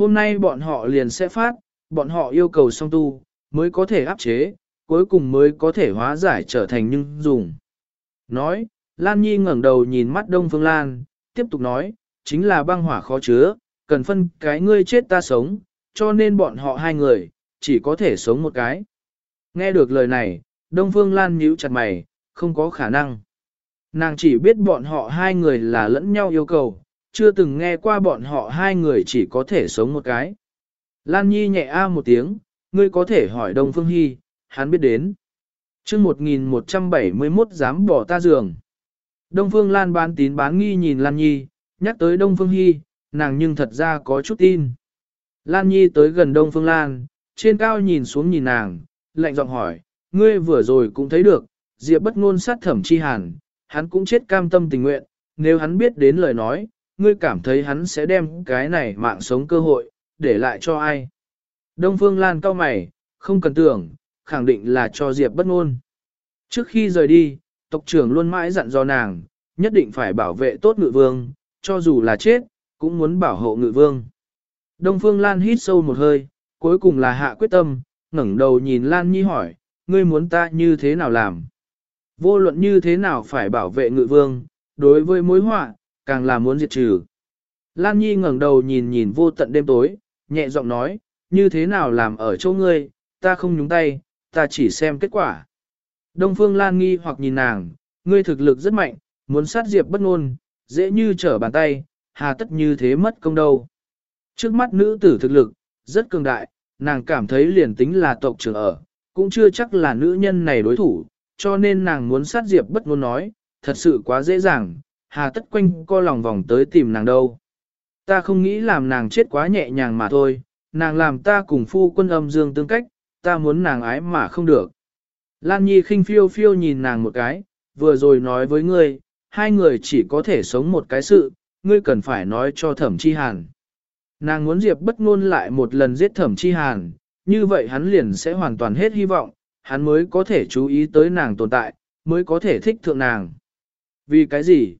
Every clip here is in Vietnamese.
Hôm nay bọn họ liền sẽ phát, bọn họ yêu cầu song tu, mới có thể áp chế, cuối cùng mới có thể hóa giải trở thành nhưng dùng. Nói, Lan Nhi ngẩng đầu nhìn mắt Đông Phương Lan, tiếp tục nói, chính là băng hỏa khó chứa, cần phân cái ngươi chết ta sống, cho nên bọn họ hai người, chỉ có thể sống một cái. Nghe được lời này, Đông Phương Lan nhíu chặt mày, không có khả năng. Nàng chỉ biết bọn họ hai người là lẫn nhau yêu cầu, chưa từng nghe qua bọn họ hai người chỉ có thể sống một cái. Lan Nhi nhẹ a một tiếng, ngươi có thể hỏi Đông Phương Hy, hắn biết đến. chương 1171 dám bỏ ta giường. Đông Phương Lan bán tín bán nghi nhìn Lan Nhi, nhắc tới Đông Phương Hy, nàng nhưng thật ra có chút tin. Lan Nhi tới gần Đông Phương Lan, trên cao nhìn xuống nhìn nàng, lạnh giọng hỏi, ngươi vừa rồi cũng thấy được, Diệp bất ngôn sát thẩm chi hàn, hắn cũng chết cam tâm tình nguyện, nếu hắn biết đến lời nói, ngươi cảm thấy hắn sẽ đem cái này mạng sống cơ hội, để lại cho ai. Đông Phương Lan cao mày, không cần tưởng, khẳng định là cho Diệp bất ngôn. Trước khi rời đi, tộc trưởng luôn mãi dặn dò nàng, nhất định phải bảo vệ tốt ngự vương, cho dù là chết, cũng muốn bảo hộ ngự vương. Đông Phương Lan hít sâu một hơi, cuối cùng là hạ quyết tâm, ngẩng đầu nhìn Lan Nhi hỏi, ngươi muốn ta như thế nào làm? Vô luận như thế nào phải bảo vệ ngự vương, đối với mối họa, càng là muốn diệt trừ. Lan Nhi ngẩng đầu nhìn nhìn vô tận đêm tối, nhẹ giọng nói, như thế nào làm ở chỗ ngươi, ta không nhúng tay, ta chỉ xem kết quả. Đông Phương Lan nghi hoặc nhìn nàng, ngươi thực lực rất mạnh, muốn sát diệp bất ngôn, dễ như trở bàn tay, hà tất như thế mất công đâu. Trước mắt nữ tử thực lực, rất cường đại, nàng cảm thấy liền tính là tộc trưởng ở, cũng chưa chắc là nữ nhân này đối thủ, cho nên nàng muốn sát diệp bất ngôn nói, thật sự quá dễ dàng, hà tất quanh co lòng vòng tới tìm nàng đâu. Ta không nghĩ làm nàng chết quá nhẹ nhàng mà thôi, nàng làm ta cùng phu quân âm dương tương cách, ta muốn nàng ái mà không được. Lan Nhi khinh phiêu phiêu nhìn nàng một cái, vừa rồi nói với ngươi, hai người chỉ có thể sống một cái sự, ngươi cần phải nói cho thẩm chi hàn. Nàng muốn Diệp bất ngôn lại một lần giết thẩm chi hàn, như vậy hắn liền sẽ hoàn toàn hết hy vọng, hắn mới có thể chú ý tới nàng tồn tại, mới có thể thích thượng nàng. Vì cái gì?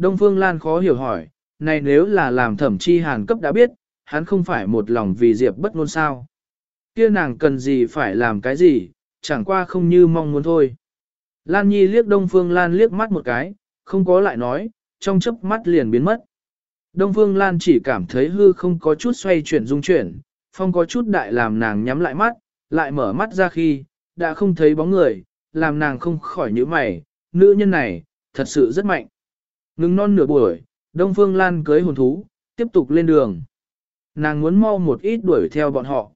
Đông Phương Lan khó hiểu hỏi, này nếu là làm thẩm chi hàn cấp đã biết, hắn không phải một lòng vì Diệp bất ngôn sao. Kia nàng cần gì phải làm cái gì, chẳng qua không như mong muốn thôi. Lan Nhi liếc Đông Phương Lan liếc mắt một cái, không có lại nói, trong chớp mắt liền biến mất. Đông Phương Lan chỉ cảm thấy hư không có chút xoay chuyển dung chuyển, phong có chút đại làm nàng nhắm lại mắt, lại mở mắt ra khi, đã không thấy bóng người, làm nàng không khỏi nhíu mày, nữ nhân này, thật sự rất mạnh. Ngừng non nửa buổi, Đông Phương Lan cưới hồn thú, tiếp tục lên đường. Nàng muốn mau một ít đuổi theo bọn họ.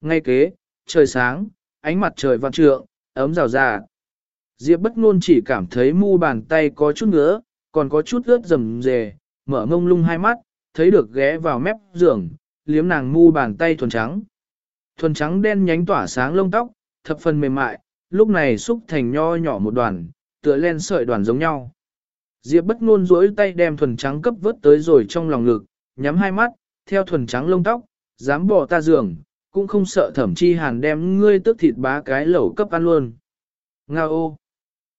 Ngay kế, trời sáng, ánh mặt trời vạn trượng, ấm rào rà. Diệp bất ngôn chỉ cảm thấy mu bàn tay có chút ngứa, còn có chút ướt rầm rề, mở ngông lung hai mắt, thấy được ghé vào mép giường, liếm nàng mu bàn tay thuần trắng. Thuần trắng đen nhánh tỏa sáng lông tóc, thập phần mềm mại, lúc này xúc thành nho nhỏ một đoàn, tựa len sợi đoàn giống nhau. Diệp bất ngôn duỗi tay đem thuần trắng cấp vớt tới rồi trong lòng ngực, nhắm hai mắt, theo thuần trắng lông tóc, dám bỏ ta giường, cũng không sợ thẩm chi hàn đem ngươi tức thịt bá cái lẩu cấp ăn luôn. Nga ô!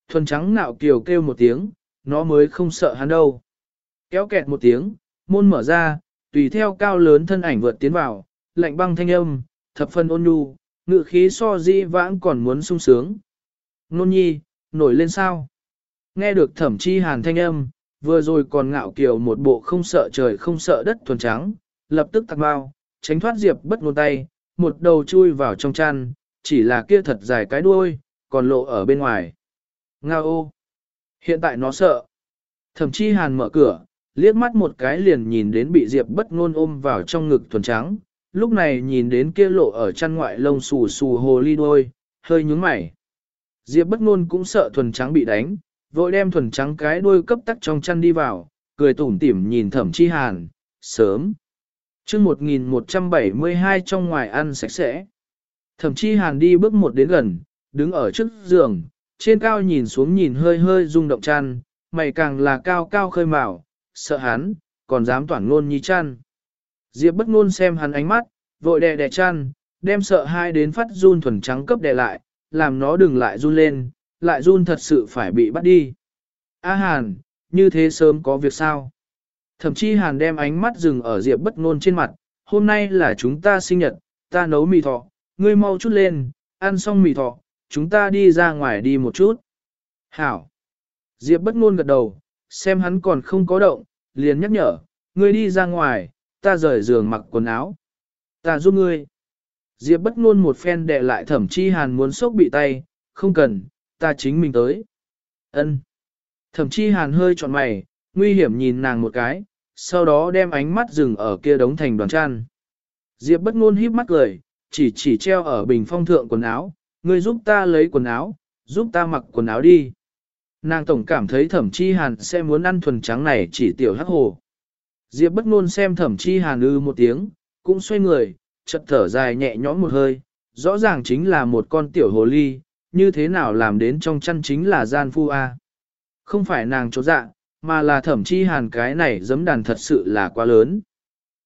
Thuần trắng nạo kiều kêu một tiếng, nó mới không sợ hắn đâu. Kéo kẹt một tiếng, môn mở ra, tùy theo cao lớn thân ảnh vượt tiến vào, lạnh băng thanh âm, thập phân ôn nhu, ngự khí so di vãng còn muốn sung sướng. Nôn nhi, nổi lên sao? Nghe được thẩm chi hàn thanh âm, vừa rồi còn ngạo kiều một bộ không sợ trời không sợ đất thuần trắng, lập tức tặc bao, tránh thoát diệp bất ngôn tay, một đầu chui vào trong chăn, chỉ là kia thật dài cái đuôi, còn lộ ở bên ngoài. Nga ô! Hiện tại nó sợ. Thẩm chi hàn mở cửa, liếc mắt một cái liền nhìn đến bị diệp bất ngôn ôm vào trong ngực thuần trắng, lúc này nhìn đến kia lộ ở chăn ngoại lông xù xù hồ ly đuôi, hơi nhướng mày. Diệp bất ngôn cũng sợ thuần trắng bị đánh, vội đem thuần trắng cái đuôi cấp tắc trong chăn đi vào, cười tủm tỉm nhìn thẩm chi hàn, sớm. chương 1172 trong ngoài ăn sạch sẽ. Thẩm chi hàn đi bước một đến gần, đứng ở trước giường, trên cao nhìn xuống nhìn hơi hơi rung động chăn, mày càng là cao cao khơi mào, sợ hắn, còn dám toản ngôn nhi chăn. Diệp bất ngôn xem hắn ánh mắt, vội đè đè chăn, đem sợ hai đến phát run thuần trắng cấp đè lại, làm nó đừng lại run lên, lại run thật sự phải bị bắt đi. A Hàn, như thế sớm có việc sao? Thậm chí Hàn đem ánh mắt dừng ở Diệp bất ngôn trên mặt, hôm nay là chúng ta sinh nhật, ta nấu mì thọ, ngươi mau chút lên, ăn xong mì thọ, chúng ta đi ra ngoài đi một chút. Hảo. Diệp bất ngôn gật đầu, xem hắn còn không có động, liền nhắc nhở, ngươi đi ra ngoài, ta rời giường mặc quần áo. Ta giúp ngươi. Diệp bất ngôn một phen đè lại thẩm chi hàn muốn sốc bị tay, không cần, ta chính mình tới. Ân. Thẩm chi hàn hơi trọn mày, nguy hiểm nhìn nàng một cái, sau đó đem ánh mắt dừng ở kia đống thành đoàn chăn. Diệp bất ngôn híp mắt cười, chỉ chỉ treo ở bình phong thượng quần áo, ngươi giúp ta lấy quần áo, giúp ta mặc quần áo đi. Nàng tổng cảm thấy thẩm chi hàn sẽ muốn ăn thuần trắng này chỉ tiểu hắc hồ. Diệp bất ngôn xem thẩm chi hàn ư một tiếng, cũng xoay người, chợt thở dài nhẹ nhõm một hơi, rõ ràng chính là một con tiểu hồ ly, như thế nào làm đến trong chăn chính là gian phu a. Không phải nàng chỗ dạ, mà là thẩm chi hàn cái này giấm đàn thật sự là quá lớn.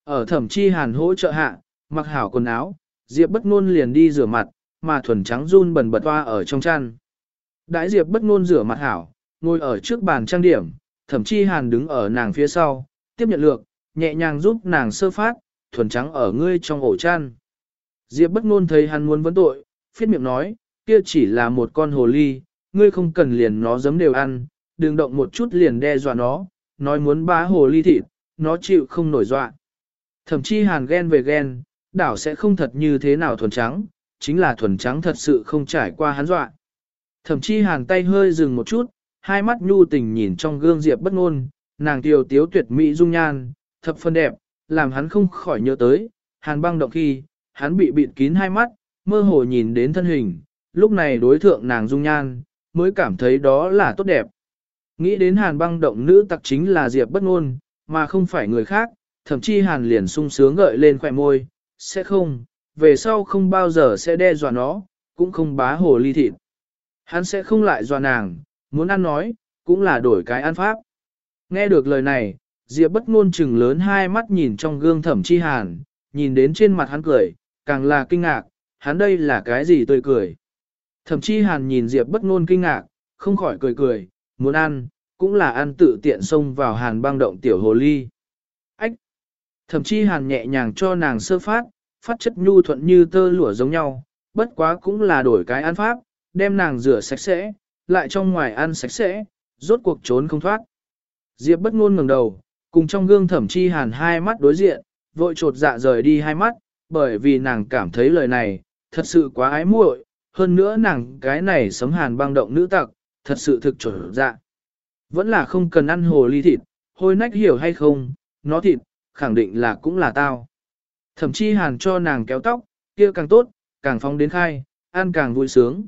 Ở thẩm chi hàn hỗ trợ hạ, mặc hảo quần áo, Diệp bất ngôn liền đi rửa mặt, mà thuần trắng run bần bật toa ở trong chăn. Đãi Diệp bất ngôn rửa mặt hảo, ngồi ở trước bàn trang điểm, thẩm chi hàn đứng ở nàng phía sau, tiếp nhận lược, nhẹ nhàng giúp nàng sơ phát, thuần trắng ở ngươi trong ổ chăn. Diệp bất ngôn thấy hắn muốn vấn tội, phiết miệng nói, kia chỉ là một con hồ ly, ngươi không cần liền nó giấm đều ăn, đừng động một chút liền đe dọa nó, nói muốn bá hồ ly thịt, nó chịu không nổi dọa. Thậm chí hàn ghen về ghen, đảo sẽ không thật như thế nào thuần trắng, chính là thuần trắng thật sự không trải qua hắn dọa. Thậm chí hàn tay hơi dừng một chút, hai mắt nhu tình nhìn trong gương diệp bất ngôn, nàng tiểu tiếu tuyệt mỹ dung nhan, thập phân đẹp, làm hắn không khỏi nhớ tới, hàn băng động khi, hắn bị bịt kín hai mắt, mơ hồ nhìn đến thân hình, lúc này đối thượng nàng dung nhan, mới cảm thấy đó là tốt đẹp. Nghĩ đến hàn băng động nữ tặc chính là Diệp bất ngôn, mà không phải người khác, thậm chí hàn liền sung sướng gợi lên khỏe môi, sẽ không, về sau không bao giờ sẽ đe dọa nó, cũng không bá hồ ly thịt. Hắn sẽ không lại dọa nàng, muốn ăn nói, cũng là đổi cái ăn pháp. Nghe được lời này, Diệp bất ngôn chừng lớn hai mắt nhìn trong gương thẩm chi hàn, nhìn đến trên mặt hắn cười, càng là kinh ngạc, hắn đây là cái gì tươi cười. Thẩm chi hàn nhìn Diệp bất ngôn kinh ngạc, không khỏi cười cười, muốn ăn, cũng là ăn tự tiện xông vào hàn băng động tiểu hồ ly. Ách! Thẩm chi hàn nhẹ nhàng cho nàng sơ phát, phát chất nhu thuận như tơ lụa giống nhau, bất quá cũng là đổi cái ăn pháp, đem nàng rửa sạch sẽ, lại trong ngoài ăn sạch sẽ, rốt cuộc trốn không thoát. Diệp bất ngôn ngẩng đầu, cùng trong gương thẩm chi hàn hai mắt đối diện, vội trột dạ rời đi hai mắt, bởi vì nàng cảm thấy lời này, thật sự quá ái muội, hơn nữa nàng cái này sấm hàn băng động nữ tặc, thật sự thực trột dạ. Vẫn là không cần ăn hồ ly thịt, hôi nách hiểu hay không, nó thịt, khẳng định là cũng là tao. Thậm chí hàn cho nàng kéo tóc, kia càng tốt, càng phóng đến khai, ăn càng vui sướng.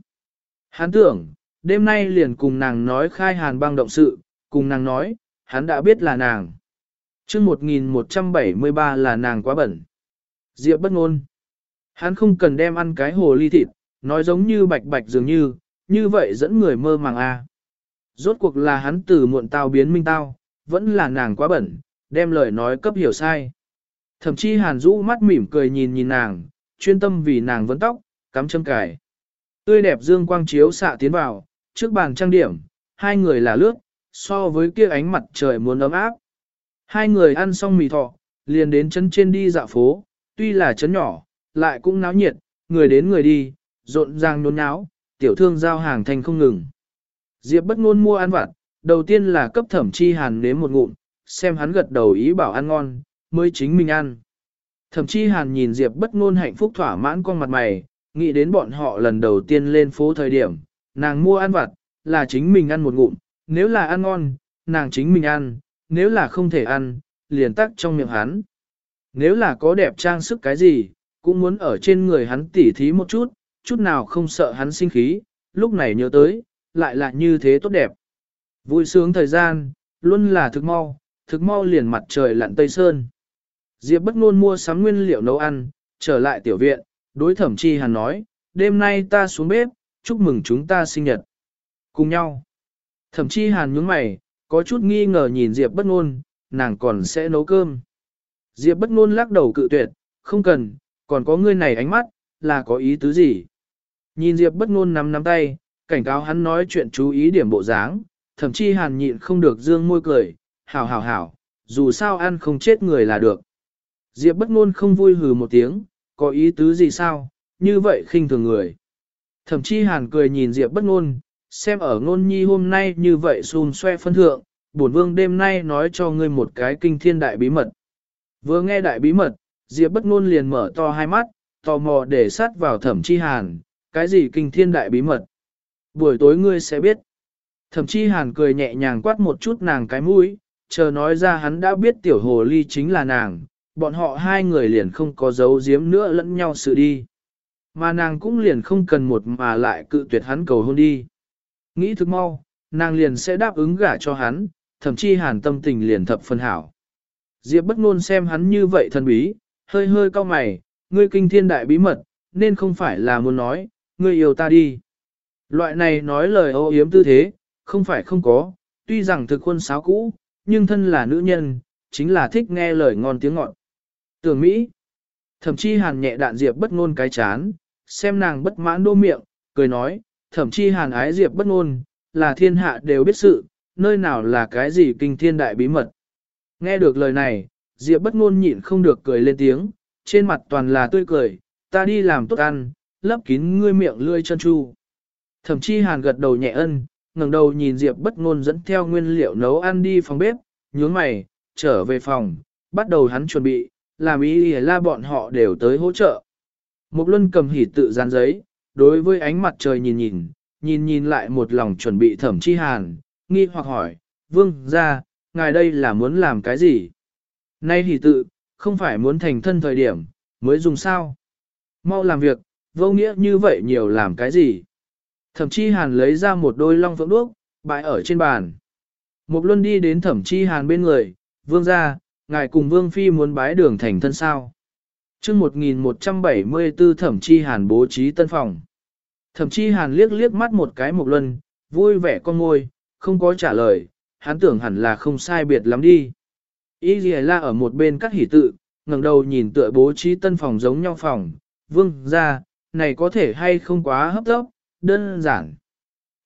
Hắn tưởng, đêm nay liền cùng nàng nói khai hàn băng động sự, cùng nàng nói, hắn đã biết là nàng. chương 1173 là nàng quá bẩn. Diệp bất ngôn. Hắn không cần đem ăn cái hồ ly thịt, nói giống như bạch bạch dường như, như vậy dẫn người mơ màng a. À. Rốt cuộc là hắn từ muộn tao biến minh tao, vẫn là nàng quá bẩn, đem lời nói cấp hiểu sai. Thậm chí hàn rũ mắt mỉm cười nhìn nhìn nàng, chuyên tâm vì nàng vấn tóc, cắm châm cài. Tươi đẹp dương quang chiếu xạ tiến vào, trước bàn trang điểm, hai người là lướt, so với kia ánh mặt trời muốn ấm áp. Hai người ăn xong mì thọ, liền đến chân trên đi dạo phố, tuy là chấn nhỏ, lại cũng náo nhiệt, người đến người đi, rộn ràng nhốn nháo, tiểu thương giao hàng thành không ngừng. Diệp bất ngôn mua ăn vặt, đầu tiên là cấp thẩm chi hàn nếm một ngụm, xem hắn gật đầu ý bảo ăn ngon, mới chính mình ăn. Thẩm chi hàn nhìn Diệp bất ngôn hạnh phúc thỏa mãn con mặt mày, nghĩ đến bọn họ lần đầu tiên lên phố thời điểm, nàng mua ăn vặt, là chính mình ăn một ngụm, nếu là ăn ngon, nàng chính mình ăn, nếu là không thể ăn, liền tắc trong miệng hắn. Nếu là có đẹp trang sức cái gì, cũng muốn ở trên người hắn tỉ thí một chút, chút nào không sợ hắn sinh khí, lúc này nhớ tới, lại là như thế tốt đẹp. Vui sướng thời gian, luôn là thực mau, thực mau liền mặt trời lặn tây sơn. Diệp bất ngôn mua sắm nguyên liệu nấu ăn, trở lại tiểu viện, đối thẩm chi hàn nói, đêm nay ta xuống bếp, chúc mừng chúng ta sinh nhật. Cùng nhau. Thẩm chi hàn nhướng mày, có chút nghi ngờ nhìn Diệp bất ngôn, nàng còn sẽ nấu cơm. Diệp bất ngôn lắc đầu cự tuyệt, không cần, còn có ngươi này ánh mắt, là có ý tứ gì? Nhìn Diệp bất ngôn nắm nắm tay, cảnh cáo hắn nói chuyện chú ý điểm bộ dáng, thậm chí hàn nhịn không được dương môi cười, hảo hảo hảo, dù sao ăn không chết người là được. Diệp bất ngôn không vui hừ một tiếng, có ý tứ gì sao, như vậy khinh thường người. Thậm chí hàn cười nhìn Diệp bất ngôn, xem ở ngôn nhi hôm nay như vậy xùm xoe phân thượng, bổn vương đêm nay nói cho ngươi một cái kinh thiên đại bí mật. Vừa nghe đại bí mật, Diệp bất ngôn liền mở to hai mắt, tò mò để sát vào thẩm chi hàn, cái gì kinh thiên đại bí mật. Buổi tối ngươi sẽ biết. thậm chí hàn cười nhẹ nhàng quát một chút nàng cái mũi, chờ nói ra hắn đã biết tiểu hồ ly chính là nàng, bọn họ hai người liền không có giấu giếm nữa lẫn nhau sự đi. Mà nàng cũng liền không cần một mà lại cự tuyệt hắn cầu hôn đi. Nghĩ thức mau, nàng liền sẽ đáp ứng gả cho hắn, thậm chí hàn tâm tình liền thập phân hảo. Diệp bất ngôn xem hắn như vậy thần bí, hơi hơi cau mày, ngươi kinh thiên đại bí mật, nên không phải là muốn nói, ngươi yêu ta đi. Loại này nói lời ô yếm tư thế, không phải không có, tuy rằng thực quân sáo cũ, nhưng thân là nữ nhân, chính là thích nghe lời ngon tiếng ngọt. Tưởng Mỹ, thậm chí hàn nhẹ đạn Diệp bất ngôn cái chán, xem nàng bất mãn đô miệng, cười nói, thậm chí hàn ái Diệp bất ngôn, là thiên hạ đều biết sự, nơi nào là cái gì kinh thiên đại bí mật. Nghe được lời này, Diệp bất ngôn nhịn không được cười lên tiếng, trên mặt toàn là tươi cười, ta đi làm tốt ăn, lấp kín ngươi miệng lươi chân chu. Thẩm Chi hàn gật đầu nhẹ ân, ngẩng đầu nhìn Diệp bất ngôn dẫn theo nguyên liệu nấu ăn đi phòng bếp, nhướng mày, trở về phòng, bắt đầu hắn chuẩn bị, làm ý la bọn họ đều tới hỗ trợ. Mục luân cầm hỉ tự dán giấy, đối với ánh mặt trời nhìn nhìn, nhìn nhìn lại một lòng chuẩn bị thẩm chi hàn, nghi hoặc hỏi, vương ra, ngài đây là muốn làm cái gì? Nay hỉ tự, không phải muốn thành thân thời điểm, mới dùng sao? Mau làm việc, vô nghĩa như vậy nhiều làm cái gì? Thẩm chi hàn lấy ra một đôi long phượng đuốc, bãi ở trên bàn. mục luân đi đến thẩm chi hàn bên người, vương ra, ngài cùng vương phi muốn bái đường thành thân sao. chương 1174 thẩm chi hàn bố trí tân phòng. Thẩm chi hàn liếc liếc mắt một cái mục luân, vui vẻ con ngôi, không có trả lời, hắn tưởng hẳn là không sai biệt lắm đi. Y La ở một bên cắt hỉ tự, ngẩng đầu nhìn tựa bố trí tân phòng giống nhau phòng, vương ra, này có thể hay không quá hấp tấp, đơn giản.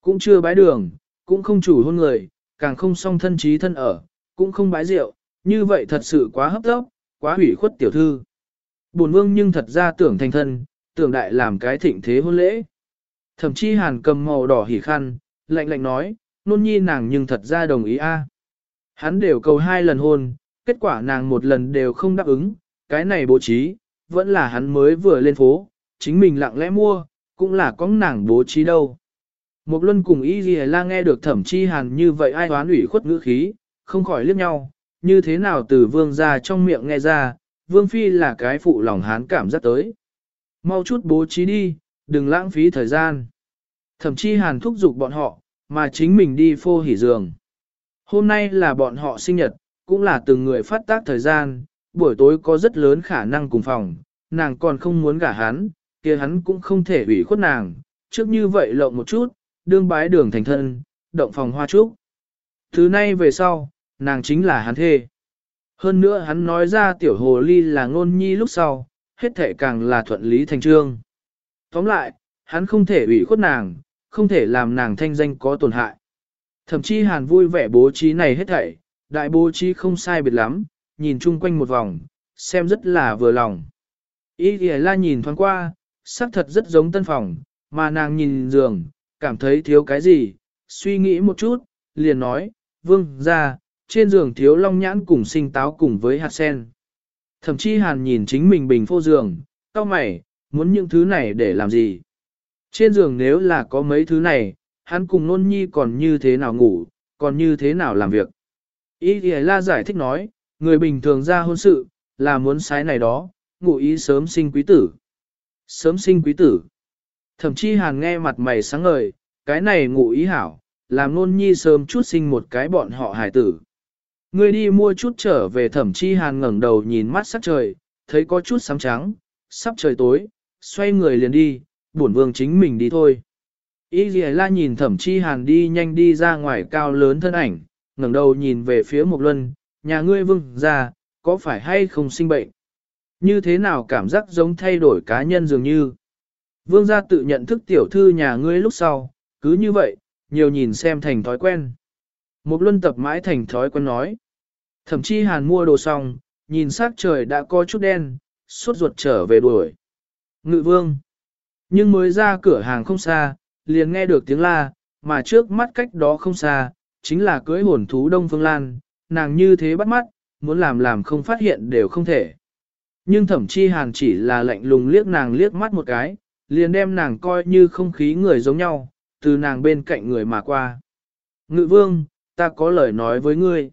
Cũng chưa bái đường, cũng không chủ hôn người, càng không song thân trí thân ở, cũng không bái rượu, như vậy thật sự quá hấp tấp, quá hủy khuất tiểu thư. Bổn vương nhưng thật ra tưởng thành thân, tưởng đại làm cái thịnh thế hôn lễ. Thậm chí hàn cầm màu đỏ hỉ khăn, lạnh lạnh nói, nôn nhi nàng nhưng thật ra đồng ý a. Hắn đều cầu hai lần hôn, kết quả nàng một lần đều không đáp ứng, cái này bố trí, vẫn là hắn mới vừa lên phố, chính mình lặng lẽ mua, cũng là có nàng bố trí đâu. Một luân cùng y ghi la nghe được thẩm chi hàn như vậy ai hoán ủy khuất ngữ khí, không khỏi liếc nhau, như thế nào từ vương ra trong miệng nghe ra, vương phi là cái phụ lòng hán cảm giác tới. Mau chút bố trí đi, đừng lãng phí thời gian. Thẩm chi hàn thúc giục bọn họ, mà chính mình đi phô hỉ giường. Hôm nay là bọn họ sinh nhật, cũng là từng người phát tác thời gian, buổi tối có rất lớn khả năng cùng phòng, nàng còn không muốn gả hắn, kia hắn cũng không thể ủy khuất nàng, trước như vậy lộng một chút, đương bái đường thành thân, động phòng hoa trúc. Thứ nay về sau, nàng chính là hắn thê. Hơn nữa hắn nói ra tiểu hồ ly là ngôn nhi lúc sau, hết thể càng là thuận lý thành trương. Tóm lại, hắn không thể ủy khuất nàng, không thể làm nàng thanh danh có tổn hại. Thậm chí hàn vui vẻ bố trí này hết thảy, đại bố trí không sai biệt lắm, nhìn chung quanh một vòng, xem rất là vừa lòng. Ý thì la nhìn thoáng qua, xác thật rất giống tân phòng, mà nàng nhìn giường, cảm thấy thiếu cái gì, suy nghĩ một chút, liền nói, vương ra, trên giường thiếu long nhãn cùng sinh táo cùng với hạt sen. Thậm chí hàn nhìn chính mình bình phô giường, cao mày, muốn những thứ này để làm gì? Trên giường nếu là có mấy thứ này, hắn cùng nôn nhi còn như thế nào ngủ, còn như thế nào làm việc. Ý thì la giải thích nói, người bình thường ra hôn sự, là muốn sái này đó, ngủ ý sớm sinh quý tử. Sớm sinh quý tử. Thậm chí hàn nghe mặt mày sáng ngời, cái này ngủ ý hảo, làm nôn nhi sớm chút sinh một cái bọn họ hài tử. Người đi mua chút trở về thẩm chi hàn ngẩng đầu nhìn mắt sắc trời, thấy có chút sáng trắng, sắp trời tối, xoay người liền đi, bổn vương chính mình đi thôi. Y dì la nhìn thẩm chi hàn đi nhanh đi ra ngoài cao lớn thân ảnh, ngẩng đầu nhìn về phía một luân, nhà ngươi vương ra, có phải hay không sinh bệnh? Như thế nào cảm giác giống thay đổi cá nhân dường như? Vương gia tự nhận thức tiểu thư nhà ngươi lúc sau, cứ như vậy, nhiều nhìn xem thành thói quen. Một luân tập mãi thành thói quen nói. Thậm chí hàn mua đồ xong, nhìn sắc trời đã có chút đen, suốt ruột trở về đuổi. Ngự vương. Nhưng mới ra cửa hàng không xa, liền nghe được tiếng la, mà trước mắt cách đó không xa, chính là cưới hồn thú Đông Phương Lan, nàng như thế bắt mắt, muốn làm làm không phát hiện đều không thể. Nhưng thẩm chi hàn chỉ là lạnh lùng liếc nàng liếc mắt một cái, liền đem nàng coi như không khí người giống nhau, từ nàng bên cạnh người mà qua. Ngự vương, ta có lời nói với ngươi.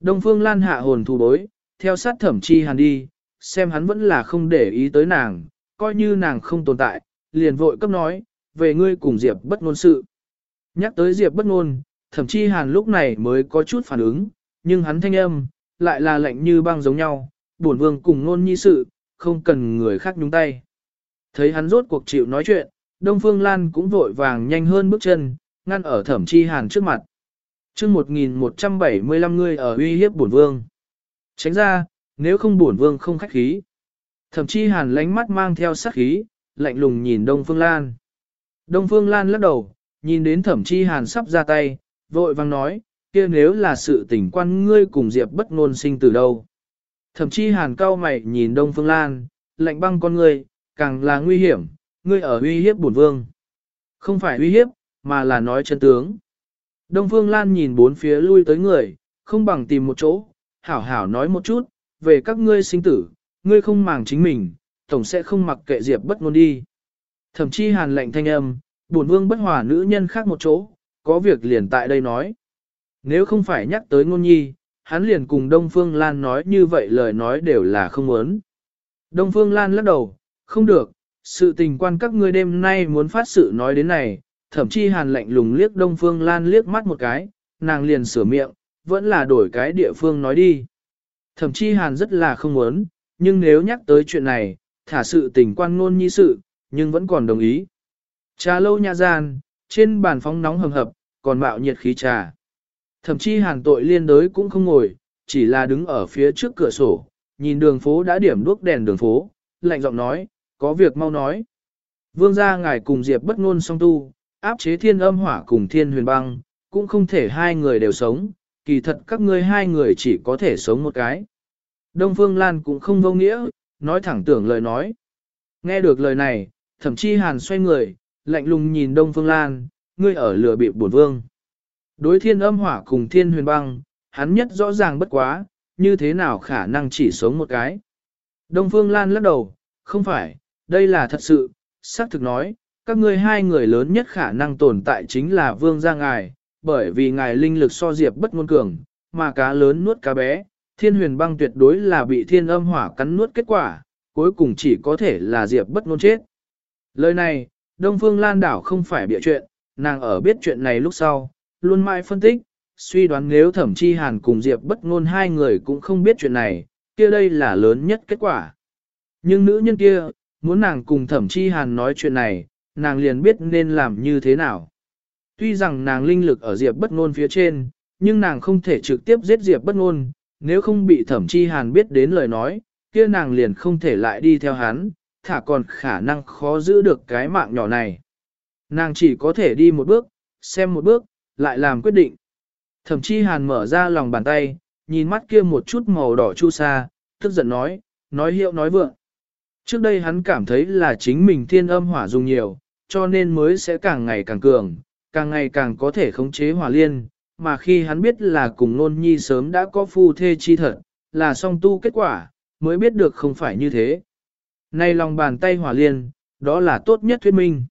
Đông Phương Lan hạ hồn thù bối, theo sát thẩm chi hàn đi, xem hắn vẫn là không để ý tới nàng, coi như nàng không tồn tại, liền vội cấp nói, về ngươi cùng Diệp bất ngôn sự. Nhắc tới Diệp bất ngôn, thẩm chi hàn lúc này mới có chút phản ứng, nhưng hắn thanh âm, lại là lạnh như băng giống nhau, bổn vương cùng ngôn nhi sự, không cần người khác nhúng tay. Thấy hắn rốt cuộc chịu nói chuyện, Đông Phương Lan cũng vội vàng nhanh hơn bước chân, ngăn ở thẩm chi hàn trước mặt. chương 1175 người ở uy hiếp bổn vương. Tránh ra, nếu không bổn vương không khách khí. Thẩm chi hàn lánh mắt mang theo sát khí, lạnh lùng nhìn Đông Phương Lan. Đông Phương Lan lắc đầu, nhìn đến thẩm chi hàn sắp ra tay, vội vang nói, kia nếu là sự tình quan ngươi cùng Diệp bất ngôn sinh từ đâu. Thậm chí hàn cao mày nhìn Đông Phương Lan, lạnh băng con ngươi, càng là nguy hiểm, ngươi ở uy hiếp bổn vương. Không phải uy hiếp, mà là nói chân tướng. Đông Phương Lan nhìn bốn phía lui tới người, không bằng tìm một chỗ, hảo hảo nói một chút, về các ngươi sinh tử, ngươi không màng chính mình, tổng sẽ không mặc kệ Diệp bất ngôn đi. Thậm chí hàn lệnh thanh âm, bổn vương bất hòa nữ nhân khác một chỗ, có việc liền tại đây nói. Nếu không phải nhắc tới ngôn nhi, hắn liền cùng Đông Phương Lan nói như vậy lời nói đều là không muốn. Đông Phương Lan lắc đầu, không được, sự tình quan các ngươi đêm nay muốn phát sự nói đến này, thậm chí hàn lạnh lùng liếc Đông Phương Lan liếc mắt một cái, nàng liền sửa miệng, vẫn là đổi cái địa phương nói đi. Thậm chí hàn rất là không muốn, nhưng nếu nhắc tới chuyện này, thả sự tình quan ngôn nhi sự, nhưng vẫn còn đồng ý. Trà lâu nhà gian, trên bàn phóng nóng hầm hập, còn mạo nhiệt khí trà. Thậm chí hàn tội liên đới cũng không ngồi, chỉ là đứng ở phía trước cửa sổ, nhìn đường phố đã điểm đuốc đèn đường phố, lạnh giọng nói, có việc mau nói. Vương gia ngài cùng Diệp bất ngôn song tu, áp chế thiên âm hỏa cùng thiên huyền băng, cũng không thể hai người đều sống, kỳ thật các ngươi hai người chỉ có thể sống một cái. Đông Phương Lan cũng không vô nghĩa, nói thẳng tưởng lời nói. Nghe được lời này, thậm chí hàn xoay người, lạnh lùng nhìn Đông Phương Lan, ngươi ở lửa bị bổn vương. Đối thiên âm hỏa cùng thiên huyền băng, hắn nhất rõ ràng bất quá, như thế nào khả năng chỉ sống một cái. Đông Phương Lan lắc đầu, không phải, đây là thật sự, xác thực nói, các ngươi hai người lớn nhất khả năng tồn tại chính là vương gia ngài, bởi vì ngài linh lực so diệp bất ngôn cường, mà cá lớn nuốt cá bé, thiên huyền băng tuyệt đối là bị thiên âm hỏa cắn nuốt kết quả, cuối cùng chỉ có thể là diệp bất ngôn chết. Lời này, Đông Phương Lan đảo không phải bịa chuyện, nàng ở biết chuyện này lúc sau, luôn mãi phân tích, suy đoán nếu thẩm chi hàn cùng diệp bất ngôn hai người cũng không biết chuyện này, kia đây là lớn nhất kết quả. Nhưng nữ nhân kia, muốn nàng cùng thẩm chi hàn nói chuyện này, nàng liền biết nên làm như thế nào. Tuy rằng nàng linh lực ở diệp bất ngôn phía trên, nhưng nàng không thể trực tiếp giết diệp bất ngôn, nếu không bị thẩm chi hàn biết đến lời nói, kia nàng liền không thể lại đi theo hắn, thả còn khả năng khó giữ được cái mạng nhỏ này. Nàng chỉ có thể đi một bước, xem một bước, lại làm quyết định. Thẩm chi hàn mở ra lòng bàn tay, nhìn mắt kia một chút màu đỏ chu sa, tức giận nói, nói hiệu nói vượng. Trước đây hắn cảm thấy là chính mình thiên âm hỏa dùng nhiều, cho nên mới sẽ càng ngày càng cường, càng ngày càng có thể khống chế hỏa liên, mà khi hắn biết là cùng nôn nhi sớm đã có phu thê chi thật, là song tu kết quả, mới biết được không phải như thế. Nay lòng bàn tay hỏa liên, đó là tốt nhất thuyết minh.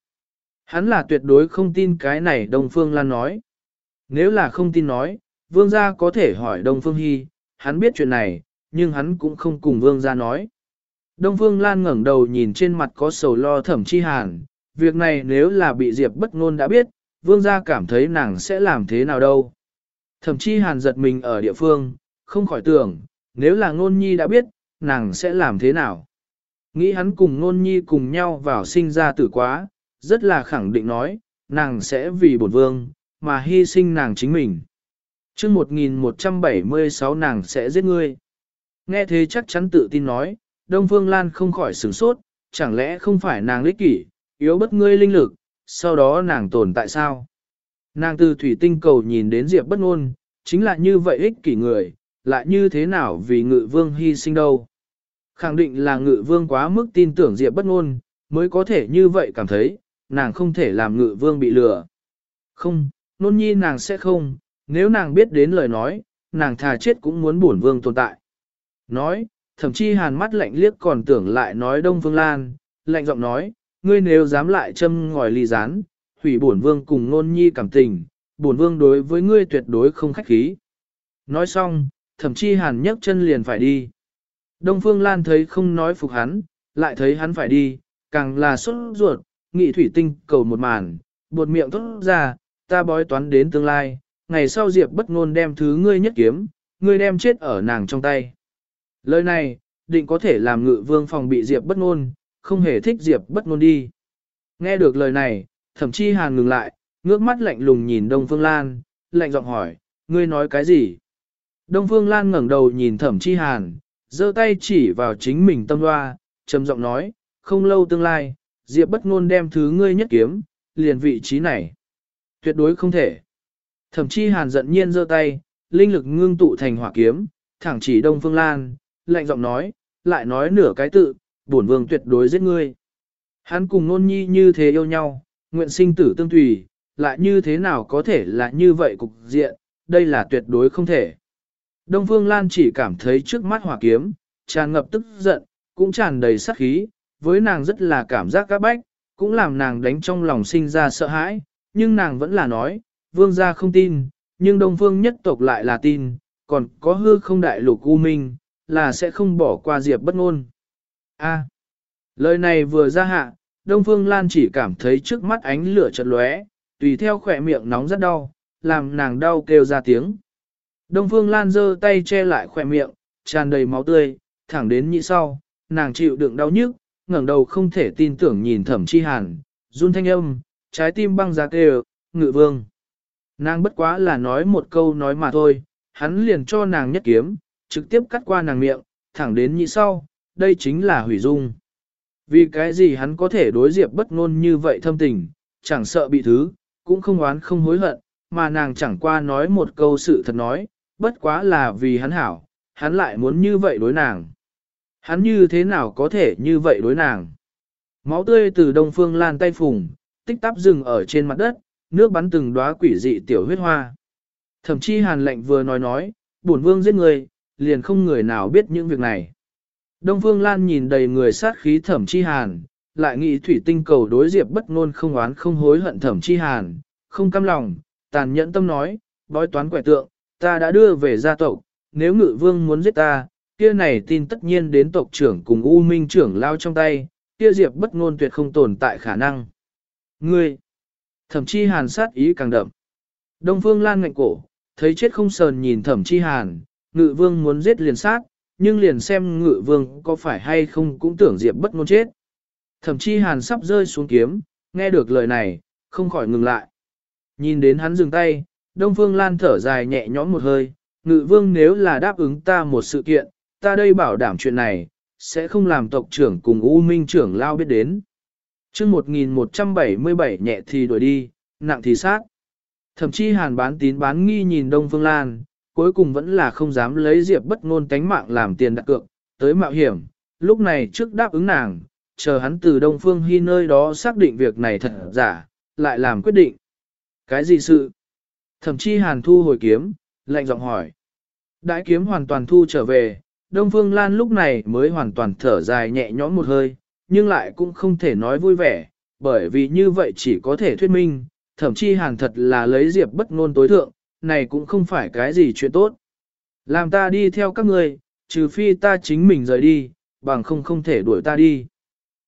Hắn là tuyệt đối không tin cái này Đông Phương Lan nói. Nếu là không tin nói, vương gia có thể hỏi Đông Phương Hy, hắn biết chuyện này, nhưng hắn cũng không cùng vương gia nói. Đông Phương Lan ngẩng đầu nhìn trên mặt có sầu lo thẩm chi hàn, việc này nếu là bị Diệp bất ngôn đã biết, vương gia cảm thấy nàng sẽ làm thế nào đâu. Thẩm chi hàn giật mình ở địa phương, không khỏi tưởng, nếu là ngôn nhi đã biết, nàng sẽ làm thế nào. Nghĩ hắn cùng ngôn nhi cùng nhau vào sinh ra tử quá, rất là khẳng định nói, nàng sẽ vì bổn vương, mà hy sinh nàng chính mình. chương 1176 nàng sẽ giết ngươi. Nghe thế chắc chắn tự tin nói, Đông Phương Lan không khỏi sửng sốt, chẳng lẽ không phải nàng lích kỷ, yếu bất ngươi linh lực, sau đó nàng tồn tại sao? Nàng từ thủy tinh cầu nhìn đến Diệp bất ngôn, chính là như vậy ích kỷ người, lại như thế nào vì ngự vương hy sinh đâu. Khẳng định là ngự vương quá mức tin tưởng Diệp bất ngôn, mới có thể như vậy cảm thấy, nàng không thể làm ngự vương bị lừa. Không, nôn nhi nàng sẽ không, nếu nàng biết đến lời nói, nàng thà chết cũng muốn bổn vương tồn tại. Nói, thậm chí hàn mắt lạnh liếc còn tưởng lại nói Đông Phương Lan, lạnh giọng nói, ngươi nếu dám lại châm ngòi ly rán, hủy bổn vương cùng nôn nhi cảm tình, bổn vương đối với ngươi tuyệt đối không khách khí. Nói xong, thậm chí hàn nhấc chân liền phải đi. Đông Phương Lan thấy không nói phục hắn, lại thấy hắn phải đi, càng là sốt ruột, nghị thủy tinh cầu một màn, buột miệng thốt ra, ta bói toán đến tương lai, ngày sau Diệp bất ngôn đem thứ ngươi nhất kiếm, ngươi đem chết ở nàng trong tay. Lời này, định có thể làm ngự vương phòng bị Diệp bất ngôn, không hề thích Diệp bất ngôn đi. Nghe được lời này, thậm chí hàn ngừng lại, ngước mắt lạnh lùng nhìn Đông Phương Lan, lạnh giọng hỏi, ngươi nói cái gì? Đông Phương Lan ngẩng đầu nhìn thẩm chi hàn, giơ tay chỉ vào chính mình tâm hoa, trầm giọng nói, không lâu tương lai, Diệp bất ngôn đem thứ ngươi nhất kiếm, liền vị trí này. Tuyệt đối không thể. Thẩm chi hàn giận nhiên giơ tay, linh lực ngưng tụ thành hỏa kiếm, thẳng chỉ Đông Phương Lan, lạnh giọng nói, lại nói nửa cái tự, bổn vương tuyệt đối giết ngươi. Hắn cùng nôn nhi như thế yêu nhau, nguyện sinh tử tương tùy, lại như thế nào có thể là như vậy cục diện, đây là tuyệt đối không thể. Đông Phương Lan chỉ cảm thấy trước mắt hỏa kiếm, tràn ngập tức giận, cũng tràn đầy sát khí, với nàng rất là cảm giác các bách, cũng làm nàng đánh trong lòng sinh ra sợ hãi, nhưng nàng vẫn là nói, vương gia không tin, nhưng Đông Phương nhất tộc lại là tin, còn có hư không đại lục U Minh, là sẽ không bỏ qua Diệp bất ngôn. A. lời này vừa ra hạ, Đông Phương Lan chỉ cảm thấy trước mắt ánh lửa chợt lóe, tùy theo khỏe miệng nóng rất đau, làm nàng đau kêu ra tiếng. Đông Phương Lan giơ tay che lại khỏe miệng, tràn đầy máu tươi, thẳng đến nhị sau, nàng chịu đựng đau nhức, ngẩng đầu không thể tin tưởng nhìn thẩm chi hàn, run thanh âm, trái tim băng giá kêu, ngự vương. Nàng bất quá là nói một câu nói mà thôi, hắn liền cho nàng nhất kiếm, trực tiếp cắt qua nàng miệng, thẳng đến nhị sau, đây chính là hủy dung. Vì cái gì hắn có thể đối diệp bất ngôn như vậy thâm tình, chẳng sợ bị thứ, cũng không oán không hối hận, mà nàng chẳng qua nói một câu sự thật nói, bất quá là vì hắn hảo, hắn lại muốn như vậy đối nàng. Hắn như thế nào có thể như vậy đối nàng? Máu tươi từ đông phương lan tay phùng, tích tắp rừng ở trên mặt đất, nước bắn từng đóa quỷ dị tiểu huyết hoa. Thậm chí hàn lệnh vừa nói nói, bổn vương giết người, liền không người nào biết những việc này. Đông Phương Lan nhìn đầy người sát khí thẩm chi hàn, lại nghĩ thủy tinh cầu đối diệp bất ngôn không oán không hối hận thẩm chi hàn, không căm lòng, tàn nhẫn tâm nói, bói toán quẻ tượng, ta đã đưa về gia tộc, nếu ngự vương muốn giết ta, kia này tin tất nhiên đến tộc trưởng cùng U Minh trưởng lao trong tay, kia diệp bất ngôn tuyệt không tồn tại khả năng. Ngươi, thẩm chi hàn sát ý càng đậm. Đông Phương Lan ngạnh cổ, thấy chết không sờn nhìn thẩm chi hàn, ngự vương muốn giết liền sát, nhưng liền xem ngự vương có phải hay không cũng tưởng diệp bất ngôn chết. Thẩm chi hàn sắp rơi xuống kiếm, nghe được lời này, không khỏi ngừng lại. Nhìn đến hắn dừng tay, Đông Phương Lan thở dài nhẹ nhõm một hơi, ngự vương nếu là đáp ứng ta một sự kiện, ta đây bảo đảm chuyện này, sẽ không làm tộc trưởng cùng U Minh trưởng lao biết đến chương 1177 nhẹ thì đuổi đi, nặng thì sát. Thậm chí hàn bán tín bán nghi nhìn Đông Phương Lan, cuối cùng vẫn là không dám lấy diệp bất ngôn tánh mạng làm tiền đặt cược, tới mạo hiểm, lúc này trước đáp ứng nàng, chờ hắn từ Đông Phương Hi nơi đó xác định việc này thật giả, lại làm quyết định. Cái gì sự? Thậm chí hàn thu hồi kiếm, lạnh giọng hỏi. Đại kiếm hoàn toàn thu trở về, Đông Phương Lan lúc này mới hoàn toàn thở dài nhẹ nhõm một hơi, nhưng lại cũng không thể nói vui vẻ, bởi vì như vậy chỉ có thể thuyết minh, thậm chí hàn thật là lấy diệp bất ngôn tối thượng, này cũng không phải cái gì chuyện tốt. Làm ta đi theo các người, trừ phi ta chính mình rời đi, bằng không không thể đuổi ta đi.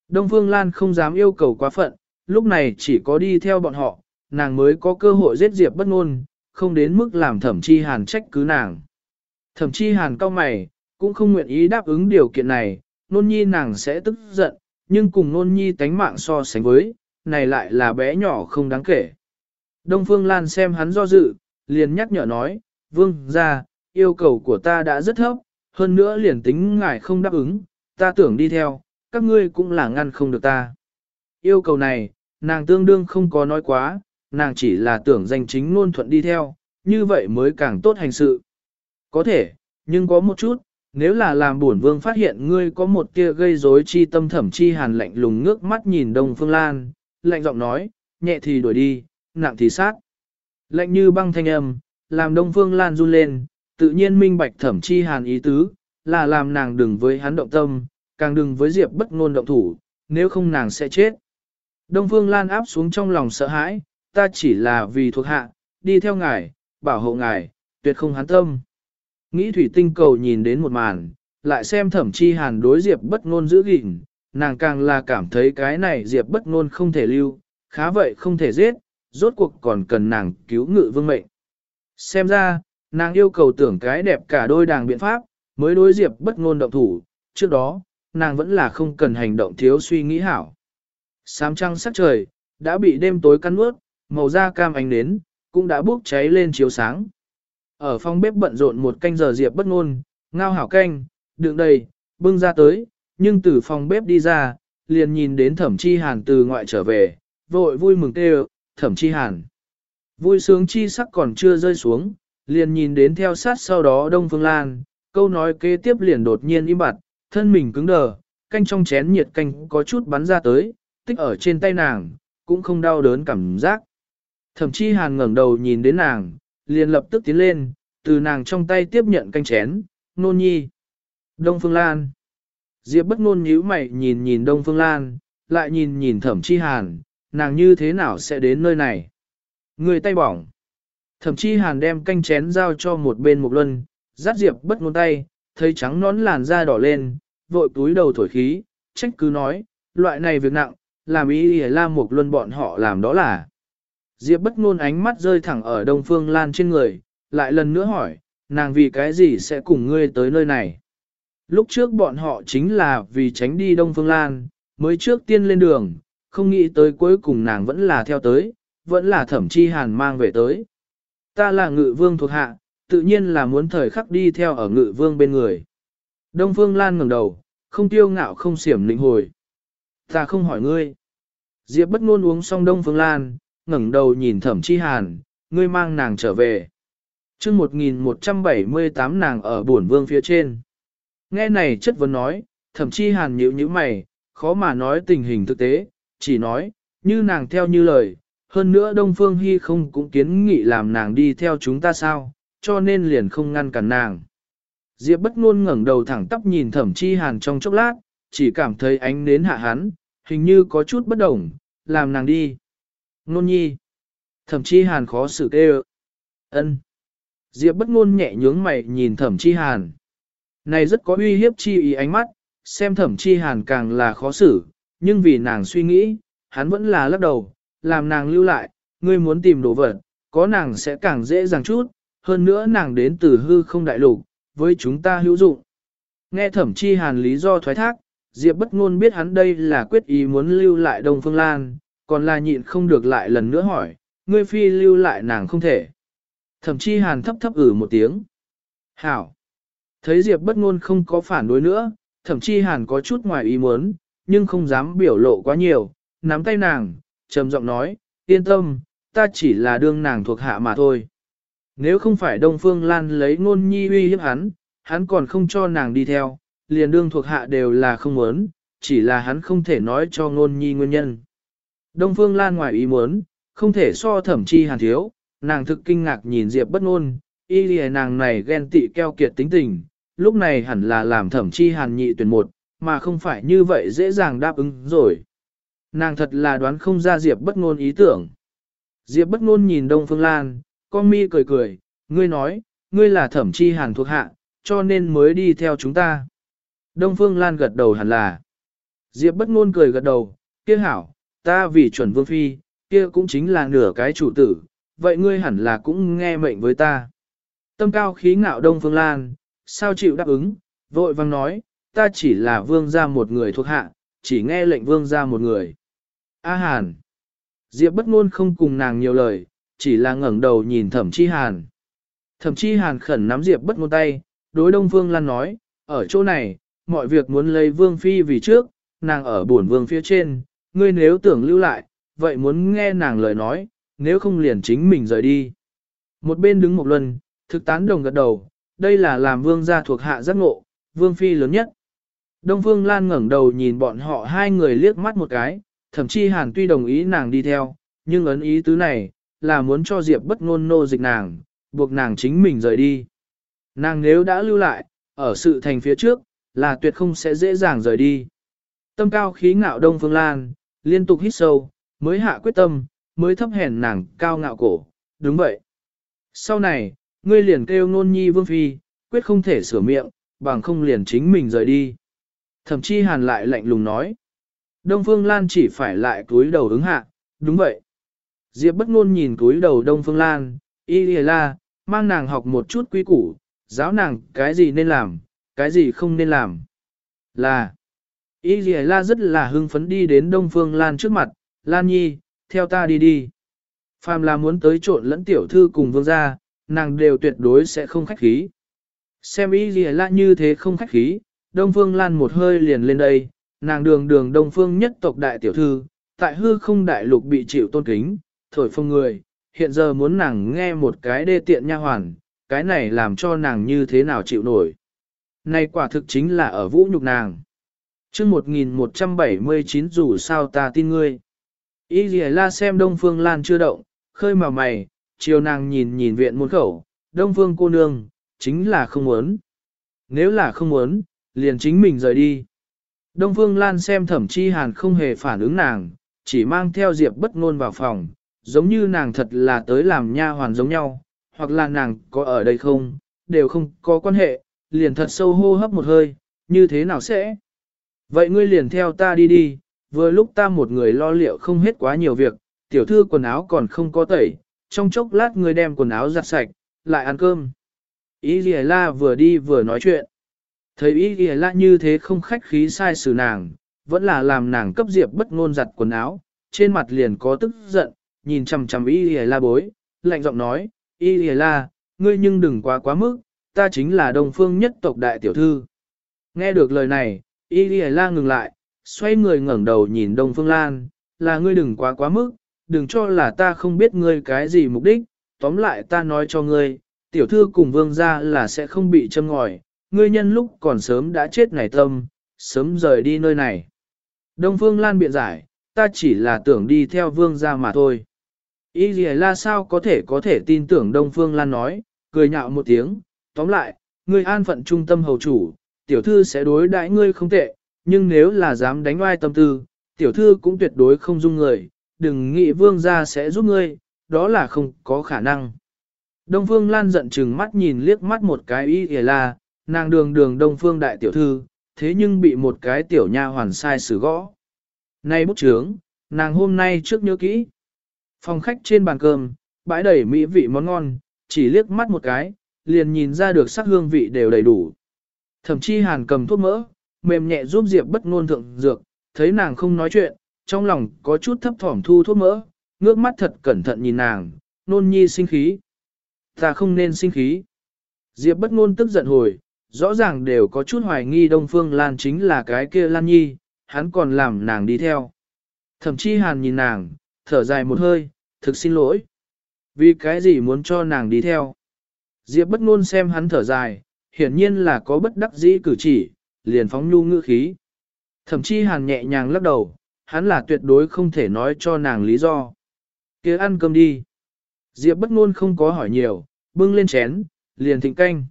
Đông Phương Lan không dám yêu cầu quá phận, lúc này chỉ có đi theo bọn họ, nàng mới có cơ hội giết diệp bất ngôn, không đến mức làm thẩm chi hàn trách cứ nàng. Thẩm chi hàn cao mày, cũng không nguyện ý đáp ứng điều kiện này, nôn nhi nàng sẽ tức giận, nhưng cùng nôn nhi tánh mạng so sánh với, này lại là bé nhỏ không đáng kể. Đông Phương Lan xem hắn do dự, liền nhắc nhở nói, vương ra, yêu cầu của ta đã rất thấp, hơn nữa liền tính ngài không đáp ứng, ta tưởng đi theo, các ngươi cũng là ngăn không được ta. Yêu cầu này, nàng tương đương không có nói quá, nàng chỉ là tưởng danh chính ngôn thuận đi theo, như vậy mới càng tốt hành sự. Có thể, nhưng có một chút, nếu là làm bổn vương phát hiện ngươi có một tia gây rối chi tâm thẩm chi hàn lạnh lùng ngước mắt nhìn Đông Phương Lan, lạnh giọng nói, nhẹ thì đuổi đi, nặng thì sát. Lạnh như băng thanh âm, làm Đông Phương Lan run lên, tự nhiên minh bạch thẩm chi hàn ý tứ, là làm nàng đừng với hắn động tâm, càng đừng với Diệp bất ngôn động thủ, nếu không nàng sẽ chết. Đông Phương Lan áp xuống trong lòng sợ hãi, ta chỉ là vì thuộc hạ, đi theo ngài, bảo hộ ngài, tuyệt không hắn tâm. Nghĩ thủy tinh cầu nhìn đến một màn, lại xem thẩm chi hàn đối Diệp bất ngôn giữ gìn, nàng càng là cảm thấy cái này Diệp bất ngôn không thể lưu, khá vậy không thể giết, rốt cuộc còn cần nàng cứu ngự vương mệnh. Xem ra, nàng yêu cầu tưởng cái đẹp cả đôi đàng biện pháp, mới đối Diệp bất ngôn động thủ, trước đó, nàng vẫn là không cần hành động thiếu suy nghĩ hảo. Sám trăng sắc trời, đã bị đêm tối cắn nuốt, màu da cam ánh nến, cũng đã bốc cháy lên chiếu sáng. Ở phòng bếp bận rộn một canh giờ Diệp bất ngôn, ngao hảo canh, đựng đầy, bưng ra tới, nhưng từ phòng bếp đi ra, liền nhìn đến thẩm chi hàn từ ngoại trở về, vội vui mừng kêu, thẩm chi hàn. Vui sướng chi sắc còn chưa rơi xuống, liền nhìn đến theo sát sau đó Đông Phương Lan, câu nói kế tiếp liền đột nhiên im bặt, thân mình cứng đờ, canh trong chén nhiệt canh có chút bắn ra tới, tích ở trên tay nàng, cũng không đau đớn cảm giác. Thẩm chi hàn ngẩng đầu nhìn đến nàng, liền lập tức tiến lên, từ nàng trong tay tiếp nhận canh chén, nôn nhi. Đông Phương Lan. Diệp bất ngôn nhíu mày nhìn nhìn Đông Phương Lan, lại nhìn nhìn thẩm chi hàn, nàng như thế nào sẽ đến nơi này. Người tay bỏng. Thẩm chi hàn đem canh chén giao cho một bên mục luân, dắt Diệp bất ngôn tay, thấy trắng nón làn da đỏ lên, vội túi đầu thổi khí, trách cứ nói, loại này việc nặng, làm ý ý la Mục luân bọn họ làm đó là. Diệp bất ngôn ánh mắt rơi thẳng ở Đông Phương Lan trên người, lại lần nữa hỏi, nàng vì cái gì sẽ cùng ngươi tới nơi này? Lúc trước bọn họ chính là vì tránh đi Đông Phương Lan, mới trước tiên lên đường, không nghĩ tới cuối cùng nàng vẫn là theo tới, vẫn là thẩm chi hàn mang về tới. Ta là ngự vương thuộc hạ, tự nhiên là muốn thời khắc đi theo ở ngự vương bên người. Đông Phương Lan ngẩng đầu, không tiêu ngạo không xiểm lĩnh hồi. Ta không hỏi ngươi. Diệp bất ngôn uống xong Đông Phương Lan, ngẩng đầu nhìn thẩm chi hàn, ngươi mang nàng trở về. chương 1178 nàng ở buồn vương phía trên. Nghe này chất vấn nói, thẩm chi hàn nhíu nhíu mày, khó mà nói tình hình thực tế, chỉ nói, như nàng theo như lời, hơn nữa Đông Phương Hy không cũng kiến nghị làm nàng đi theo chúng ta sao, cho nên liền không ngăn cản nàng. Diệp bất ngôn ngẩng đầu thẳng tắp nhìn thẩm chi hàn trong chốc lát, chỉ cảm thấy ánh nến hạ hắn, hình như có chút bất đồng, làm nàng đi. Nôn nhi. Thẩm chi hàn khó xử kêu. ân. Diệp bất ngôn nhẹ nhướng mày nhìn thẩm chi hàn. Này rất có uy hiếp chi ý ánh mắt, xem thẩm chi hàn càng là khó xử, nhưng vì nàng suy nghĩ, hắn vẫn là lắc đầu, làm nàng lưu lại, ngươi muốn tìm đồ vật, có nàng sẽ càng dễ dàng chút, hơn nữa nàng đến từ hư không đại lục, với chúng ta hữu dụng. Nghe thẩm chi hàn lý do thoái thác, Diệp bất ngôn biết hắn đây là quyết ý muốn lưu lại Đông Phương Lan, còn là nhịn không được lại lần nữa hỏi, ngươi phi lưu lại nàng không thể. Thẩm chi hàn thấp thấp ử một tiếng. Hảo. Thấy Diệp bất ngôn không có phản đối nữa, thẩm chi hàn có chút ngoài ý muốn, nhưng không dám biểu lộ quá nhiều, nắm tay nàng, trầm giọng nói, yên tâm, ta chỉ là đương nàng thuộc hạ mà thôi. Nếu không phải Đông Phương Lan lấy ngôn nhi uy hiếp hắn, hắn còn không cho nàng đi theo, liền đương thuộc hạ đều là không muốn, chỉ là hắn không thể nói cho ngôn nhi nguyên nhân. Đông Phương Lan ngoài ý muốn, không thể so thẩm chi hàn thiếu, nàng thực kinh ngạc nhìn Diệp bất ngôn, y lìa nàng này ghen tị keo kiệt tính tình, lúc này hẳn là làm thẩm chi hàn nhị tuyển một, mà không phải như vậy dễ dàng đáp ứng rồi. Nàng thật là đoán không ra Diệp bất ngôn ý tưởng. Diệp bất ngôn nhìn Đông Phương Lan, con mi cười cười, ngươi nói, ngươi là thẩm chi hàn thuộc hạ, cho nên mới đi theo chúng ta. Đông Phương Lan gật đầu hẳn là. Diệp bất ngôn cười gật đầu, kia hảo, ta vì chuẩn vương phi, kia cũng chính là nửa cái chủ tử, vậy ngươi hẳn là cũng nghe mệnh với ta. Tâm cao khí ngạo Đông Phương Lan, sao chịu đáp ứng, vội vang nói, ta chỉ là vương gia một người thuộc hạ, chỉ nghe lệnh vương gia một người. A Hàn. Diệp bất ngôn không cùng nàng nhiều lời, chỉ là ngẩng đầu nhìn thẩm chi Hàn. Thẩm chi Hàn khẩn nắm Diệp bất ngôn tay, đối Đông Phương Lan nói, ở chỗ này, mọi việc muốn lấy vương phi vì trước, nàng ở buồn vương phía trên, ngươi nếu tưởng lưu lại, vậy muốn nghe nàng lời nói, nếu không liền chính mình rời đi. Một bên đứng một luân, thực tán đồng gật đầu, đây là làm vương gia thuộc hạ giác ngộ, vương phi lớn nhất. Đông Phương Lan ngẩng đầu nhìn bọn họ hai người liếc mắt một cái, thậm chí hàn tuy đồng ý nàng đi theo, nhưng ấn ý tứ này, là muốn cho Diệp bất ngôn nô dịch nàng, buộc nàng chính mình rời đi. Nàng nếu đã lưu lại, ở sự thành phía trước, là tuyệt không sẽ dễ dàng rời đi. Tâm cao khí ngạo Đông Phương Lan, liên tục hít sâu, mới hạ quyết tâm, mới thấp hèn nàng cao ngạo cổ, đúng vậy. Sau này, ngươi liền kêu ngôn nhi vương phi, quyết không thể sửa miệng, bằng không liền chính mình rời đi. Thậm chí hàn lại lạnh lùng nói. Đông Phương Lan chỉ phải lại cúi đầu ứng hạ, đúng vậy. Diệp bất ngôn nhìn cúi đầu Đông Phương Lan, y lìa la, mang nàng học một chút quy củ, giáo nàng cái gì nên làm, cái gì không nên làm. Là, y lìa la rất là hưng phấn đi đến Đông Phương Lan trước mặt, Lan Nhi, theo ta đi đi. Phàm là muốn tới trộn lẫn tiểu thư cùng vương gia, nàng đều tuyệt đối sẽ không khách khí. Xem y lìa la như thế không khách khí, Đông Phương Lan một hơi liền lên đây, nàng đường đường Đông Phương nhất tộc đại tiểu thư, tại hư không đại lục bị chịu tôn kính, thổi phong người, hiện giờ muốn nàng nghe một cái đê tiện nha hoàn, cái này làm cho nàng như thế nào chịu nổi. Này quả thực chính là ở vũ nhục nàng chương 1179 dù sao ta tin ngươi. Y dì la xem Đông Phương Lan chưa động, khơi màu mày, chiều nàng nhìn nhìn viện môn khẩu, Đông Phương cô nương, chính là không muốn. Nếu là không muốn, liền chính mình rời đi. Đông Phương Lan xem thẩm chi hàn không hề phản ứng nàng, chỉ mang theo Diệp bất ngôn vào phòng, giống như nàng thật là tới làm nha hoàn giống nhau, hoặc là nàng có ở đây không, đều không có quan hệ, liền thật sâu hô hấp một hơi, như thế nào sẽ? Vậy ngươi liền theo ta đi đi, vừa lúc ta một người lo liệu không hết quá nhiều việc, tiểu thư quần áo còn không có tẩy, trong chốc lát ngươi đem quần áo giặt sạch, lại ăn cơm. Ý Lì La vừa đi vừa nói chuyện. Thấy Ý Lì La như thế không khách khí sai xử nàng, vẫn là làm nàng cấp diệp bất ngôn giặt quần áo, trên mặt liền có tức giận, nhìn chằm chằm Ý Lìa La bối, lạnh giọng nói, Ý Lìa La, ngươi nhưng đừng quá quá mức, ta chính là đồng phương nhất tộc đại tiểu thư. Nghe được lời này, Y Lìa La ngừng lại, xoay người ngẩng đầu nhìn Đông Phương Lan, là ngươi đừng quá quá mức, đừng cho là ta không biết ngươi cái gì mục đích, tóm lại ta nói cho ngươi, tiểu thư cùng vương gia là sẽ không bị châm ngòi, ngươi nhân lúc còn sớm đã chết ngày tâm, sớm rời đi nơi này. Đông Phương Lan biện giải, ta chỉ là tưởng đi theo vương gia mà thôi. Y gì la sao có thể có thể tin tưởng Đông Phương Lan nói, cười nhạo một tiếng, tóm lại, ngươi an phận trung tâm hầu chủ, tiểu thư sẽ đối đãi ngươi không tệ, nhưng nếu là dám đánh oai tâm tư, tiểu thư cũng tuyệt đối không dung người, đừng nghĩ vương gia sẽ giúp ngươi, đó là không có khả năng. Đông Phương Lan giận chừng mắt nhìn liếc mắt một cái y gì la, nàng đường đường Đông Phương đại tiểu thư, thế nhưng bị một cái tiểu nha hoàn sai xử gõ. Nay bút trướng, nàng hôm nay trước nhớ kỹ. Phòng khách trên bàn cơm, bãi đầy mỹ vị món ngon, chỉ liếc mắt một cái, liền nhìn ra được sắc hương vị đều đầy đủ. Thậm chí hàn cầm thuốc mỡ, mềm nhẹ giúp Diệp bất ngôn thượng dược, thấy nàng không nói chuyện, trong lòng có chút thấp thỏm thu thuốc mỡ, ngước mắt thật cẩn thận nhìn nàng, nôn nhi sinh khí. Ta không nên sinh khí. Diệp bất ngôn tức giận hồi, rõ ràng đều có chút hoài nghi Đông Phương Lan chính là cái kia Lan Nhi, hắn còn làm nàng đi theo. Thậm chí hàn nhìn nàng, thở dài một hơi, thực xin lỗi. Vì cái gì muốn cho nàng đi theo? Diệp bất ngôn xem hắn thở dài, hiển nhiên là có bất đắc dĩ cử chỉ, liền phóng nhu ngữ khí. Thậm chí hàn nhẹ nhàng lắc đầu, hắn là tuyệt đối không thể nói cho nàng lý do. kia ăn cơm đi. Diệp bất ngôn không có hỏi nhiều, bưng lên chén, liền thịnh canh.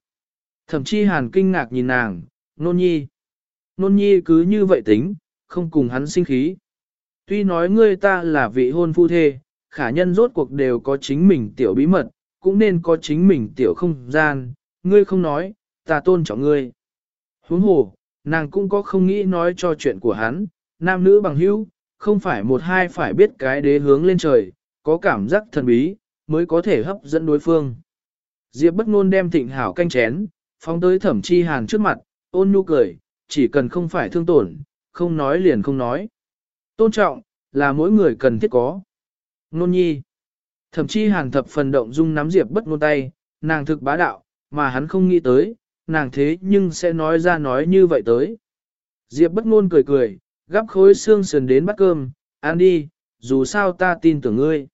Thậm chí hàn kinh ngạc nhìn nàng, nôn nhi. Nôn nhi cứ như vậy tính, không cùng hắn sinh khí. Tuy nói ngươi ta là vị hôn phu thê, khả nhân rốt cuộc đều có chính mình tiểu bí mật, cũng nên có chính mình tiểu không gian, ngươi không nói, ta tôn trọng ngươi. Huống hồ, nàng cũng có không nghĩ nói cho chuyện của hắn, nam nữ bằng hữu, không phải một hai phải biết cái đế hướng lên trời, có cảm giác thần bí, mới có thể hấp dẫn đối phương. Diệp bất ngôn đem thịnh hảo canh chén, phóng tới thẩm chi hàn trước mặt, ôn nhu cười, chỉ cần không phải thương tổn, không nói liền không nói. Tôn trọng, là mỗi người cần thiết có. Nôn nhi. thẩm chi hàn thập phần động dung nắm Diệp bất ngôn tay, nàng thực bá đạo, mà hắn không nghĩ tới, nàng thế nhưng sẽ nói ra nói như vậy tới. Diệp bất ngôn cười cười, gắp khối xương sườn đến bắt cơm, ăn đi, dù sao ta tin tưởng ngươi.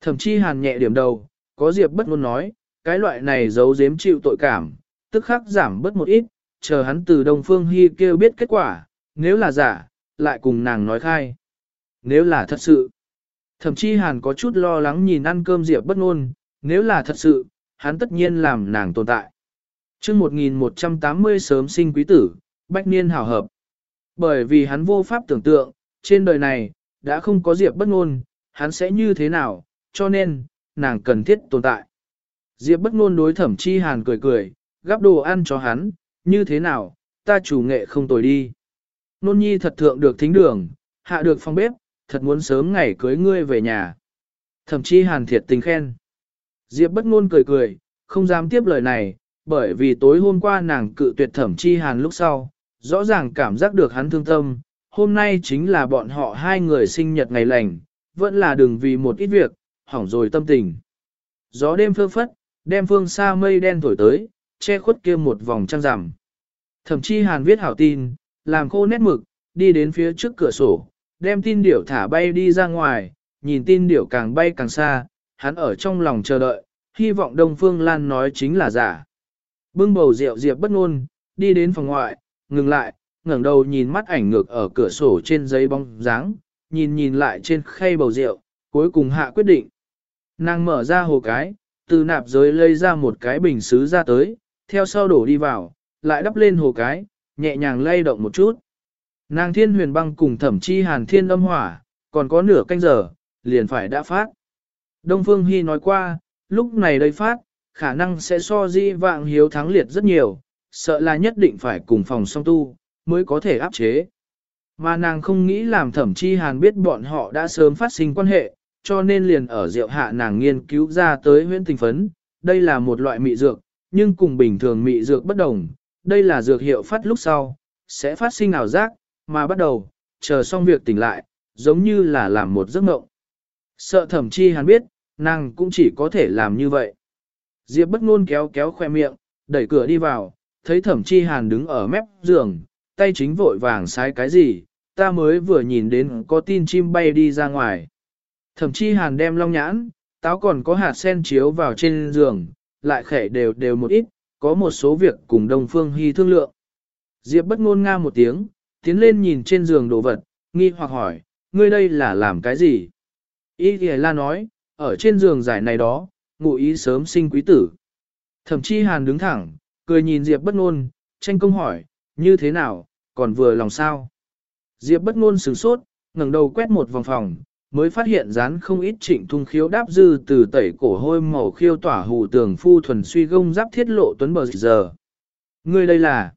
Thậm chí hàn nhẹ điểm đầu, có Diệp bất ngôn nói, cái loại này giấu giếm chịu tội cảm, tức khắc giảm bớt một ít, chờ hắn từ Đông Phương Hy kêu biết kết quả, nếu là giả, lại cùng nàng nói khai. Nếu là thật sự, thậm chí hàn có chút lo lắng nhìn ăn cơm Diệp bất ngôn, nếu là thật sự, hắn tất nhiên làm nàng tồn tại chương 1180 sớm sinh quý tử, bách niên hảo hợp. Bởi vì hắn vô pháp tưởng tượng, trên đời này, đã không có Diệp bất ngôn, hắn sẽ như thế nào, cho nên, nàng cần thiết tồn tại. Diệp bất ngôn đối thẩm chi hàn cười cười, gắp đồ ăn cho hắn, như thế nào, ta chủ nghệ không tồi đi. Nôn nhi thật thượng được thính đường, hạ được phòng bếp, thật muốn sớm ngày cưới ngươi về nhà. Thẩm chi hàn thiệt tình khen. Diệp bất ngôn cười cười, không dám tiếp lời này, bởi vì tối hôm qua nàng cự tuyệt thẩm chi hàn lúc sau, rõ ràng cảm giác được hắn thương tâm, hôm nay chính là bọn họ hai người sinh nhật ngày lành, vẫn là đừng vì một ít việc, hỏng rồi tâm tình. Gió đêm phơ phất, đem phương xa mây đen thổi tới, che khuất kia một vòng trăng rằm. Thẩm chi hàn viết hảo tin, làm khô nét mực, đi đến phía trước cửa sổ, đem tin điểu thả bay đi ra ngoài, nhìn tin điểu càng bay càng xa, hắn ở trong lòng chờ đợi, hy vọng Đông Phương Lan nói chính là giả. Bưng bầu rượu diệp bất ngôn, đi đến phòng ngoại, ngừng lại, ngẩng đầu nhìn mắt ảnh ngược ở cửa sổ trên giấy bóng dáng, nhìn nhìn lại trên khay bầu rượu, cuối cùng hạ quyết định. Nàng mở ra hồ cái, từ nạp giới lấy ra một cái bình sứ ra tới, theo sau đổ đi vào, lại đắp lên hồ cái, nhẹ nhàng lay động một chút. Nàng thiên huyền băng cùng thẩm chi hàn thiên âm hỏa, còn có nửa canh giờ, liền phải đã phát. Đông Phương Hy nói qua, lúc này đây phát, khả năng sẽ so di vạng hiếu thắng liệt rất nhiều, sợ là nhất định phải cùng phòng song tu, mới có thể áp chế. Mà nàng không nghĩ làm thẩm chi hàn biết bọn họ đã sớm phát sinh quan hệ, cho nên liền ở rượu hạ nàng nghiên cứu ra tới huyễn tình phấn. Đây là một loại mị dược, nhưng cùng bình thường mị dược bất đồng, đây là dược hiệu phát lúc sau, sẽ phát sinh ảo giác, mà bắt đầu, chờ xong việc tỉnh lại, giống như là làm một giấc mộng. Sợ thẩm chi hàn biết, nàng cũng chỉ có thể làm như vậy. Diệp bất ngôn kéo kéo khoe miệng, đẩy cửa đi vào, thấy thẩm chi hàn đứng ở mép giường, tay chính vội vàng sai cái gì, ta mới vừa nhìn đến có tin chim bay đi ra ngoài. Thẩm chi hàn đem long nhãn, táo còn có hạt sen chiếu vào trên giường, lại khẻ đều đều một ít, có một số việc cùng Đông Phương Hy thương lượng. Diệp bất ngôn nga một tiếng, tiến lên nhìn trên giường đồ vật, nghi hoặc hỏi, ngươi đây là làm cái gì? Y thì là nói, ở trên giường giải này đó, ngụ ý sớm sinh quý tử. Thẩm chi hàn đứng thẳng, cười nhìn Diệp bất ngôn, tranh công hỏi, như thế nào, còn vừa lòng sao? Diệp bất ngôn sửng sốt, ngẩng đầu quét một vòng phòng, mới phát hiện dán không ít trịnh thung khiếu đáp dư từ tẩy cổ hôi màu khiêu tỏa hù tường phu thuần suy gông giáp thiết lộ tuấn bờ giờ. Ngươi đây là...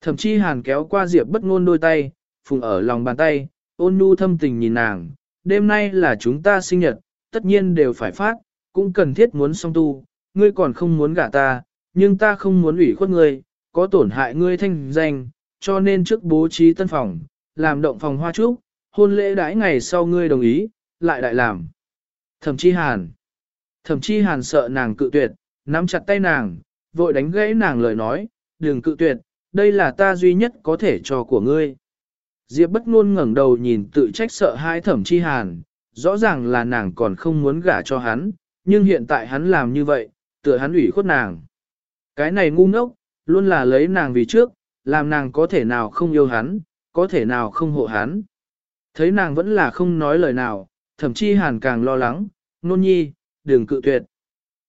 Thậm chí hàn kéo qua Diệp bất ngôn đôi tay, phùng ở lòng bàn tay, ôn nhu thâm tình nhìn nàng, đêm nay là chúng ta sinh nhật, tất nhiên đều phải phát, cũng cần thiết muốn song tu, ngươi còn không muốn gả ta, nhưng ta không muốn ủy khuất ngươi, có tổn hại ngươi thanh danh, cho nên trước bố trí tân phòng, làm động phòng hoa trúc, hôn lễ đãi ngày sau ngươi đồng ý, lại đại làm. Thẩm chi hàn. Thẩm chi hàn sợ nàng cự tuyệt, nắm chặt tay nàng, vội đánh gãy nàng lời nói, đừng cự tuyệt, đây là ta duy nhất có thể cho của ngươi. Diệp bất ngôn ngẩng đầu nhìn tự trách sợ hai thẩm chi hàn, rõ ràng là nàng còn không muốn gả cho hắn, nhưng hiện tại hắn làm như vậy, tựa hắn ủy khuất nàng. Cái này ngu ngốc, luôn là lấy nàng vì trước, làm nàng có thể nào không yêu hắn, có thể nào không hộ hắn. Thấy nàng vẫn là không nói lời nào, thậm chí hàn càng lo lắng, nôn nhi, đừng cự tuyệt.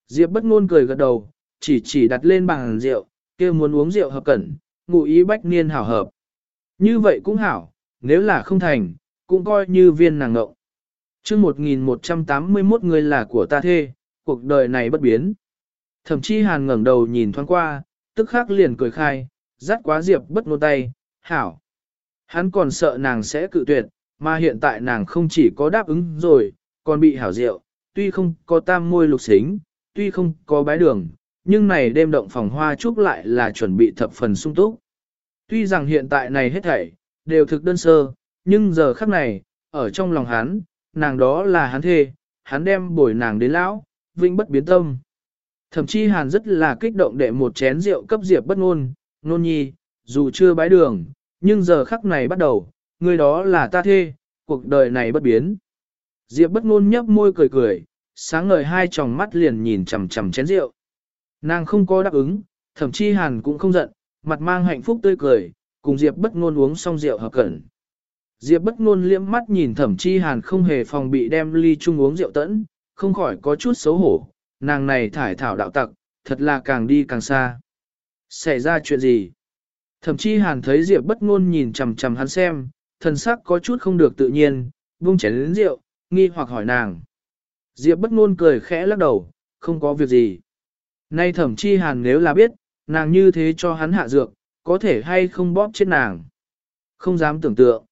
Diệp bất ngôn cười gật đầu, chỉ chỉ đặt lên bàn rượu, kêu muốn uống rượu hợp cẩn, ngụ ý bách niên hảo hợp. Như vậy cũng hảo, nếu là không thành, cũng coi như viên nàng ngộng chương 1181 người là của ta thê, cuộc đời này bất biến. Thậm chí hàn ngẩng đầu nhìn thoáng qua, tức khắc liền cười khai, dắt quá diệp bất ngôn tay, hảo. Hắn còn sợ nàng sẽ cự tuyệt, mà hiện tại nàng không chỉ có đáp ứng rồi, còn bị hảo rượu, tuy không có tam môi lục xính, tuy không có bái đường, nhưng này đêm động phòng hoa trúc lại là chuẩn bị thập phần sung túc. Tuy rằng hiện tại này hết thảy, đều thực đơn sơ, nhưng giờ khắc này, ở trong lòng hắn, nàng đó là hắn thê, hắn đem bồi nàng đến lão, vinh bất biến tâm. Thậm chí hàn rất là kích động để một chén rượu cấp diệp bất ngôn, nôn nhi, dù chưa bái đường, nhưng giờ khắc này bắt đầu, người đó là ta thê, cuộc đời này bất biến. Diệp bất ngôn nhấp môi cười cười, sáng ngời hai tròng mắt liền nhìn chằm chằm chén rượu. Nàng không có đáp ứng, thậm chí hàn cũng không giận, mặt mang hạnh phúc tươi cười, cùng Diệp bất ngôn uống xong rượu hợp cẩn. Diệp bất ngôn liếm mắt nhìn thẩm chi hàn không hề phòng bị đem ly chung uống rượu tẫn, không khỏi có chút xấu hổ, nàng này thải thảo đạo tặc, thật là càng đi càng xa. Xảy ra chuyện gì? Thẩm chi hàn thấy Diệp bất ngôn nhìn chầm chầm hắn xem, thần sắc có chút không được tự nhiên, buông chén lớn rượu, nghi hoặc hỏi nàng. Diệp bất ngôn cười khẽ lắc đầu, không có việc gì. Nay thẩm chi hàn nếu là biết, nàng như thế cho hắn hạ dược, có thể hay không bóp chết nàng. Không dám tưởng tượng.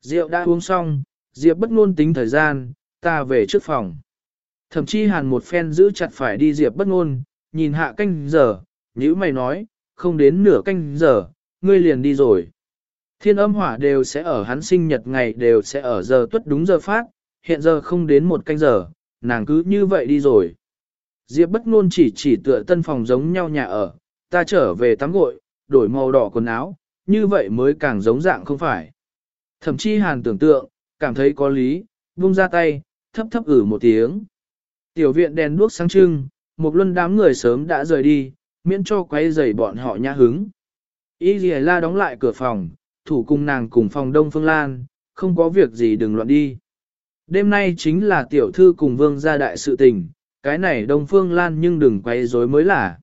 Rượu đã uống xong, Diệp bất ngôn tính thời gian, ta về trước phòng. Thẩm chi hàn một phen giữ chặt phải đi Diệp bất ngôn, nhìn hạ canh giờ, nhữ mày nói, không đến nửa canh giờ, ngươi liền đi rồi. Thiên âm hỏa đều sẽ ở hắn sinh nhật ngày đều sẽ ở giờ tuất đúng giờ phát, hiện giờ không đến một canh giờ, nàng cứ như vậy đi rồi. Diệp bất ngôn chỉ chỉ tựa tân phòng giống nhau nhà ở, ta trở về tắm gội, đổi màu đỏ quần áo, như vậy mới càng giống dạng không phải. Thậm chí hàn tưởng tượng, cảm thấy có lý, buông ra tay, thấp thấp ử một tiếng. Tiểu viện đèn đuốc sáng trưng, một luân đám người sớm đã rời đi, miễn cho quay rầy bọn họ nhã hứng. Y La đóng lại cửa phòng, thủ cùng nàng cùng phòng Đông Phương Lan, không có việc gì đừng loạn đi. Đêm nay chính là tiểu thư cùng vương gia đại sự tình, cái này Đông Phương Lan nhưng đừng quay rối mới là.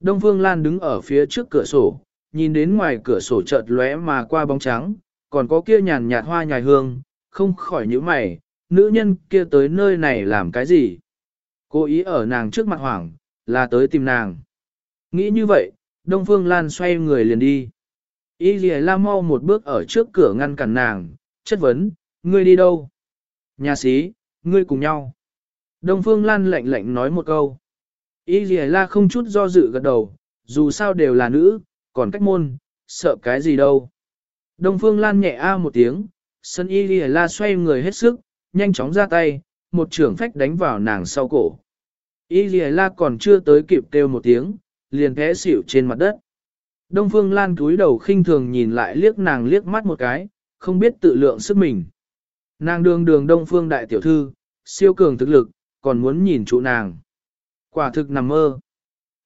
Đông Phương Lan đứng ở phía trước cửa sổ, nhìn đến ngoài cửa sổ chợt lóe mà qua bóng trắng, còn có kia nhàn nhạt hoa nhài hương, không khỏi nhíu mày, nữ nhân kia tới nơi này làm cái gì? cố ý ở nàng trước mặt hoảng, là tới tìm nàng. Nghĩ như vậy, Đông Phương Lan xoay người liền đi. Y lìa La mau một bước ở trước cửa ngăn cản nàng, chất vấn, ngươi đi đâu? Nhà sĩ, ngươi cùng nhau. Đông Phương Lan lạnh lạnh nói một câu. Y lìa La không chút do dự gật đầu, dù sao đều là nữ, còn cách môn, sợ cái gì đâu. Đông Phương Lan nhẹ a một tiếng, sân Y Lì La xoay người hết sức, nhanh chóng ra tay, một trưởng phách đánh vào nàng sau cổ. Y Lì La còn chưa tới kịp kêu một tiếng, liền té xỉu trên mặt đất. Đông Phương Lan cúi đầu khinh thường nhìn lại liếc nàng liếc mắt một cái, không biết tự lượng sức mình. Nàng đường đường Đông Phương đại tiểu thư, siêu cường thực lực, còn muốn nhìn trụ nàng. Quả thực nằm mơ.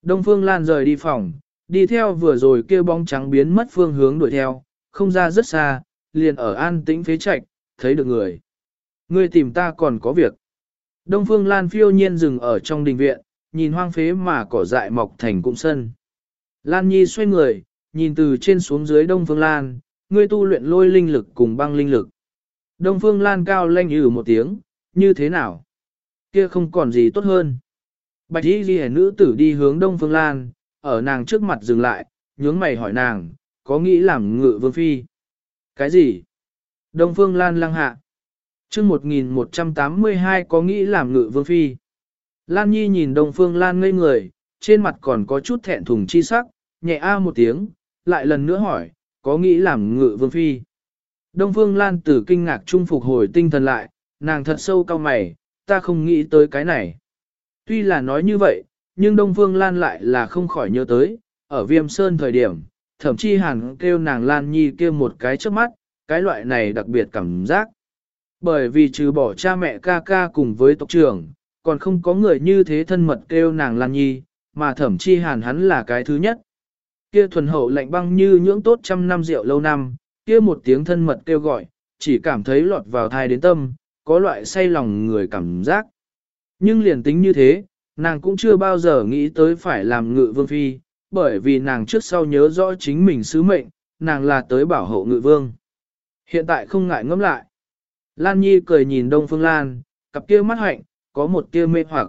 Đông Phương Lan rời đi phòng, đi theo vừa rồi kêu bóng trắng biến mất phương hướng đuổi theo, không ra rất xa, liền ở an tĩnh phế trạch, thấy được người. Người tìm ta còn có việc. Đông Phương Lan phiêu nhiên dừng ở trong đình viện, nhìn hoang phế mà cỏ dại mọc thành cụm sân. Lan Nhi xoay người, nhìn từ trên xuống dưới Đông Phương Lan, ngươi tu luyện lôi linh lực cùng băng linh lực. Đông Phương Lan cao lanh ừ một tiếng, như thế nào? Kia không còn gì tốt hơn. Bạch y ghi nữ tử đi hướng Đông Phương Lan, ở nàng trước mặt dừng lại, nhướng mày hỏi nàng, có nghĩ làm ngự vương phi? Cái gì? Đông Phương Lan lăng hạ. chương 1182 có nghĩ làm ngự vương phi. Lan Nhi nhìn Đông Phương Lan ngây người, trên mặt còn có chút thẹn thùng chi sắc, nhẹ a một tiếng, lại lần nữa hỏi, có nghĩ làm ngự vương phi. Đông Phương Lan từ kinh ngạc trung phục hồi tinh thần lại, nàng thật sâu cao mày, ta không nghĩ tới cái này. Tuy là nói như vậy, nhưng Đông Phương Lan lại là không khỏi nhớ tới, ở viêm sơn thời điểm, thậm chí hàn kêu nàng Lan Nhi kêu một cái trước mắt, cái loại này đặc biệt cảm giác. Bởi vì trừ bỏ cha mẹ ca ca cùng với tộc trưởng, còn không có người như thế thân mật kêu nàng Lan Nhi, mà thẩm chi hàn hắn là cái thứ nhất. Kia thuần hậu lạnh băng như nhưỡng tốt trăm năm rượu lâu năm, kia một tiếng thân mật kêu gọi, chỉ cảm thấy lọt vào thai đến tâm, có loại say lòng người cảm giác. Nhưng liền tính như thế, nàng cũng chưa bao giờ nghĩ tới phải làm ngự vương phi, bởi vì nàng trước sau nhớ rõ chính mình sứ mệnh, nàng là tới bảo hộ ngự vương. Hiện tại không ngại ngẫm lại. Lan Nhi cười nhìn Đông Phương Lan, cặp kia mắt hạnh, có một tia mê hoặc.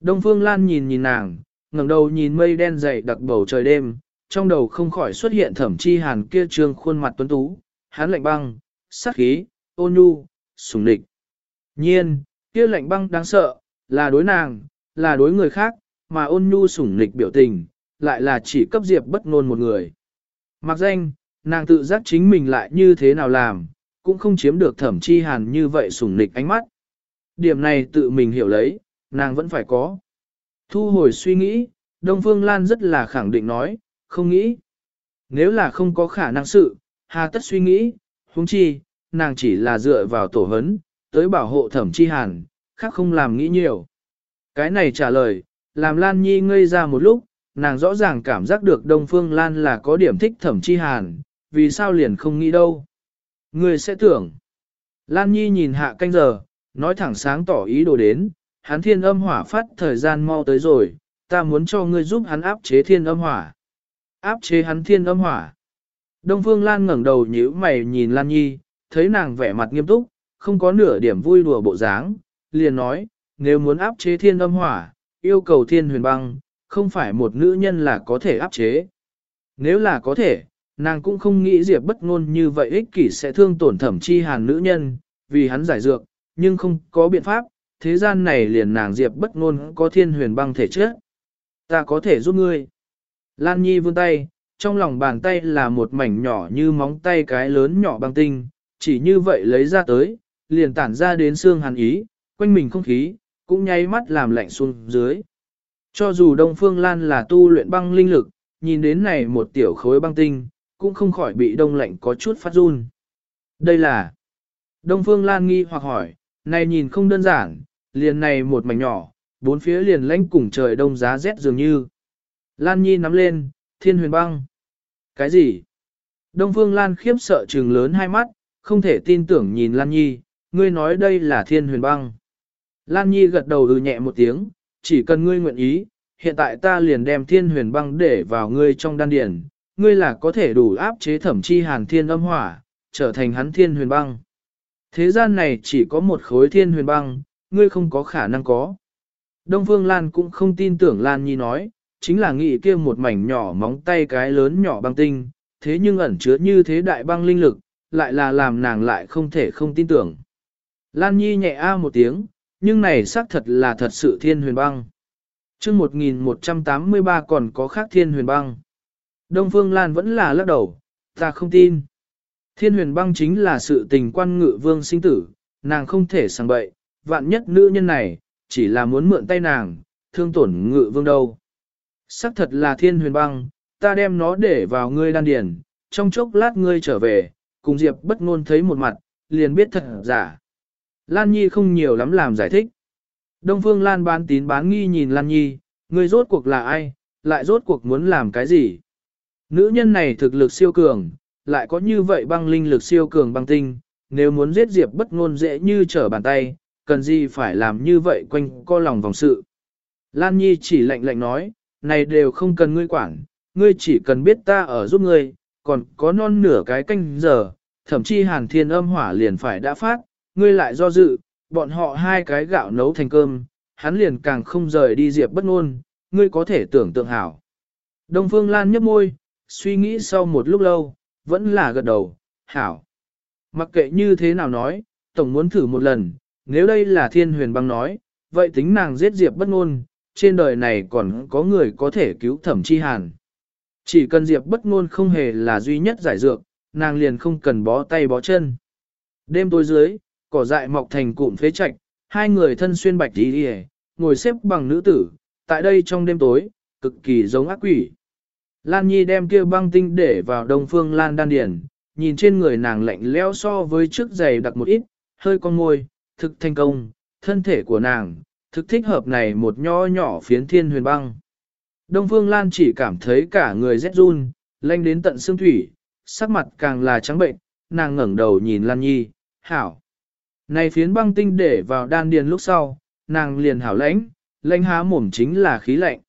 Đông Phương Lan nhìn nhìn nàng, ngẩng đầu nhìn mây đen dày đặc bầu trời đêm, trong đầu không khỏi xuất hiện thẩm chi hàn kia trương khuôn mặt tuấn tú, hắn lạnh băng, sát khí, ôn nhu, sùng địch. Nhiên, kia lạnh băng đáng sợ, là đối nàng, là đối người khác, mà ôn nhu sủng nịch biểu tình, lại là chỉ cấp diệp bất ngôn một người. Mặc danh, nàng tự giác chính mình lại như thế nào làm, cũng không chiếm được thẩm chi hàn như vậy sủng nịch ánh mắt. Điểm này tự mình hiểu lấy, nàng vẫn phải có. Thu hồi suy nghĩ, Đông Phương Lan rất là khẳng định nói, không nghĩ. Nếu là không có khả năng sự, hà tất suy nghĩ, huống chi, nàng chỉ là dựa vào tổ hấn, tới bảo hộ thẩm chi hàn, khác không làm nghĩ nhiều. Cái này trả lời, làm Lan Nhi ngây ra một lúc, nàng rõ ràng cảm giác được Đông Phương Lan là có điểm thích thẩm chi hàn, vì sao liền không nghĩ đâu. Người sẽ tưởng. Lan Nhi nhìn hạ canh giờ, nói thẳng sáng tỏ ý đồ đến, hắn thiên âm hỏa phát thời gian mau tới rồi, ta muốn cho ngươi giúp hắn áp chế thiên âm hỏa. Áp chế hắn thiên âm hỏa. Đông Phương Lan ngẩng đầu nhíu mày nhìn Lan Nhi, thấy nàng vẻ mặt nghiêm túc, không có nửa điểm vui đùa bộ dáng, liền nói, nếu muốn áp chế thiên âm hỏa, yêu cầu thiên huyền băng, không phải một nữ nhân là có thể áp chế. Nếu là có thể, nàng cũng không nghĩ Diệp bất ngôn như vậy ích kỷ sẽ thương tổn thẩm chi hàn nữ nhân, vì hắn giải dược, nhưng không có biện pháp, thế gian này liền nàng Diệp bất ngôn có thiên huyền băng thể chất. Ta có thể giúp ngươi. Lan Nhi vươn tay, trong lòng bàn tay là một mảnh nhỏ như móng tay cái lớn nhỏ băng tinh, chỉ như vậy lấy ra tới, liền tản ra đến xương hàn ý, quanh mình không khí, cũng nháy mắt làm lạnh xuống dưới. Cho dù Đông Phương Lan là tu luyện băng linh lực, nhìn đến này một tiểu khối băng tinh, cũng không khỏi bị đông lạnh có chút phát run. Đây là Đông Phương Lan nghi hoặc hỏi, này nhìn không đơn giản, liền này một mảnh nhỏ, bốn phía liền lãnh cùng trời đông giá rét dường như. Lan Nhi nắm lên, thiên huyền băng. Cái gì? Đông Phương Lan khiếp sợ trừng lớn hai mắt, không thể tin tưởng nhìn Lan Nhi, ngươi nói đây là thiên huyền băng. Lan Nhi gật đầu ừ nhẹ một tiếng, chỉ cần ngươi nguyện ý, hiện tại ta liền đem thiên huyền băng để vào ngươi trong đan điển, ngươi là có thể đủ áp chế thẩm chi hàn thiên âm hỏa, trở thành hắn thiên huyền băng. Thế gian này chỉ có một khối thiên huyền băng, ngươi không có khả năng có. Đông Phương Lan cũng không tin tưởng Lan Nhi nói, chính là nghĩ kia một mảnh nhỏ móng tay cái lớn nhỏ băng tinh, thế nhưng ẩn chứa như thế đại băng linh lực, lại là làm nàng lại không thể không tin tưởng. Lan Nhi nhẹ a một tiếng, nhưng này xác thật là thật sự thiên huyền băng. chương 1183 còn có khác thiên huyền băng. Đông Phương Lan vẫn là lắc đầu, ta không tin. Thiên huyền băng chính là sự tình quan ngự vương sinh tử, nàng không thể sang bậy, vạn nhất nữ nhân này, chỉ là muốn mượn tay nàng, thương tổn ngự vương đâu. Sắc thật là thiên huyền băng, ta đem nó để vào ngươi đan điền, trong chốc lát ngươi trở về, cùng Diệp bất ngôn thấy một mặt, liền biết thật giả. Lan Nhi không nhiều lắm làm giải thích. Đông Phương Lan bán tín bán nghi nhìn Lan Nhi, ngươi rốt cuộc là ai, lại rốt cuộc muốn làm cái gì. Nữ nhân này thực lực siêu cường, lại có như vậy băng linh lực siêu cường băng tinh, nếu muốn giết Diệp bất ngôn dễ như trở bàn tay, cần gì phải làm như vậy quanh co lòng vòng sự. Lan Nhi chỉ lạnh lạnh nói, này đều không cần ngươi quản, ngươi chỉ cần biết ta ở giúp ngươi, còn có non nửa cái canh giờ, thậm chí hàn thiên âm hỏa liền phải đã phát, ngươi lại do dự, bọn họ hai cái gạo nấu thành cơm, hắn liền càng không rời đi diệp bất ngôn, ngươi có thể tưởng tượng hảo. Đông Phương Lan nhấp môi, suy nghĩ sau một lúc lâu, vẫn là gật đầu, hảo. Mặc kệ như thế nào nói, tổng muốn thử một lần, nếu đây là thiên huyền băng nói, vậy tính nàng giết diệp bất ngôn, trên đời này còn có người có thể cứu thẩm chi hàn. Chỉ cần diệp bất ngôn không hề là duy nhất giải dược, nàng liền không cần bó tay bó chân. Đêm tối dưới, cỏ dại mọc thành cụm phế trạch, hai người thân xuyên bạch đi đi ngồi xếp bằng nữ tử, tại đây trong đêm tối, cực kỳ giống ác quỷ. Lan Nhi đem kia băng tinh để vào đông phương Lan đan điển, nhìn trên người nàng lạnh lẽo so với trước giày đặc một ít, hơi con môi, thực thành công, thân thể của nàng, thực thích hợp này một nho nhỏ phiến thiên huyền băng. Đông Phương Lan chỉ cảm thấy cả người rét run, lanh đến tận xương thủy, sắc mặt càng là trắng bệnh, nàng ngẩng đầu nhìn Lan Nhi, hảo. Này phiến băng tinh để vào đan điền lúc sau, nàng liền hảo lãnh, lãnh há mồm chính là khí lạnh.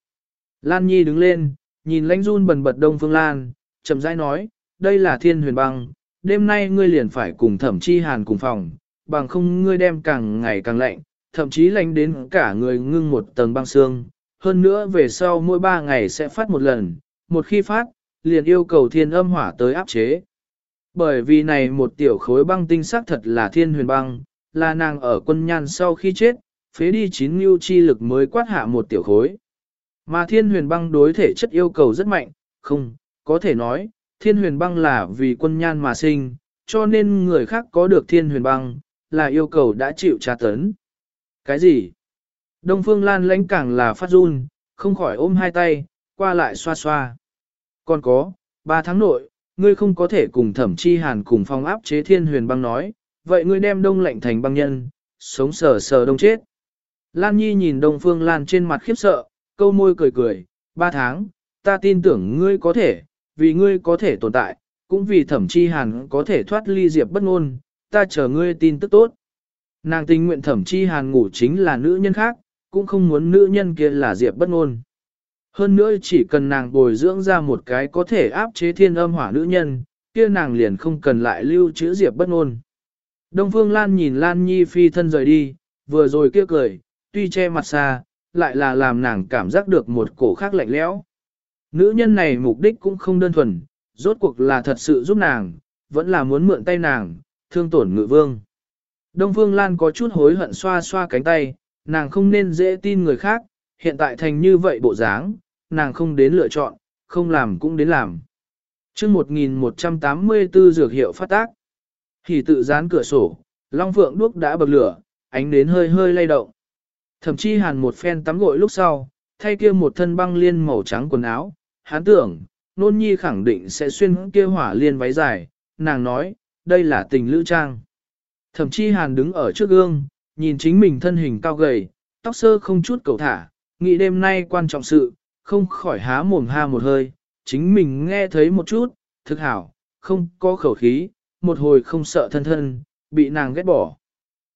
Lan Nhi đứng lên, nhìn lãnh run bần bật Đông Phương Lan, chậm rãi nói, đây là thiên huyền băng, đêm nay ngươi liền phải cùng thẩm chi hàn cùng phòng, bằng không ngươi đem càng ngày càng lạnh, thậm chí lạnh đến cả người ngưng một tầng băng xương. Hơn nữa về sau mỗi ba ngày sẽ phát một lần, một khi phát, liền yêu cầu thiên âm hỏa tới áp chế. Bởi vì này một tiểu khối băng tinh sắc thật là thiên huyền băng, là nàng ở quân nhan sau khi chết, phế đi chín mưu chi lực mới quát hạ một tiểu khối. Mà thiên huyền băng đối thể chất yêu cầu rất mạnh, không, có thể nói, thiên huyền băng là vì quân nhan mà sinh, cho nên người khác có được thiên huyền băng, là yêu cầu đã chịu tra tấn. Cái gì? Đông Phương Lan lãnh càng là phát run, không khỏi ôm hai tay, qua lại xoa xoa. Còn có, ba tháng nội, ngươi không có thể cùng thẩm chi hàn cùng phong áp chế thiên huyền băng nói, vậy ngươi đem đông lạnh thành băng nhân, sống sờ sờ đông chết. Lan Nhi nhìn Đông Phương Lan trên mặt khiếp sợ, câu môi cười cười, ba tháng, ta tin tưởng ngươi có thể, vì ngươi có thể tồn tại, cũng vì thẩm chi hàn có thể thoát ly diệp bất ngôn, ta chờ ngươi tin tức tốt. Nàng tình nguyện thẩm chi hàn ngủ chính là nữ nhân khác, cũng không muốn nữ nhân kia là diệp bất ngôn. Hơn nữa chỉ cần nàng bồi dưỡng ra một cái có thể áp chế thiên âm hỏa nữ nhân, kia nàng liền không cần lại lưu trữ diệp bất ngôn. Đông Phương Lan nhìn Lan Nhi phi thân rời đi, vừa rồi kia cười, tuy che mặt xa, lại là làm nàng cảm giác được một cổ khác lạnh lẽo. Nữ nhân này mục đích cũng không đơn thuần, rốt cuộc là thật sự giúp nàng, vẫn là muốn mượn tay nàng, thương tổn ngự vương. Đông Phương Lan có chút hối hận xoa xoa cánh tay, nàng không nên dễ tin người khác, hiện tại thành như vậy bộ dáng, nàng không đến lựa chọn, không làm cũng đến làm. chương 1184 dược hiệu phát tác, thì tự dán cửa sổ, Long Phượng đuốc đã bật lửa, ánh đến hơi hơi lay động. Thậm chí hàn một phen tắm gội lúc sau, thay kia một thân băng liên màu trắng quần áo, hán tưởng, nôn nhi khẳng định sẽ xuyên kia hỏa liên váy dài, nàng nói, đây là tình lữ trang. Thậm chí hàn đứng ở trước gương, nhìn chính mình thân hình cao gầy, tóc sơ không chút cầu thả, nghĩ đêm nay quan trọng sự, không khỏi há mồm ha một hơi, chính mình nghe thấy một chút, thực hảo, không có khẩu khí, một hồi không sợ thân thân, bị nàng ghét bỏ.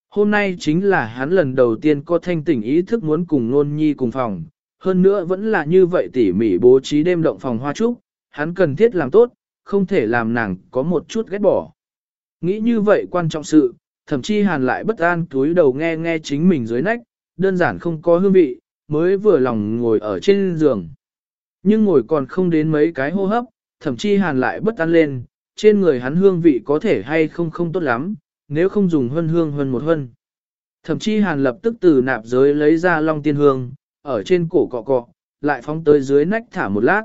Hôm nay chính là hắn lần đầu tiên có thanh tỉnh ý thức muốn cùng nôn nhi cùng phòng, hơn nữa vẫn là như vậy tỉ mỉ bố trí đêm động phòng hoa trúc, hắn cần thiết làm tốt, không thể làm nàng có một chút ghét bỏ. Nghĩ như vậy quan trọng sự, thậm chí hàn lại bất an túi đầu nghe nghe chính mình dưới nách, đơn giản không có hương vị, mới vừa lòng ngồi ở trên giường. Nhưng ngồi còn không đến mấy cái hô hấp, thậm chí hàn lại bất an lên, trên người hắn hương vị có thể hay không không tốt lắm, nếu không dùng hân hương hơn một hân. Thậm chí hàn lập tức từ nạp giới lấy ra long tiên hương, ở trên cổ cọ cọ, lại phóng tới dưới nách thả một lát.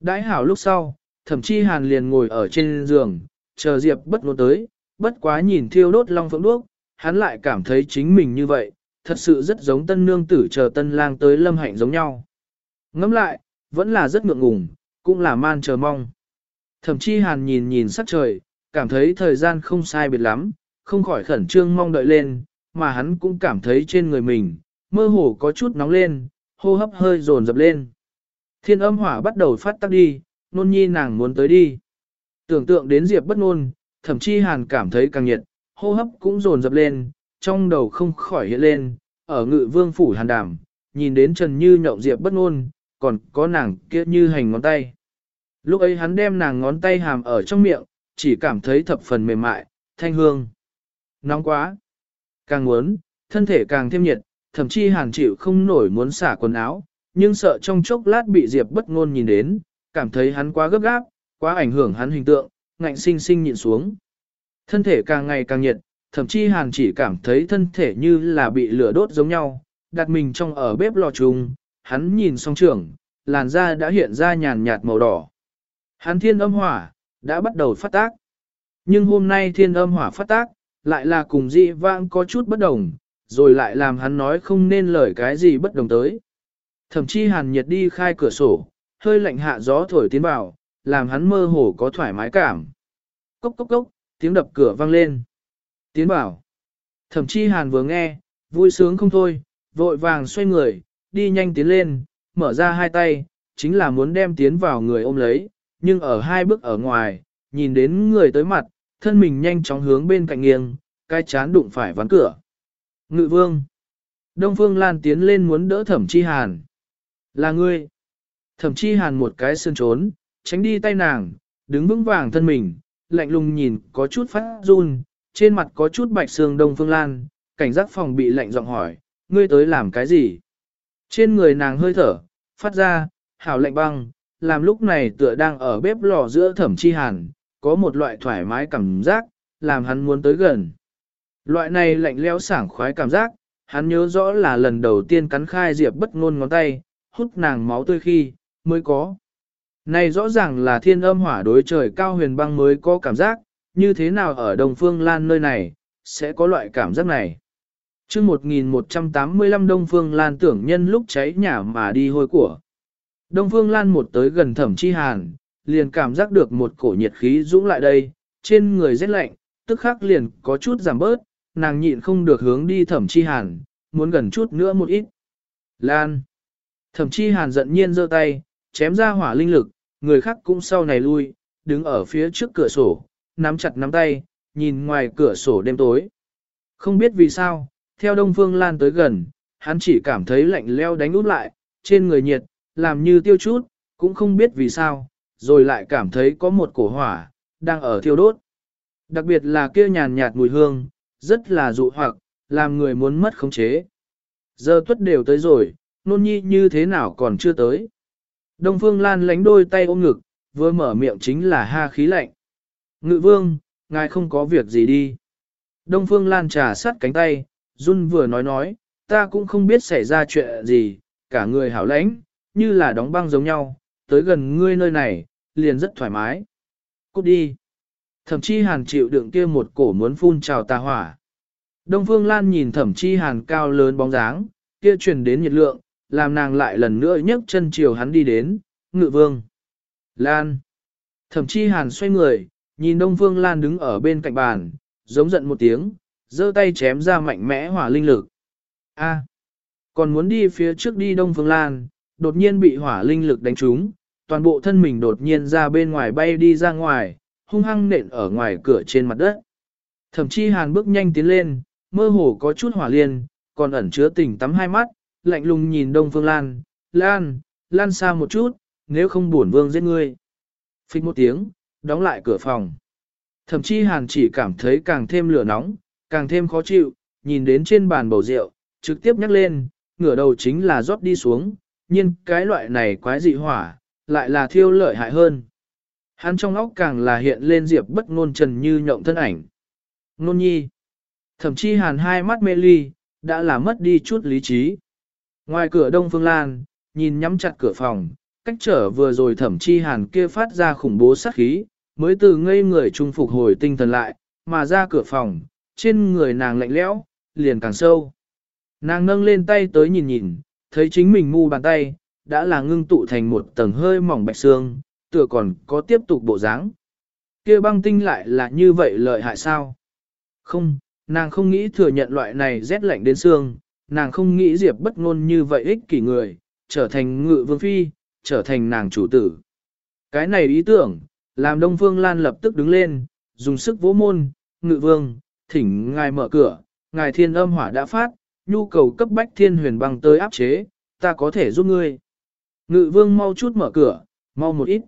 Đãi hảo lúc sau, thậm chí hàn liền ngồi ở trên giường, chờ Diệp bất nôn tới, bất quá nhìn thiêu đốt long phượng đuốc, hắn lại cảm thấy chính mình như vậy, thật sự rất giống tân nương tử chờ tân lang tới lâm hạnh giống nhau. Ngắm lại, vẫn là rất ngượng ngùng, cũng là man chờ mong. Thậm chí hàn nhìn nhìn sắc trời, cảm thấy thời gian không sai biệt lắm, không khỏi khẩn trương mong đợi lên, mà hắn cũng cảm thấy trên người mình, mơ hồ có chút nóng lên, hô hấp hơi dồn dập lên. Thiên âm hỏa bắt đầu phát tắc đi, nôn nhi nàng muốn tới đi. Tưởng tượng đến Diệp bất nôn, thậm chí hàn cảm thấy càng nhiệt, hô hấp cũng dồn dập lên, trong đầu không khỏi hiện lên, ở ngự vương phủ hàn đàm, nhìn đến Trần Như nhậu Diệp bất ngôn, còn có nàng kia như hành ngón tay. Lúc ấy hắn đem nàng ngón tay hàm ở trong miệng, chỉ cảm thấy thập phần mềm mại, thanh hương. Nóng quá. Càng muốn, thân thể càng thêm nhiệt, thậm chí hàn chịu không nổi muốn xả quần áo, nhưng sợ trong chốc lát bị Diệp bất ngôn nhìn đến, cảm thấy hắn quá gấp gáp, quá ảnh hưởng hắn hình tượng, ngạnh sinh sinh nhịn xuống. Thân thể càng ngày càng nhiệt, thậm chí hàn chỉ cảm thấy thân thể như là bị lửa đốt giống nhau, đặt mình trong ở bếp lò trùng, hắn nhìn song trưởng, làn da đã hiện ra nhàn nhạt màu đỏ. Hắn thiên âm hỏa, đã bắt đầu phát tác. Nhưng hôm nay thiên âm hỏa phát tác, lại là cùng dị vãng có chút bất đồng, rồi lại làm hắn nói không nên lời cái gì bất đồng tới. Thậm chí hàn nhiệt đi khai cửa sổ, hơi lạnh hạ gió thổi tiến vào, làm hắn mơ hồ có thoải mái cảm. Cốc cốc cốc, tiếng đập cửa vang lên. Tiến bảo. Thậm chi hàn vừa nghe, vui sướng không thôi, vội vàng xoay người, đi nhanh tiến lên, mở ra hai tay, chính là muốn đem tiến vào người ôm lấy, nhưng ở hai bước ở ngoài, nhìn đến người tới mặt, thân mình nhanh chóng hướng bên cạnh nghiêng, cái chán đụng phải ván cửa. Ngự vương. Đông Phương Lan tiến lên muốn đỡ thẩm chi hàn. Là ngươi. Thẩm chi hàn một cái sơn trốn, tránh đi tay nàng, đứng vững vàng thân mình, lạnh lùng nhìn có chút phát run, trên mặt có chút bạch xương Đông Phương Lan, cảnh giác phòng bị lạnh giọng hỏi, ngươi tới làm cái gì? Trên người nàng hơi thở, phát ra, hảo lạnh băng, làm lúc này tựa đang ở bếp lò giữa thẩm chi hàn, có một loại thoải mái cảm giác, làm hắn muốn tới gần. Loại này lạnh lẽo sảng khoái cảm giác, hắn nhớ rõ là lần đầu tiên cắn khai Diệp bất ngôn ngón tay, hút nàng máu tươi khi, mới có. Này rõ ràng là thiên âm hỏa đối trời cao huyền băng mới có cảm giác, như thế nào ở Đông Phương Lan nơi này, sẽ có loại cảm giác này. chương 1185 Đông Phương Lan tưởng nhân lúc cháy nhà mà đi hôi của. Đông Phương Lan một tới gần thẩm chi hàn, liền cảm giác được một cổ nhiệt khí dũng lại đây, trên người rét lạnh, tức khắc liền có chút giảm bớt, nàng nhịn không được hướng đi thẩm chi hàn, muốn gần chút nữa một ít. Lan. Thẩm chi hàn giận nhiên giơ tay, chém ra hỏa linh lực, người khác cũng sau này lui, đứng ở phía trước cửa sổ, nắm chặt nắm tay, nhìn ngoài cửa sổ đêm tối. Không biết vì sao, theo Đông Phương Lan tới gần, hắn chỉ cảm thấy lạnh leo đánh út lại, trên người nhiệt, làm như tiêu chút, cũng không biết vì sao, rồi lại cảm thấy có một cổ hỏa, đang ở thiêu đốt. Đặc biệt là kia nhàn nhạt mùi hương, rất là dụ hoặc, làm người muốn mất khống chế. Giờ tuất đều tới rồi, nôn nhi như thế nào còn chưa tới. Đông Phương Lan lánh đôi tay ôm ngực, vừa mở miệng chính là ha khí lạnh. Ngự vương, ngài không có việc gì đi. Đông Phương Lan trà sát cánh tay, run vừa nói nói, ta cũng không biết xảy ra chuyện gì, cả người hảo lãnh, như là đóng băng giống nhau, tới gần ngươi nơi này, liền rất thoải mái. Cút đi. Thẩm chi hàn chịu đựng kia một cổ muốn phun trào tà hỏa. Đông Phương Lan nhìn thẩm chi hàn cao lớn bóng dáng, kia truyền đến nhiệt lượng, làm nàng lại lần nữa nhấc chân chiều hắn đi đến, ngự vương. Lan. Thẩm chi hàn xoay người, nhìn Đông Phương Lan đứng ở bên cạnh bàn, giống giận một tiếng, giơ tay chém ra mạnh mẽ hỏa linh lực. A. còn muốn đi phía trước đi Đông Phương Lan, đột nhiên bị hỏa linh lực đánh trúng, toàn bộ thân mình đột nhiên ra bên ngoài bay đi ra ngoài, hung hăng nện ở ngoài cửa trên mặt đất. Thẩm chi hàn bước nhanh tiến lên, mơ hồ có chút hỏa liên, còn ẩn chứa tình tắm hai mắt, lạnh lùng nhìn Đông Phương Lan, Lan, Lan xa một chút, nếu không buồn vương giết ngươi. phịch một tiếng, đóng lại cửa phòng. Thậm chí hàn chỉ cảm thấy càng thêm lửa nóng, càng thêm khó chịu, nhìn đến trên bàn bầu rượu, trực tiếp nhắc lên, ngửa đầu chính là rót đi xuống, nhưng cái loại này quái dị hỏa, lại là thiêu lợi hại hơn. Hắn trong óc càng là hiện lên diệp bất ngôn trần như nhộng thân ảnh. Nôn nhi. Thậm chí hàn hai mắt mê ly, đã là mất đi chút lý trí. Ngoài cửa đông phương lan, nhìn nhắm chặt cửa phòng, cách trở vừa rồi thẩm chi hàn kia phát ra khủng bố sát khí, mới từ ngây người trung phục hồi tinh thần lại, mà ra cửa phòng, trên người nàng lạnh lẽo, liền càng sâu. Nàng nâng lên tay tới nhìn nhìn, thấy chính mình mu bàn tay, đã là ngưng tụ thành một tầng hơi mỏng bạch xương, tựa còn có tiếp tục bộ dáng. kia băng tinh lại là như vậy lợi hại sao? Không, nàng không nghĩ thừa nhận loại này rét lạnh đến xương, nàng không nghĩ Diệp bất ngôn như vậy ích kỷ người, trở thành ngự vương phi, trở thành nàng chủ tử. Cái này ý tưởng, làm Đông Phương Lan lập tức đứng lên, dùng sức vỗ môn, ngự vương, thỉnh ngài mở cửa, ngài thiên âm hỏa đã phát, nhu cầu cấp bách thiên huyền băng tới áp chế, ta có thể giúp ngươi. Ngự vương mau chút mở cửa, mau một ít.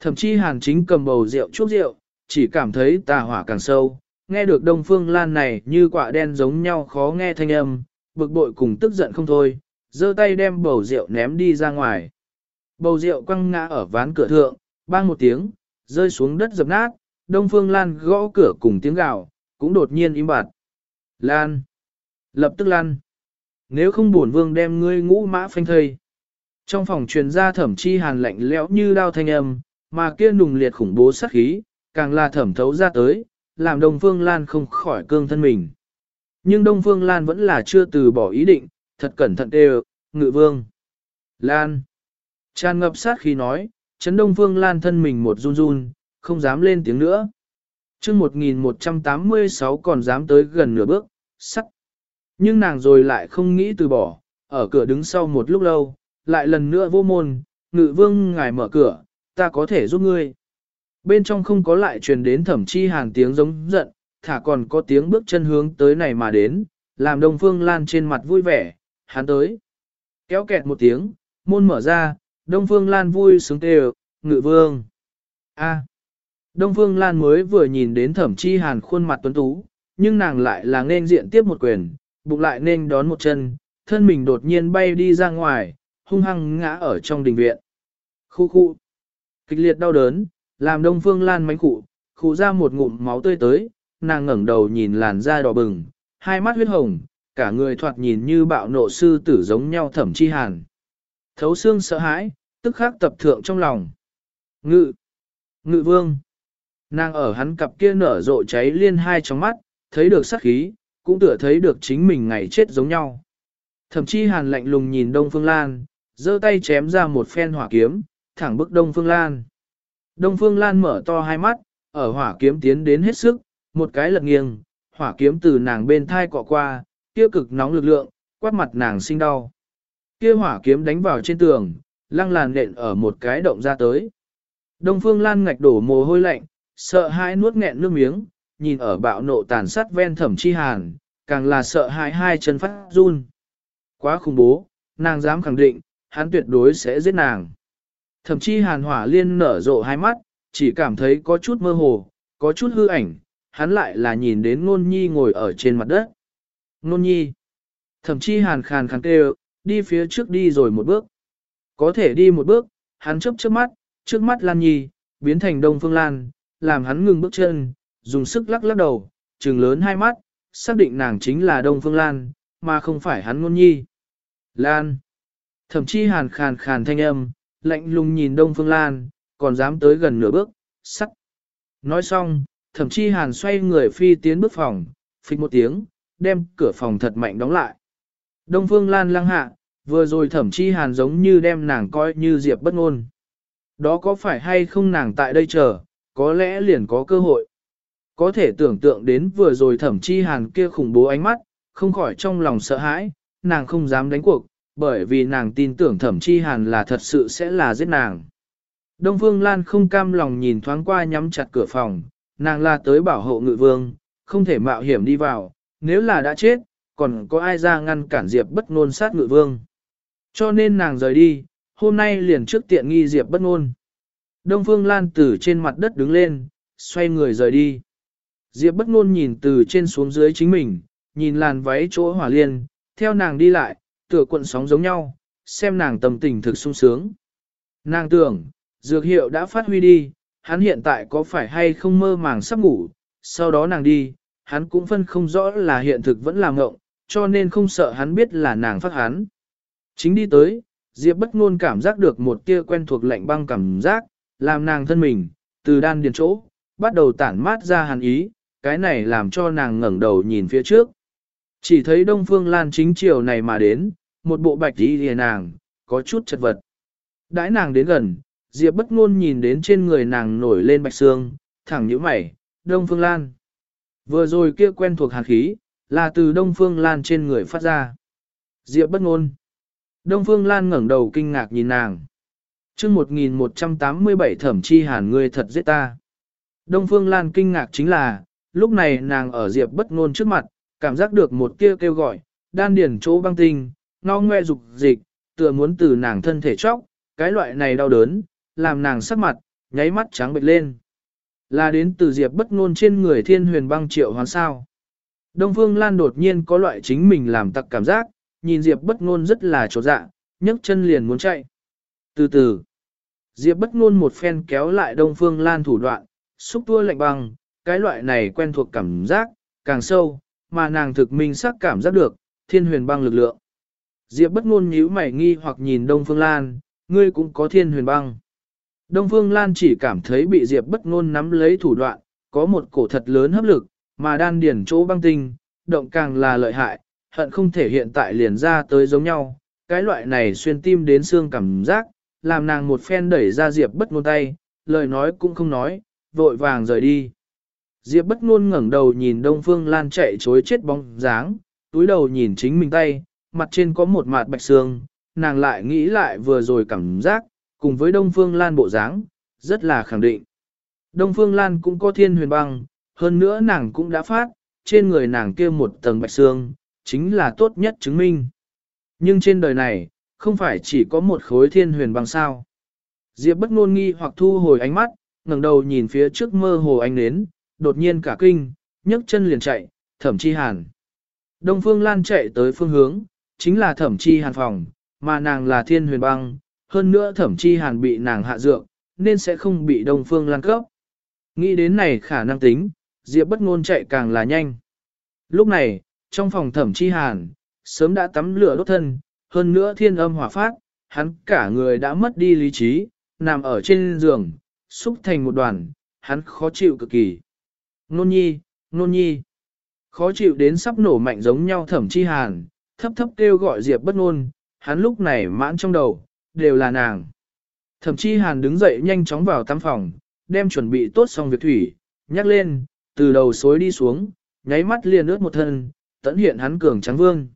Thậm chí hàn chính cầm bầu rượu chút rượu, chỉ cảm thấy tà hỏa càng sâu, nghe được Đông Phương Lan này như quả đen giống nhau khó nghe thanh âm, bực bội cùng tức giận không thôi, giơ tay đem bầu rượu ném đi ra ngoài. Bầu rượu quăng ngã ở ván cửa thượng, bang một tiếng, rơi xuống đất dập nát, Đông Phương Lan gõ cửa cùng tiếng gào, cũng đột nhiên im bặt. Lan! Lập tức lan! Nếu không buồn vương đem ngươi ngũ mã phanh thây. Trong phòng truyền ra thẩm chi hàn lạnh lẽo như đao thanh âm, mà kia nùng liệt khủng bố sát khí, càng là thẩm thấu ra tới, làm Đông Phương Lan không khỏi cương thân mình. Nhưng Đông Phương Lan vẫn là chưa từ bỏ ý định, thật cẩn thận đều, ngự vương. Lan. Tràn ngập sát khi nói, chấn Đông Phương Lan thân mình một run run, không dám lên tiếng nữa. chương 1186 còn dám tới gần nửa bước, sắc. Nhưng nàng rồi lại không nghĩ từ bỏ, ở cửa đứng sau một lúc lâu, lại lần nữa vô môn, ngự vương ngài mở cửa, ta có thể giúp ngươi. Bên trong không có lại truyền đến thẩm chi hàng tiếng giống giận, thả còn có tiếng bước chân hướng tới này mà đến, làm Đông Phương Lan trên mặt vui vẻ, hắn tới. Kéo kẹt một tiếng, môn mở ra, Đông Phương Lan vui sướng tê ngự vương. A. Đông Phương Lan mới vừa nhìn đến thẩm chi hàn khuôn mặt tuấn tú, nhưng nàng lại là nên diện tiếp một quyền, bụng lại nên đón một chân, thân mình đột nhiên bay đi ra ngoài, hung hăng ngã ở trong đình viện. Khu khu. Kịch liệt đau đớn, làm Đông Phương Lan mánh cụ, khụ ra một ngụm máu tươi tới, nàng ngẩng đầu nhìn làn da đỏ bừng, hai mắt huyết hồng, cả người thoạt nhìn như bạo nộ sư tử giống nhau thẩm chi hàn. Thấu xương sợ hãi, tức khắc tập thượng trong lòng. Ngự! Ngự vương! Nàng ở hắn cặp kia nở rộ cháy liên hai trong mắt, thấy được sát khí, cũng tựa thấy được chính mình ngày chết giống nhau. Thậm chí hàn lạnh lùng nhìn Đông Phương Lan, giơ tay chém ra một phen hỏa kiếm, thẳng bức Đông Phương Lan. Đông Phương Lan mở to hai mắt, ở hỏa kiếm tiến đến hết sức, một cái lật nghiêng, hỏa kiếm từ nàng bên thai cọ qua, kia cực nóng lực lượng, quát mặt nàng sinh đau. Kia hỏa kiếm đánh vào trên tường, lăng làn nện ở một cái động ra tới. Đông Phương Lan ngạch đổ mồ hôi lạnh, sợ hãi nuốt nghẹn nước miếng, nhìn ở bạo nộ tàn sát ven thẩm chi hàn, càng là sợ hãi hai chân phát run. Quá khủng bố, nàng dám khẳng định, hắn tuyệt đối sẽ giết nàng. Thẩm chi hàn hỏa liên nở rộ hai mắt, chỉ cảm thấy có chút mơ hồ, có chút hư ảnh, hắn lại là nhìn đến ngôn nhi ngồi ở trên mặt đất. Ngôn nhi. Thẩm chi hàn khàn khàn kêu, đi phía trước đi rồi một bước. Có thể đi một bước, hắn chớp trước mắt, trước mắt Lan Nhi, biến thành Đông Phương Lan, làm hắn ngừng bước chân, dùng sức lắc lắc đầu, trừng lớn hai mắt, xác định nàng chính là Đông Phương Lan, mà không phải hắn ngôn nhi. Lan. Thậm chí hàn khàn khàn thanh âm, lạnh lùng nhìn Đông Phương Lan, còn dám tới gần nửa bước, sắc. Nói xong, thậm chí hàn xoay người phi tiến bước phòng, phịch một tiếng, đem cửa phòng thật mạnh đóng lại. Đông Phương Lan lăng hạ, vừa rồi thẩm chi hàn giống như đem nàng coi như diệp bất ngôn. Đó có phải hay không nàng tại đây chờ, có lẽ liền có cơ hội. Có thể tưởng tượng đến vừa rồi thẩm chi hàn kia khủng bố ánh mắt, không khỏi trong lòng sợ hãi, nàng không dám đánh cuộc, bởi vì nàng tin tưởng thẩm chi hàn là thật sự sẽ là giết nàng. Đông Phương Lan không cam lòng nhìn thoáng qua nhắm chặt cửa phòng, nàng là tới bảo hộ ngự vương, không thể mạo hiểm đi vào, nếu là đã chết, còn có ai ra ngăn cản Diệp bất ngôn sát ngự vương. Cho nên nàng rời đi, hôm nay liền trước tiện nghi Diệp bất ngôn. Đông Phương Lan từ trên mặt đất đứng lên, xoay người rời đi. Diệp bất ngôn nhìn từ trên xuống dưới chính mình, nhìn làn váy chỗ hỏa liên, theo nàng đi lại, tựa cuộn sóng giống nhau, xem nàng tâm tình thực sung sướng. Nàng tưởng, dược hiệu đã phát huy đi, hắn hiện tại có phải hay không mơ màng sắp ngủ, sau đó nàng đi, hắn cũng phân không rõ là hiện thực vẫn là ngộng, cho nên không sợ hắn biết là nàng phát hắn. Chính đi tới, Diệp bất ngôn cảm giác được một tia quen thuộc lạnh băng cảm giác, làm nàng thân mình, từ đan điền chỗ, bắt đầu tản mát ra hàn ý, cái này làm cho nàng ngẩng đầu nhìn phía trước. Chỉ thấy Đông Phương Lan chính chiều này mà đến, một bộ bạch y hề nàng, có chút chật vật. Đãi nàng đến gần, Diệp bất ngôn nhìn đến trên người nàng nổi lên bạch xương, thẳng nhíu mày, Đông Phương Lan. Vừa rồi kia quen thuộc hàn khí, là từ Đông Phương Lan trên người phát ra. Diệp bất ngôn. Đông Phương Lan ngẩng đầu kinh ngạc nhìn nàng. chương 1187 thẩm chi hàn ngươi thật giết ta. Đông Phương Lan kinh ngạc chính là, lúc này nàng ở Diệp bất ngôn trước mặt, cảm giác được một kia kêu gọi, đan điển chỗ băng tinh, ngao ngoe dục dịch, tựa muốn từ nàng thân thể chóc, cái loại này đau đớn, làm nàng sắc mặt, nháy mắt trắng bệch lên. Là đến từ Diệp bất ngôn trên người thiên huyền băng triệu hoán sao. Đông Phương Lan đột nhiên có loại chính mình làm tặc cảm giác, nhìn Diệp bất ngôn rất là trột dạ, nhấc chân liền muốn chạy. Từ từ, Diệp bất ngôn một phen kéo lại Đông Phương Lan thủ đoạn, xúc tua lạnh băng, cái loại này quen thuộc cảm giác, càng sâu, mà nàng thực minh sắc cảm giác được, thiên huyền băng lực lượng. Diệp bất ngôn nhíu mày nghi hoặc nhìn Đông Phương Lan, ngươi cũng có thiên huyền băng. Đông Phương Lan chỉ cảm thấy bị Diệp bất ngôn nắm lấy thủ đoạn, có một cổ thật lớn hấp lực, mà đan điển chỗ băng tinh, động càng là lợi hại, hận không thể hiện tại liền ra tới giống nhau. Cái loại này xuyên tim đến xương cảm giác, làm nàng một phen đẩy ra Diệp bất ngôn tay, lời nói cũng không nói, vội vàng rời đi. Diệp bất ngôn ngẩng đầu nhìn Đông Phương Lan chạy chối chết bóng dáng, túi đầu nhìn chính mình tay, mặt trên có một mạt bạch xương, nàng lại nghĩ lại vừa rồi cảm giác, cùng với Đông Phương Lan bộ dáng, rất là khẳng định. Đông Phương Lan cũng có thiên huyền băng, hơn nữa nàng cũng đã phát, trên người nàng kia một tầng bạch xương, chính là tốt nhất chứng minh. Nhưng trên đời này, không phải chỉ có một khối thiên huyền băng sao. Diệp bất ngôn nghi hoặc thu hồi ánh mắt, ngẩng đầu nhìn phía trước mơ hồ ánh nến, đột nhiên cả kinh, nhấc chân liền chạy, thẩm chi hàn. Đông Phương Lan chạy tới phương hướng, chính là thẩm chi hàn phòng, mà nàng là thiên huyền băng, hơn nữa thẩm chi hàn bị nàng hạ dược, nên sẽ không bị Đông Phương Lan cấp. Nghĩ đến này khả năng tính, Diệp bất ngôn chạy càng là nhanh. Lúc này, trong phòng thẩm chi hàn, sớm đã tắm lửa đốt thân, hơn nữa thiên âm hỏa phát, hắn cả người đã mất đi lý trí, nằm ở trên giường, xúc thành một đoàn, hắn khó chịu cực kỳ. Nôn nhi, nôn nhi. Khó chịu đến sắp nổ mạnh giống nhau thẩm chi hàn, thấp thấp kêu gọi Diệp bất ngôn, hắn lúc này mãn trong đầu, đều là nàng. Thẩm chi hàn đứng dậy nhanh chóng vào tắm phòng, đem chuẩn bị tốt xong việc thủy, nhắc lên, từ đầu xối đi xuống, nháy mắt liền ướt một thân, tẫn hiện hắn cường trắng vương.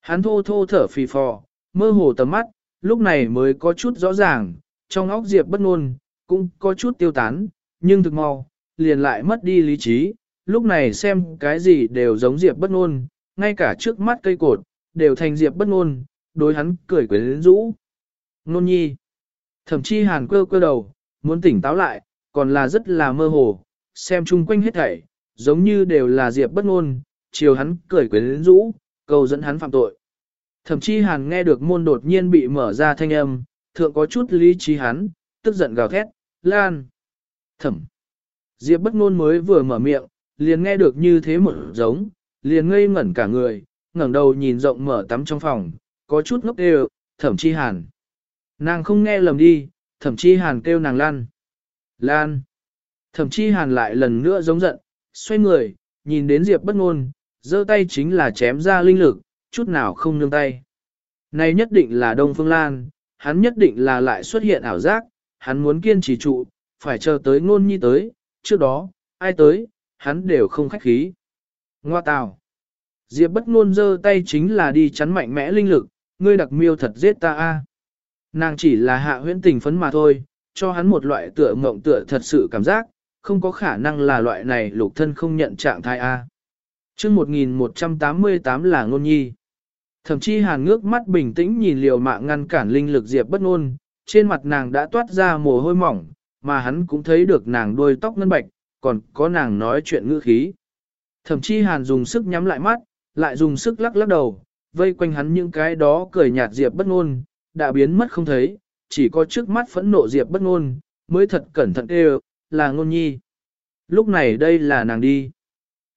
Hắn thô thô thở phì phò, mơ hồ tầm mắt, lúc này mới có chút rõ ràng, trong óc Diệp bất ngôn, cũng có chút tiêu tán, nhưng thực mau, liền lại mất đi lý trí, lúc này xem cái gì đều giống Diệp bất ngôn, ngay cả trước mắt cây cột, đều thành Diệp bất ngôn, đối hắn cười quyến rũ. Nôn nhi. Thậm chí hàn quơ quơ đầu, muốn tỉnh táo lại, còn là rất là mơ hồ, xem chung quanh hết thảy, giống như đều là Diệp bất ngôn, chiều hắn cười quyến rũ, cầu dẫn hắn phạm tội. Thậm chí hàn nghe được môn đột nhiên bị mở ra thanh âm, thượng có chút lý trí hắn, tức giận gào thét, lan. Thẩm. Diệp bất ngôn mới vừa mở miệng, liền nghe được như thế một giống, liền ngây ngẩn cả người, ngẩng đầu nhìn rộng mở tắm trong phòng, có chút ngốc đều, thẩm chi hàn. Nàng không nghe lầm đi, thẩm chi hàn kêu nàng lan. Lan. Thẩm chi hàn lại lần nữa giống giận, xoay người, nhìn đến Diệp bất ngôn, giơ tay chính là chém ra linh lực, chút nào không nương tay. Này nhất định là Đông Phương Lan, hắn nhất định là lại xuất hiện ảo giác, hắn muốn kiên trì trụ, phải chờ tới ngôn nhi tới, trước đó, ai tới, hắn đều không khách khí. Ngoa tào. Diệp bất ngôn giơ tay chính là đi chắn mạnh mẽ linh lực, ngươi đặc miêu thật giết ta a. Nàng chỉ là hạ huyễn tình phấn mà thôi, cho hắn một loại tựa mộng tựa thật sự cảm giác, không có khả năng là loại này lục thân không nhận trạng thai a. Chương 1188 là ngôn nhi. Thậm chí hàn ngước mắt bình tĩnh nhìn liều mạng ngăn cản linh lực Diệp bất ngôn, trên mặt nàng đã toát ra mồ hôi mỏng, mà hắn cũng thấy được nàng đôi tóc ngân bạch, còn có nàng nói chuyện ngữ khí. Thậm chí hàn dùng sức nhắm lại mắt, lại dùng sức lắc lắc đầu, vây quanh hắn những cái đó cười nhạt Diệp bất ngôn, đã biến mất không thấy, chỉ có trước mắt phẫn nộ Diệp bất ngôn, mới thật cẩn thận kêu, là ngôn nhi. Lúc này đây là nàng đi.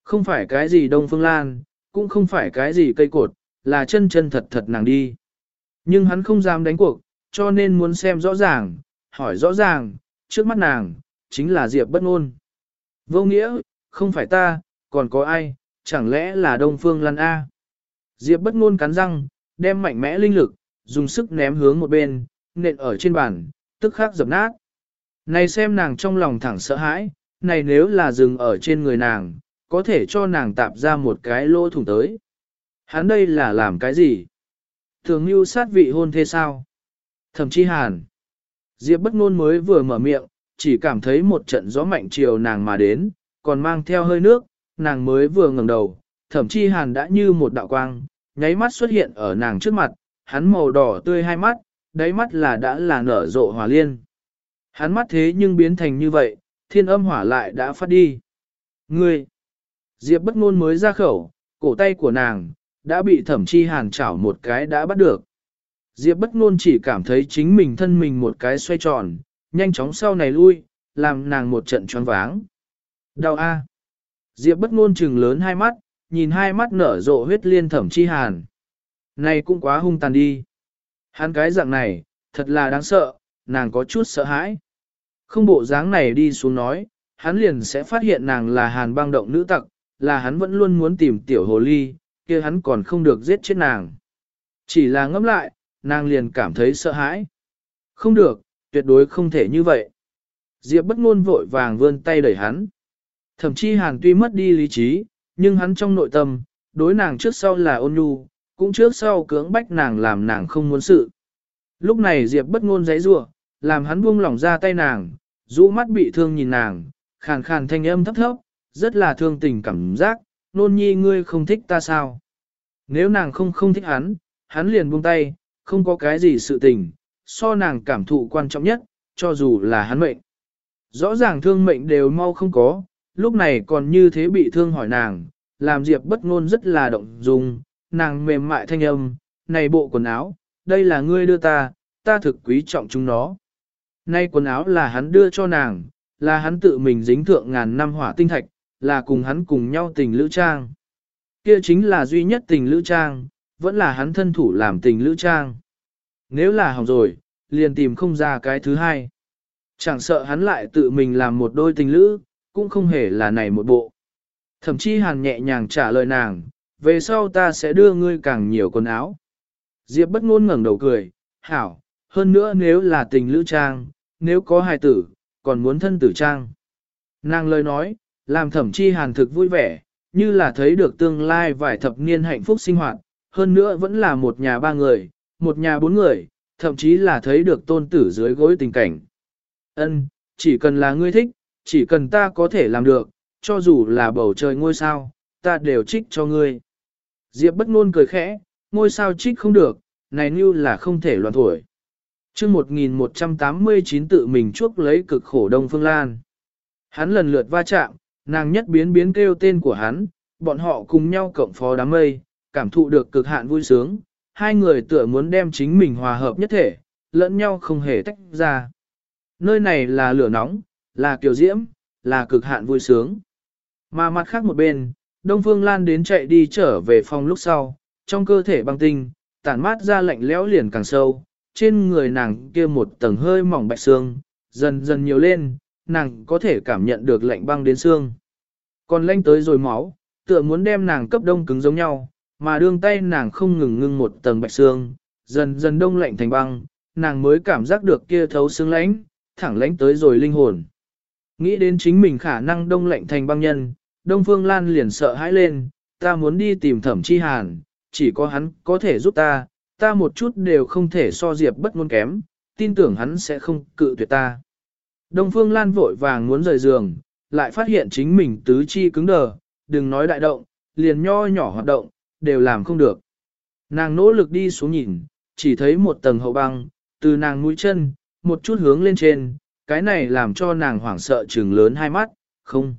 Không phải cái gì Đông Phương Lan, cũng không phải cái gì cây cột, là chân chân thật thật nàng đi. Nhưng hắn không dám đánh cuộc, cho nên muốn xem rõ ràng, hỏi rõ ràng, trước mắt nàng, chính là Diệp bất ngôn. Vô nghĩa, không phải ta, còn có ai, chẳng lẽ là Đông Phương Lan A. Diệp bất ngôn cắn răng, đem mạnh mẽ linh lực, dùng sức ném hướng một bên, nện ở trên bàn, tức khắc dập nát. Này xem nàng trong lòng thẳng sợ hãi, này nếu là dừng ở trên người nàng, có thể cho nàng tạp ra một cái lỗ thủng tới. Hắn đây là làm cái gì? Thường như sát vị hôn thế sao? Thậm chí hàn. Diệp bất ngôn mới vừa mở miệng, chỉ cảm thấy một trận gió mạnh chiều nàng mà đến, còn mang theo hơi nước, nàng mới vừa ngẩng đầu, thậm chí hàn đã như một đạo quang, nháy mắt xuất hiện ở nàng trước mặt, hắn màu đỏ tươi hai mắt, đáy mắt là đã là nở rộ hòa liên. Hắn mắt thế nhưng biến thành như vậy, thiên âm hỏa lại đã phát đi. Ngươi! Diệp bất ngôn mới ra khẩu, cổ tay của nàng, đã bị thẩm chi hàn chảo một cái đã bắt được. Diệp bất ngôn chỉ cảm thấy chính mình thân mình một cái xoay tròn, nhanh chóng sau này lui, làm nàng một trận choáng váng. Đau a. Diệp bất ngôn trừng lớn hai mắt, nhìn hai mắt nở rộ huyết liên thẩm chi hàn. Này cũng quá hung tàn đi. Hắn cái dạng này, thật là đáng sợ, nàng có chút sợ hãi. Không bộ dáng này đi xuống nói, hắn liền sẽ phát hiện nàng là hàn băng động nữ tặc, là hắn vẫn luôn muốn tìm tiểu hồ ly, kia hắn còn không được giết chết nàng. Chỉ là ngẫm lại, nàng liền cảm thấy sợ hãi. Không được, tuyệt đối không thể như vậy. Diệp bất ngôn vội vàng vươn tay đẩy hắn. Thậm chí hàn tuy mất đi lý trí, nhưng hắn trong nội tâm, đối nàng trước sau là ôn nhu, cũng trước sau cưỡng bách nàng làm nàng không muốn sự. Lúc này Diệp bất ngôn giãy giụa, làm hắn buông lỏng ra tay nàng, rũ mắt bị thương nhìn nàng, khàn khàn thanh âm thấp thấp, rất là thương tình cảm giác, nôn nhi ngươi không thích ta sao? Nếu nàng không không thích hắn, hắn liền buông tay, không có cái gì sự tình, so nàng cảm thụ quan trọng nhất, cho dù là hắn mệnh. Rõ ràng thương mệnh đều mau không có, lúc này còn như thế bị thương hỏi nàng, làm Diệp bất ngôn rất là động dung, nàng mềm mại thanh âm, này bộ quần áo, đây là ngươi đưa ta, ta thực quý trọng chúng nó. Nay quần áo là hắn đưa cho nàng, là hắn tự mình dính thượng ngàn năm hỏa tinh thạch, là cùng hắn cùng nhau tình lữ trang. Kia chính là duy nhất tình lữ trang, vẫn là hắn thân thủ làm tình lữ trang. Nếu là hỏng rồi, liền tìm không ra cái thứ hai. Chẳng sợ hắn lại tự mình làm một đôi tình lữ, cũng không hề là này một bộ. Thậm chí hàn nhẹ nhàng trả lời nàng, về sau ta sẽ đưa ngươi càng nhiều quần áo. Diệp bất ngôn ngẩng đầu cười, hảo, hơn nữa nếu là tình lữ trang, nếu có hài tử, còn muốn thân tử trang. Nàng lời nói, làm thẩm chi hàn thực vui vẻ, như là thấy được tương lai vài thập niên hạnh phúc sinh hoạt, hơn nữa vẫn là một nhà ba người, một nhà bốn người, thậm chí là thấy được tôn tử dưới gối tình cảnh. Ân, chỉ cần là ngươi thích, chỉ cần ta có thể làm được, cho dù là bầu trời ngôi sao, ta đều trích cho ngươi. Diệp bất ngôn cười khẽ, ngôi sao trích không được, này như là không thể loạn thổi chương 1189 tự mình chuốc lấy cực khổ Đông Phương Lan. Hắn lần lượt va chạm, nàng nhất biến biến kêu tên của hắn, bọn họ cùng nhau cộng phó đám mây, cảm thụ được cực hạn vui sướng, hai người tựa muốn đem chính mình hòa hợp nhất thể, lẫn nhau không hề tách ra. Nơi này là lửa nóng, là kiều diễm, là cực hạn vui sướng. Mà mặt khác một bên, Đông Phương Lan đến chạy đi trở về phòng lúc sau, trong cơ thể băng tinh, tản mát ra lạnh lẽo liền càng sâu, trên người nàng kia một tầng hơi mỏng bạch xương, dần dần nhiều lên, nàng có thể cảm nhận được lạnh băng đến xương. Còn lanh tới rồi máu, tựa muốn đem nàng cấp đông cứng giống nhau, mà đương tay nàng không ngừng ngưng một tầng bạch xương, dần dần đông lạnh thành băng, nàng mới cảm giác được kia thấu xương lãnh, thẳng lãnh tới rồi linh hồn. Nghĩ đến chính mình khả năng đông lạnh thành băng nhân, Đông Phương Lan liền sợ hãi lên, ta muốn đi tìm thẩm chi hàn, chỉ có hắn có thể giúp ta, ta một chút đều không thể so diệp bất ngôn kém, tin tưởng hắn sẽ không cự tuyệt ta. Đông Phương Lan vội vàng muốn rời giường, lại phát hiện chính mình tứ chi cứng đờ, đừng nói đại động, liền nho nhỏ hoạt động, đều làm không được. Nàng nỗ lực đi xuống nhìn, chỉ thấy một tầng hậu băng, từ nàng mũi chân, một chút hướng lên trên, cái này làm cho nàng hoảng sợ trừng lớn hai mắt, không.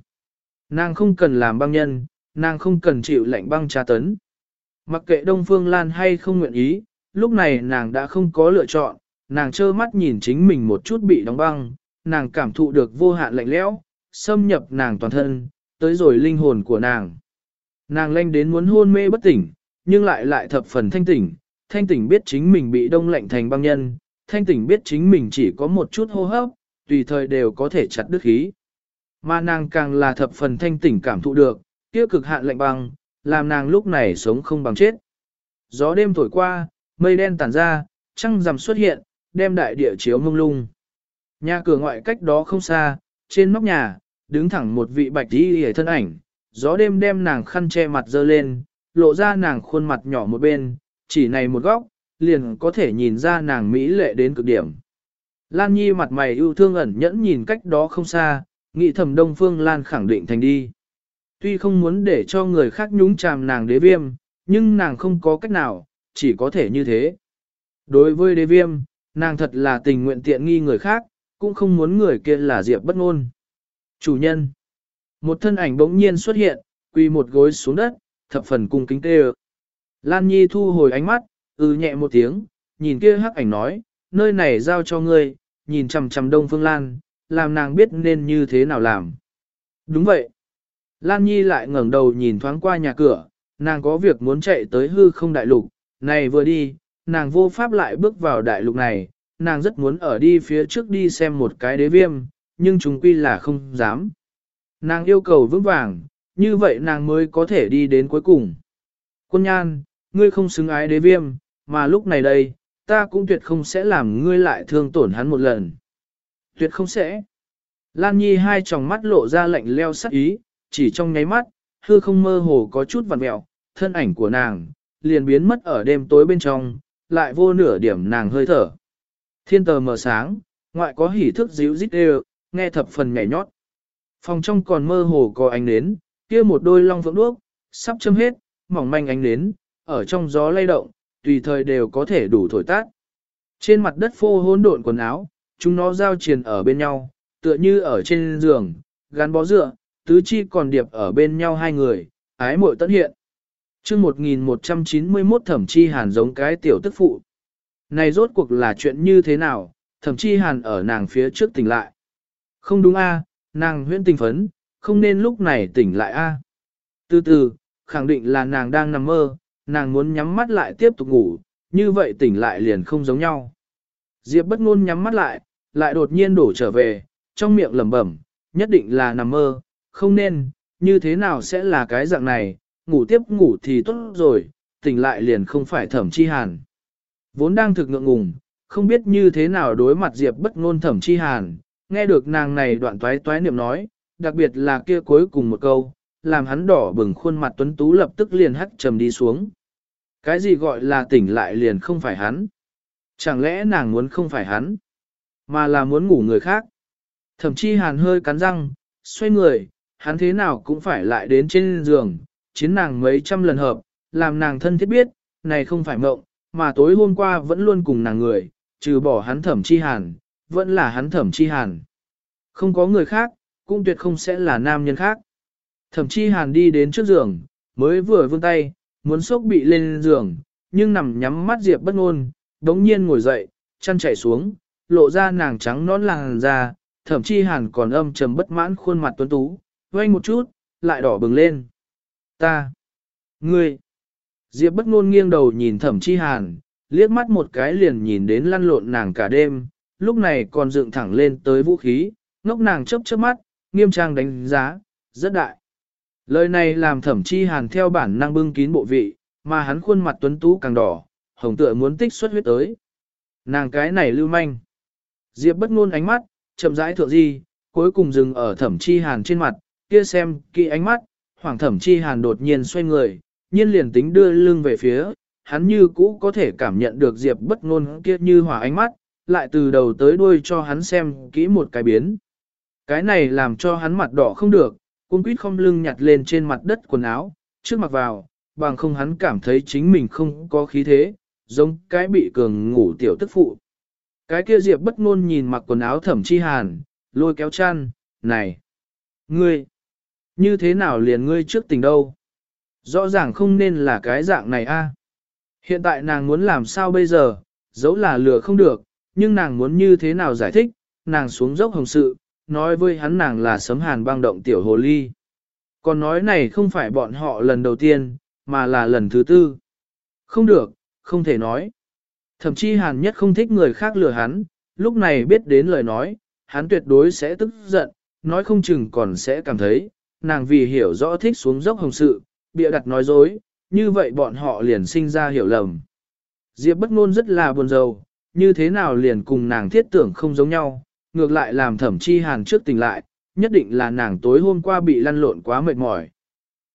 Nàng không cần làm băng nhân, nàng không cần chịu lạnh băng tra tấn. Mặc kệ Đông Phương Lan hay không nguyện ý, lúc này nàng đã không có lựa chọn, nàng trơ mắt nhìn chính mình một chút bị đóng băng, nàng cảm thụ được vô hạn lạnh lẽo, xâm nhập nàng toàn thân, tới rồi linh hồn của nàng. Nàng lanh đến muốn hôn mê bất tỉnh, nhưng lại lại thập phần thanh tỉnh, thanh tỉnh biết chính mình bị đông lạnh thành băng nhân, thanh tỉnh biết chính mình chỉ có một chút hô hấp, tùy thời đều có thể chặt đứt khí. Mà nàng càng là thập phần thanh tỉnh cảm thụ được, kia cực hạn lạnh băng, làm nàng lúc này sống không bằng chết. Gió đêm thổi qua, mây đen tản ra, trăng rằm xuất hiện, đem đại địa chiếu mông lung. Nhà cửa ngoại cách đó không xa, trên nóc nhà, đứng thẳng một vị bạch y hề thân ảnh, gió đêm đem nàng khăn che mặt dơ lên, lộ ra nàng khuôn mặt nhỏ một bên, chỉ này một góc, liền có thể nhìn ra nàng mỹ lệ đến cực điểm. Lan Nhi mặt mày yêu thương ẩn nhẫn nhìn cách đó không xa, nghĩ thầm Đông Phương Lan khẳng định thành đi. Tuy không muốn để cho người khác nhúng chàm nàng đế viêm, nhưng nàng không có cách nào, chỉ có thể như thế. Đối với đế viêm, nàng thật là tình nguyện tiện nghi người khác, cũng không muốn người kia là diệp bất ngôn. Chủ nhân. Một thân ảnh bỗng nhiên xuất hiện, quỳ một gối xuống đất, thập phần cung kính tê Lan Nhi thu hồi ánh mắt, ừ nhẹ một tiếng, nhìn kia hắc ảnh nói, nơi này giao cho ngươi, nhìn chằm chằm Đông Phương Lan, làm nàng biết nên như thế nào làm. Đúng vậy. Lan Nhi lại ngẩng đầu nhìn thoáng qua nhà cửa, nàng có việc muốn chạy tới hư không đại lục, này vừa đi, nàng vô pháp lại bước vào đại lục này, nàng rất muốn ở đi phía trước đi xem một cái đế viêm, nhưng chúng quy là không dám. Nàng yêu cầu vững vàng, như vậy nàng mới có thể đi đến cuối cùng. Quân nhan, ngươi không xứng ái đế viêm, mà lúc này đây, ta cũng tuyệt không sẽ làm ngươi lại thương tổn hắn một lần. Tuyệt không sẽ. Lan Nhi hai tròng mắt lộ ra lạnh leo sắc ý, chỉ trong nháy mắt, hư không mơ hồ có chút vặn mẹo, thân ảnh của nàng, liền biến mất ở đêm tối bên trong, lại vô nửa điểm nàng hơi thở. Thiên tờ mở sáng, ngoại có hỉ thức díu dít đều, nghe thập phần nhảy nhót. Phòng trong còn mơ hồ có ánh nến, kia một đôi long vượng đuốc, sắp châm hết, mỏng manh ánh nến, ở trong gió lay động, tùy thời đều có thể đủ thổi tát. Trên mặt đất phô hỗn độn quần áo, chúng nó giao triền ở bên nhau, tựa như ở trên giường, gắn bó dựa, tứ chi còn điệp ở bên nhau hai người, ái muội tận hiện chương 1191 thẩm chi hàn giống cái tiểu tức phụ. Này rốt cuộc là chuyện như thế nào, thẩm chi hàn ở nàng phía trước tỉnh lại. Không đúng a nàng huyễn tình phấn, không nên lúc này tỉnh lại a Từ từ, khẳng định là nàng đang nằm mơ, nàng muốn nhắm mắt lại tiếp tục ngủ, như vậy tỉnh lại liền không giống nhau. Diệp bất ngôn nhắm mắt lại, lại đột nhiên đổ trở về, trong miệng lẩm bẩm, nhất định là nằm mơ, không nên, như thế nào sẽ là cái dạng này, ngủ tiếp ngủ thì tốt rồi, tỉnh lại liền không phải thẩm chi hàn. Vốn đang thực ngượng ngùng, không biết như thế nào đối mặt Diệp bất ngôn thẩm chi hàn, nghe được nàng này đoạn toái toái niệm nói, đặc biệt là kia cuối cùng một câu, làm hắn đỏ bừng khuôn mặt tuấn tú lập tức liền hắt trầm đi xuống. Cái gì gọi là tỉnh lại liền không phải hắn. Chẳng lẽ nàng muốn không phải hắn, mà là muốn ngủ người khác? Thẩm Chi hàn hơi cắn răng, xoay người, hắn thế nào cũng phải lại đến trên giường, chiến nàng mấy trăm lần hợp, làm nàng thân thiết biết, này không phải mộng, mà tối hôm qua vẫn luôn cùng nàng người, trừ bỏ hắn thẩm chi hàn, vẫn là hắn thẩm chi hàn. Không có người khác, cũng tuyệt không sẽ là nam nhân khác. Thẩm chi hàn đi đến trước giường, mới vừa vươn tay, muốn sốc bị lên giường, nhưng nằm nhắm mắt Diệp bất ngôn, đống nhiên ngồi dậy, chăn chảy xuống, lộ ra nàng trắng nón làng ra, thẩm chi hàn còn âm trầm bất mãn khuôn mặt tuấn tú, vang một chút, lại đỏ bừng lên. Ta, ngươi, Diệp bất ngôn nghiêng đầu nhìn thẩm chi hàn, liếc mắt một cái liền nhìn đến lăn lộn nàng cả đêm, lúc này còn dựng thẳng lên tới vũ khí, ngốc nàng chớp chớp mắt, nghiêm trang đánh giá, rất đại. Lời này làm thẩm chi hàn theo bản năng bưng kín bộ vị, mà hắn khuôn mặt tuấn tú càng đỏ, hồng tựa muốn tích xuất huyết tới. Nàng cái này lưu manh. Diệp bất ngôn ánh mắt, chậm rãi thượng di, cuối cùng dừng ở thẩm chi hàn trên mặt, kia xem kỹ ánh mắt, hoàng thẩm chi hàn đột nhiên xoay người, nhiên liền tính đưa lưng về phía, hắn như cũ có thể cảm nhận được Diệp bất ngôn kia như hỏa ánh mắt, lại từ đầu tới đuôi cho hắn xem kỹ một cái biến. Cái này làm cho hắn mặt đỏ không được, cung quýt không lưng nhặt lên trên mặt đất quần áo, trước mặc vào, bằng không hắn cảm thấy chính mình không có khí thế, giống cái bị cường ngủ tiểu tức phụ. Cái kia Diệp bất ngôn nhìn mặc quần áo thẩm chi hàn, lôi kéo chăn, này, ngươi, như thế nào liền ngươi trước tình đâu? Rõ ràng không nên là cái dạng này a. Hiện tại nàng muốn làm sao bây giờ, dẫu là lừa không được, nhưng nàng muốn như thế nào giải thích, nàng xuống dốc hồng sự, nói với hắn nàng là sấm hàn băng động tiểu hồ ly. Còn nói này không phải bọn họ lần đầu tiên, mà là lần thứ tư. Không được, không thể nói. Thậm chí hàn nhất không thích người khác lừa hắn, lúc này biết đến lời nói, hắn tuyệt đối sẽ tức giận, nói không chừng còn sẽ cảm thấy, nàng vì hiểu rõ thích xuống dốc hồng sự, bịa đặt nói dối, như vậy bọn họ liền sinh ra hiểu lầm. Diệp bất ngôn rất là buồn rầu, như thế nào liền cùng nàng thiết tưởng không giống nhau, ngược lại làm thẩm chi hàn trước tỉnh lại, nhất định là nàng tối hôm qua bị lăn lộn quá mệt mỏi.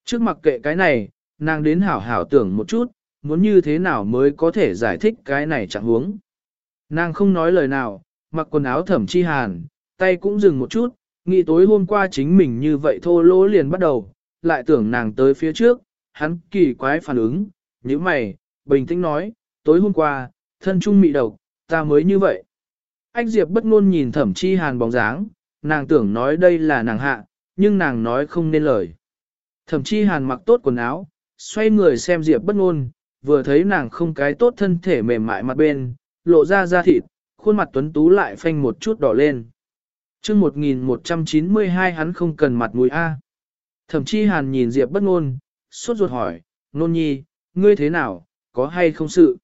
Trước mặc kệ cái này, nàng đến hảo hảo tưởng một chút, muốn như thế nào mới có thể giải thích cái này chẳng huống. Nàng không nói lời nào, mặc quần áo thẩm chi hàn, tay cũng dừng một chút, nghĩ tối hôm qua chính mình như vậy thô lỗ liền bắt đầu, lại tưởng nàng tới phía trước, hắn kỳ quái phản ứng, như mày, bình tĩnh nói, tối hôm qua, thân trung mị độc, ta mới như vậy. Ách Diệp bất ngôn nhìn thẩm chi hàn bóng dáng, nàng tưởng nói đây là nàng hạ, nhưng nàng nói không nên lời. Thẩm chi hàn mặc tốt quần áo, xoay người xem Diệp bất ngôn, vừa thấy nàng không cái tốt thân thể mềm mại mặt bên, lộ ra da thịt, khuôn mặt tuấn tú lại phanh một chút đỏ lên. Chương 1192 hắn không cần mặt mũi a. Thẩm chi hàn nhìn Diệp bất ngôn, suốt ruột hỏi, nôn nhi, ngươi thế nào, có hay không sự?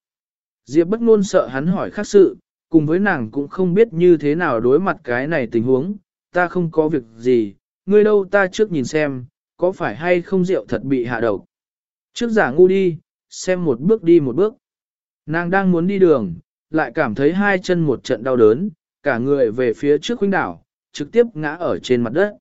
Diệp bất ngôn sợ hắn hỏi khác sự, cùng với nàng cũng không biết như thế nào đối mặt cái này tình huống, ta không có việc gì, ngươi đâu ta trước nhìn xem, có phải hay không rượu thật bị hạ độc. Trước giả ngu đi, xem một bước đi một bước. Nàng đang muốn đi đường, lại cảm thấy hai chân một trận đau đớn, cả người về phía trước huynh đảo, trực tiếp ngã ở trên mặt đất.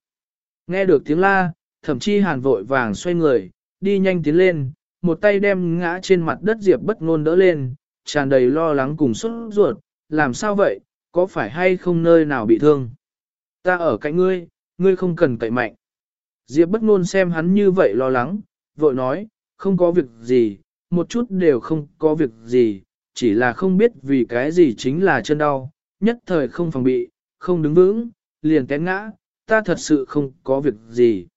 Nghe được tiếng la, thậm chí hàn vội vàng xoay người, đi nhanh tiến lên, một tay đem ngã trên mặt đất Diệp bất ngôn đỡ lên, tràn đầy lo lắng cùng sốt ruột, làm sao vậy, có phải hay không nơi nào bị thương? Ta ở cạnh ngươi, ngươi không cần cậy mạnh. Diệp bất ngôn xem hắn như vậy lo lắng, vội nói, không có việc gì, một chút đều không có việc gì, chỉ là không biết vì cái gì chính là chân đau, nhất thời không phòng bị, không đứng vững, liền té ngã, ta thật sự không có việc gì.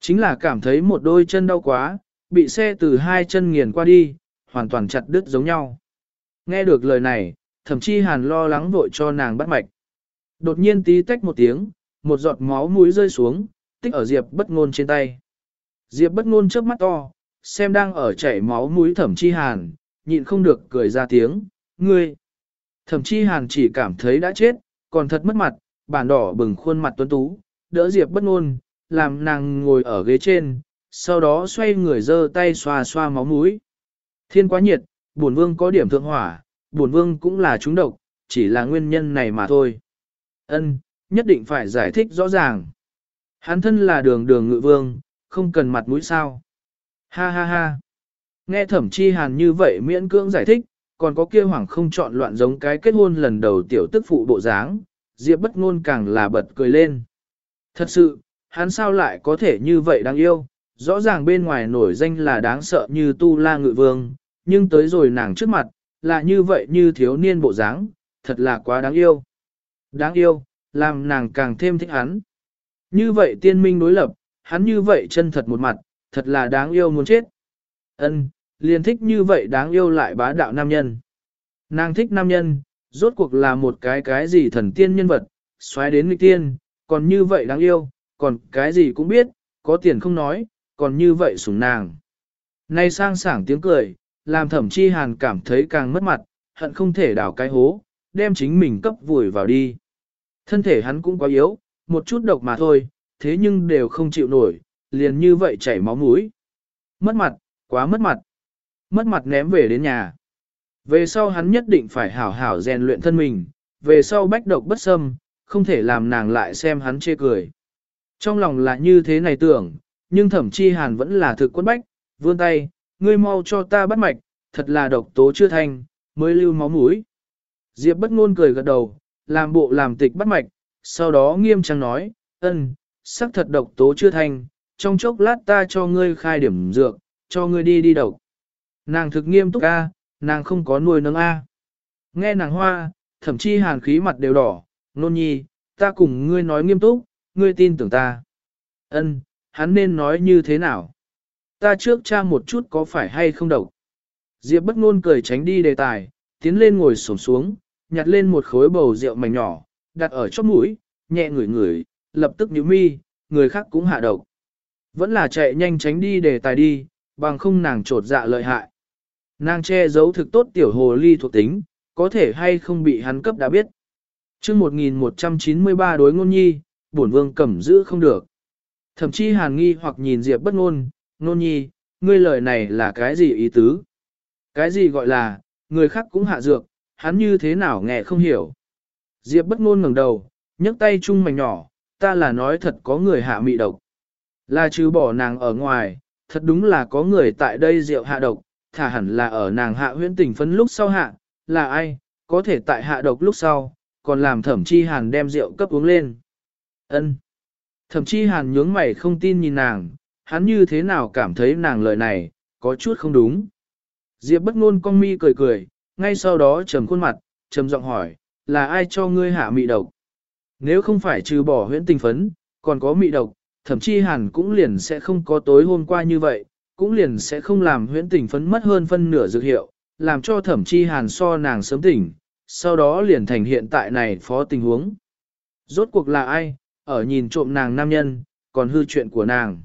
Chính là cảm thấy một đôi chân đau quá, bị xe từ hai chân nghiền qua đi, hoàn toàn chặt đứt giống nhau. Nghe được lời này, thậm chí hàn lo lắng vội cho nàng bắt mạch. Đột nhiên tí tách một tiếng, một giọt máu mũi rơi xuống, tích ở Diệp bất ngôn trên tay. Diệp bất ngôn trước mắt to, xem đang ở chảy máu mũi thẩm chi hàn, nhịn không được cười ra tiếng, ngươi. Thẩm chi hàn chỉ cảm thấy đã chết, còn thật mất mặt, bản đỏ bừng khuôn mặt tuấn tú, đỡ Diệp bất ngôn, làm nàng ngồi ở ghế trên, sau đó xoay người giơ tay xoa xoa máu mũi. Thiên quá nhiệt, bổn vương có điểm thượng hỏa, bổn vương cũng là trúng độc, chỉ là nguyên nhân này mà thôi. Ân, nhất định phải giải thích rõ ràng. Hắn thân là đường đường ngự vương, không cần mặt mũi sao. Ha ha ha. Nghe thẩm chi hàn như vậy miễn cưỡng giải thích, còn có kia hoàng không chọn loạn giống cái kết hôn lần đầu tiểu tức phụ bộ dáng, Diệp bất ngôn càng là bật cười lên. Thật sự, hắn sao lại có thể như vậy đáng yêu, rõ ràng bên ngoài nổi danh là đáng sợ như tu la ngự vương, nhưng tới rồi nàng trước mặt, là như vậy như thiếu niên bộ dáng, thật là quá đáng yêu. Đáng yêu, làm nàng càng thêm thích hắn. Như vậy tiên minh đối lập, hắn như vậy chân thật một mặt, thật là đáng yêu muốn chết. Ân, liền thích như vậy đáng yêu lại bá đạo nam nhân. Nàng thích nam nhân, rốt cuộc là một cái cái gì thần tiên nhân vật, xoáy đến nghịch tiên, còn như vậy đáng yêu, còn cái gì cũng biết, có tiền không nói, còn như vậy sủng nàng. Nay sang sảng tiếng cười, làm thẩm chi hàn cảm thấy càng mất mặt, hận không thể đào cái hố, đem chính mình cấp vùi vào đi. Thân thể hắn cũng quá yếu, một chút độc mà thôi, thế nhưng đều không chịu nổi, liền như vậy chảy máu mũi. Mất mặt, quá mất mặt. Mất mặt ném về đến nhà. Về sau hắn nhất định phải hảo hảo rèn luyện thân mình, về sau bách độc bất xâm, không thể làm nàng lại xem hắn chê cười. Trong lòng là như thế này tưởng, nhưng thẩm chi hàn vẫn là thực quân bách, vươn tay, ngươi mau cho ta bắt mạch, thật là độc tố chưa thành, mới lưu máu mũi. Diệp bất ngôn cười gật đầu, làm bộ làm tịch bắt mạch, sau đó nghiêm trang nói, ân, sắc thật độc tố chưa thành, trong chốc lát ta cho ngươi khai điểm dược, cho ngươi đi đi độc. Nàng thực nghiêm túc a, nàng không có nuôi nấng a. Nghe nàng hoa, thậm chí hàn khí mặt đều đỏ, nôn nhi, ta cùng ngươi nói nghiêm túc, ngươi tin tưởng ta. Ân, hắn nên nói như thế nào? Ta trước cha một chút có phải hay không độc? Diệp bất ngôn cười tránh đi đề tài, tiến lên ngồi xổm xuống, nhặt lên một khối bầu rượu mảnh nhỏ, đặt ở chóp mũi, nhẹ ngửi ngửi, lập tức nhíu mi, người khác cũng hạ độc. Vẫn là chạy nhanh tránh đi đề tài đi, bằng không nàng trột dạ lợi hại. Nàng che giấu thực tốt tiểu hồ ly thuộc tính, có thể hay không bị hắn cấp đã biết. chương 1193 đối ngôn nhi, bổn vương cầm giữ không được. Thậm chí hàn nghi hoặc nhìn Diệp bất ngôn, ngôn nhi, ngươi lời này là cái gì ý tứ? Cái gì gọi là, người khác cũng hạ dược, hắn như thế nào nghe không hiểu. Diệp bất ngôn ngẩng đầu, nhấc tay chung mảnh nhỏ, ta là nói thật có người hạ mị độc. Là trừ bỏ nàng ở ngoài, thật đúng là có người tại đây rượu hạ độc, thả hẳn là ở nàng hạ huyễn tình phấn lúc sau hạ, là ai, có thể tại hạ độc lúc sau, còn làm thẩm chi hàn đem rượu cấp uống lên. ân Thẩm chi hàn nhướng mày không tin nhìn nàng, hắn như thế nào cảm thấy nàng lời này, có chút không đúng. Diệp bất ngôn con mi cười cười, ngay sau đó trầm khuôn mặt, trầm giọng hỏi, là ai cho ngươi hạ mị độc? Nếu không phải trừ bỏ huyễn tình phấn, còn có mị độc, thậm chí hẳn cũng liền sẽ không có tối hôm qua như vậy, cũng liền sẽ không làm huyễn tình phấn mất hơn phân nửa dược hiệu, làm cho thẩm chi hàn so nàng sớm tỉnh, sau đó liền thành hiện tại này phó tình huống. Rốt cuộc là ai, ở nhìn trộm nàng nam nhân, còn hư chuyện của nàng.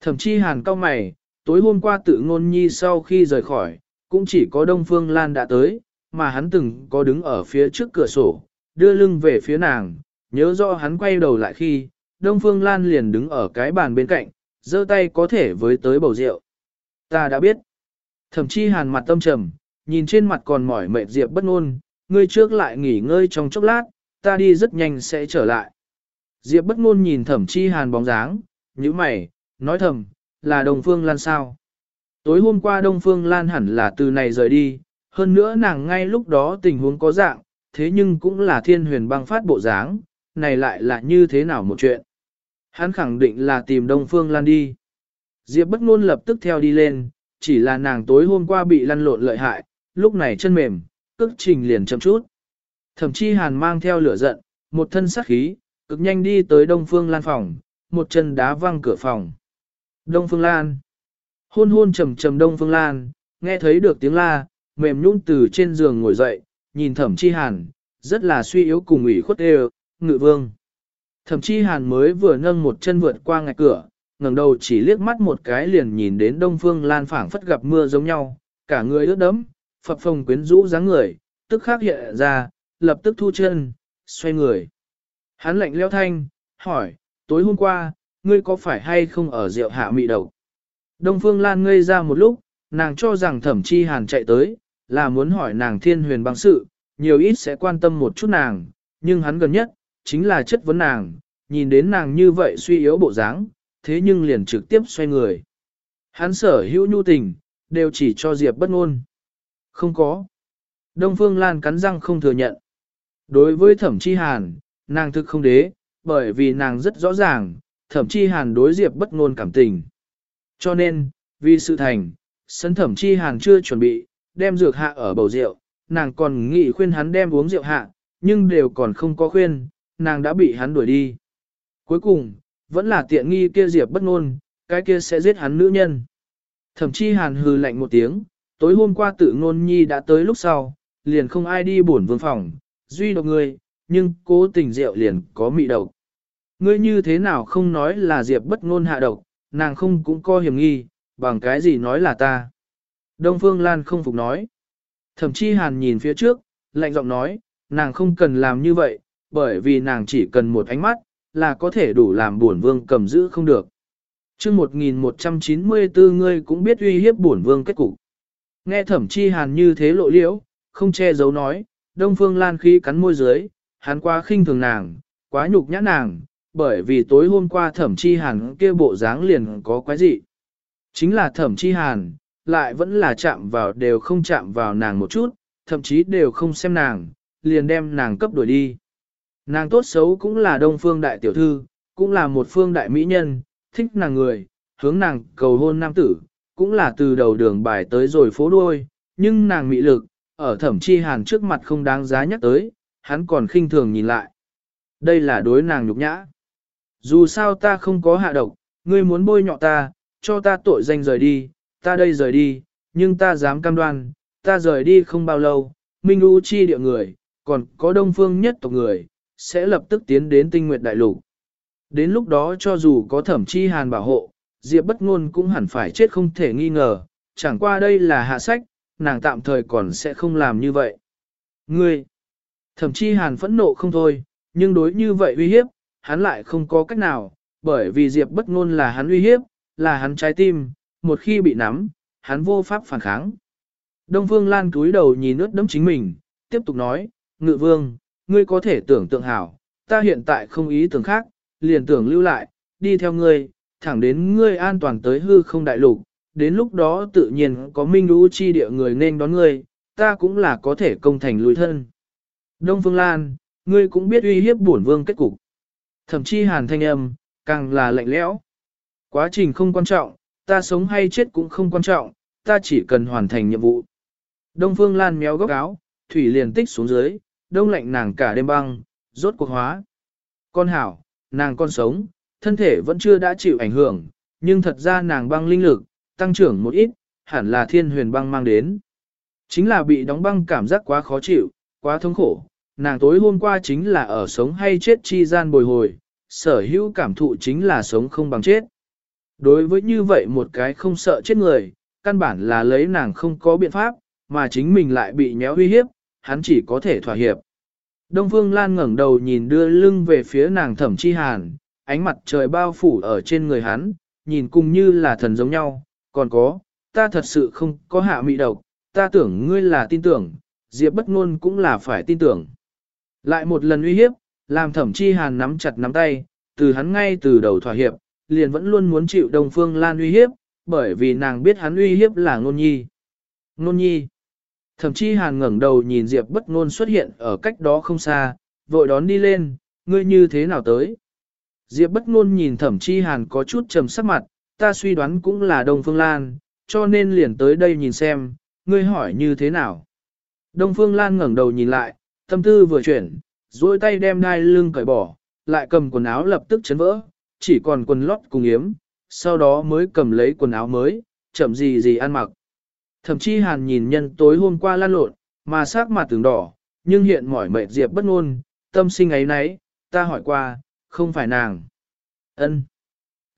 Thẩm chi hàn cao mày, tối hôm qua tự ngôn nhi sau khi rời khỏi, cũng chỉ có Đông Phương Lan đã tới, mà hắn từng có đứng ở phía trước cửa sổ, đưa lưng về phía nàng, nhớ rõ hắn quay đầu lại khi, Đông Phương Lan liền đứng ở cái bàn bên cạnh, giơ tay có thể với tới bầu rượu. Ta đã biết. Thậm chi hàn mặt tâm trầm, nhìn trên mặt còn mỏi mệt Diệp bất ngôn, ngươi trước lại nghỉ ngơi trong chốc lát, ta đi rất nhanh sẽ trở lại. Diệp bất ngôn nhìn thẩm chi hàn bóng dáng, như mày, nói thầm, là đồng phương lan sao. Tối hôm qua Đông Phương Lan hẳn là từ này rời đi, hơn nữa nàng ngay lúc đó tình huống có dạng, thế nhưng cũng là thiên huyền băng phát bộ dáng, này lại là như thế nào một chuyện. Hắn khẳng định là tìm Đông Phương Lan đi. Diệp bất ngôn lập tức theo đi lên, chỉ là nàng tối hôm qua bị lăn lộn lợi hại, lúc này chân mềm, cước trình liền chậm chút. Thẩm Chi hàn mang theo lửa giận, một thân sát khí, cực nhanh đi tới Đông Phương Lan phòng, một chân đá văng cửa phòng. Đông Phương Lan. Hôn hôn trầm trầm Đông Phương Lan, nghe thấy được tiếng la, mềm nhũn từ trên giường ngồi dậy, nhìn thẩm chi hàn, rất là suy yếu cùng ủy khuất đều, ngự vương. Thẩm chi hàn mới vừa nâng một chân vượt qua ngạch cửa, ngẩng đầu chỉ liếc mắt một cái liền nhìn đến Đông Phương Lan phảng phất gặp mưa giống nhau, cả người ướt đẫm, phập phồng quyến rũ dáng người, tức khắc hiện ra, lập tức thu chân, xoay người. Hắn lạnh leo thanh, hỏi, tối hôm qua, ngươi có phải hay không ở rượu hạ mị đầu? Đông Phương Lan ngây ra một lúc, nàng cho rằng thẩm chi hàn chạy tới, là muốn hỏi nàng thiên huyền băng sự, nhiều ít sẽ quan tâm một chút nàng, nhưng hắn gần nhất, chính là chất vấn nàng, nhìn đến nàng như vậy suy yếu bộ dáng, thế nhưng liền trực tiếp xoay người. Hắn sở hữu nhu tình, đều chỉ cho Diệp bất ngôn. Không có. Đông Phương Lan cắn răng không thừa nhận. Đối với thẩm chi hàn, nàng thực không đế, bởi vì nàng rất rõ ràng, thẩm chi hàn đối diệp bất ngôn cảm tình. Cho nên, vì sự thành, sân thẩm chi hàn chưa chuẩn bị, đem dược hạ ở bầu rượu, nàng còn nghĩ khuyên hắn đem uống rượu hạ, nhưng đều còn không có khuyên, nàng đã bị hắn đuổi đi. Cuối cùng, vẫn là tiện nghi kia diệp bất ngôn, cái kia sẽ giết hắn nữ nhân. Thẩm chi hàn hừ lạnh một tiếng, tối hôm qua tự ngôn nhi đã tới lúc sau, liền không ai đi bổn vương phòng, duy độc ngươi, nhưng cố tình rượu liền có mị độc. Ngươi như thế nào không nói là diệp bất ngôn hạ độc, nàng không cũng có hiểm nghi, bằng cái gì nói là ta. Đông Phương Lan không phục nói. Thẩm chi hàn nhìn phía trước, lạnh giọng nói, nàng không cần làm như vậy, bởi vì nàng chỉ cần một ánh mắt, là có thể đủ làm bổn vương cầm giữ không được. chương 1194 ngươi cũng biết uy hiếp bổn vương kết cục. Nghe thẩm chi hàn như thế lộ liễu, không che giấu nói, Đông Phương Lan khí cắn môi dưới, hắn quá khinh thường nàng, quá nhục nhã nàng, bởi vì tối hôm qua thẩm chi hàn kia bộ dáng liền có quái gì. Chính là thẩm chi hàn, lại vẫn là chạm vào đều không chạm vào nàng một chút, thậm chí đều không xem nàng, liền đem nàng cấp đuổi đi. Nàng tốt xấu cũng là đông phương đại tiểu thư, cũng là một phương đại mỹ nhân, thích nàng người, hướng nàng cầu hôn nam tử, cũng là từ đầu đường bài tới rồi phố đuôi, nhưng nàng mỹ lực, ở thẩm chi hàn trước mặt không đáng giá nhắc tới, hắn còn khinh thường nhìn lại. Đây là đối nàng nhục nhã. Dù sao ta không có hạ độc, ngươi muốn bôi nhọ ta, cho ta tội danh rời đi, ta đây rời đi, nhưng ta dám cam đoan, ta rời đi không bao lâu, Minh U chi địa người, còn có đông phương nhất tộc người, sẽ lập tức tiến đến tinh nguyệt đại lục. Đến lúc đó cho dù có thẩm chi hàn bảo hộ, Diệp bất ngôn cũng hẳn phải chết không thể nghi ngờ, chẳng qua đây là hạ sách, nàng tạm thời còn sẽ không làm như vậy. Ngươi, thẩm chi hàn phẫn nộ không thôi, nhưng đối như vậy uy hiếp, hắn lại không có cách nào, bởi vì Diệp bất ngôn là hắn uy hiếp, là hắn trái tim, một khi bị nắm, hắn vô pháp phản kháng. Đông Phương Lan cúi đầu nhìn ướt đẫm chính mình, tiếp tục nói, Ngự Vương, ngươi có thể tưởng tượng hảo, ta hiện tại không ý tưởng khác, liền tưởng lưu lại, đi theo ngươi, thẳng đến ngươi an toàn tới hư không đại lục, đến lúc đó tự nhiên có minh lũ chi địa người nên đón ngươi, ta cũng là có thể công thành lùi thân. Đông Phương Lan, ngươi cũng biết uy hiếp bổn vương kết cục. Thậm chí hàn thanh âm, càng là lạnh lẽo. Quá trình không quan trọng, ta sống hay chết cũng không quan trọng, ta chỉ cần hoàn thành nhiệm vụ. Đông Phương Lan méo góc áo, thủy liền tích xuống dưới, đông lạnh nàng cả đêm băng, rốt cuộc hóa. Con hảo, nàng con sống, thân thể vẫn chưa đã chịu ảnh hưởng, nhưng thật ra nàng băng linh lực, tăng trưởng một ít, hẳn là thiên huyền băng mang đến. Chính là bị đóng băng cảm giác quá khó chịu, quá thống khổ, nàng tối hôm qua chính là ở sống hay chết chi gian bồi hồi, sở hữu cảm thụ chính là sống không bằng chết. Đối với như vậy một cái không sợ chết người, căn bản là lấy nàng không có biện pháp, mà chính mình lại bị nhéo uy hiếp, hắn chỉ có thể thỏa hiệp. Đông Phương Lan ngẩng đầu nhìn đưa lưng về phía nàng thẩm chi hàn, ánh mặt trời bao phủ ở trên người hắn, nhìn cùng như là thần giống nhau, còn có, ta thật sự không có hạ mị độc, ta tưởng ngươi là tin tưởng, Diệp bất ngôn cũng là phải tin tưởng. Lại một lần uy hiếp, làm thẩm chi hàn nắm chặt nắm tay, từ hắn ngay từ đầu thỏa hiệp, liền vẫn luôn muốn chịu Đông Phương Lan uy hiếp, bởi vì nàng biết hắn uy hiếp là ngôn nhi. Ngôn nhi. Thẩm chi hàn ngẩng đầu nhìn Diệp bất ngôn xuất hiện ở cách đó không xa, vội đón đi lên, ngươi như thế nào tới? Diệp bất ngôn nhìn thẩm chi hàn có chút trầm sắc mặt, ta suy đoán cũng là Đông Phương Lan, cho nên liền tới đây nhìn xem, ngươi hỏi như thế nào? Đông Phương Lan ngẩng đầu nhìn lại, tâm tư vừa chuyển, duỗi tay đem đai lưng cởi bỏ, lại cầm quần áo lập tức chấn vỡ, chỉ còn quần lót cùng yếm, sau đó mới cầm lấy quần áo mới, chậm gì gì ăn mặc. Thậm chí hàn nhìn nhân tối hôm qua lan lộn, mà sắc mặt từng đỏ, nhưng hiện mỏi mệt Diệp bất ngôn, tâm sinh ấy nấy, ta hỏi qua, không phải nàng. ân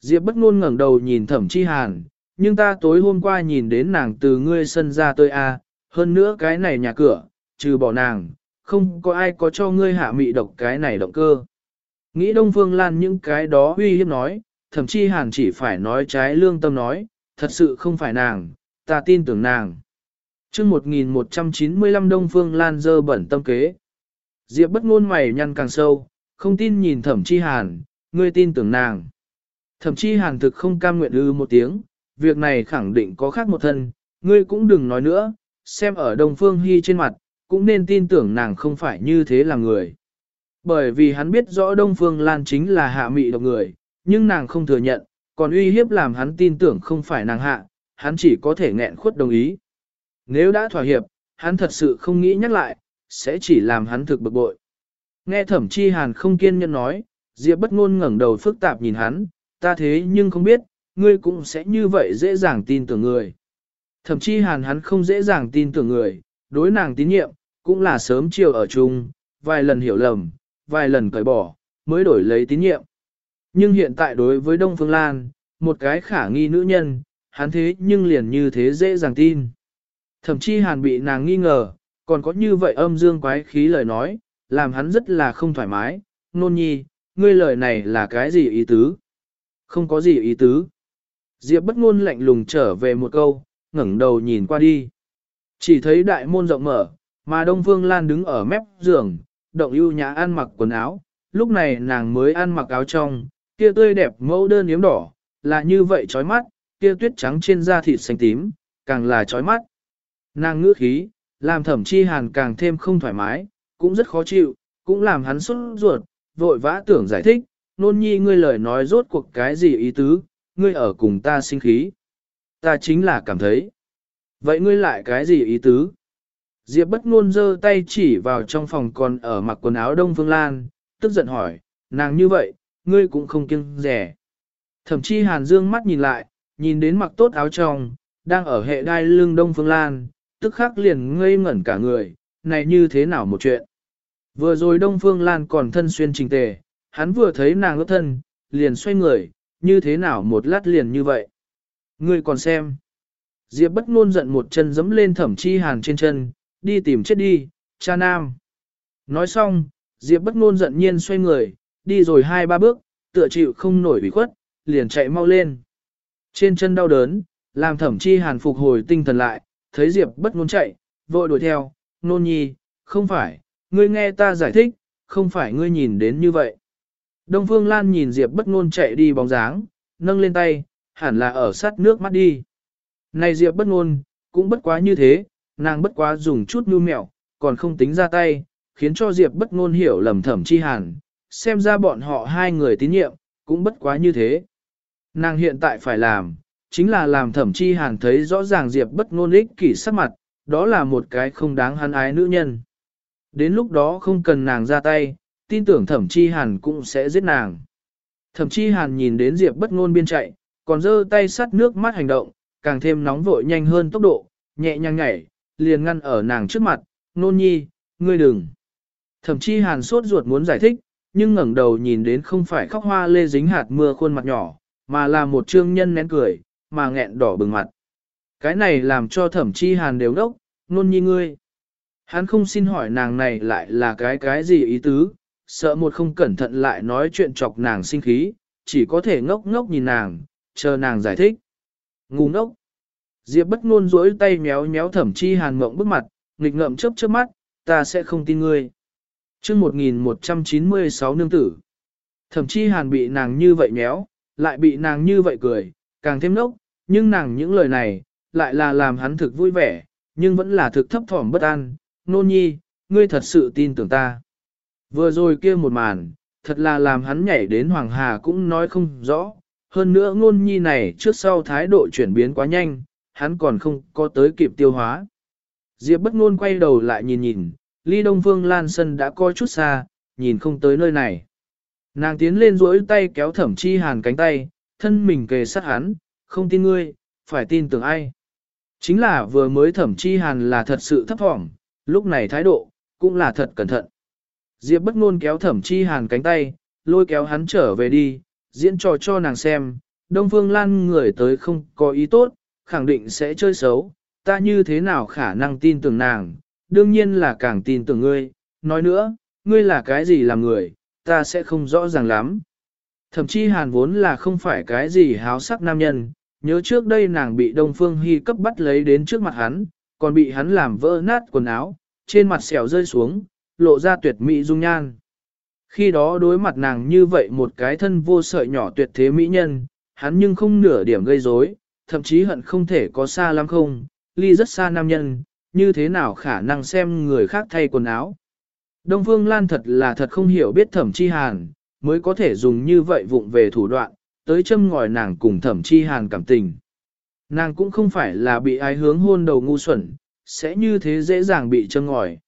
Diệp bất ngôn ngẩng đầu nhìn thẩm chi hàn, nhưng ta tối hôm qua nhìn đến nàng từ ngươi sân ra tới a, hơn nữa cái này nhà cửa, trừ bỏ nàng, không có ai có cho ngươi hạ mị độc cái này động cơ. Nghĩ Đông Phương Lan những cái đó uy hiếp nói, thậm chí hàn chỉ phải nói trái lương tâm nói, thật sự không phải nàng, ta tin tưởng nàng. chương 1195 Đông Phương Lan dơ bẩn tâm kế. Diệp bất ngôn mày nhăn càng sâu, không tin nhìn thẩm chi hàn, ngươi tin tưởng nàng. Thẩm chi hàn thực không cam nguyện ư một tiếng, việc này khẳng định có khác một thân, ngươi cũng đừng nói nữa, xem ở Đông Phương Hy trên mặt, cũng nên tin tưởng nàng không phải như thế là người. Bởi vì hắn biết rõ Đông Phương Lan chính là hạ mị độc người, nhưng nàng không thừa nhận, còn uy hiếp làm hắn tin tưởng không phải nàng hạ, hắn chỉ có thể nghẹn khuất đồng ý. Nếu đã thỏa hiệp, hắn thật sự không nghĩ nhắc lại, sẽ chỉ làm hắn thực bực bội. Nghe thẩm chi hàn không kiên nhẫn nói, Diệp bất ngôn ngẩng đầu phức tạp nhìn hắn, ta thế nhưng không biết, ngươi cũng sẽ như vậy dễ dàng tin tưởng người. Thẩm chi hàn hắn không dễ dàng tin tưởng người, đối nàng tín nhiệm, cũng là sớm chiều ở chung, vài lần hiểu lầm, vài lần cởi bỏ, mới đổi lấy tín nhiệm. Nhưng hiện tại đối với Đông Phương Lan, một cái khả nghi nữ nhân, hắn thế nhưng liền như thế dễ dàng tin. Thậm chí hàn bị nàng nghi ngờ, còn có như vậy âm dương quái khí lời nói, làm hắn rất là không thoải mái. Nôn nhi, ngươi lời này là cái gì ý tứ? Không có gì ý tứ. Diệp bất ngôn lạnh lùng trở về một câu, ngẩng đầu nhìn qua đi. Chỉ thấy đại môn rộng mở, mà Đông Phương Lan đứng ở mép giường, động ưu nhã ăn mặc quần áo. Lúc này nàng mới ăn mặc áo trong, kia tươi đẹp mẫu đơn yếm đỏ, là như vậy chói mắt, kia tuyết trắng trên da thịt xanh tím, càng là chói mắt. Nàng ngữ khí, làm thẩm chi hàn càng thêm không thoải mái, cũng rất khó chịu, cũng làm hắn xuất ruột, vội vã tưởng giải thích, nôn nhi ngươi lời nói rốt cuộc cái gì ý tứ, ngươi ở cùng ta sinh khí. Ta chính là cảm thấy. Vậy ngươi lại cái gì ý tứ? Diệp bất ngôn giơ tay chỉ vào trong phòng còn ở mặc quần áo Đông Phương Lan, tức giận hỏi, nàng như vậy, ngươi cũng không kiêng rẻ. Thẩm chi hàn dương mắt nhìn lại, nhìn đến mặc tốt áo trong, đang ở hệ đai lưng Đông Phương Lan, tức khắc liền ngây ngẩn cả người, này như thế nào một chuyện. Vừa rồi Đông Phương Lan còn thân xuyên trình tề, hắn vừa thấy nàng ước thân, liền xoay người, như thế nào một lát liền như vậy. Ngươi còn xem. Diệp bất ngôn giận một chân giẫm lên thẩm chi hàn trên chân, đi tìm chết đi, cha nam. Nói xong, Diệp bất ngôn giận nhiên xoay người, đi rồi hai ba bước, tựa chịu không nổi bị khuất, liền chạy mau lên. Trên chân đau đớn, làm thẩm chi hàn phục hồi tinh thần lại, thấy Diệp bất ngôn chạy, vội đuổi theo, nôn nhi, không phải, ngươi nghe ta giải thích, không phải ngươi nhìn đến như vậy. Đông Phương Lan nhìn Diệp bất ngôn chạy đi bóng dáng, nâng lên tay, hẳn là ở sát nước mắt đi. Này Diệp bất ngôn, cũng bất quá như thế, nàng bất quá dùng chút nhu mẹo, còn không tính ra tay, khiến cho Diệp bất ngôn hiểu lầm thẩm chi hàn, xem ra bọn họ hai người tín nhiệm, cũng bất quá như thế. Nàng hiện tại phải làm, chính là làm thẩm chi hàn thấy rõ ràng Diệp bất ngôn ích kỷ sắc mặt, đó là một cái không đáng hắn ái nữ nhân. Đến lúc đó không cần nàng ra tay, tin tưởng thẩm chi hàn cũng sẽ giết nàng. Thẩm chi hàn nhìn đến Diệp bất ngôn biên chạy, còn giơ tay sắt nước mắt hành động, càng thêm nóng vội nhanh hơn tốc độ, nhẹ nhàng nhảy, liền ngăn ở nàng trước mặt, nôn nhi, ngươi đừng. Thẩm chi hàn sốt ruột muốn giải thích, nhưng ngẩng đầu nhìn đến không phải khóc hoa lê dính hạt mưa khuôn mặt nhỏ, mà là một trương nhân nén cười, mà nghẹn đỏ bừng mặt. Cái này làm cho thẩm chi hàn đều đốc, nôn nhi ngươi. Hắn không xin hỏi nàng này lại là cái cái gì ý tứ, sợ một không cẩn thận lại nói chuyện chọc nàng sinh khí, chỉ có thể ngốc ngốc nhìn nàng, chờ nàng giải thích. Ngu ngốc. Diệp bất ngôn rỗi tay méo méo thẩm chi hàn mộng bức mặt, nghịch ngợm chớp chớp mắt, ta sẽ không tin ngươi. Trước 1196 nương tử. Thẩm chi hàn bị nàng như vậy méo, lại bị nàng như vậy cười, càng thêm nốc, nhưng nàng những lời này, lại là làm hắn thực vui vẻ, nhưng vẫn là thực thấp thỏm bất an. Nôn nhi, ngươi thật sự tin tưởng ta. Vừa rồi kia một màn, thật là làm hắn nhảy đến Hoàng Hà cũng nói không rõ. Hơn nữa ngôn nhi này trước sau thái độ chuyển biến quá nhanh, hắn còn không có tới kịp tiêu hóa. Diệp bất ngôn quay đầu lại nhìn nhìn, ly đông phương lan sân đã coi chút xa, nhìn không tới nơi này. Nàng tiến lên duỗi tay kéo thẩm chi hàn cánh tay, thân mình kề sát hắn, không tin ngươi, phải tin tưởng ai. Chính là vừa mới thẩm chi hàn là thật sự thấp thỏm, lúc này thái độ, cũng là thật cẩn thận. Diệp bất ngôn kéo thẩm chi hàn cánh tay, lôi kéo hắn trở về đi, diễn trò cho nàng xem, Đông Phương Lan người tới không có ý tốt, khẳng định sẽ chơi xấu, ta như thế nào khả năng tin tưởng nàng, đương nhiên là càng tin tưởng ngươi, nói nữa, ngươi là cái gì làm người, ta sẽ không rõ ràng lắm. Thậm chí hàn vốn là không phải cái gì háo sắc nam nhân, nhớ trước đây nàng bị Đông Phương Hy cấp bắt lấy đến trước mặt hắn, còn bị hắn làm vỡ nát quần áo, trên mặt xẻo rơi xuống, lộ ra tuyệt mỹ dung nhan. Khi đó đối mặt nàng như vậy một cái thân vô sợi nhỏ tuyệt thế mỹ nhân, hắn nhưng không nửa điểm gây rối, thậm chí hận không thể có xa lắm không, ly rất xa nam nhân, như thế nào khả năng xem người khác thay quần áo. Đông Phương Lan thật là thật không hiểu biết thẩm chi hàn, mới có thể dùng như vậy vụng về thủ đoạn, tới châm ngòi nàng cùng thẩm chi hàn cảm tình. Nàng cũng không phải là bị ai hướng hôn đầu ngu xuẩn, sẽ như thế dễ dàng bị châm ngòi.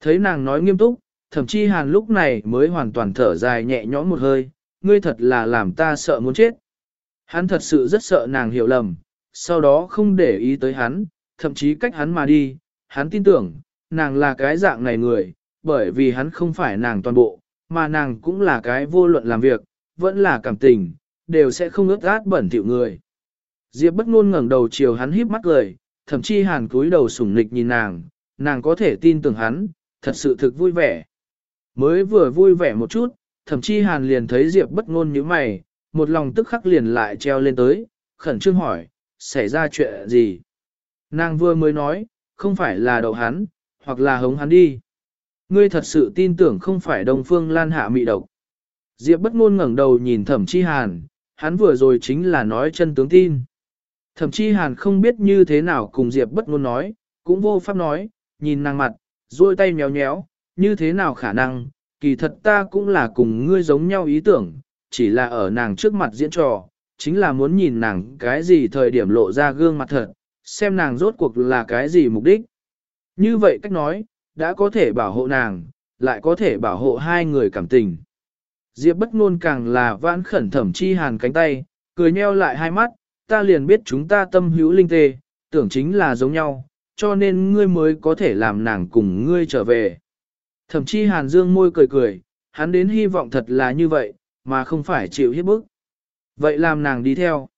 Thấy nàng nói nghiêm túc, thẩm chi hàn lúc này mới hoàn toàn thở dài nhẹ nhõm một hơi, ngươi thật là làm ta sợ muốn chết. Hắn thật sự rất sợ nàng hiểu lầm, sau đó không để ý tới hắn, thậm chí cách hắn mà đi, hắn tin tưởng, nàng là cái dạng này người, bởi vì hắn không phải nàng toàn bộ, mà nàng cũng là cái vô luận làm việc, vẫn là cảm tình, đều sẽ không ướt át bẩn thỉu người. Diệp bất ngôn ngẩng đầu chiều hắn híp mắt cười, thậm chí hàn cúi đầu sủng nghịch nhìn nàng, nàng có thể tin tưởng hắn, thật sự thực vui vẻ. Mới vừa vui vẻ một chút, thậm chí hàn liền thấy Diệp bất ngôn nhíu mày, một lòng tức khắc liền lại treo lên tới, khẩn trương hỏi, xảy ra chuyện gì? Nàng vừa mới nói, không phải là đậu hắn, hoặc là hống hắn đi. Ngươi thật sự tin tưởng không phải Đông Phương Lan hạ mị độc. Diệp bất ngôn ngẩng đầu nhìn thẩm chi hàn, hắn vừa rồi chính là nói chân tướng tin. Thẩm chi hàn không biết như thế nào cùng Diệp bất ngôn nói, cũng vô pháp nói, nhìn nàng mặt, duỗi tay nhéo nhéo, như thế nào khả năng, kỳ thật ta cũng là cùng ngươi giống nhau ý tưởng, chỉ là ở nàng trước mặt diễn trò, chính là muốn nhìn nàng cái gì thời điểm lộ ra gương mặt thật, xem nàng rốt cuộc là cái gì mục đích. Như vậy cách nói, đã có thể bảo hộ nàng, lại có thể bảo hộ hai người cảm tình. Diệp bất ngôn càng là vãn khẩn thẩm chi hàn cánh tay, cười nheo lại hai mắt, ta liền biết chúng ta tâm hữu linh tê, tưởng chính là giống nhau, cho nên ngươi mới có thể làm nàng cùng ngươi trở về. Thẩm chi hàn dương môi cười cười, hắn đến hy vọng thật là như vậy, mà không phải chịu hiếp bức. Vậy làm nàng đi theo.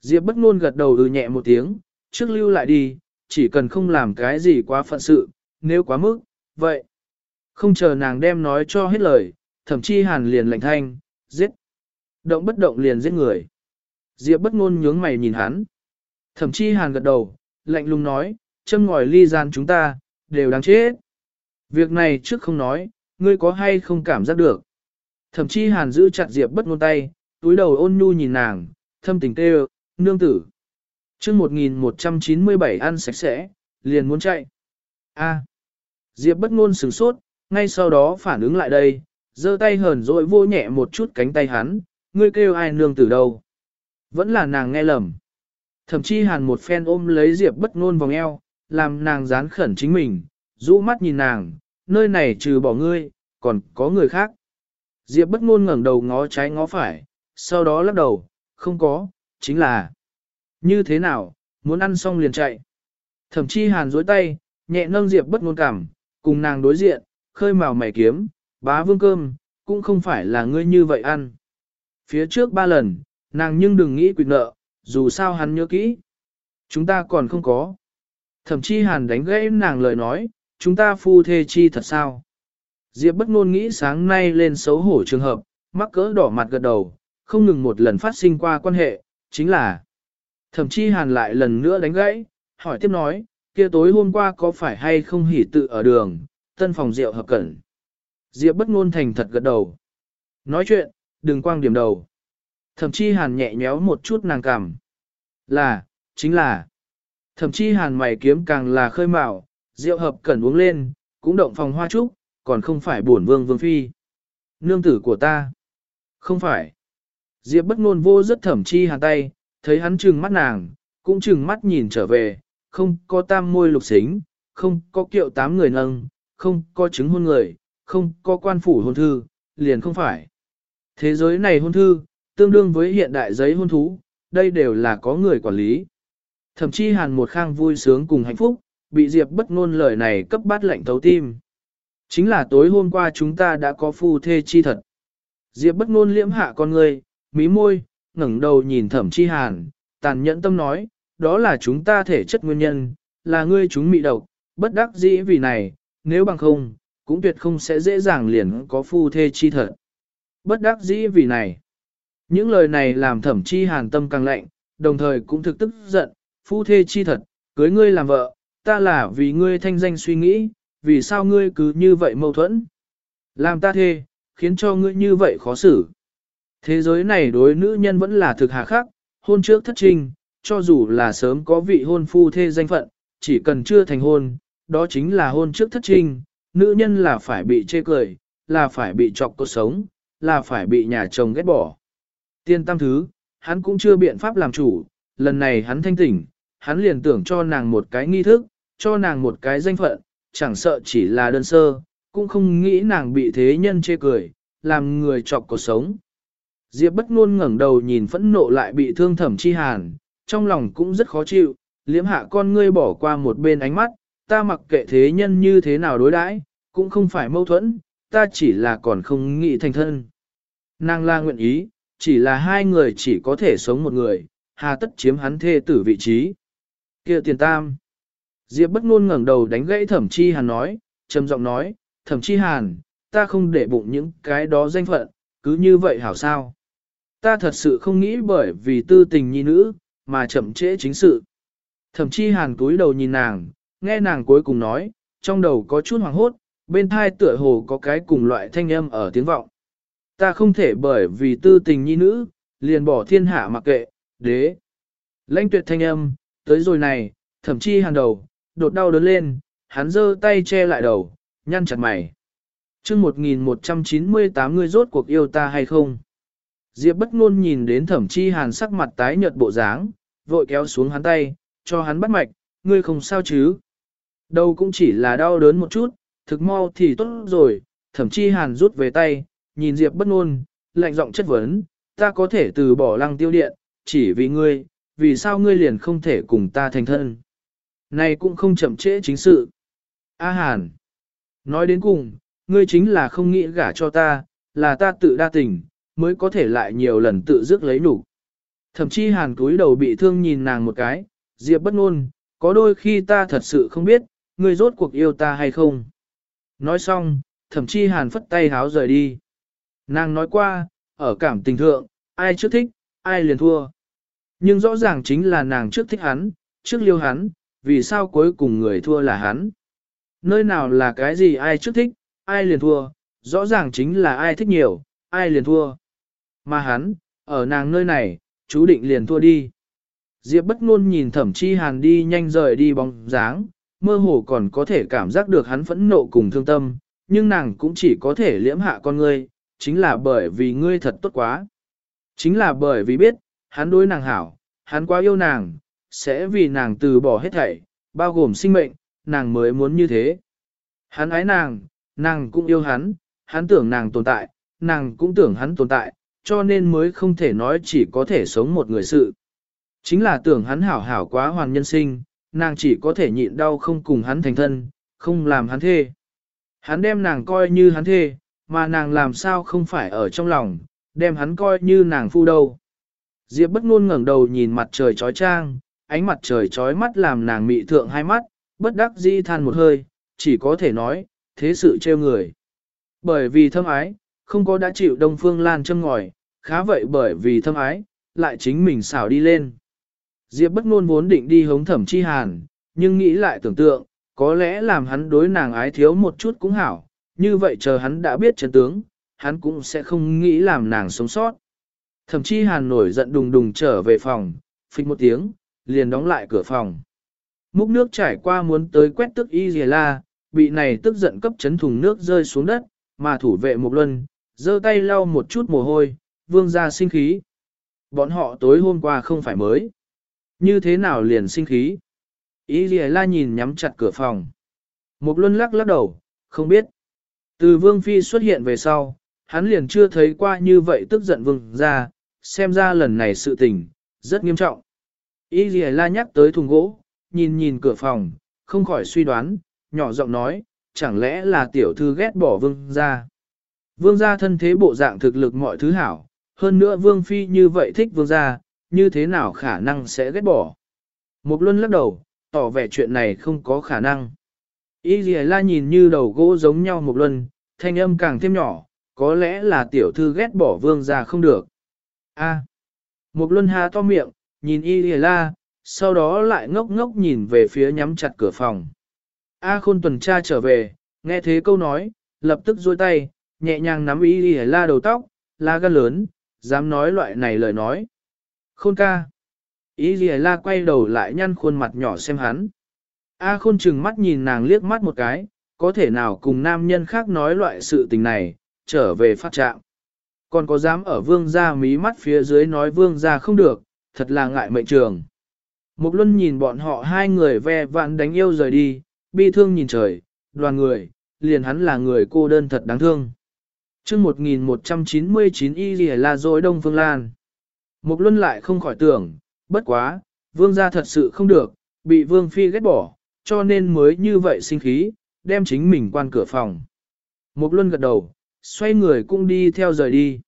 Diệp bất ngôn gật đầu ừ nhẹ một tiếng, trước lưu lại đi, chỉ cần không làm cái gì quá phận sự, nếu quá mức, vậy. Không chờ nàng đem nói cho hết lời, thậm chí hàn liền lệnh thanh, giết. Động bất động liền giết người. Diệp bất ngôn nhướng mày nhìn hắn. Thậm chí hàn gật đầu, lạnh lùng nói, châm ngòi ly gian chúng ta, đều đáng chết. Việc này trước không nói, ngươi có hay không cảm giác được. Thậm chí hàn giữ chặt Diệp bất ngôn tay, túi đầu ôn nhu nhìn nàng, thâm tình kêu, nương tử. Trước 1197 ăn sạch sẽ, liền muốn chạy. a Diệp bất ngôn sửng sốt, ngay sau đó phản ứng lại đây, giơ tay hờn dỗi vô nhẹ một chút cánh tay hắn, ngươi kêu ai nương tử đâu. Vẫn là nàng nghe lầm. Thậm chí hàn một phen ôm lấy Diệp bất ngôn vòng eo, làm nàng dán khẩn chính mình, rũ mắt nhìn nàng, nơi này trừ bỏ ngươi, còn có người khác. Diệp bất ngôn ngẩng đầu ngó trái ngó phải, sau đó lắc đầu, không có, chính là. Như thế nào, muốn ăn xong liền chạy. Thậm chí hàn dối tay, nhẹ nâng Diệp bất ngôn cảm, cùng nàng đối diện, khơi màu mày kiếm, bá vương cơm, cũng không phải là ngươi như vậy ăn. Phía trước ba lần, nàng nhưng đừng nghĩ quyệt nợ, dù sao hắn nhớ kỹ. Chúng ta còn không có. Thậm chí hàn đánh gãy nàng lời nói, chúng ta phu thê chi thật sao. Diệp bất ngôn nghĩ sáng nay lên xấu hổ trường hợp, mắc cỡ đỏ mặt gật đầu, không ngừng một lần phát sinh qua quan hệ, chính là. Thậm chí hàn lại lần nữa đánh gãy, hỏi tiếp nói, kia tối hôm qua có phải hay không hỉ tự ở đường, tân phòng rượu hợp cẩn. Diệp bất ngôn thành thật gật đầu. Nói chuyện, đừng quang điểm đầu. Thậm chí hàn nhẹ nhéo một chút nàng cằm. Là, chính là. Thậm chí hàn mày kiếm càng là khơi mào, rượu hợp cẩn uống lên, cũng động phòng hoa trúc, còn không phải bổn vương vương phi. Nương tử của ta. Không phải. Diệp bất ngôn vô rất thẩm chi hàn tay, thấy hắn trừng mắt nàng, cũng trừng mắt nhìn trở về, không có tam môi lục xính, không có kiệu tám người nâng, không có chứng hôn người, không có quan phủ hôn thư, liền không phải. Thế giới này hôn thư, tương đương với hiện đại giấy hôn thú, đây đều là có người quản lý. Thậm chí hàn một khang vui sướng cùng hạnh phúc, bị Diệp bất ngôn lời này cấp bát lạnh thấu tim. Chính là tối hôm qua chúng ta đã có phu thê chi thật. Diệp bất ngôn liễm hạ con người, mí môi, ngẩng đầu nhìn thẩm chi hàn, tàn nhẫn tâm nói, đó là chúng ta thể chất nguyên nhân, là ngươi chúng mị độc, bất đắc dĩ vì này, nếu bằng không, cũng tuyệt không sẽ dễ dàng liền có phu thê chi thật. Bất đắc dĩ vì này. Những lời này làm thẩm chi hàn tâm càng lạnh, đồng thời cũng thực tức giận, phu thê chi thật, cưới ngươi làm vợ, ta là vì ngươi thanh danh suy nghĩ, vì sao ngươi cứ như vậy mâu thuẫn. Làm ta thê, khiến cho ngươi như vậy khó xử. Thế giới này đối nữ nhân vẫn là thực hà khắc, hôn trước thất trinh, cho dù là sớm có vị hôn phu thê danh phận, chỉ cần chưa thành hôn, đó chính là hôn trước thất trinh, nữ nhân là phải bị chê cười, là phải bị chọc cuộc sống, là phải bị nhà chồng ghét bỏ. Tiên tam thứ, hắn cũng chưa biện pháp làm chủ, lần này hắn thanh tỉnh, hắn liền tưởng cho nàng một cái nghi thức, cho nàng một cái danh phận, chẳng sợ chỉ là đơn sơ, cũng không nghĩ nàng bị thế nhân chê cười, làm người chọc cuộc sống. Diệp bất ngôn ngẩng đầu nhìn phẫn nộ lại bị thương thẩm chi hàn, trong lòng cũng rất khó chịu, liếm hạ con ngươi bỏ qua một bên ánh mắt, ta mặc kệ thế nhân như thế nào đối đãi, cũng không phải mâu thuẫn, ta chỉ là còn không nghĩ thành thân. Nàng la nguyện ý, chỉ là hai người chỉ có thể sống một người, hà tất chiếm hắn thê tử vị trí. kia tiền tam. Diệp bất ngôn ngẩng đầu đánh gãy thẩm chi hàn nói, trầm giọng nói, thẩm chi hàn, ta không để bụng những cái đó danh phận, cứ như vậy hảo sao. Ta thật sự không nghĩ bởi vì tư tình nhi nữ, mà chậm trễ chính sự. Thẩm chi hàn cúi đầu nhìn nàng, nghe nàng cuối cùng nói, trong đầu có chút hoàng hốt, bên thai tựa hồ có cái cùng loại thanh âm ở tiếng vọng. Ta không thể bởi vì tư tình nhi nữ, liền bỏ thiên hạ mặc kệ, đế. Lãnh tuyệt thanh âm, tới rồi này, thậm chi hàn đầu, đột đau đớn lên, hắn giơ tay che lại đầu, nhăn chặt mày. chương 1198 ngươi rốt cuộc yêu ta hay không? Diệp bất ngôn nhìn đến thẩm chi hàn sắc mặt tái nhợt bộ dáng, vội kéo xuống hắn tay, cho hắn bắt mạch, ngươi không sao chứ? Đâu cũng chỉ là đau đớn một chút, thực mau thì tốt rồi, thẩm chi hàn rút về tay, nhìn Diệp bất ngôn, lạnh giọng chất vấn, ta có thể từ bỏ lăng tiêu điện, chỉ vì ngươi, vì sao ngươi liền không thể cùng ta thành thân? Này cũng không chậm trễ chính sự. A Hàn, nói đến cùng, ngươi chính là không nghĩ gả cho ta, là ta tự đa tình, mới có thể lại nhiều lần tự dứt lấy đủ. Thậm chí Hàn cúi đầu bị thương nhìn nàng một cái, Diệp bất ngôn, có đôi khi ta thật sự không biết, ngươi rốt cuộc yêu ta hay không. Nói xong, thậm chí Hàn phất tay háo rời đi. Nàng nói qua, ở cảm tình thượng, ai trước thích, ai liền thua. Nhưng rõ ràng chính là nàng trước thích hắn, trước liêu hắn, vì sao cuối cùng người thua là hắn. Nơi nào là cái gì ai trước thích, ai liền thua, rõ ràng chính là ai thích nhiều, ai liền thua. Mà hắn, ở nàng nơi này, chú định liền thua đi. Diệp bất ngôn nhìn thẩm chi hàn đi nhanh rời đi bóng dáng, mơ hồ còn có thể cảm giác được hắn phẫn nộ cùng thương tâm, nhưng nàng cũng chỉ có thể liễm hạ con ngươi, chính là bởi vì ngươi thật tốt quá. Chính là bởi vì biết, hắn đối nàng hảo, hắn quá yêu nàng, sẽ vì nàng từ bỏ hết thảy, bao gồm sinh mệnh, nàng mới muốn như thế. Hắn ái nàng, nàng cũng yêu hắn, hắn tưởng nàng tồn tại, nàng cũng tưởng hắn tồn tại, cho nên mới không thể nói chỉ có thể sống một người sự. Chính là tưởng hắn hảo hảo quá hoàn nhân sinh, nàng chỉ có thể nhịn đau không cùng hắn thành thân, không làm hắn thê. Hắn đem nàng coi như hắn thê, mà nàng làm sao không phải ở trong lòng, đem hắn coi như nàng phu đâu. Diệp bất ngôn ngẩng đầu nhìn mặt trời chói chang, ánh mặt trời chói mắt làm nàng mị thượng hai mắt, bất đắc dĩ than một hơi, chỉ có thể nói, thế sự trêu người. Bởi vì thâm ái, không có đã chịu Đông Phương Lan châm ngòi, khá vậy bởi vì thâm ái, lại chính mình xảo đi lên. Diệp bất ngôn vốn định đi hống thẩm chi hàn, nhưng nghĩ lại tưởng tượng, có lẽ làm hắn đối nàng ái thiếu một chút cũng hảo, như vậy chờ hắn đã biết chân tướng, hắn cũng sẽ không nghĩ làm nàng sống sót. Thẩm chi hàn nổi giận đùng đùng trở về phòng, phịch một tiếng, liền đóng lại cửa phòng. Múc nước trải qua muốn tới quét tức y dì la, bị này tức giận cấp chấn thùng nước rơi xuống đất, mà thủ vệ một luân, giơ tay lau một chút mồ hôi, vương ra sinh khí. Bọn họ tối hôm qua không phải mới. Như thế nào liền sinh khí? ý dì la nhìn nhắm chặt cửa phòng. Một luân lắc lắc đầu, không biết. Từ vương phi xuất hiện về sau, hắn liền chưa thấy qua như vậy tức giận vương ra, xem ra lần này sự tình, rất nghiêm trọng. ý dì la nhắc tới thùng gỗ, nhìn nhìn cửa phòng, không khỏi suy đoán, nhỏ giọng nói, chẳng lẽ là tiểu thư ghét bỏ vương gia. Vương gia thân thế bộ dạng thực lực mọi thứ hảo, hơn nữa vương phi như vậy thích vương gia, như thế nào khả năng sẽ ghét bỏ. Một luân lắc đầu, tỏ vẻ chuyện này không có khả năng. Y dì la nhìn như đầu gỗ giống nhau một luân, thanh âm càng thêm nhỏ, có lẽ là tiểu thư ghét bỏ vương gia không được. A. Một luân hà to miệng, nhìn y dì la, sau đó lại ngốc ngốc nhìn về phía nhắm chặt cửa phòng. A khôn tuần tra trở về, nghe thế câu nói, lập tức duỗi tay, nhẹ nhàng nắm y dì la đầu tóc, la gan lớn, dám nói loại này lời nói. Khôn ca. Y dì la quay đầu lại nhăn khuôn mặt nhỏ xem hắn. A khôn chừng mắt nhìn nàng liếc mắt một cái, có thể nào cùng nam nhân khác nói loại sự tình này, trở về phát trạng. Còn có dám ở vương gia mí mắt phía dưới nói vương gia không được, thật là ngại mệnh trường. Mục luân nhìn bọn họ hai người ve vạn đánh yêu rời đi, bi thương nhìn trời, đoàn người, liền hắn là người cô đơn thật đáng thương chương 1199 y lìa là dối đông phương lan. Mục luân lại không khỏi tưởng, bất quá, vương gia thật sự không được, bị vương phi ghét bỏ, cho nên mới như vậy sinh khí, đem chính mình quan cửa phòng. Mục luân gật đầu, xoay người cũng đi theo rời đi.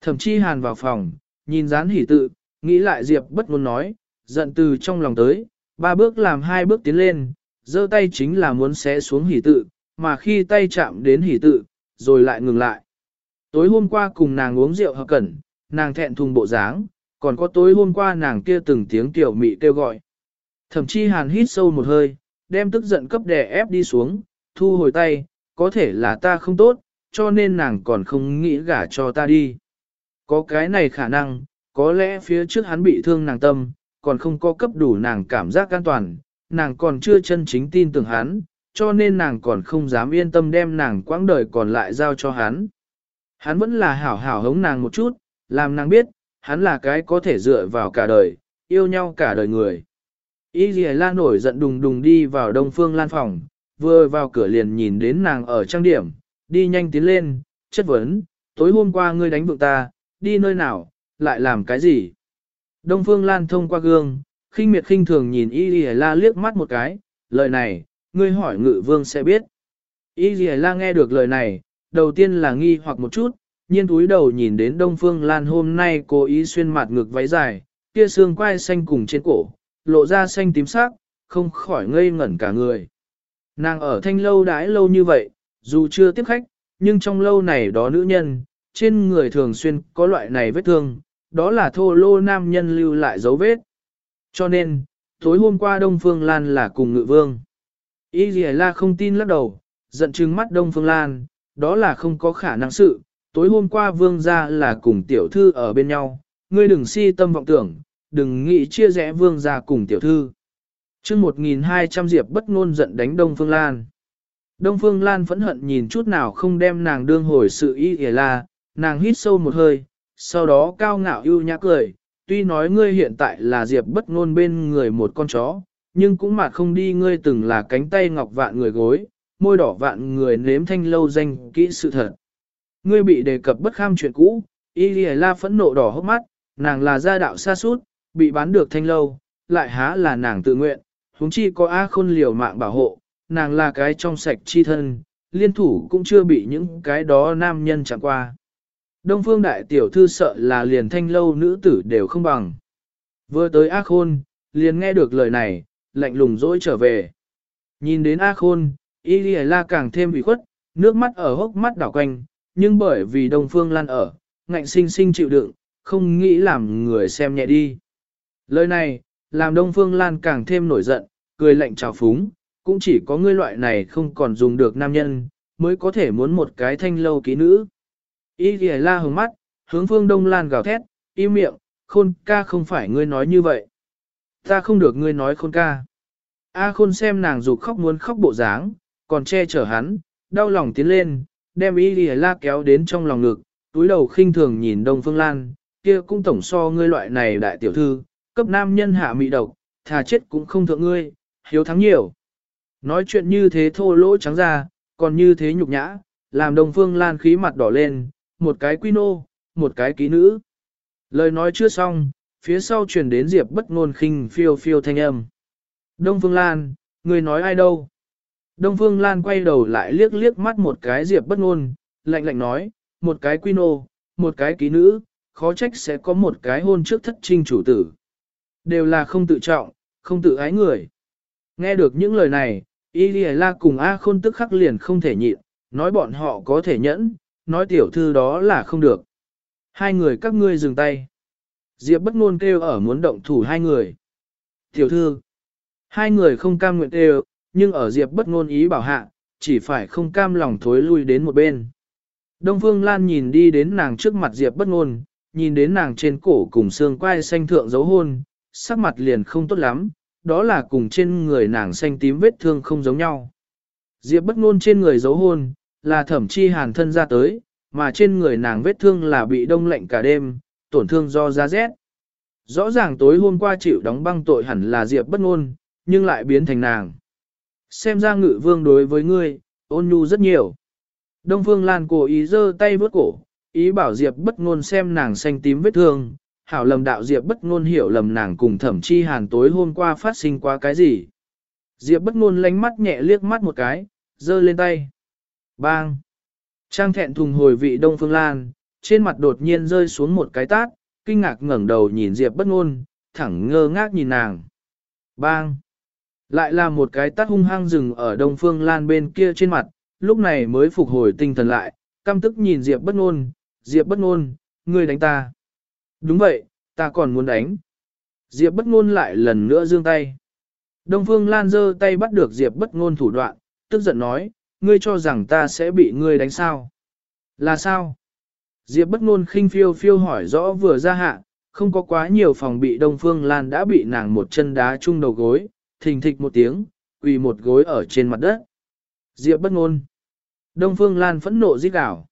Thẩm chi hàn vào phòng, nhìn dán hỉ tự, nghĩ lại Diệp bất ngôn nói, giận từ trong lòng tới, ba bước làm hai bước tiến lên, giơ tay chính là muốn xé xuống hỉ tự, mà khi tay chạm đến hỉ tự, rồi lại ngừng lại. Tối hôm qua cùng nàng uống rượu hợp cẩn, nàng thẹn thùng bộ dáng, còn có tối hôm qua nàng kia từng tiếng tiểu mị kêu gọi. thậm chí hàn hít sâu một hơi, đem tức giận cấp đè ép đi xuống, thu hồi tay, có thể là ta không tốt, cho nên nàng còn không nghĩ gả cho ta đi. Có cái này khả năng, có lẽ phía trước hắn bị thương nàng tâm, còn không có cấp đủ nàng cảm giác an toàn, nàng còn chưa chân chính tin tưởng hắn, cho nên nàng còn không dám yên tâm đem nàng quãng đời còn lại giao cho hắn. Hắn vẫn là hảo hảo hống nàng một chút, làm nàng biết, hắn là cái có thể dựa vào cả đời, yêu nhau cả đời người. Y Lì La nổi giận đùng đùng đi vào đông phương lan phòng, vừa vào cửa liền nhìn đến nàng ở trang điểm, đi nhanh tiến lên, chất vấn, tối hôm qua ngươi đánh vượng ta, đi nơi nào, lại làm cái gì? Đông phương lan thông qua gương, khinh miệt khinh thường nhìn Y Lì La liếc mắt một cái, lời này, ngươi hỏi ngự vương sẽ biết. Y Lì La nghe được lời này, đầu tiên là nghi hoặc một chút, nhiên túi đầu nhìn đến Đông Phương Lan hôm nay cố ý xuyên mặt ngực váy dài, kia xương quai xanh cùng trên cổ, lộ ra xanh tím sắc, không khỏi ngây ngẩn cả người. Nàng ở thanh lâu đãi lâu như vậy, dù chưa tiếp khách, nhưng trong lâu này đó nữ nhân, trên người thường xuyên có loại này vết thương, đó là thô lô nam nhân lưu lại dấu vết. Cho nên, tối hôm qua Đông Phương Lan là cùng ngự vương. Y La không tin lắc đầu, giận trừng mắt Đông Phương Lan, đó là không có khả năng sự, tối hôm qua vương gia là cùng tiểu thư ở bên nhau, ngươi đừng si tâm vọng tưởng, đừng nghĩ chia rẽ vương gia cùng tiểu thư. chương 1200 diệp bất ngôn giận đánh Đông Phương Lan. Đông Phương Lan phẫn hận nhìn chút nào không đem nàng đương hồi sự y hề la, nàng hít sâu một hơi, sau đó cao ngạo ưu nhã cười, tuy nói ngươi hiện tại là diệp bất ngôn bên người một con chó, nhưng cũng mà không đi ngươi từng là cánh tay ngọc vạn người gối, môi đỏ vạn người nếm thanh lâu danh kỹ sự thật. Ngươi bị đề cập bất kham chuyện cũ, y la phẫn nộ đỏ hốc mắt, nàng là gia đạo xa sút bị bán được thanh lâu, lại há là nàng tự nguyện, huống chi có A khôn liều mạng bảo hộ, nàng là cái trong sạch chi thân, liên thủ cũng chưa bị những cái đó nam nhân chẳng qua. Đông phương đại tiểu thư sợ là liền thanh lâu nữ tử đều không bằng. Vừa tới A khôn, liền nghe được lời này, lạnh lùng dỗi trở về. Nhìn đến A khôn, Y La càng thêm ủy khuất, nước mắt ở hốc mắt đảo quanh, nhưng bởi vì Đông Phương Lan ở, ngạnh sinh sinh chịu đựng, không nghĩ làm người xem nhẹ đi. Lời này, làm Đông Phương Lan càng thêm nổi giận, cười lạnh trào phúng, cũng chỉ có ngươi loại này không còn dùng được nam nhân, mới có thể muốn một cái thanh lâu ký nữ. Y ghề la hướng mắt, hướng phương Đông Lan gào thét, im miệng, khôn ca không phải ngươi nói như vậy. Ta không được ngươi nói khôn ca. A khôn xem nàng dục khóc muốn khóc bộ dáng, còn che chở hắn, đau lòng tiến lên, đem Y lìa La kéo đến trong lòng ngực, túi đầu khinh thường nhìn Đông Phương Lan, kia cũng tổng so ngươi loại này đại tiểu thư, cấp nam nhân hạ mị độc, thà chết cũng không thượng ngươi, hiếu thắng nhiều. Nói chuyện như thế thô lỗ trắng ra, còn như thế nhục nhã, làm Đông Phương Lan khí mặt đỏ lên, một cái quy nô, một cái ký nữ. Lời nói chưa xong, phía sau truyền đến Diệp bất ngôn khinh phiêu phiêu thanh âm. Đông Phương Lan, người nói ai đâu? Đông Phương Lan quay đầu lại liếc liếc mắt một cái Diệp bất ngôn, lạnh lạnh nói, một cái quy nô, một cái ký nữ, khó trách sẽ có một cái hôn trước thất trinh chủ tử. Đều là không tự trọng, không tự ái người. Nghe được những lời này, Y La cùng A Khôn tức khắc liền không thể nhịn, nói bọn họ có thể nhẫn, nói tiểu thư đó là không được. Hai người các ngươi dừng tay. Diệp bất ngôn kêu ở muốn động thủ hai người. Tiểu thư. Hai người không cam nguyện kêu, nhưng ở Diệp bất ngôn ý bảo hạ, chỉ phải không cam lòng thối lui đến một bên. Đông Phương Lan nhìn đi đến nàng trước mặt Diệp bất ngôn, nhìn đến nàng trên cổ cùng xương quai xanh thượng dấu hôn, sắc mặt liền không tốt lắm, đó là cùng trên người nàng xanh tím vết thương không giống nhau. Diệp bất ngôn trên người dấu hôn, là thẩm chi hàn thân ra tới, mà trên người nàng vết thương là bị đông lạnh cả đêm, tổn thương do da rét. Rõ ràng tối hôm qua chịu đóng băng tội hẳn là Diệp bất ngôn, nhưng lại biến thành nàng. Xem ra ngự vương đối với ngươi, ôn nhu rất nhiều. Đông Phương Lan cố ý giơ tay vớt cổ, ý bảo Diệp bất ngôn xem nàng xanh tím vết thương, hảo lầm đạo Diệp bất ngôn hiểu lầm nàng cùng thẩm chi hàn tối hôm qua phát sinh qua cái gì. Diệp bất ngôn lánh mắt nhẹ liếc mắt một cái, giơ lên tay. Bang! Trang thẹn thùng hồi vị Đông Phương Lan, trên mặt đột nhiên rơi xuống một cái tát, kinh ngạc ngẩng đầu nhìn Diệp bất ngôn, thẳng ngơ ngác nhìn nàng. Bang! Lại là một cái tát hung hăng rừng ở Đông Phương Lan bên kia trên mặt, lúc này mới phục hồi tinh thần lại, căm tức nhìn Diệp bất ngôn, Diệp bất ngôn, ngươi đánh ta. Đúng vậy, ta còn muốn đánh. Diệp bất ngôn lại lần nữa giương tay. Đông Phương Lan giơ tay bắt được Diệp bất ngôn thủ đoạn, tức giận nói, ngươi cho rằng ta sẽ bị ngươi đánh sao? Là sao? Diệp bất ngôn khinh phiêu phiêu hỏi rõ vừa ra hạ, không có quá nhiều phòng bị Đông Phương Lan đã bị nàng một chân đá chung đầu gối, thình thịch một tiếng, quỳ một gối ở trên mặt đất. Diệp bất ngôn. Đông Phương Lan phẫn nộ rít gào.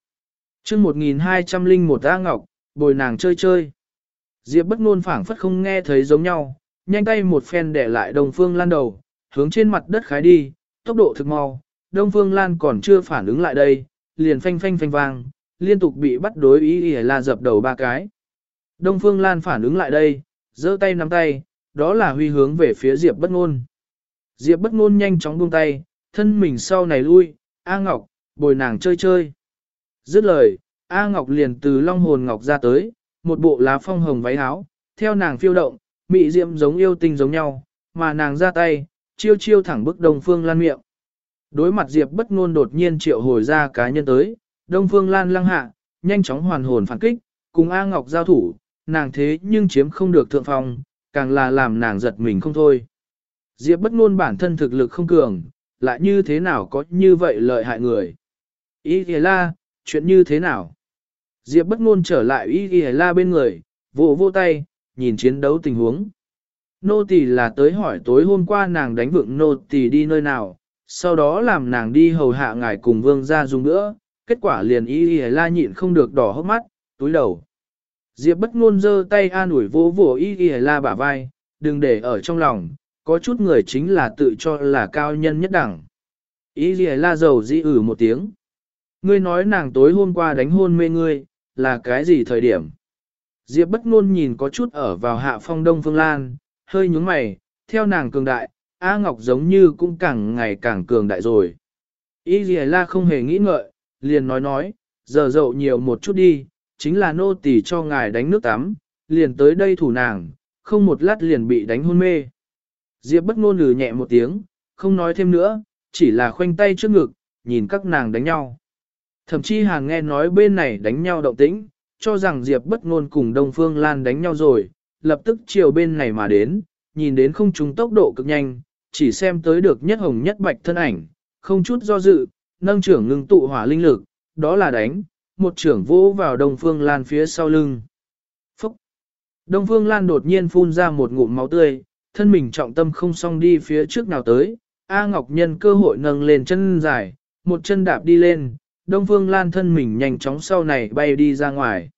Chương 1201 A Ngọc, bồi nàng chơi chơi. Diệp bất ngôn phảng phất không nghe thấy giống nhau, nhanh tay một phen để lại Đông Phương Lan đầu, hướng trên mặt đất khái đi, tốc độ thực mau, Đông Phương Lan còn chưa phản ứng lại đây, liền phanh phanh phanh vang, liên tục bị bắt đối ý ý là dập đầu ba cái. Đông Phương Lan phản ứng lại đây, giơ tay nắm tay, đó là huy hướng về phía Diệp bất ngôn. Diệp bất ngôn nhanh chóng buông tay, thân mình sau này lui, A Ngọc, bồi nàng chơi chơi. Dứt lời, A Ngọc liền từ long hồn Ngọc ra tới, một bộ lá phong hồng váy áo, theo nàng phiêu động, mị diệm giống yêu tinh giống nhau, mà nàng ra tay, chiêu chiêu thẳng bức Đông Phương Lan miệng. Đối mặt Diệp bất ngôn đột nhiên triệu hồi ra cá nhân tới, Đông Phương Lan lăng hạ, nhanh chóng hoàn hồn phản kích, cùng A Ngọc giao thủ, nàng thế nhưng chiếm không được thượng phong, càng là làm nàng giật mình không thôi. Diệp bất ngôn bản thân thực lực không cường, lại như thế nào có như vậy lợi hại người. Ý kìa la, chuyện như thế nào? Diệp bất ngôn trở lại ý kìa la bên người, vỗ vỗ tay, nhìn chiến đấu tình huống. Nô tỳ là tới hỏi tối hôm qua nàng đánh vượng nô tỳ đi nơi nào, sau đó làm nàng đi hầu hạ ngài cùng vương ra dùng nữa, kết quả liền ý y la nhịn không được đỏ hốc mắt, túi đầu. Diệp bất ngôn giơ tay an ủi vỗ vỗ y y la bả vai, đừng để ở trong lòng, có chút người chính là tự cho là cao nhân nhất đẳng. Y y la dầu dĩ ử một tiếng. Ngươi nói nàng tối hôm qua đánh hôn mê ngươi, là cái gì thời điểm? Diệp bất ngôn nhìn có chút ở vào hạ phong đông phương lan, hơi nhướng mày, theo nàng cường đại, A Ngọc giống như cũng càng ngày càng cường đại rồi. Y La không hề nghĩ ngợi, liền nói nói, giờ dậu nhiều một chút đi, chính là nô tỳ cho ngài đánh nước tắm, liền tới đây thủ nàng, không một lát liền bị đánh hôn mê. Diệp bất ngôn lừ nhẹ một tiếng, không nói thêm nữa, chỉ là khoanh tay trước ngực, nhìn các nàng đánh nhau. Thậm chí hàng nghe nói bên này đánh nhau động tĩnh, cho rằng Diệp bất ngôn cùng Đông Phương Lan đánh nhau rồi, lập tức chiều bên này mà đến, nhìn đến không trùng tốc độ cực nhanh, chỉ xem tới được nhất hồng nhất bạch thân ảnh, không chút do dự, nâng trưởng ngưng tụ hỏa linh lực, đó là đánh, một trưởng vỗ vào Đông Phương Lan phía sau lưng. Phúc! Đông Phương Lan đột nhiên phun ra một ngụm máu tươi, thân mình trọng tâm không song đi phía trước nào tới, A Ngọc nhân cơ hội nâng lên chân dài, một chân đạp đi lên, Đông Phương Lan thân mình nhanh chóng sau này bay đi ra ngoài.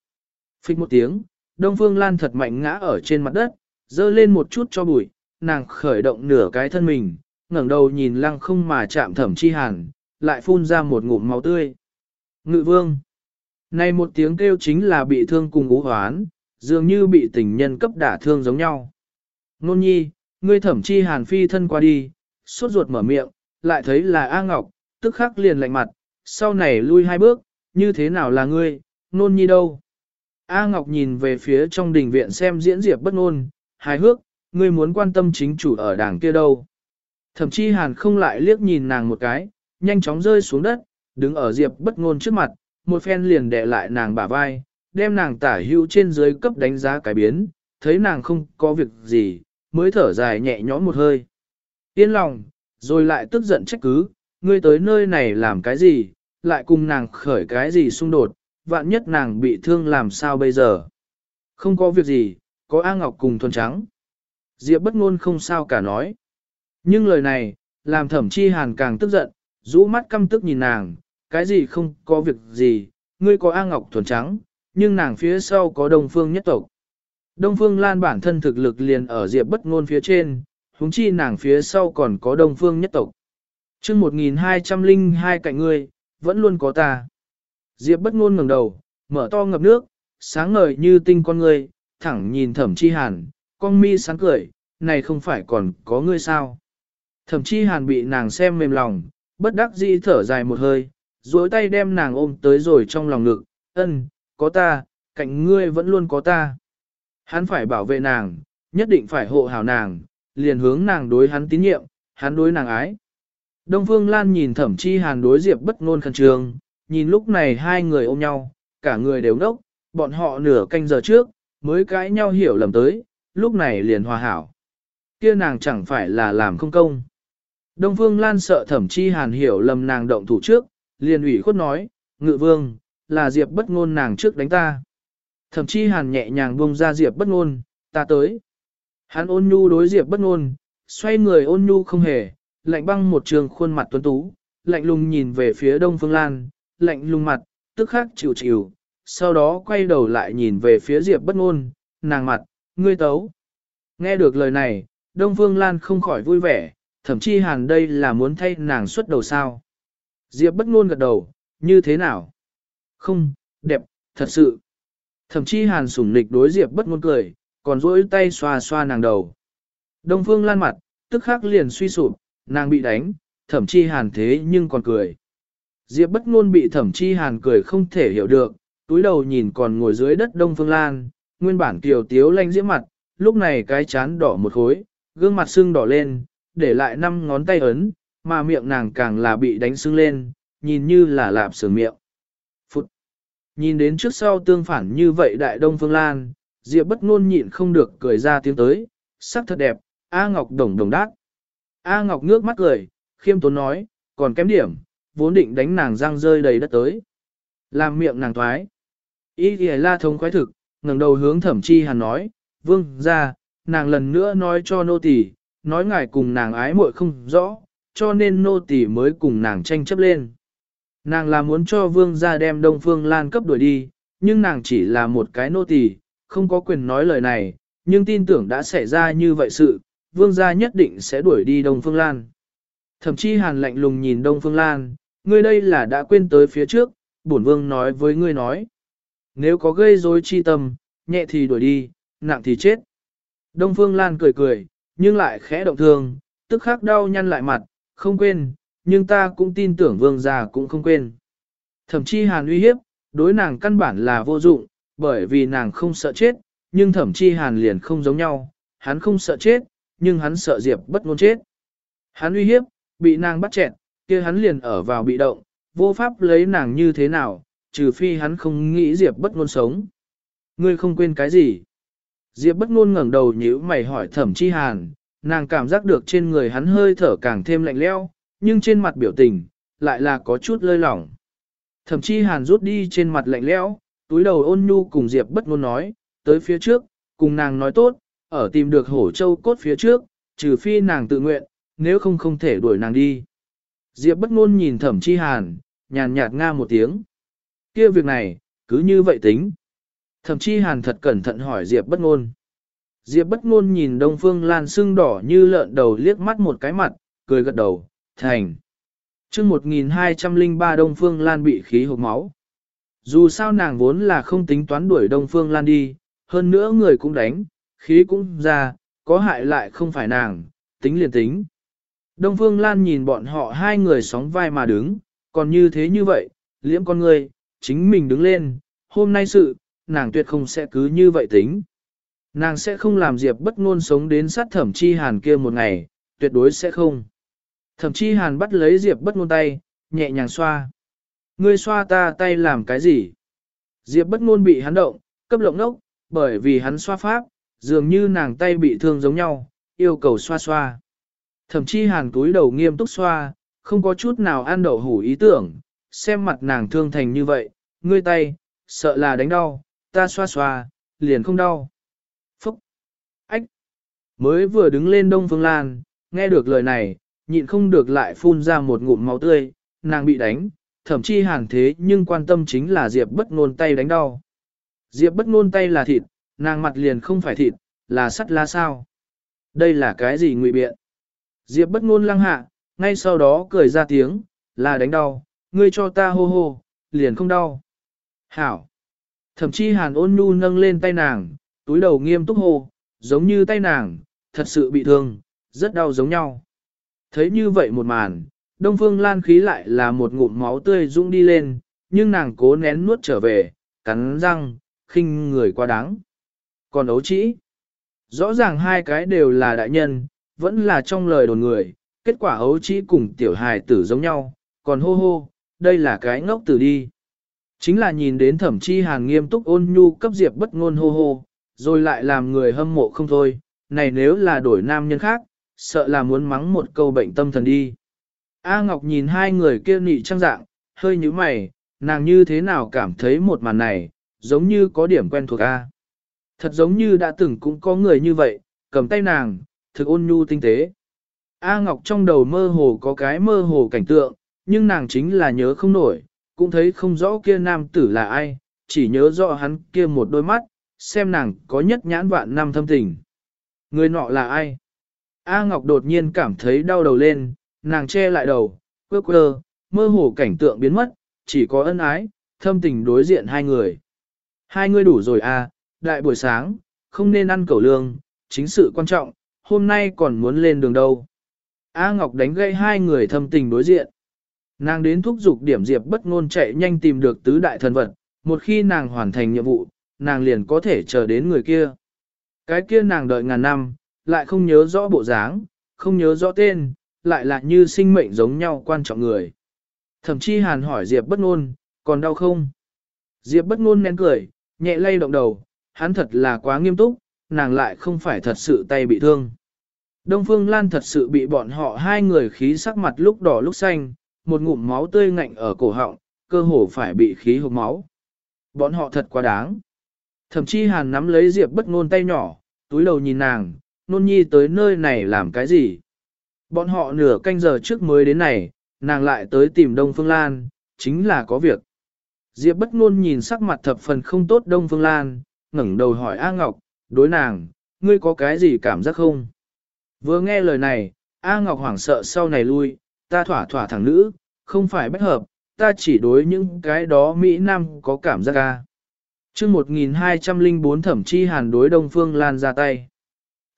Phích một tiếng, Đông Phương Lan thật mạnh ngã ở trên mặt đất, dơ lên một chút cho bụi, nàng khởi động nửa cái thân mình, ngẩng đầu nhìn lăng không mà chạm thẩm chi hàn, lại phun ra một ngụm máu tươi. Ngự vương. Này một tiếng kêu chính là bị thương cùng ú hoán, dường như bị tình nhân cấp đả thương giống nhau. Nôn nhi, ngươi thẩm chi hàn phi thân qua đi, sốt ruột mở miệng, lại thấy là A Ngọc, tức khắc liền lạnh mặt, sau này lui hai bước, như thế nào là ngươi, nôn nhi đâu. A Ngọc nhìn về phía trong đình viện xem diễn diệp bất ngôn, hài hước, ngươi muốn quan tâm chính chủ ở đảng kia đâu. Thậm chí hàn không lại liếc nhìn nàng một cái, nhanh chóng rơi xuống đất, đứng ở diệp bất ngôn trước mặt, một phen liền đè lại nàng bả vai, đem nàng tả hữu trên dưới cấp đánh giá cái biến, thấy nàng không có việc gì, mới thở dài nhẹ nhõm một hơi. Yên lòng, rồi lại tức giận trách cứ, ngươi tới nơi này làm cái gì, lại cùng nàng khởi cái gì xung đột, vạn nhất nàng bị thương làm sao bây giờ. Không có việc gì, có A Ngọc cùng thuần trắng. Diệp bất ngôn không sao cả nói. Nhưng lời này, làm thẩm chi hàn càng tức giận, rũ mắt căm tức nhìn nàng, cái gì không có việc gì, ngươi có A Ngọc thuần trắng, nhưng nàng phía sau có Đông Phương nhất tộc. Đông Phương Lan bản thân thực lực liền ở Diệp bất ngôn phía trên, huống chi nàng phía sau còn có Đông Phương nhất tộc. Chương 1202 cạnh ngươi, vẫn luôn có ta. Diệp bất ngôn ngẩng đầu, mở to ngập nước, sáng ngời như tinh con ngươi, thẳng nhìn Thẩm Chi Hàn, con mi sáng cười, này không phải còn có ngươi sao? Thẩm Chi Hàn bị nàng xem mềm lòng, bất đắc dĩ thở dài một hơi, duỗi tay đem nàng ôm tới rồi trong lòng ngực, ân, có ta, cạnh ngươi vẫn luôn có ta. Hắn phải bảo vệ nàng, nhất định phải hộ hảo nàng, liền hướng nàng đối hắn tín nhiệm, hắn đối nàng ái. Đông Phương Lan nhìn thẩm chi hàn đối diệp bất ngôn khẩn trương, nhìn lúc này hai người ôm nhau, cả người đều nốc, bọn họ nửa canh giờ trước, mới cãi nhau hiểu lầm tới, lúc này liền hòa hảo. Kia nàng chẳng phải là làm không công. Đông Phương Lan sợ thẩm chi hàn hiểu lầm nàng động thủ trước, liền ủy khuất nói, ngự vương, là diệp bất ngôn nàng trước đánh ta. Thẩm chi hàn nhẹ nhàng buông ra diệp bất ngôn, ta tới. Hắn ôn nhu đối diệp bất ngôn, xoay người ôn nhu không hề, lạnh băng một trường khuôn mặt tuấn tú, lạnh lùng nhìn về phía đông phương lan, lạnh lùng mặt, tức khắc chịu chịu, sau đó quay đầu lại nhìn về phía diệp bất ngôn, nàng mặt, ngươi tấu. Nghe được lời này, đông phương lan không khỏi vui vẻ, thậm chí hàn đây là muốn thay nàng xuất đầu sao. Diệp bất ngôn gật đầu, như thế nào? Không, đẹp, thật sự. Thậm chí hàn sủng nịch đối Diệp bất ngôn cười, còn duỗi tay xoa xoa nàng đầu. Đông phương lan mặt, tức khắc liền suy sụp, nàng bị đánh, thẩm chi hàn thế nhưng còn cười. Diệp bất ngôn bị thẩm chi hàn cười không thể hiểu được, túi đầu nhìn còn ngồi dưới đất đông phương lan, nguyên bản kiều tiếu lanh diễm mặt, lúc này cái chán đỏ một khối, gương mặt sưng đỏ lên, để lại năm ngón tay ấn, mà miệng nàng càng là bị đánh sưng lên, nhìn như là lạp sửa miệng. Phụt! Nhìn đến trước sau tương phản như vậy đại đông phương lan, Diệp bất ngôn nhịn không được cười ra tiếng tới, sắc thật đẹp, A Ngọc đồng đồng đát. A Ngọc ngước mắt cười, khiêm tốn nói, còn kém điểm, vốn định đánh nàng răng rơi đầy đất tới. Làm miệng nàng thoái. Ý thì la thống khoái thực, ngẩng đầu hướng thẩm chi hàn nói, vương ra, nàng lần nữa nói cho nô tỳ, nói ngài cùng nàng ái muội không rõ, cho nên nô tỳ mới cùng nàng tranh chấp lên. Nàng là muốn cho vương gia đem Đông Phương Lan cấp đuổi đi, nhưng nàng chỉ là một cái nô tỳ, không có quyền nói lời này, nhưng tin tưởng đã xảy ra như vậy sự, vương gia nhất định sẽ đuổi đi Đông Phương Lan. Thậm chí hàn lạnh lùng nhìn Đông Phương Lan, ngươi đây là đã quên tới phía trước, bổn vương nói với ngươi nói. Nếu có gây rối chi tâm, nhẹ thì đuổi đi, nặng thì chết. Đông Phương Lan cười cười, nhưng lại khẽ động thương, tức khắc đau nhăn lại mặt, không quên, nhưng ta cũng tin tưởng vương gia cũng không quên. Thậm chí hàn uy hiếp, đối nàng căn bản là vô dụng, bởi vì nàng không sợ chết, nhưng thẩm chi hàn liền không giống nhau, hắn không sợ chết, nhưng hắn sợ Diệp bất ngôn chết. Hắn uy hiếp, bị nàng bắt chẹn, kia hắn liền ở vào bị động, vô pháp lấy nàng như thế nào, trừ phi hắn không nghĩ Diệp bất ngôn sống. Ngươi không quên cái gì? Diệp bất ngôn ngẩng đầu nhíu mày hỏi thẩm chi hàn, nàng cảm giác được trên người hắn hơi thở càng thêm lạnh lẽo, nhưng trên mặt biểu tình, lại là có chút lơi lỏng. Thẩm chi hàn rút đi trên mặt lạnh lẽo, túi đầu ôn nhu cùng Diệp bất ngôn nói, tới phía trước, cùng nàng nói tốt, ở tìm được hổ châu cốt phía trước, trừ phi nàng tự nguyện, nếu không không thể đuổi nàng đi. Diệp bất ngôn nhìn thẩm chi hàn, nhàn nhạt nga một tiếng. kia việc này, cứ như vậy tính. Thẩm chi hàn thật cẩn thận hỏi Diệp bất ngôn. Diệp bất ngôn nhìn Đông Phương Lan sưng đỏ như lợn đầu liếc mắt một cái mặt, cười gật đầu, thành. chương 1203 Đông Phương Lan bị khí hộp máu. Dù sao nàng vốn là không tính toán đuổi Đông Phương Lan đi, hơn nữa người cũng đánh, khí cũng ra, có hại lại không phải nàng, tính liền tính. Đông Phương Lan nhìn bọn họ hai người sóng vai mà đứng, còn như thế như vậy, liễm con người, chính mình đứng lên, hôm nay sự, nàng tuyệt không sẽ cứ như vậy tính. Nàng sẽ không làm Diệp bất ngôn sống đến sát thẩm chi hàn kia một ngày, tuyệt đối sẽ không. Thẩm chi hàn bắt lấy Diệp bất ngôn tay, nhẹ nhàng xoa. Ngươi xoa ta tay làm cái gì? Diệp bất ngôn bị hắn động, cấp lộng nốc, bởi vì hắn xoa pháp, dường như nàng tay bị thương giống nhau, yêu cầu xoa xoa. Thẩm Chi hàn túi đầu nghiêm túc xoa, không có chút nào ăn đậu hủ ý tưởng, xem mặt nàng thương thành như vậy, ngươi tay, sợ là đánh đau, ta xoa xoa, liền không đau. Mới vừa đứng lên Đông Phương Lan, nghe được lời này, nhịn không được lại phun ra một ngụm máu tươi, nàng bị đánh, thậm chí hàn thế nhưng quan tâm chính là Diệp bất ngôn tay đánh đau. Diệp bất ngôn tay là thịt, nàng mặt liền không phải thịt, là sắt lá sao. Đây là cái gì ngụy biện? Diệp bất ngôn lăng hạ, ngay sau đó cười ra tiếng, là đánh đau, ngươi cho ta hô hô, liền không đau. Hảo. Thậm chí hàn ôn nhu nâng lên tay nàng, túi đầu nghiêm túc hô, giống như tay nàng, thật sự bị thương, rất đau giống nhau. Thấy như vậy một màn, Đông Phương Lan khí lại là một ngụm máu tươi dũng đi lên, nhưng nàng cố nén nuốt trở về, cắn răng, khinh người quá đáng. Còn ấu trĩ, rõ ràng hai cái đều là đại nhân, vẫn là trong lời đồn người, kết quả ấu trĩ cùng tiểu hài tử giống nhau, còn hô hô, đây là cái ngốc tử đi. Chính là nhìn đến thẩm chi hàng nghiêm túc ôn nhu cấp diệp bất ngôn hô hô, rồi lại làm người hâm mộ không thôi, này nếu là đổi nam nhân khác, sợ là muốn mắng một câu bệnh tâm thần đi. A Ngọc nhìn hai người kia nị trang dạng, hơi như mày, nàng như thế nào cảm thấy một màn này, giống như có điểm quen thuộc A. Thật giống như đã từng cũng có người như vậy, cầm tay nàng, thực ôn nhu tinh tế. A Ngọc trong đầu mơ hồ có cái mơ hồ cảnh tượng, nhưng nàng chính là nhớ không nổi, cũng thấy không rõ kia nam tử là ai, chỉ nhớ rõ hắn kia một đôi mắt, xem nàng có nhất nhãn vạn năm thâm tình. Người nọ là ai? A Ngọc đột nhiên cảm thấy đau đầu lên, nàng che lại đầu, quơ quơ, mơ hồ cảnh tượng biến mất, chỉ có ân ái, thâm tình đối diện hai người. Hai người đủ rồi à, đại buổi sáng, không nên ăn cẩu lương, chính sự quan trọng, hôm nay còn muốn lên đường đâu. A Ngọc đánh gây hai người thâm tình đối diện. Nàng đến thúc giục điểm diệp bất ngôn chạy nhanh tìm được tứ đại thần vật, một khi nàng hoàn thành nhiệm vụ, nàng liền có thể chờ đến người kia. Cái kia nàng đợi ngàn năm, lại không nhớ rõ bộ dáng, không nhớ rõ tên, lại là như sinh mệnh giống nhau quan trọng người. Thậm chí hàn hỏi Diệp bất ngôn, còn đau không? Diệp bất ngôn nén cười, nhẹ lay động đầu, hắn thật là quá nghiêm túc, nàng lại không phải thật sự tay bị thương. Đông Phương Lan thật sự bị bọn họ hai người khí sắc mặt lúc đỏ lúc xanh, một ngụm máu tươi ngạnh ở cổ họng, cơ hồ phải bị khí hộc máu. Bọn họ thật quá đáng. Thậm chí hàn nắm lấy Diệp bất ngôn tay nhỏ, túi đầu nhìn nàng, nôn nhi tới nơi này làm cái gì? Bọn họ nửa canh giờ trước mới đến này, nàng lại tới tìm Đông Phương Lan, chính là có việc. Diệp bất ngôn nhìn sắc mặt thập phần không tốt Đông Phương Lan, ngẩng đầu hỏi A Ngọc, đối nàng, ngươi có cái gì cảm giác không? Vừa nghe lời này, A Ngọc hoảng sợ sau này lui, ta thỏa thỏa thẳng nữ, không phải bách hợp, ta chỉ đối những cái đó Mỹ Nam có cảm giác ca chương 1204 thẩm chi hàn đối Đông Phương Lan ra tay.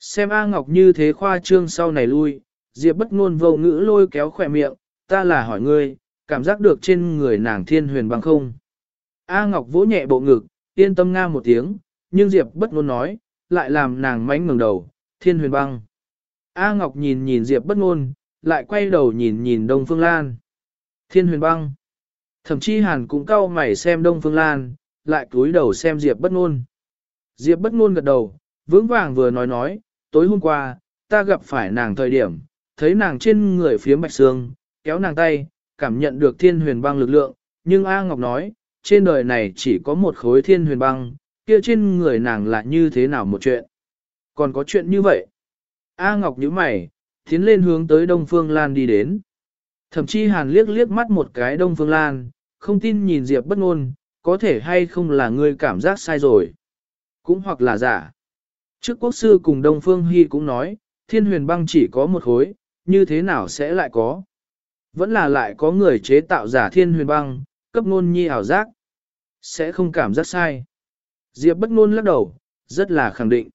Xem A Ngọc như thế khoa trương sau này lui, Diệp bất ngôn vô ngữ lôi kéo khỏe miệng, ta là hỏi ngươi, cảm giác được trên người nàng thiên huyền bằng không. A Ngọc vỗ nhẹ bộ ngực, yên tâm nga một tiếng, nhưng Diệp bất ngôn nói, lại làm nàng mánh ngẩng đầu, thiên huyền băng. A Ngọc nhìn nhìn Diệp bất ngôn, lại quay đầu nhìn nhìn Đông Phương Lan. Thiên huyền băng. Thậm chí hàn cũng cau mày xem Đông Phương Lan, lại cúi đầu xem Diệp bất ngôn. Diệp bất ngôn gật đầu, vững vàng vừa nói nói, tối hôm qua, ta gặp phải nàng thời điểm, thấy nàng trên người phía bạch xương, kéo nàng tay, cảm nhận được thiên huyền băng lực lượng, nhưng A Ngọc nói, trên đời này chỉ có một khối thiên huyền băng, kia trên người nàng là như thế nào một chuyện. Còn có chuyện như vậy. A Ngọc nhíu mày, tiến lên hướng tới Đông Phương Lan đi đến. Thậm chí hàn liếc liếc mắt một cái Đông Phương Lan, không tin nhìn Diệp bất ngôn, có thể hay không là ngươi cảm giác sai rồi. Cũng hoặc là giả. Trước quốc sư cùng Đông Phương Hy cũng nói, thiên huyền băng chỉ có một khối, như thế nào sẽ lại có? Vẫn là lại có người chế tạo giả thiên huyền băng, cấp ngôn nhi ảo giác. Sẽ không cảm giác sai. Diệp bất ngôn lắc đầu, rất là khẳng định.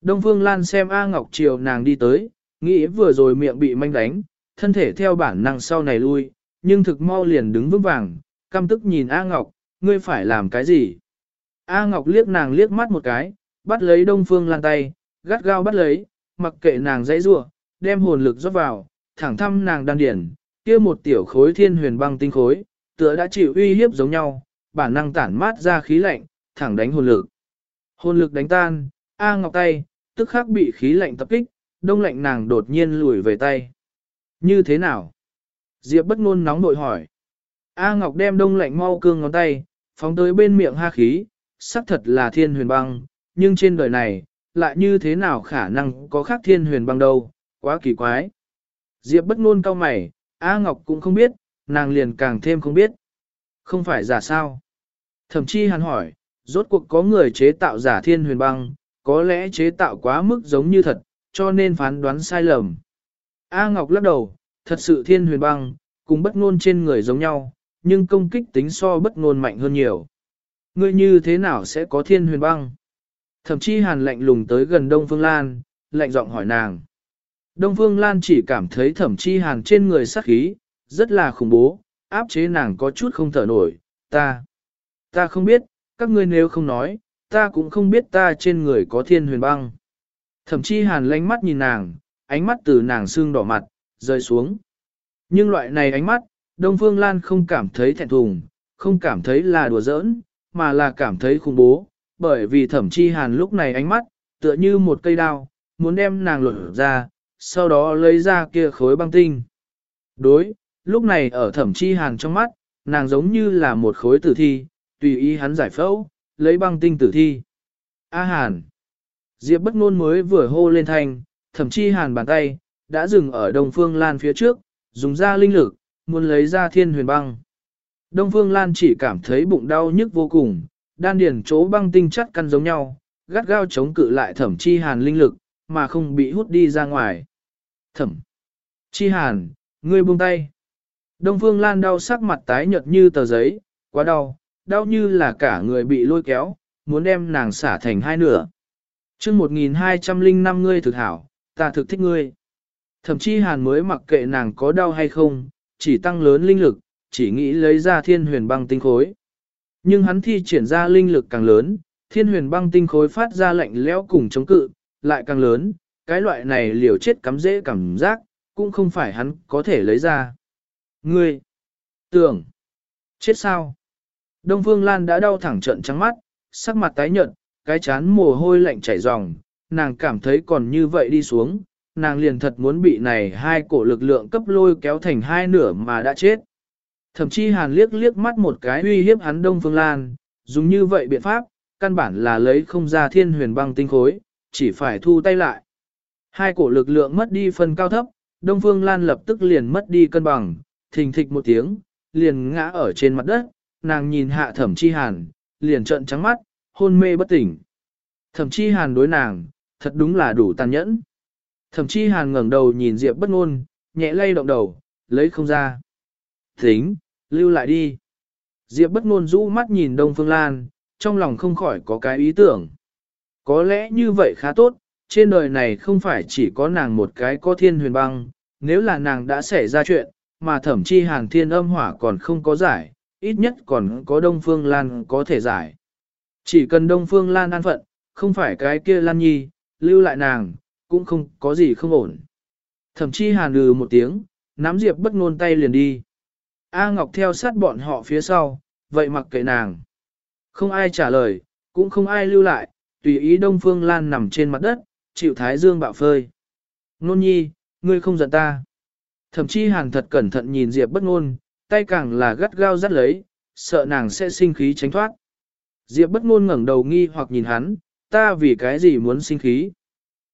Đông Phương Lan xem A Ngọc Triều nàng đi tới, nghĩ vừa rồi miệng bị manh đánh, thân thể theo bản năng sau này lui, nhưng thực mau liền đứng vững vàng, căm tức nhìn A Ngọc, ngươi phải làm cái gì? A Ngọc liếc nàng liếc mắt một cái, bắt lấy Đông Phương Lan tay, gắt gao bắt lấy, mặc kệ nàng dãy rủa, đem hồn lực rót vào, thẳng thăm nàng đan điển, kia một tiểu khối thiên huyền băng tinh khối, tựa đã chịu uy hiếp giống nhau, bản năng tản mát ra khí lạnh, thẳng đánh hồn lực. Hồn lực đánh tan, A Ngọc tay, tức khắc bị khí lạnh tập kích, đông lạnh nàng đột nhiên lùi về tay. Như thế nào? Diệp bất ngôn nóng nội hỏi. A Ngọc đem đông lạnh mau cương ngón tay, phóng tới bên miệng ha khí, sắc thật là thiên huyền băng, nhưng trên đời này, lại như thế nào khả năng có khác thiên huyền băng đâu, quá kỳ quái. Diệp bất ngôn cao mày, A Ngọc cũng không biết, nàng liền càng thêm không biết. Không phải giả sao? Thậm chí hắn hỏi, rốt cuộc có người chế tạo giả thiên huyền băng, có lẽ chế tạo quá mức giống như thật, cho nên phán đoán sai lầm. A Ngọc lắc đầu, thật sự thiên huyền băng, cùng bất ngôn trên người giống nhau, nhưng công kích tính so bất ngôn mạnh hơn nhiều. Ngươi như thế nào sẽ có thiên huyền băng? Thậm chí hàn lạnh lùng tới gần Đông Phương Lan, lạnh giọng hỏi nàng. Đông Phương Lan chỉ cảm thấy thẩm chi hàn trên người sắc khí, rất là khủng bố, áp chế nàng có chút không thở nổi, ta, ta không biết, các ngươi nếu không nói, ta cũng không biết ta trên người có thiên huyền băng. Thẩm chi hàn lánh mắt nhìn nàng, ánh mắt từ nàng xương đỏ mặt, rơi xuống. Nhưng loại này ánh mắt, Đông Phương Lan không cảm thấy thẹn thùng, không cảm thấy là đùa giỡn, mà là cảm thấy khủng bố, bởi vì thẩm chi hàn lúc này ánh mắt, tựa như một cây đao, muốn đem nàng lột ra, sau đó lấy ra kia khối băng tinh. Đối, lúc này ở thẩm chi hàn trong mắt, nàng giống như là một khối tử thi, tùy ý hắn giải phẫu, lấy băng tinh tử thi. A hàn. Diệp bất ngôn mới vừa hô lên thanh, thẩm chi hàn bàn tay, đã dừng ở Đông Phương Lan phía trước, dùng ra linh lực, muốn lấy ra thiên huyền băng. Đông Phương Lan chỉ cảm thấy bụng đau nhức vô cùng, đan điền chỗ băng tinh chất căn giống nhau, gắt gao chống cự lại thẩm chi hàn linh lực, mà không bị hút đi ra ngoài. Thẩm chi hàn, ngươi buông tay. Đông Phương Lan đau sắc mặt tái nhợt như tờ giấy, quá đau, đau như là cả người bị lôi kéo, muốn đem nàng xả thành hai nửa. chương 1205 ngươi thực hảo, ta thực thích ngươi. Thậm chí hàn mới mặc kệ nàng có đau hay không, chỉ tăng lớn linh lực, chỉ nghĩ lấy ra thiên huyền băng tinh khối. Nhưng hắn thi triển ra linh lực càng lớn, thiên huyền băng tinh khối phát ra lạnh lẽo cùng chống cự, lại càng lớn, cái loại này liều chết cắm dễ cảm giác, cũng không phải hắn có thể lấy ra. Ngươi, tưởng, chết sao? Đông Phương Lan đã đau thẳng trận trắng mắt, sắc mặt tái nhợt, cái chán mồ hôi lạnh chảy ròng, nàng cảm thấy còn như vậy đi xuống, nàng liền thật muốn bị này hai cổ lực lượng cấp lôi kéo thành hai nửa mà đã chết. Thậm chí hàn liếc liếc mắt một cái uy hiếp hắn Đông Phương Lan, dùng như vậy biện pháp, căn bản là lấy không ra thiên huyền băng tinh khối, chỉ phải thu tay lại. Hai cổ lực lượng mất đi phần cao thấp, Đông Phương Lan lập tức liền mất đi cân bằng, thình thịch một tiếng, liền ngã ở trên mặt đất, nàng nhìn hạ thẩm chi hàn, liền trợn trắng mắt, hôn mê bất tỉnh. Thẩm chi hàn đối nàng, thật đúng là đủ tàn nhẫn. Thẩm chi hàn ngẩng đầu nhìn Diệp bất ngôn, nhẹ lay động đầu, lấy không ra. Tính, lưu lại đi. Diệp bất ngôn rũ mắt nhìn Đông Phương Lan, trong lòng không khỏi có cái ý tưởng. Có lẽ như vậy khá tốt, trên đời này không phải chỉ có nàng một cái có thiên huyền băng, nếu là nàng đã xảy ra chuyện, mà thẩm chi hàng thiên âm hỏa còn không có giải, ít nhất còn có Đông Phương Lan có thể giải. Chỉ cần Đông Phương Lan an phận, không phải cái kia Lan Nhi, lưu lại nàng, cũng không có gì không ổn. Thẩm chi hàn lừ một tiếng, nắm Diệp bất ngôn tay liền đi. A Ngọc theo sát bọn họ phía sau, vậy mặc kệ nàng. Không ai trả lời, cũng không ai lưu lại, tùy ý Đông Phương Lan nằm trên mặt đất, chịu thái dương bạo phơi. Nôn nhi, ngươi không giận ta. Thậm chí hàn thật cẩn thận nhìn Diệp bất ngôn, tay càng là gắt gao dắt lấy, sợ nàng sẽ sinh khí tránh thoát. Diệp bất ngôn ngẩng đầu nghi hoặc nhìn hắn, ta vì cái gì muốn sinh khí.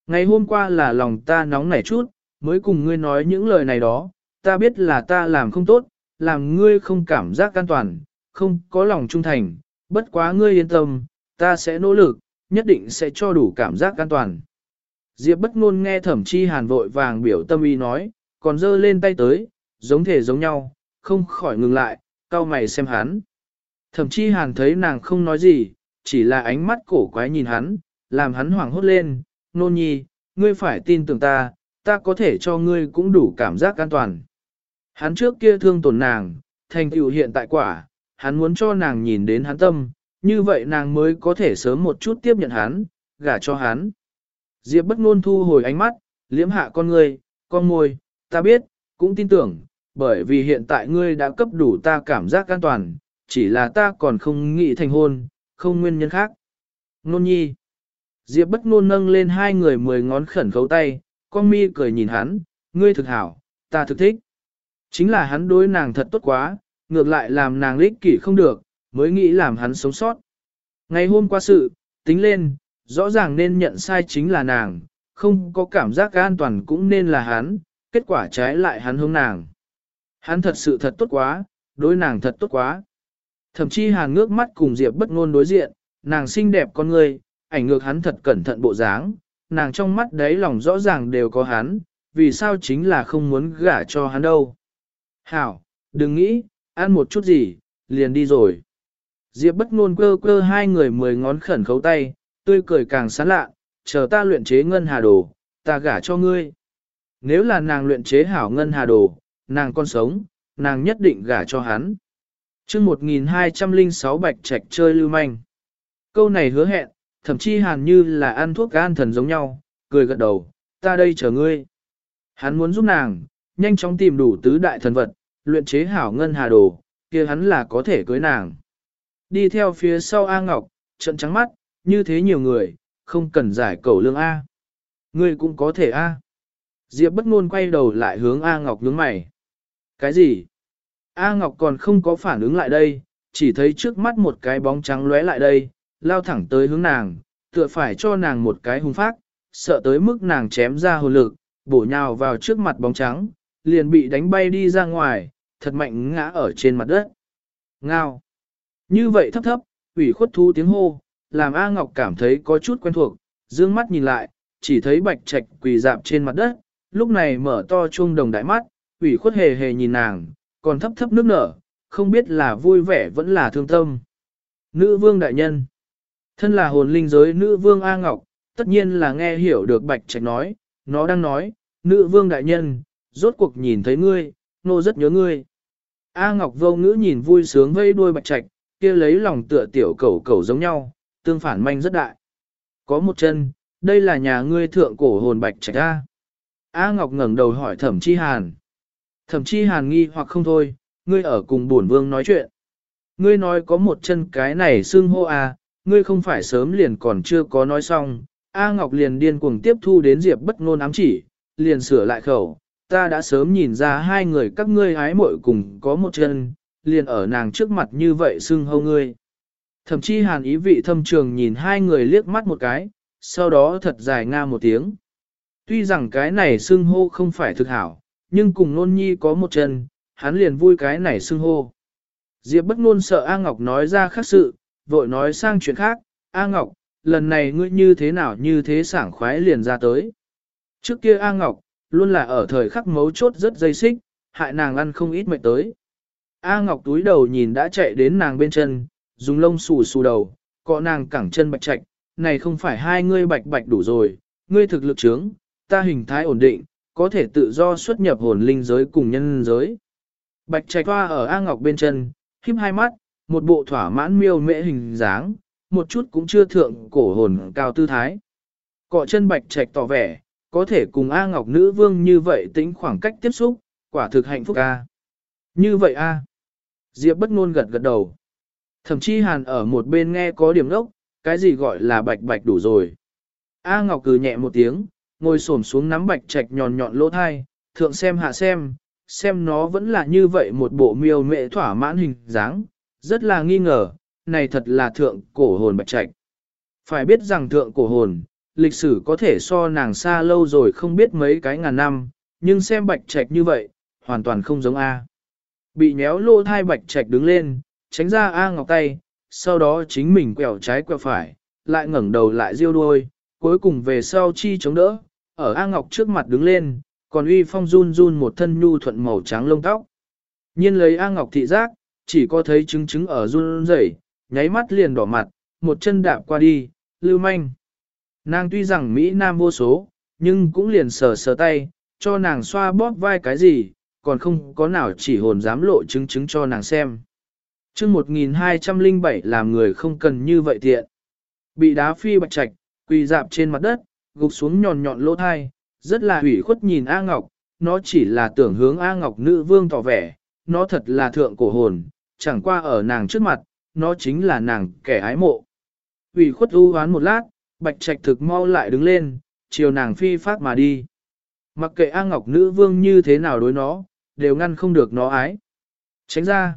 Ngày hôm qua là lòng ta nóng nảy chút, mới cùng ngươi nói những lời này đó, ta biết là ta làm không tốt, làm ngươi không cảm giác an toàn, không có lòng trung thành, bất quá ngươi yên tâm, ta sẽ nỗ lực, nhất định sẽ cho đủ cảm giác an toàn. Diệp bất ngôn nghe thẩm chi hàn vội vàng biểu tâm ý nói, còn giơ lên tay tới, giống thể giống nhau, không khỏi ngừng lại, Cao mày xem hắn. Thẩm chi hàn thấy nàng không nói gì, chỉ là ánh mắt cổ quái nhìn hắn, làm hắn hoảng hốt lên, nôn nhi, ngươi phải tin tưởng ta, ta có thể cho ngươi cũng đủ cảm giác an toàn. Hắn trước kia thương tổn nàng, thành tựu hiện tại quả, hắn muốn cho nàng nhìn đến hắn tâm, như vậy nàng mới có thể sớm một chút tiếp nhận hắn, gả cho hắn. Diệp bất ngôn thu hồi ánh mắt, liếm hạ con ngươi, con môi, ta biết, cũng tin tưởng, bởi vì hiện tại ngươi đã cấp đủ ta cảm giác an toàn, chỉ là ta còn không nghĩ thành hôn, không nguyên nhân khác. Nôn nhi. Diệp bất ngôn nâng lên hai người mười ngón khẩn khấu tay, con mi cười nhìn hắn, ngươi thực hảo, ta thực thích. Chính là hắn đối nàng thật tốt quá, ngược lại làm nàng lích kỷ không được, mới nghĩ làm hắn sống sót. Ngày hôm qua sự, tính lên, rõ ràng nên nhận sai chính là nàng, không có cảm giác an toàn cũng nên là hắn, kết quả trái lại hắn hướng nàng. Hắn thật sự thật tốt quá, đối nàng thật tốt quá. Thậm chí hàn ngước mắt cùng Diệp bất ngôn đối diện, nàng xinh đẹp con người, ảnh ngược hắn thật cẩn thận bộ dáng, nàng trong mắt đấy lòng rõ ràng đều có hắn, vì sao chính là không muốn gả cho hắn đâu. Hảo, đừng nghĩ, ăn một chút gì, liền đi rồi. Diệp bất ngôn cơ cơ hai người mười ngón khẩn khấu tay, tươi cười càng sán lạ, chờ ta luyện chế ngân hà đồ, ta gả cho ngươi. Nếu là nàng luyện chế hảo ngân hà đồ, nàng con sống, nàng nhất định gả cho hắn. Trước 1206 bạch trạch chơi lưu manh. Câu này hứa hẹn, thậm chí hàn như là ăn thuốc gan thần giống nhau, cười gật đầu, ta đây chờ ngươi. Hắn muốn giúp nàng, nhanh chóng tìm đủ tứ đại thần vật, luyện chế hảo ngân hà đồ, kia hắn là có thể cưới nàng. Đi theo phía sau A Ngọc, trận trắng mắt, như thế nhiều người, không cần giải cầu lương A. Ngươi cũng có thể A. Diệp bất ngôn quay đầu lại hướng A Ngọc nhướng mày. Cái gì? A Ngọc còn không có phản ứng lại đây, chỉ thấy trước mắt một cái bóng trắng lóe lại đây, lao thẳng tới hướng nàng, tựa phải cho nàng một cái hung phát, sợ tới mức nàng chém ra hồn lực, bổ nhào vào trước mặt bóng trắng, liền bị đánh bay đi ra ngoài, thật mạnh ngã ở trên mặt đất. Ngao. Như vậy thấp thấp, ủy khuất thu tiếng hô, làm A Ngọc cảm thấy có chút quen thuộc, dương mắt nhìn lại, chỉ thấy bạch trạch quỳ dạp trên mặt đất, lúc này mở to chuông đồng đại mắt, ủy khuất hề hề nhìn nàng, còn thấp thấp nước nở, không biết là vui vẻ vẫn là thương tâm. Nữ vương đại nhân, thân là hồn linh giới nữ vương A Ngọc, tất nhiên là nghe hiểu được bạch trạch nói, nó đang nói, nữ vương đại nhân, rốt cuộc nhìn thấy ngươi, nô rất nhớ ngươi. A Ngọc vô ngữ nhìn vui sướng vây đuôi bạch trạch, kia lấy lòng tựa tiểu cẩu cẩu giống nhau, tương phản manh rất đại. Có một chân, đây là nhà ngươi thượng cổ hồn bạch trạch A. A Ngọc ngẩng đầu hỏi thẩm chi hàn. Thẩm chi hàn nghi hoặc không thôi, ngươi ở cùng bổn vương nói chuyện. Ngươi nói có một chân cái này xương hô A, ngươi không phải sớm liền còn chưa có nói xong. A Ngọc liền điên cuồng tiếp thu đến Diệp bất ngôn ám chỉ, liền sửa lại khẩu. Ta đã sớm nhìn ra hai người các ngươi ái muội cùng có một chân, liền ở nàng trước mặt như vậy xưng hô ngươi. Thậm chí hàn ý vị thâm trường nhìn hai người liếc mắt một cái, sau đó thật dài nga một tiếng. Tuy rằng cái này xưng hô không phải thực hảo, nhưng cùng nôn nhi có một chân, hắn liền vui cái này xưng hô. Diệp bất ngôn sợ A Ngọc nói ra khác sự, vội nói sang chuyện khác, A Ngọc, lần này ngươi như thế nào như thế sảng khoái liền ra tới. Trước kia A Ngọc, luôn là ở thời khắc mấu chốt rất dây xích, hại nàng ăn không ít mệt tới. A Ngọc túi đầu nhìn đã chạy đến nàng bên chân, dùng lông xù xù đầu, cọ nàng cẳng chân bạch chạch, này không phải hai ngươi bạch bạch đủ rồi, ngươi thực lực trướng, ta hình thái ổn định, có thể tự do xuất nhập hồn linh giới cùng nhân giới. Bạch trạch hoa ở A Ngọc bên chân, khiếp hai mắt, một bộ thỏa mãn miêu mễ hình dáng, một chút cũng chưa thượng cổ hồn cao tư thái. Cọ chân bạch trạch tỏ vẻ, có thể cùng A Ngọc nữ vương như vậy tính khoảng cách tiếp xúc, quả thực hạnh phúc A. Như vậy A. Diệp bất ngôn gật gật đầu. Thậm chí hàn ở một bên nghe có điểm đốc, cái gì gọi là bạch bạch đủ rồi. A Ngọc cừ nhẹ một tiếng, ngồi xổm xuống nắm bạch trạch nhọn nhọn lỗ thai, thượng xem hạ xem, xem nó vẫn là như vậy một bộ miêu mệ thỏa mãn hình dáng, rất là nghi ngờ, này thật là thượng cổ hồn bạch trạch. Phải biết rằng thượng cổ hồn, lịch sử có thể so nàng xa lâu rồi không biết mấy cái ngàn năm, nhưng xem bạch trạch như vậy, hoàn toàn không giống A. Bị nhéo lỗ thai bạch trạch đứng lên, tránh ra A Ngọc tay, sau đó chính mình quẹo trái quẹo phải, lại ngẩng đầu lại riêu đuôi, cuối cùng về sau chi chống đỡ, ở A Ngọc trước mặt đứng lên, còn uy phong run run một thân nhu thuận màu trắng lông tóc. Nhiên lấy A Ngọc thị giác, chỉ có thấy trứng trứng ở run rẩy, nháy mắt liền đỏ mặt, một chân đạp qua đi, lưu manh. Nàng tuy rằng Mỹ Nam vô số, nhưng cũng liền sờ sờ tay, cho nàng xoa bóp vai cái gì, còn không có nào chỉ hồn dám lộ chứng chứng cho nàng xem chương 1207 làm người không cần như vậy tiện. Bị đá phi bạch trạch, quỳ dạp trên mặt đất, gục xuống nhọn nhọn lỗ thai, rất là hủy khuất nhìn A Ngọc, nó chỉ là tưởng hướng A Ngọc nữ vương tỏ vẻ, nó thật là thượng cổ hồn, chẳng qua ở nàng trước mặt, nó chính là nàng kẻ ái mộ. ủy khuất u hoán một lát, bạch trạch thực mau lại đứng lên, chiều nàng phi phát mà đi. Mặc kệ A Ngọc nữ vương như thế nào đối nó, đều ngăn không được nó ái. Tránh ra.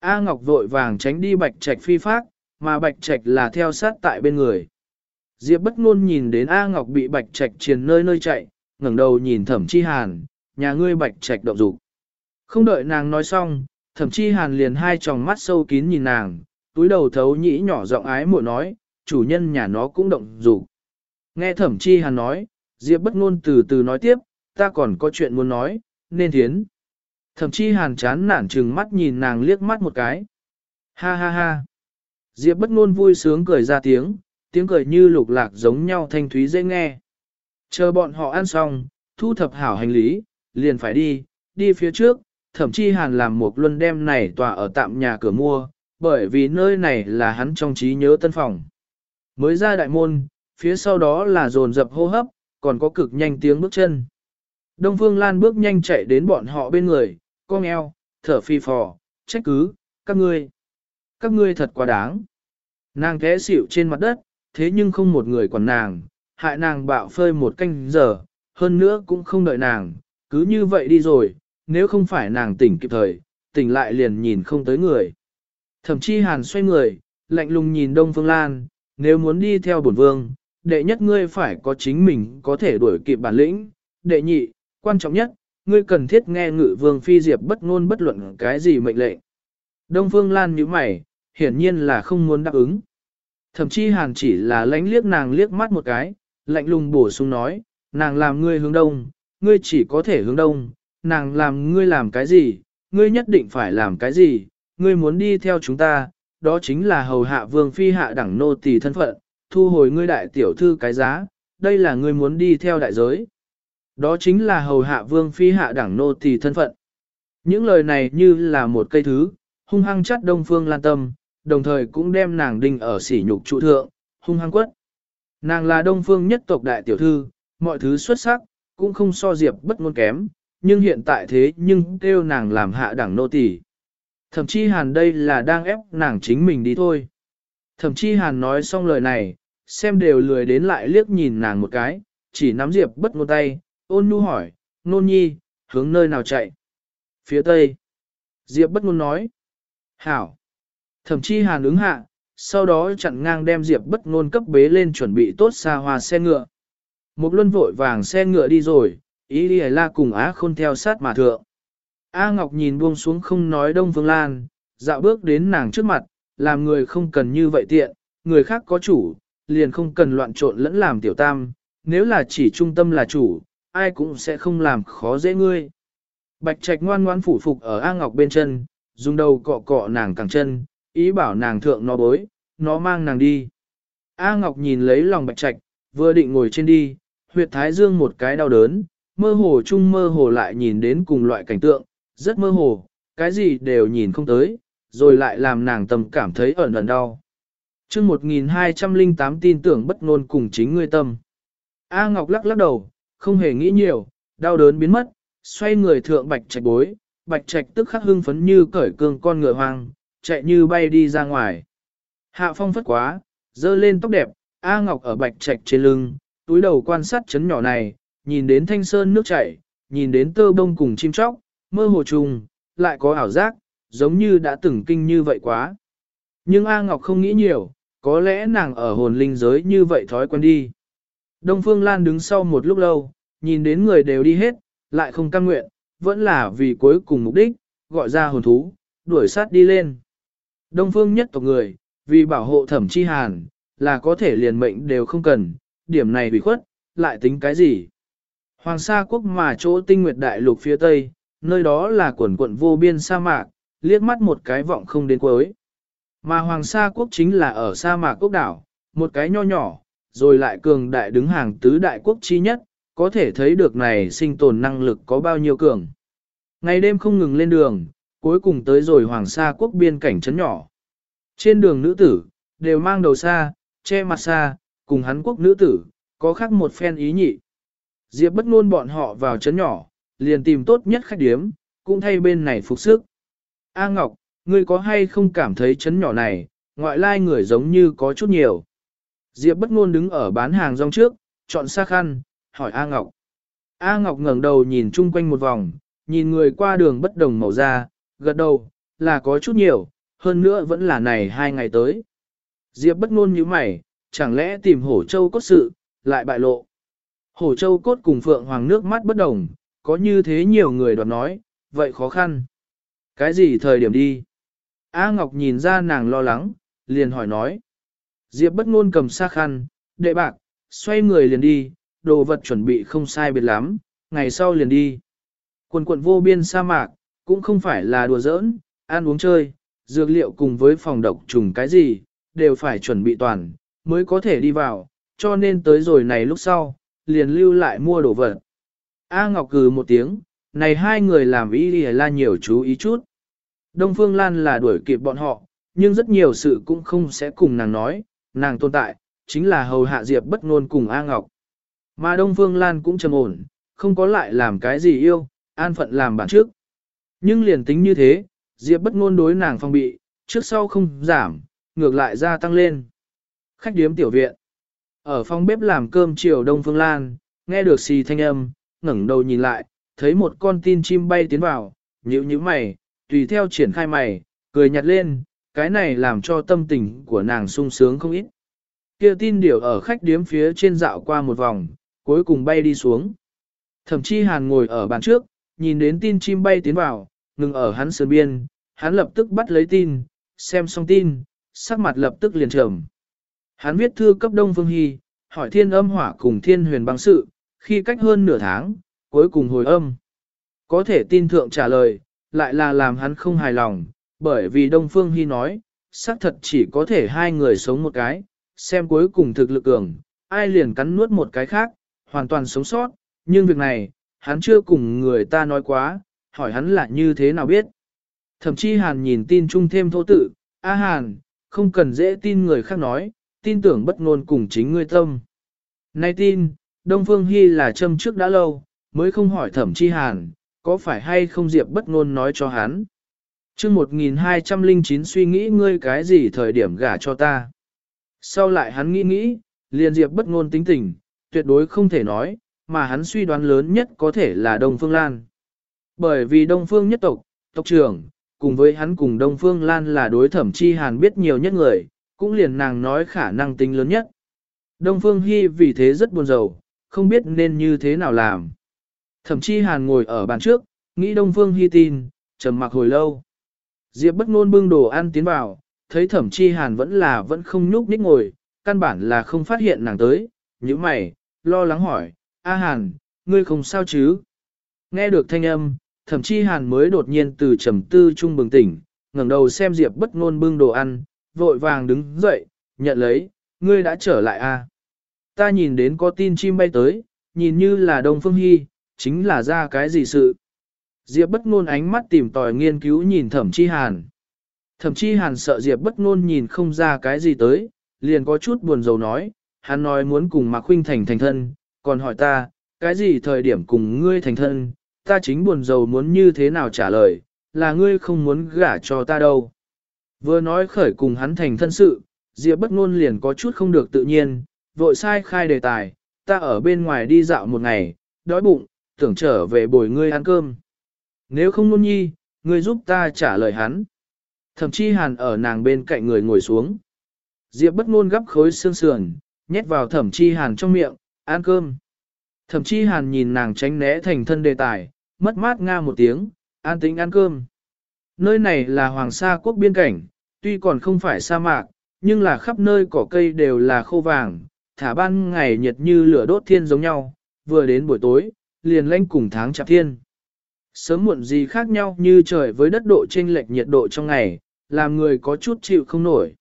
A Ngọc vội vàng tránh đi bạch trạch phi phát, mà bạch trạch là theo sát tại bên người. Diệp bất ngôn nhìn đến A Ngọc bị bạch trạch triền nơi nơi chạy, ngẩng đầu nhìn thẩm chi hàn, nhà ngươi bạch trạch động dục. Không đợi nàng nói xong, thẩm chi hàn liền hai tròng mắt sâu kín nhìn nàng, túi đầu thấu nhĩ nhỏ giọng ái muội nói, chủ nhân nhà nó cũng động dục. Nghe thẩm chi hàn nói, Diệp bất ngôn từ từ nói tiếp, ta còn có chuyện muốn nói, nên thiến. Thẩm chi hàn chán nản trừng mắt nhìn nàng liếc mắt một cái. Ha ha ha. Diệp bất ngôn vui sướng cười ra tiếng, tiếng cười như lục lạc giống nhau thanh thúy dễ nghe. Chờ bọn họ ăn xong, thu thập hảo hành lý, liền phải đi, đi phía trước, thậm chí hàn làm một luân đem này tòa ở tạm nhà cửa mua, bởi vì nơi này là hắn trong trí nhớ tân phòng. Mới ra đại môn, phía sau đó là dồn dập hô hấp, còn có cực nhanh tiếng bước chân. Đông Phương Lan bước nhanh chạy đến bọn họ bên người, cong eo, thở phi phò, trách cứ, các ngươi. Các ngươi thật quá đáng. Nàng té xỉu trên mặt đất, thế nhưng không một người quản nàng, hại nàng bạo phơi một canh giờ, hơn nữa cũng không đợi nàng, cứ như vậy đi rồi, nếu không phải nàng tỉnh kịp thời, tỉnh lại liền nhìn không tới người. Thậm chí hàn xoay người, lạnh lùng nhìn Đông Phương Lan, nếu muốn đi theo bổn vương, đệ nhất ngươi phải có chính mình có thể đuổi kịp bản lĩnh, đệ nhị, quan trọng nhất, ngươi cần thiết nghe ngự vương phi diệp bất ngôn bất luận cái gì mệnh lệnh. Đông Phương Lan nhíu mày, hiển nhiên là không muốn đáp ứng. Thậm chí hàn chỉ là lánh liếc nàng liếc mắt một cái, lạnh lùng bổ sung nói, nàng làm ngươi hướng đông, ngươi chỉ có thể hướng đông, nàng làm ngươi làm cái gì, ngươi nhất định phải làm cái gì, ngươi muốn đi theo chúng ta, đó chính là hầu hạ vương phi hạ đẳng nô tỳ thân phận, thu hồi ngươi đại tiểu thư cái giá, đây là ngươi muốn đi theo đại giới. Đó chính là hầu hạ vương phi hạ đẳng nô tỳ thân phận. Những lời này như là một cây thứ, hung hăng chắt đông phương lan tâm, đồng thời cũng đem nàng đinh ở sỉ nhục trụ thượng, hung hăng quất. Nàng là đông phương nhất tộc đại tiểu thư, mọi thứ xuất sắc, cũng không so diệp bất ngôn kém, nhưng hiện tại thế nhưng kêu nàng làm hạ đẳng nô tỳ. Thậm chí hàn đây là đang ép nàng chính mình đi thôi. Thậm chí hàn nói xong lời này, xem đều lười đến lại liếc nhìn nàng một cái, chỉ nắm diệp bất ngôn tay, ôn nhu hỏi, nôn nhi, hướng nơi nào chạy? Phía tây. Diệp bất ngôn nói. Hảo. Thậm chí hàn ứng hạ, sau đó chặn ngang đem Diệp bất ngôn cấp bế lên chuẩn bị tốt xa hoa xe ngựa. Một luân vội vàng xe ngựa đi rồi, ý đi la cùng á khôn theo sát mà thượng. A Ngọc nhìn buông xuống không nói Đông Phương Lan, dạo bước đến nàng trước mặt, làm người không cần như vậy tiện, người khác có chủ, liền không cần loạn trộn lẫn làm tiểu tam, nếu là chỉ trung tâm là chủ, ai cũng sẽ không làm khó dễ ngươi. Bạch Trạch ngoan ngoãn phủ phục ở A Ngọc bên chân, dùng đầu cọ cọ nàng càng chân, ý bảo nàng thượng nó bối, nó mang nàng đi. A Ngọc nhìn lấy lòng Bạch Trạch, vừa định ngồi trên đi, huyệt thái dương một cái đau đớn, mơ hồ chung mơ hồ lại nhìn đến cùng loại cảnh tượng, rất mơ hồ, cái gì đều nhìn không tới, rồi lại làm nàng tâm cảm thấy ẩn ẩn đau. chương 1208 tin tưởng bất ngôn cùng chính ngươi tâm. A Ngọc lắc lắc đầu, không hề nghĩ nhiều, đau đớn biến mất, xoay người thượng bạch trạch bối, bạch trạch tức khắc hưng phấn như cởi cương con ngựa hoang, chạy như bay đi ra ngoài. Hạ phong phất quá, dơ lên tóc đẹp, A Ngọc ở bạch trạch trên lưng, túi đầu quan sát chấn nhỏ này, nhìn đến thanh sơn nước chảy, nhìn đến tơ bông cùng chim chóc, mơ hồ trùng, lại có ảo giác, giống như đã từng kinh như vậy quá. Nhưng A Ngọc không nghĩ nhiều, có lẽ nàng ở hồn linh giới như vậy thói quen đi. Đông Phương Lan đứng sau một lúc lâu, nhìn đến người đều đi hết, lại không cam nguyện, vẫn là vì cuối cùng mục đích, gọi ra hồn thú, đuổi sát đi lên. Đông Phương nhất tộc người, vì bảo hộ thẩm chi hàn, là có thể liền mệnh đều không cần, điểm này bị khuất, lại tính cái gì? Hoàng sa quốc mà chỗ tinh nguyệt đại lục phía tây, nơi đó là quần quận vô biên sa mạc, liếc mắt một cái vọng không đến cuối. Mà Hoàng sa quốc chính là ở sa mạc quốc đảo, một cái nho nhỏ, rồi lại cường đại đứng hàng tứ đại quốc chi nhất, có thể thấy được này sinh tồn năng lực có bao nhiêu cường. Ngày đêm không ngừng lên đường, cuối cùng tới rồi Hoàng sa quốc biên cảnh trấn nhỏ. Trên đường nữ tử, đều mang đầu xa, che mặt xa, cùng hắn quốc nữ tử, có khác một phen ý nhị. Diệp bất ngôn bọn họ vào chấn nhỏ, liền tìm tốt nhất khách điếm, cũng thay bên này phục sức. A Ngọc, ngươi có hay không cảm thấy chấn nhỏ này, ngoại lai người giống như có chút nhiều. Diệp bất ngôn đứng ở bán hàng rong trước, chọn xa khăn, hỏi A Ngọc. A Ngọc ngẩng đầu nhìn chung quanh một vòng, nhìn người qua đường bất đồng màu da, gật đầu, là có chút nhiều, hơn nữa vẫn là này hai ngày tới. Diệp bất ngôn như mày, chẳng lẽ tìm hổ châu có sự, lại bại lộ. Hổ châu cốt cùng phượng hoàng nước mắt bất đồng, có như thế nhiều người đoạt nói, vậy khó khăn. Cái gì thời điểm đi? A Ngọc nhìn ra nàng lo lắng, liền hỏi nói. Diệp bất ngôn cầm xa khăn, đệ bạc, xoay người liền đi, đồ vật chuẩn bị không sai biệt lắm, ngày sau liền đi. Quần quận vô biên sa mạc, cũng không phải là đùa giỡn, ăn uống chơi, dược liệu cùng với phòng độc trùng cái gì, đều phải chuẩn bị toàn, mới có thể đi vào, cho nên tới rồi này lúc sau, liền lưu lại mua đồ vật. A Ngọc cừ một tiếng, này hai người làm ý đi la nhiều chú ý chút. Đông Phương Lan là đuổi kịp bọn họ, nhưng rất nhiều sự cũng không sẽ cùng nàng nói, nàng tồn tại, chính là hầu hạ Diệp bất ngôn cùng A Ngọc. Mà Đông Phương Lan cũng trầm ổn, không có lại làm cái gì yêu, an phận làm bản trước. Nhưng liền tính như thế, Diệp bất ngôn đối nàng phong bị, trước sau không giảm, ngược lại gia tăng lên. Khách điếm tiểu viện. Ở phòng bếp làm cơm chiều Đông Phương Lan, nghe được xì thanh âm, ngẩng đầu nhìn lại, thấy một con tin chim bay tiến vào, nhíu nhíu mày, tùy theo triển khai mày, cười nhạt lên, cái này làm cho tâm tình của nàng sung sướng không ít. Kia tin điểu ở khách điếm phía trên dạo qua một vòng, cuối cùng bay đi xuống. Thậm chí hàn ngồi ở bàn trước, nhìn đến tin chim bay tiến vào, ngừng ở hắn sườn biên, hắn lập tức bắt lấy tin, xem xong tin, sắc mặt lập tức liền trầm. Hắn viết thư cấp Đông Phương Hy, hỏi thiên âm hỏa cùng thiên huyền băng sự, khi cách hơn nửa tháng, cuối cùng hồi âm. Có thể tin thượng trả lời, lại là làm hắn không hài lòng, bởi vì Đông Phương Hy nói, xác thật chỉ có thể hai người sống một cái, xem cuối cùng thực lực cường, ai liền cắn nuốt một cái khác, hoàn toàn sống sót, nhưng việc này, hắn chưa cùng người ta nói quá, hỏi hắn là như thế nào biết. Thậm chí Hàn nhìn tin chung thêm thô tự, A Hàn, không cần dễ tin người khác nói, tin tưởng bất ngôn cùng chính ngươi tâm. Nay tin, Đông Phương Hy là châm trước đã lâu, mới không hỏi thẩm chi hàn, có phải hay không Diệp bất ngôn nói cho hắn. trước 1209 suy nghĩ ngươi cái gì thời điểm gả cho ta. Sau lại hắn nghĩ nghĩ, liền Diệp bất ngôn tính tình, tuyệt đối không thể nói, mà hắn suy đoán lớn nhất có thể là Đông Phương Lan. Bởi vì Đông Phương nhất tộc, tộc trưởng, cùng với hắn cùng Đông Phương Lan là đối thẩm chi hàn biết nhiều nhất người, cũng liền nàng nói khả năng tính lớn nhất. Đông Phương Hy vì thế rất buồn rầu, không biết nên như thế nào làm. Thẩm chi hàn ngồi ở bàn trước, nghĩ Đông Phương Hy tin, trầm mặc hồi lâu. Diệp bất ngôn bưng đồ ăn tiến vào, thấy thẩm chi hàn vẫn là vẫn không nhúc nhích ngồi, căn bản là không phát hiện nàng tới, nhíu mày, lo lắng hỏi, A hàn, ngươi không sao chứ? Nghe được thanh âm, thẩm chi hàn mới đột nhiên từ trầm tư trung bừng tỉnh, ngẩng đầu xem Diệp bất ngôn bưng đồ ăn, vội vàng đứng dậy, nhận lấy, ngươi đã trở lại a? Ta nhìn đến có tin chim bay tới, nhìn như là Đông Phương Hy, chính là ra cái gì sự. Diệp bất ngôn ánh mắt tìm tòi nghiên cứu nhìn thẩm chi hàn. Thẩm chi hàn sợ Diệp bất ngôn nhìn không ra cái gì tới, liền có chút buồn rầu nói, hắn nói muốn cùng Mạc Khuynh thành thành thân, còn hỏi ta, cái gì thời điểm cùng ngươi thành thân, ta chính buồn rầu muốn như thế nào trả lời, là ngươi không muốn gả cho ta đâu. Vừa nói khởi cùng hắn thành thân sự, Diệp bất ngôn liền có chút không được tự nhiên, vội sai khai đề tài, ta ở bên ngoài đi dạo một ngày, đói bụng, tưởng trở về bồi ngươi ăn cơm. Nếu không nôn nhi, ngươi giúp ta trả lời hắn. Thậm chí hàn ở nàng bên cạnh người ngồi xuống. Diệp bất ngôn gấp khối xương sườn, nhét vào thẩm chi hàn trong miệng, ăn cơm. Thẩm chi hàn nhìn nàng tránh né thành thân đề tài, mất mát nga một tiếng, an tĩnh ăn cơm. Nơi này là hoàng sa quốc biên cảnh, tuy còn không phải sa mạc, nhưng là khắp nơi cỏ cây đều là khô vàng, thả ban ngày nhiệt như lửa đốt thiên giống nhau, vừa đến buổi tối, liền lanh cùng tháng chạp thiên. Sớm muộn gì khác nhau như trời với đất độ chênh lệch nhiệt độ trong ngày, làm người có chút chịu không nổi.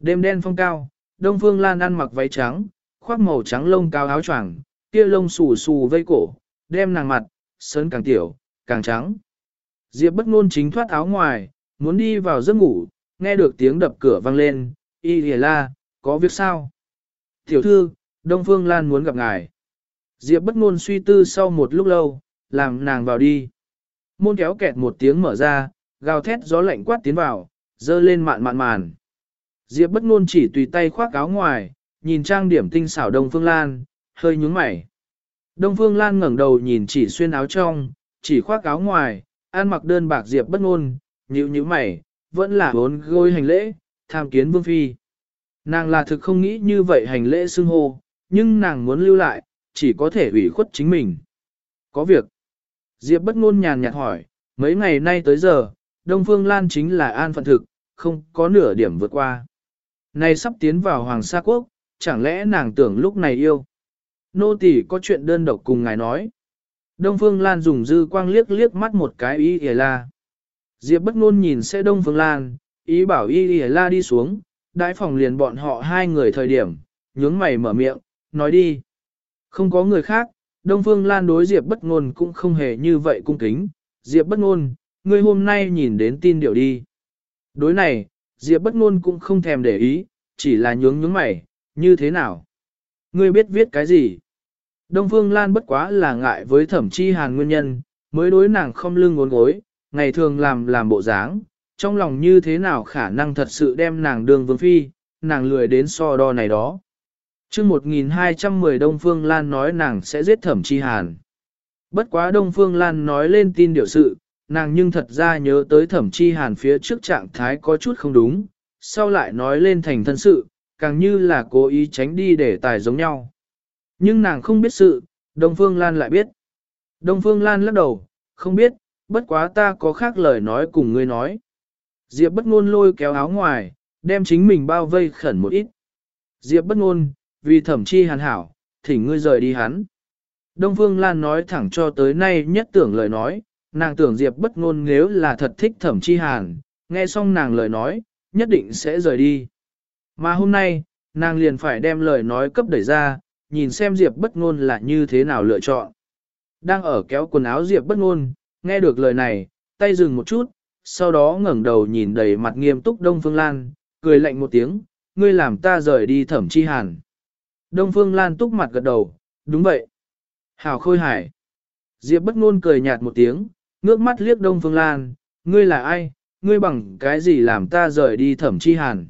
Đêm đen phong cao, Đông Phương Lan ăn mặc váy trắng, khoác màu trắng lông cao áo choàng, kia lông xù xù vây cổ, đem nàng mặt, sơn càng tiểu, càng trắng. Diệp bất ngôn chính thoát áo ngoài, muốn đi vào giấc ngủ, nghe được tiếng đập cửa vang lên, y hề la, có việc sao? Tiểu thư, Đông Phương Lan muốn gặp ngài. Diệp bất ngôn suy tư sau một lúc lâu, làm nàng vào đi. Môn kéo kẹt một tiếng mở ra, gào thét gió lạnh quát tiến vào, dơ lên mạn mạn màn. Diệp bất ngôn chỉ tùy tay khoác áo ngoài, nhìn trang điểm tinh xảo Đông Phương Lan, hơi nhướng mày. Đông Phương Lan ngẩng đầu nhìn chỉ xuyên áo trong, chỉ khoác áo ngoài, An mặc đơn bạc Diệp bất ngôn, nhíu nhíu mày, vẫn là bốn gối hành lễ, tham kiến Vương Phi. Nàng là thực không nghĩ như vậy hành lễ xưng hô, nhưng nàng muốn lưu lại, chỉ có thể ủy khuất chính mình. Có việc. Diệp bất ngôn nhàn nhạt hỏi, mấy ngày nay tới giờ, Đông Phương Lan chính là an phận thực, không có nửa điểm vượt qua. Này sắp tiến vào Hoàng Sa Quốc, chẳng lẽ nàng tưởng lúc này yêu. Nô tỳ có chuyện đơn độc cùng ngài nói. Đông Phương Lan dùng dư quang liếc liếc mắt một cái ý hề la. Diệp bất ngôn nhìn sẽ Đông Phương Lan, ý bảo y hề la đi xuống, đại phòng liền bọn họ hai người thời điểm, nhướng mày mở miệng, nói đi. Không có người khác, Đông Phương Lan đối Diệp bất ngôn cũng không hề như vậy cung kính. Diệp bất ngôn, ngươi hôm nay nhìn đến tin điệu đi. Đối này, Diệp bất ngôn cũng không thèm để ý, chỉ là nhướng nhướng mày, như thế nào? Ngươi biết viết cái gì? Đông Phương Lan bất quá là ngại với thẩm chi hàn nguyên nhân, mới đối nàng không lưng ngốn gối, ngày thường làm làm bộ dáng, trong lòng như thế nào khả năng thật sự đem nàng đường vương phi, nàng lười đến so đo này đó. chương 1210 Đông Phương Lan nói nàng sẽ giết thẩm chi hàn. Bất quá Đông Phương Lan nói lên tin điều sự, nàng nhưng thật ra nhớ tới thẩm chi hàn phía trước trạng thái có chút không đúng, sau lại nói lên thành thân sự, càng như là cố ý tránh đi để tài giống nhau. Nhưng nàng không biết sự, Đông Phương Lan lại biết. Đông Phương Lan lắc đầu, không biết, bất quá ta có khác lời nói cùng ngươi nói. Diệp bất ngôn lôi kéo áo ngoài, đem chính mình bao vây khẩn một ít. Diệp bất ngôn, vì thẩm chi hàn hảo, thỉnh ngươi rời đi hắn. Đông Phương Lan nói thẳng cho tới nay nhất tưởng lời nói, nàng tưởng Diệp bất ngôn nếu là thật thích thẩm chi hàn, nghe xong nàng lời nói, nhất định sẽ rời đi. Mà hôm nay, nàng liền phải đem lời nói cấp đẩy ra, nhìn xem Diệp bất ngôn là như thế nào lựa chọn. Đang ở kéo quần áo Diệp bất ngôn, nghe được lời này, tay dừng một chút, sau đó ngẩng đầu nhìn đầy mặt nghiêm túc Đông Phương Lan, cười lạnh một tiếng, ngươi làm ta rời đi thẩm chi hàn. Đông Phương Lan túc mặt gật đầu, đúng vậy. Hảo khôi hải. Diệp bất ngôn cười nhạt một tiếng, ngước mắt liếc Đông Phương Lan, ngươi là ai, ngươi bằng cái gì làm ta rời đi thẩm chi hàn.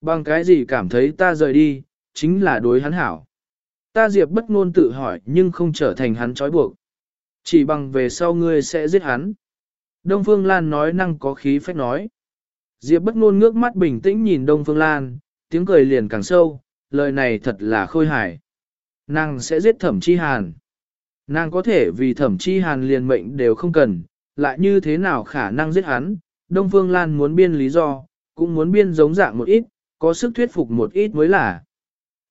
Bằng cái gì cảm thấy ta rời đi, chính là đối hắn hảo. Ta Diệp bất ngôn tự hỏi nhưng không trở thành hắn trói buộc. Chỉ bằng về sau ngươi sẽ giết hắn. Đông Phương Lan nói năng có khí phách nói. Diệp bất ngôn ngước mắt bình tĩnh nhìn Đông Phương Lan, tiếng cười liền càng sâu, lời này thật là khôi hài. Nàng sẽ giết thẩm chi hàn. Nàng có thể vì thẩm chi hàn liền mệnh đều không cần, lại như thế nào khả năng giết hắn. Đông Phương Lan muốn biên lý do, cũng muốn biên giống dạng một ít, có sức thuyết phục một ít mới là.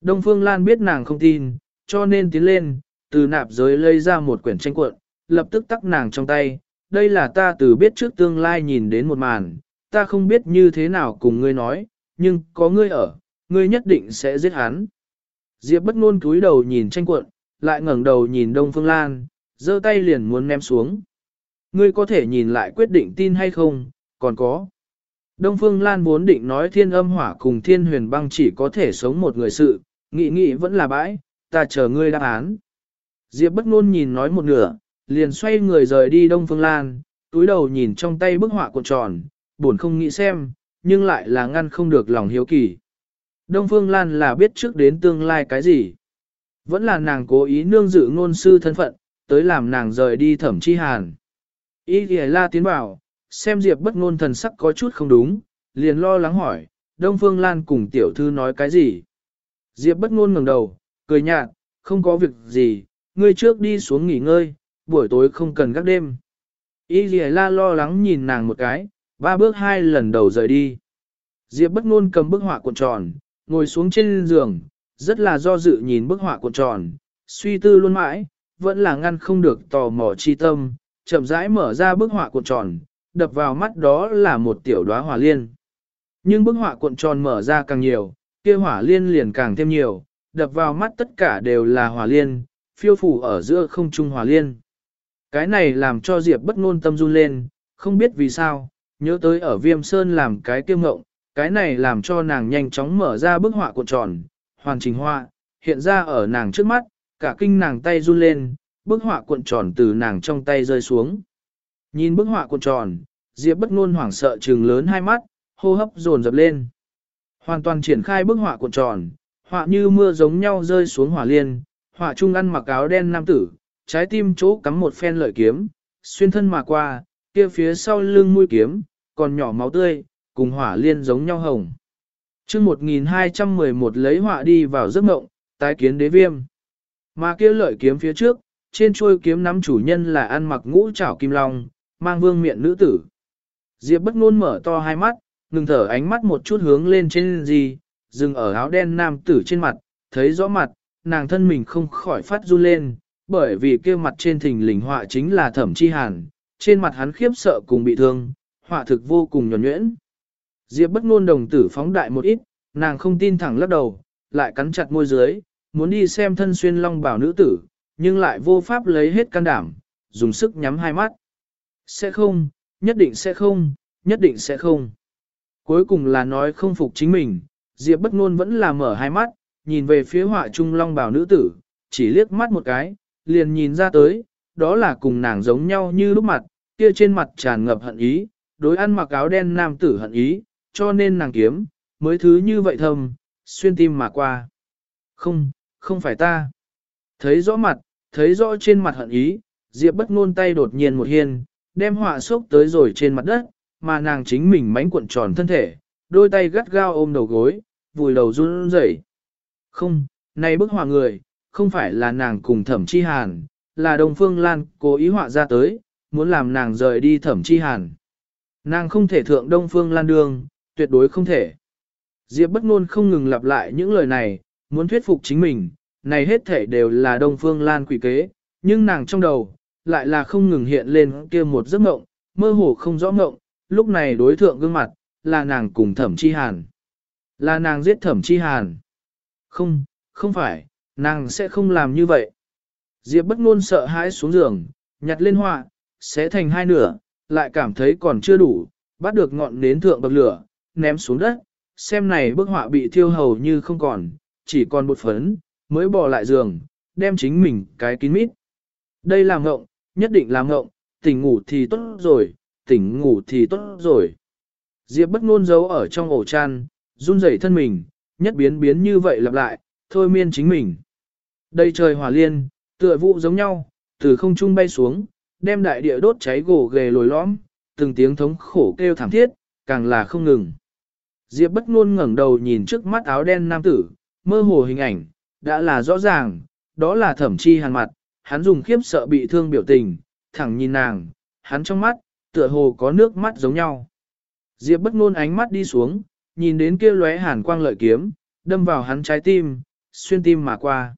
Đông Phương Lan biết nàng không tin, cho nên tiến lên, từ nạp giới lấy ra một quyển tranh cuộn, lập tức tắc nàng trong tay. Đây là ta từ biết trước tương lai nhìn đến một màn, ta không biết như thế nào cùng ngươi nói, nhưng có ngươi ở, ngươi nhất định sẽ giết hắn. Diệp bất ngôn cúi đầu nhìn tranh cuộn, lại ngẩng đầu nhìn Đông Phương Lan, giơ tay liền muốn ném xuống. Ngươi có thể nhìn lại quyết định tin hay không, còn có. Đông Phương Lan muốn định nói thiên âm hỏa cùng thiên huyền băng chỉ có thể sống một người sự, nghĩ nghĩ vẫn là bãi, ta chờ ngươi đáp án. Diệp bất ngôn nhìn nói một nửa, liền xoay người rời đi Đông Phương Lan, túi đầu nhìn trong tay bức họa cuộn tròn, buồn không nghĩ xem, nhưng lại là ngăn không được lòng hiếu kỳ. Đông Phương Lan là biết trước đến tương lai cái gì. Vẫn là nàng cố ý nương dự ngôn sư thân phận, tới làm nàng rời đi thẩm chi hàn. Ý thì la tiến bảo, xem Diệp bất ngôn thần sắc có chút không đúng, liền lo lắng hỏi, Đông Phương Lan cùng tiểu thư nói cái gì. Diệp bất ngôn ngẩng đầu, cười nhạt, không có việc gì, ngươi trước đi xuống nghỉ ngơi, buổi tối không cần gác đêm. Y Lì La lo lắng nhìn nàng một cái, ba bước hai lần đầu rời đi. Diệp bất ngôn cầm bức họa cuộn tròn, ngồi xuống trên giường, rất là do dự nhìn bức họa cuộn tròn, suy tư luôn mãi, vẫn là ngăn không được tò mò chi tâm, chậm rãi mở ra bức họa cuộn tròn, đập vào mắt đó là một tiểu đóa hỏa liên. Nhưng bức họa cuộn tròn mở ra càng nhiều, kia hỏa liên liền càng thêm nhiều, đập vào mắt tất cả đều là hỏa liên, phiêu phủ ở giữa không trung hỏa liên. Cái này làm cho Diệp bất ngôn tâm run lên, không biết vì sao, nhớ tới ở viêm sơn làm cái kiêu ngộng, cái này làm cho nàng nhanh chóng mở ra bức họa cuộn tròn, hoàn chỉnh họa, hiện ra ở nàng trước mắt, cả kinh nàng tay run lên, bức họa cuộn tròn từ nàng trong tay rơi xuống. Nhìn bức họa cuộn tròn, Diệp bất ngôn hoảng sợ trừng lớn hai mắt, hô hấp dồn dập lên. Hoàn toàn triển khai bức họa cuộn tròn, họa như mưa giống nhau rơi xuống hỏa liên, họa trung ăn mặc áo đen nam tử, trái tim chỗ cắm một phen lợi kiếm, xuyên thân mà qua, kia phía sau lưng mũi kiếm, còn nhỏ máu tươi, cùng hỏa liên giống nhau hồng. chương 1211 lấy họa đi vào giấc mộng, tái kiến đế viêm. Mà kia lợi kiếm phía trước, trên chuôi kiếm nắm chủ nhân là ăn mặc ngũ trảo kim long, mang vương miệng nữ tử. Diệp bất ngôn mở to hai mắt, ngừng thở ánh mắt một chút hướng lên trên gì, dừng ở áo đen nam tử trên mặt, thấy rõ mặt, nàng thân mình không khỏi phát run lên, bởi vì kia mặt trên thình lình họa chính là thẩm chi hàn, trên mặt hắn khiếp sợ cùng bị thương, họa thực vô cùng nhuẩn nhuyễn. Diệp bất ngôn đồng tử phóng đại một ít, nàng không tin thẳng lắc đầu, lại cắn chặt môi dưới, muốn đi xem thân xuyên long bảo nữ tử, nhưng lại vô pháp lấy hết can đảm, dùng sức nhắm hai mắt. Sẽ không, nhất định sẽ không, nhất định sẽ không. Cuối cùng là nói không phục chính mình, Diệp bất ngôn vẫn là mở hai mắt, nhìn về phía họa trung long bảo nữ tử, chỉ liếc mắt một cái, liền nhìn ra tới, đó là cùng nàng giống nhau như lúc mặt, kia trên mặt tràn ngập hận ý, đối ăn mặc áo đen nam tử hận ý, cho nên nàng kiếm, mới thứ như vậy thầm, xuyên tim mà qua. Không, không phải ta. Thấy rõ mặt, thấy rõ trên mặt hận ý, Diệp bất ngôn tay đột nhiên một hiên, đem họa sốc tới rồi trên mặt đất, mà nàng chính mình mánh cuộn tròn thân thể, đôi tay gắt gao ôm đầu gối, vùi đầu run rẩy. Không, này bức họa người, không phải là nàng cùng thẩm chi hàn, là đồng phương lan cố ý họa ra tới, muốn làm nàng rời đi thẩm chi hàn. Nàng không thể thượng đông phương lan đường, tuyệt đối không thể. Diệp bất ngôn không ngừng lặp lại những lời này, muốn thuyết phục chính mình, này hết thể đều là đông phương lan quỷ kế, nhưng nàng trong đầu, lại là không ngừng hiện lên kia một giấc mộng, mơ hồ không rõ mộng, lúc này đối thượng gương mặt, là nàng cùng thẩm chi hàn. Là nàng giết thẩm chi hàn. Không, không phải, nàng sẽ không làm như vậy. Diệp bất ngôn sợ hãi xuống giường, nhặt lên họa, sẽ thành hai nửa, lại cảm thấy còn chưa đủ, bắt được ngọn nến thượng bậc lửa, ném xuống đất, xem này bức họa bị thiêu hầu như không còn, chỉ còn một phấn, mới bỏ lại giường, đem chính mình cái kín mít. Đây là ngộng, nhất định là ngộng, tỉnh ngủ thì tốt rồi, tỉnh ngủ thì tốt rồi. Diệp bất ngôn giấu ở trong ổ chăn, run rẩy thân mình, nhất biến biến như vậy lặp lại, thôi miên chính mình. Đây trời hỏa liên, tựa vụ giống nhau, từ không trung bay xuống, đem đại địa đốt cháy gồ ghề lồi lõm, từng tiếng thống khổ kêu thảm thiết, càng là không ngừng. Diệp bất ngôn ngẩng đầu nhìn trước mắt áo đen nam tử, mơ hồ hình ảnh, đã là rõ ràng, đó là thẩm chi hàn mặt, hắn dùng khiếp sợ bị thương biểu tình, thẳng nhìn nàng, hắn trong mắt, tựa hồ có nước mắt giống nhau. Diệp bất ngôn ánh mắt đi xuống, nhìn đến kia lóe hàn quang lợi kiếm, đâm vào hắn trái tim, xuyên tim mà qua.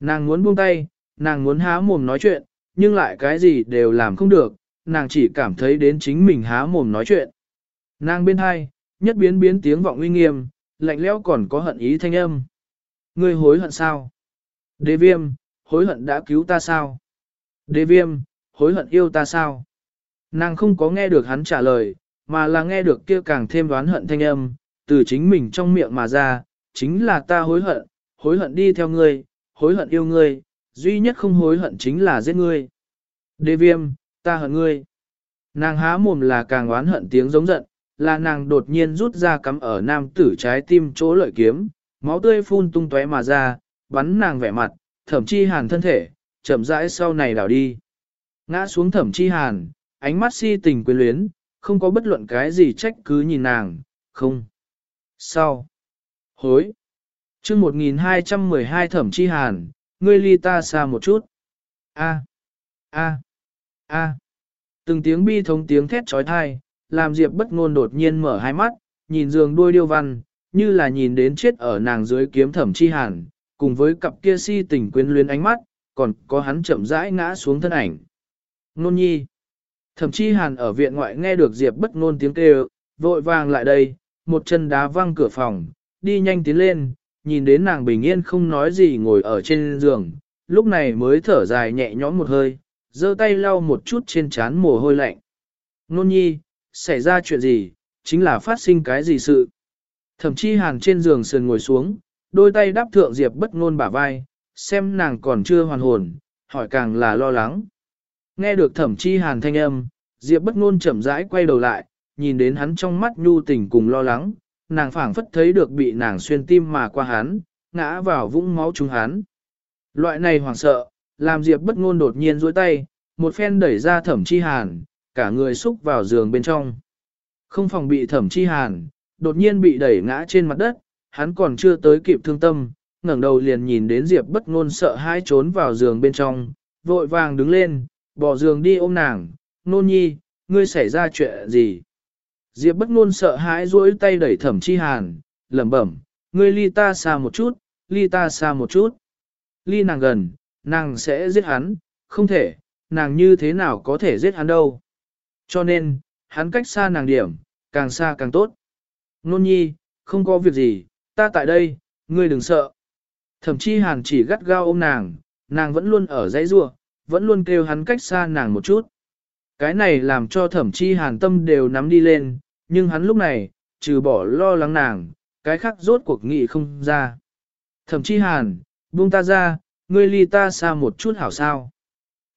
Nàng muốn buông tay, nàng muốn há mồm nói chuyện, nhưng lại cái gì đều làm không được, nàng chỉ cảm thấy đến chính mình há mồm nói chuyện. Nàng bên hai, nhất biến biến tiếng vọng uy nghiêm, lạnh lẽo còn có hận ý thanh âm. Ngươi hối hận sao? Đế viêm, hối hận đã cứu ta sao? Đế viêm, hối hận yêu ta sao? Nàng không có nghe được hắn trả lời, mà là nghe được kia càng thêm đoán hận thanh âm, từ chính mình trong miệng mà ra, chính là ta hối hận, hối hận đi theo ngươi, hối hận yêu ngươi, duy nhất không hối hận chính là giết ngươi. Đê viêm, ta hận ngươi. Nàng há mồm là càng oán hận tiếng giống giận, là nàng đột nhiên rút ra cắm ở nam tử trái tim chỗ lợi kiếm, máu tươi phun tung tóe mà ra, bắn nàng vẻ mặt, thẩm chi hàn thân thể, chậm rãi sau này đảo đi. Ngã xuống thẩm chi hàn, ánh mắt si tình quyến luyến, không có bất luận cái gì trách cứ nhìn nàng, không. Sau. Hối. chương 1212 thẩm chi hàn, ngươi ly ta xa một chút. A. A. A. Từng tiếng bi thống tiếng thét trói thai, làm Diệp bất ngôn đột nhiên mở hai mắt, nhìn giường đuôi điêu văn, như là nhìn đến chết ở nàng dưới kiếm thẩm chi hàn, cùng với cặp kia si tình quyến luyến ánh mắt, còn có hắn chậm rãi ngã xuống thân ảnh. Nôn nhi. Thẩm chi hàn ở viện ngoại nghe được Diệp bất ngôn tiếng kêu, vội vàng lại đây, một chân đá văng cửa phòng, đi nhanh tiến lên, nhìn đến nàng bình yên không nói gì ngồi ở trên giường, lúc này mới thở dài nhẹ nhõm một hơi, giơ tay lau một chút trên trán mồ hôi lạnh. Nôn nhi, xảy ra chuyện gì, chính là phát sinh cái gì sự. Thẩm chi hàn trên giường sườn ngồi xuống, đôi tay đáp thượng Diệp bất ngôn bả vai, xem nàng còn chưa hoàn hồn, hỏi càng là lo lắng. Nghe được thẩm chi hàn thanh âm, Diệp bất ngôn chậm rãi quay đầu lại, nhìn đến hắn trong mắt nhu tình cùng lo lắng, nàng phảng phất thấy được bị nàng xuyên tim mà qua hắn, ngã vào vũng máu trúng hắn. Loại này hoảng sợ, làm Diệp bất ngôn đột nhiên duỗi tay, một phen đẩy ra thẩm chi hàn, cả người xúc vào giường bên trong. Không phòng bị thẩm chi hàn, đột nhiên bị đẩy ngã trên mặt đất, hắn còn chưa tới kịp thương tâm, ngẩng đầu liền nhìn đến Diệp bất ngôn sợ hãi trốn vào giường bên trong, vội vàng đứng lên, bỏ giường đi ôm nàng, nôn nhi, ngươi xảy ra chuyện gì? Diệp bất ngôn sợ hãi duỗi tay đẩy thẩm chi hàn, lẩm bẩm, ngươi ly ta xa một chút, ly ta xa một chút. Ly nàng gần, nàng sẽ giết hắn, không thể, nàng như thế nào có thể giết hắn đâu. Cho nên, hắn cách xa nàng điểm, càng xa càng tốt. Nôn nhi, không có việc gì, ta tại đây, ngươi đừng sợ. Thẩm chi hàn chỉ gắt gao ôm nàng, nàng vẫn luôn ở dãy rua, vẫn luôn kêu hắn cách xa nàng một chút. Cái này làm cho thẩm chi hàn tâm đều nắm đi lên, nhưng hắn lúc này, trừ bỏ lo lắng nàng, cái khác rốt cuộc nghị không ra. Thẩm chi hàn, buông ta ra, ngươi ly ta xa một chút hảo sao.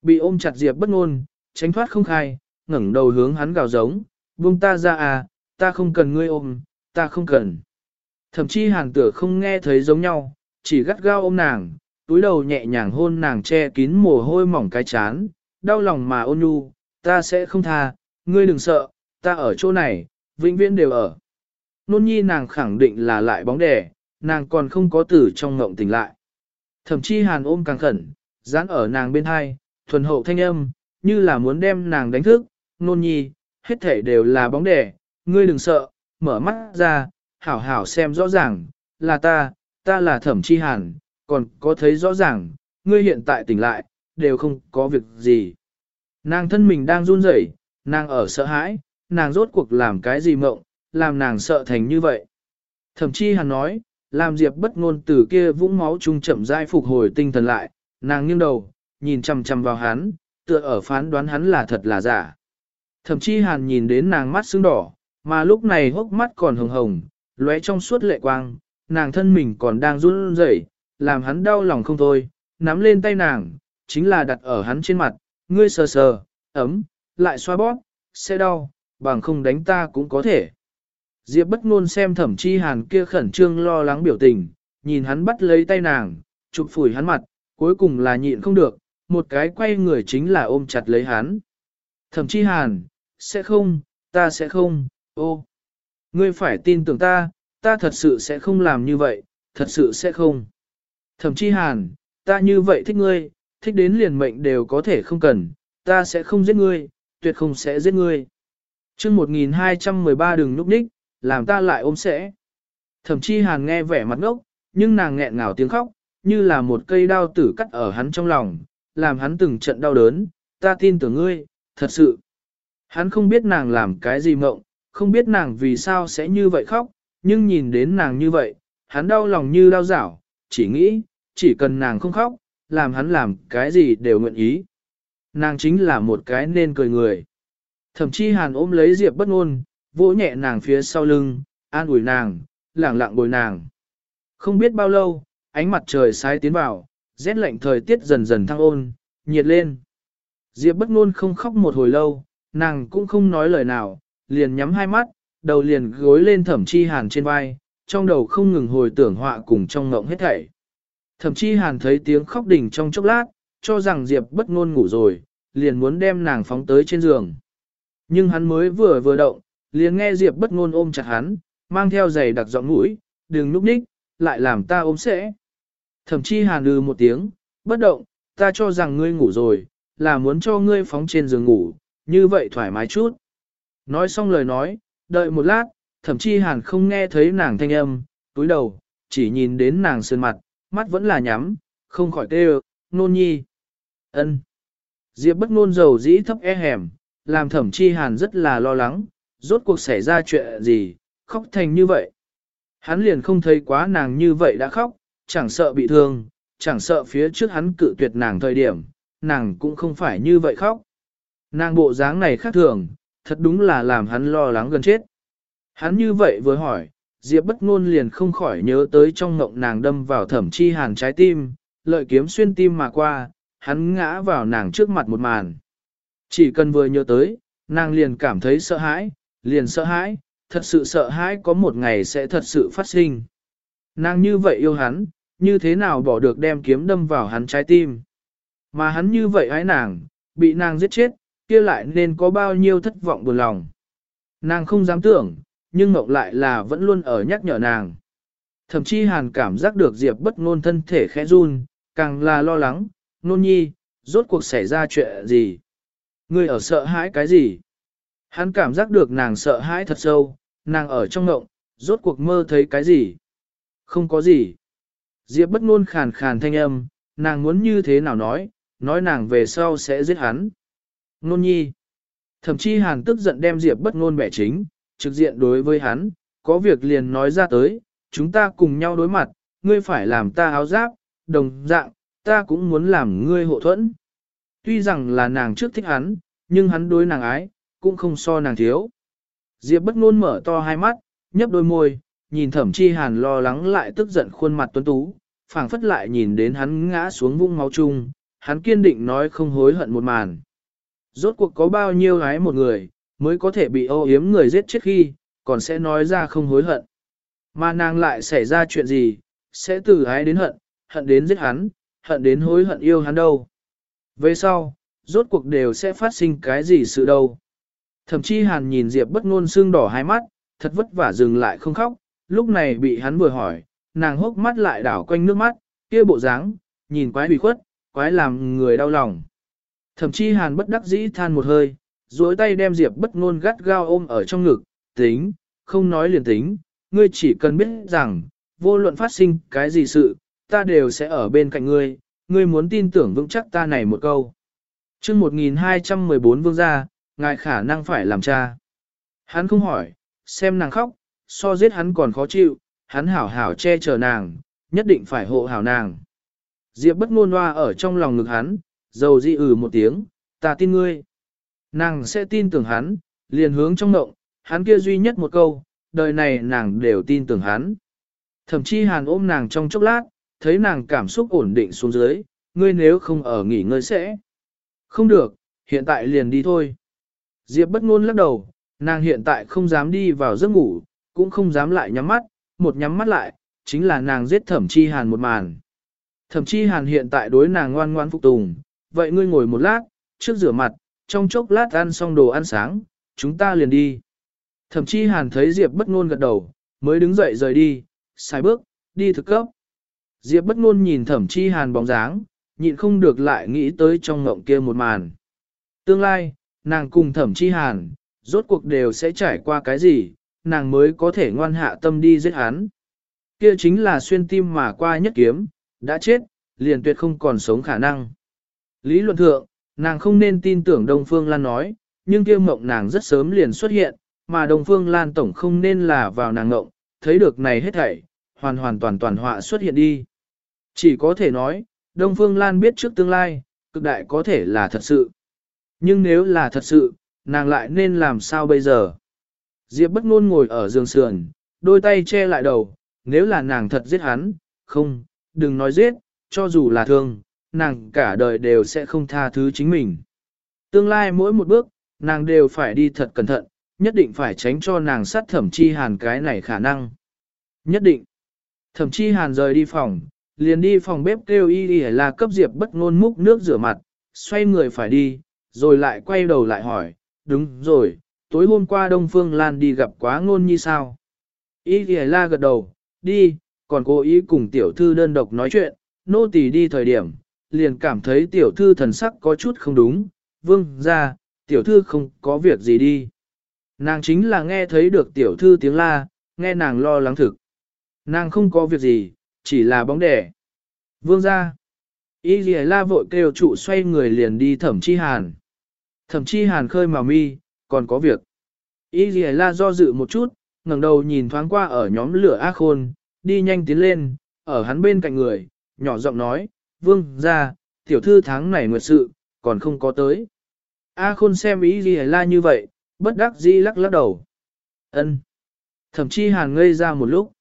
Bị ôm chặt Diệp bất ngôn, tránh thoát không khai, ngẩng đầu hướng hắn gào giống, buông ta ra à, ta không cần ngươi ôm, ta không cần. Thậm chí hàn tựa không nghe thấy giống nhau, chỉ gắt gao ôm nàng, túi đầu nhẹ nhàng hôn nàng che kín mồ hôi mỏng cái chán, đau lòng mà ôn nhu, ta sẽ không tha, ngươi đừng sợ, ta ở chỗ này, vĩnh viễn đều ở. Nôn nhi nàng khẳng định là lại bóng đẻ, nàng còn không có tử trong ngộng tỉnh lại. Thậm chí hàn ôm càng khẩn, dán ở nàng bên hai, thuần hậu thanh âm, như là muốn đem nàng đánh thức, nôn nhi, hết thể đều là bóng đẻ, ngươi đừng sợ, mở mắt ra, hảo hảo xem rõ ràng, là ta, ta là thẩm chi hàn, còn có thấy rõ ràng, ngươi hiện tại tỉnh lại, đều không có việc gì. Nàng thân mình đang run rẩy, nàng ở sợ hãi, nàng rốt cuộc làm cái gì mộng, làm nàng sợ thành như vậy. thậm chí hắn nói, làm Diệp bất ngôn từ kia vũng máu trung chậm rãi phục hồi tinh thần lại, nàng nghiêng đầu, nhìn chằm chằm vào hắn, tựa ở phán đoán hắn là thật là giả. Thậm chí hàn nhìn đến nàng mắt sưng đỏ, mà lúc này hốc mắt còn hồng hồng, lóe trong suốt lệ quang, nàng thân mình còn đang run rẩy, làm hắn đau lòng không thôi, nắm lên tay nàng, chính là đặt ở hắn trên mặt, ngươi sờ sờ, ấm, lại xoa bóp, sẽ đau, bằng không đánh ta cũng có thể. Diệp bất ngôn xem thẩm chi hàn kia khẩn trương lo lắng biểu tình, nhìn hắn bắt lấy tay nàng, chụp phủi hắn mặt, cuối cùng là nhịn không được, một cái quay người chính là ôm chặt lấy hắn. Thẩm chi hàn, sẽ không, ta sẽ không, ô. Ngươi phải tin tưởng ta, ta thật sự sẽ không làm như vậy, thật sự sẽ không. Thẩm chi hàn, ta như vậy thích ngươi, thích đến liền mệnh đều có thể không cần, ta sẽ không giết ngươi, tuyệt không sẽ giết ngươi. chương 1213 đừng núp đích, làm ta lại ôm sẽ. Thẩm chi hàn nghe vẻ mặt ngốc, nhưng nàng nghẹn ngào tiếng khóc, như là một cây đao tử cắt ở hắn trong lòng, làm hắn từng trận đau đớn, ta tin tưởng ngươi, thật sự. Hắn không biết nàng làm cái gì mộng, không biết nàng vì sao sẽ như vậy khóc, nhưng nhìn đến nàng như vậy, hắn đau lòng như đau dảo, chỉ nghĩ, chỉ cần nàng không khóc, làm hắn làm cái gì đều nguyện ý. Nàng chính là một cái nên cười người. Thậm chí hàn ôm lấy Diệp bất ngôn, vỗ nhẹ nàng phía sau lưng, an ủi nàng, lẳng lặng bồi nàng. Không biết bao lâu, ánh mặt trời sai tiến vào, rét lạnh thời tiết dần dần thăng ôn, nhiệt lên. Diệp bất ngôn không khóc một hồi lâu, nàng cũng không nói lời nào, liền nhắm hai mắt, đầu liền gối lên thẩm chi hàn trên vai, trong đầu không ngừng hồi tưởng họa cùng trong ngộng hết thảy. thậm chí hàn thấy tiếng khóc đỉnh trong chốc lát, cho rằng Diệp bất ngôn ngủ rồi, liền muốn đem nàng phóng tới trên giường. Nhưng hắn mới vừa vừa động, liền nghe Diệp bất ngôn ôm chặt hắn, mang theo giày đặc giọng mũi, đừng núp ních, lại làm ta ôm sẽ. Thậm chí hàn ư một tiếng, bất động, ta cho rằng ngươi ngủ rồi, là muốn cho ngươi phóng trên giường ngủ, như vậy thoải mái chút. Nói xong lời nói, đợi một lát, thậm chi hàn không nghe thấy nàng thanh âm, túi đầu, chỉ nhìn đến nàng sơn mặt, mắt vẫn là nhắm, không khỏi kêu, nôn nhi. ân. Diệp bất nôn dầu dĩ thấp e hẻm, làm thẩm chi hàn rất là lo lắng, rốt cuộc xảy ra chuyện gì, khóc thành như vậy. Hắn liền không thấy quá nàng như vậy đã khóc, chẳng sợ bị thương, chẳng sợ phía trước hắn cự tuyệt nàng thời điểm, nàng cũng không phải như vậy khóc. Nàng bộ dáng này khác thường, thật đúng là làm hắn lo lắng gần chết. Hắn như vậy vừa hỏi, Diệp bất ngôn liền không khỏi nhớ tới trong ngộng nàng đâm vào thẩm chi hàn trái tim, lợi kiếm xuyên tim mà qua, hắn ngã vào nàng trước mặt một màn. Chỉ cần vừa nhớ tới, nàng liền cảm thấy sợ hãi, liền sợ hãi, thật sự sợ hãi có một ngày sẽ thật sự phát sinh. Nàng như vậy yêu hắn, như thế nào bỏ được đem kiếm đâm vào hắn trái tim. Mà hắn như vậy ái nàng, bị nàng giết chết, kia lại nên có bao nhiêu thất vọng buồn lòng. Nàng không dám tưởng, nhưng Ngọc lại là vẫn luôn ở nhắc nhở nàng. Thậm chí hàn cảm giác được Diệp bất ngôn thân thể khẽ run, càng là lo lắng, nôn nhi, rốt cuộc xảy ra chuyện gì? Ngươi ở sợ hãi cái gì? Hắn cảm giác được nàng sợ hãi thật sâu, nàng ở trong ngộng, rốt cuộc mơ thấy cái gì? Không có gì. Diệp bất ngôn khàn khàn thanh âm, nàng muốn như thế nào nói, nói nàng về sau sẽ giết hắn. Nôn nhi. Thậm chí hàn tức giận đem Diệp bất ngôn bẻ chính, trực diện đối với hắn, có việc liền nói ra tới, chúng ta cùng nhau đối mặt, ngươi phải làm ta áo giáp, đồng dạng, ta cũng muốn làm ngươi hộ thuẫn. Tuy rằng là nàng trước thích hắn, nhưng hắn đối nàng ái, cũng không so nàng thiếu. Diệp bất ngôn mở to hai mắt, nhấp đôi môi, nhìn thẩm chi hàn lo lắng lại tức giận khuôn mặt tuấn tú, phảng phất lại nhìn đến hắn ngã xuống vũng máu chung, hắn kiên định nói không hối hận một màn. Rốt cuộc có bao nhiêu gái một người, mới có thể bị ô yếm người giết chết khi, còn sẽ nói ra không hối hận. Mà nàng lại xảy ra chuyện gì, sẽ từ ái đến hận, hận đến giết hắn, hận đến hối hận yêu hắn đâu. Về sau, rốt cuộc đều sẽ phát sinh cái gì sự đâu. Thậm chí hàn nhìn Diệp bất ngôn xương đỏ hai mắt, thật vất vả dừng lại không khóc, lúc này bị hắn vừa hỏi, nàng hốc mắt lại đảo quanh nước mắt, kia bộ dáng, nhìn quái bị khuất, quái làm người đau lòng. Thậm chí hàn bất đắc dĩ than một hơi, duỗi tay đem Diệp bất ngôn gắt gao ôm ở trong ngực, tính, không nói liền tính, ngươi chỉ cần biết rằng, vô luận phát sinh cái gì sự, ta đều sẽ ở bên cạnh ngươi, ngươi muốn tin tưởng vững chắc ta này một câu. chương 1214 vương gia, ngài khả năng phải làm cha. Hắn không hỏi, xem nàng khóc, so giết hắn còn khó chịu, hắn hảo hảo che chở nàng, nhất định phải hộ hảo nàng. Diệp bất ngôn hoa ở trong lòng ngực hắn, dầu dị ừ một tiếng, ta tin ngươi. Nàng sẽ tin tưởng hắn, liền hướng trong ngộng, hắn kia duy nhất một câu, đời này nàng đều tin tưởng hắn. Thậm chí hàn ôm nàng trong chốc lát, thấy nàng cảm xúc ổn định xuống dưới, ngươi nếu không ở nghỉ ngơi sẽ. Không được, hiện tại liền đi thôi. Diệp bất ngôn lắc đầu, nàng hiện tại không dám đi vào giấc ngủ, cũng không dám lại nhắm mắt, một nhắm mắt lại, chính là nàng giết thẩm chi hàn một màn. Thẩm chi hàn hiện tại đối nàng ngoan ngoan phục tùng, vậy ngươi ngồi một lát, trước rửa mặt, trong chốc lát ăn xong đồ ăn sáng, chúng ta liền đi. Thẩm chi hàn thấy Diệp bất ngôn gật đầu, mới đứng dậy rời đi, sai bước, đi thực cấp. Diệp bất ngôn nhìn thẩm chi hàn bóng dáng, nhịn không được lại nghĩ tới trong ngộng kia một màn. Tương lai, nàng cùng thẩm chi hàn, rốt cuộc đều sẽ trải qua cái gì, nàng mới có thể ngoan hạ tâm đi giết hắn. Kia chính là xuyên tim mà qua nhất kiếm, đã chết, liền tuyệt không còn sống khả năng. Lý luận thượng, nàng không nên tin tưởng Đông Phương Lan nói, nhưng kia mộng nàng rất sớm liền xuất hiện, mà Đông Phương Lan tổng không nên là vào nàng ngộng, thấy được này hết thảy, hoàn hoàn toàn toàn họa xuất hiện đi. Chỉ có thể nói, Đông Phương Lan biết trước tương lai, cực đại có thể là thật sự. Nhưng nếu là thật sự, nàng lại nên làm sao bây giờ? Diệp bất ngôn ngồi ở giường sườn, đôi tay che lại đầu, nếu là nàng thật giết hắn, không, đừng nói giết, cho dù là thương, nàng cả đời đều sẽ không tha thứ chính mình. Tương lai mỗi một bước, nàng đều phải đi thật cẩn thận, nhất định phải tránh cho nàng sát thẩm chi hàn cái này khả năng. Nhất định. Thẩm chi hàn rời đi phòng, liền đi phòng bếp kêu y y là cấp diệp bất ngôn múc nước rửa mặt, xoay người phải đi, rồi lại quay đầu lại hỏi, đúng rồi, tối hôm qua Đông Phương Lan đi gặp quá ngôn như sao? Y y la gật đầu, đi, còn cố ý cùng tiểu thư đơn độc nói chuyện, nô tỳ đi thời điểm, liền cảm thấy tiểu thư thần sắc có chút không đúng, vương ra, tiểu thư không có việc gì đi. Nàng chính là nghe thấy được tiểu thư tiếng la, nghe nàng lo lắng thực. Nàng không có việc gì, chỉ là bóng đẻ. Vương ra. Y dì la vội kêu trụ xoay người liền đi thẩm chi hàn. Thẩm chi hàn khơi màu mi, còn có việc. Y dì la do dự một chút, ngẩng đầu nhìn thoáng qua ở nhóm lửa ác khôn, đi nhanh tiến lên, ở hắn bên cạnh người, nhỏ giọng nói, vương ra, tiểu thư tháng này nguyệt sự, còn không có tới. A khôn xem ý gì la như vậy, bất đắc dĩ lắc lắc đầu. ân Thẩm chi hàn ngây ra một lúc.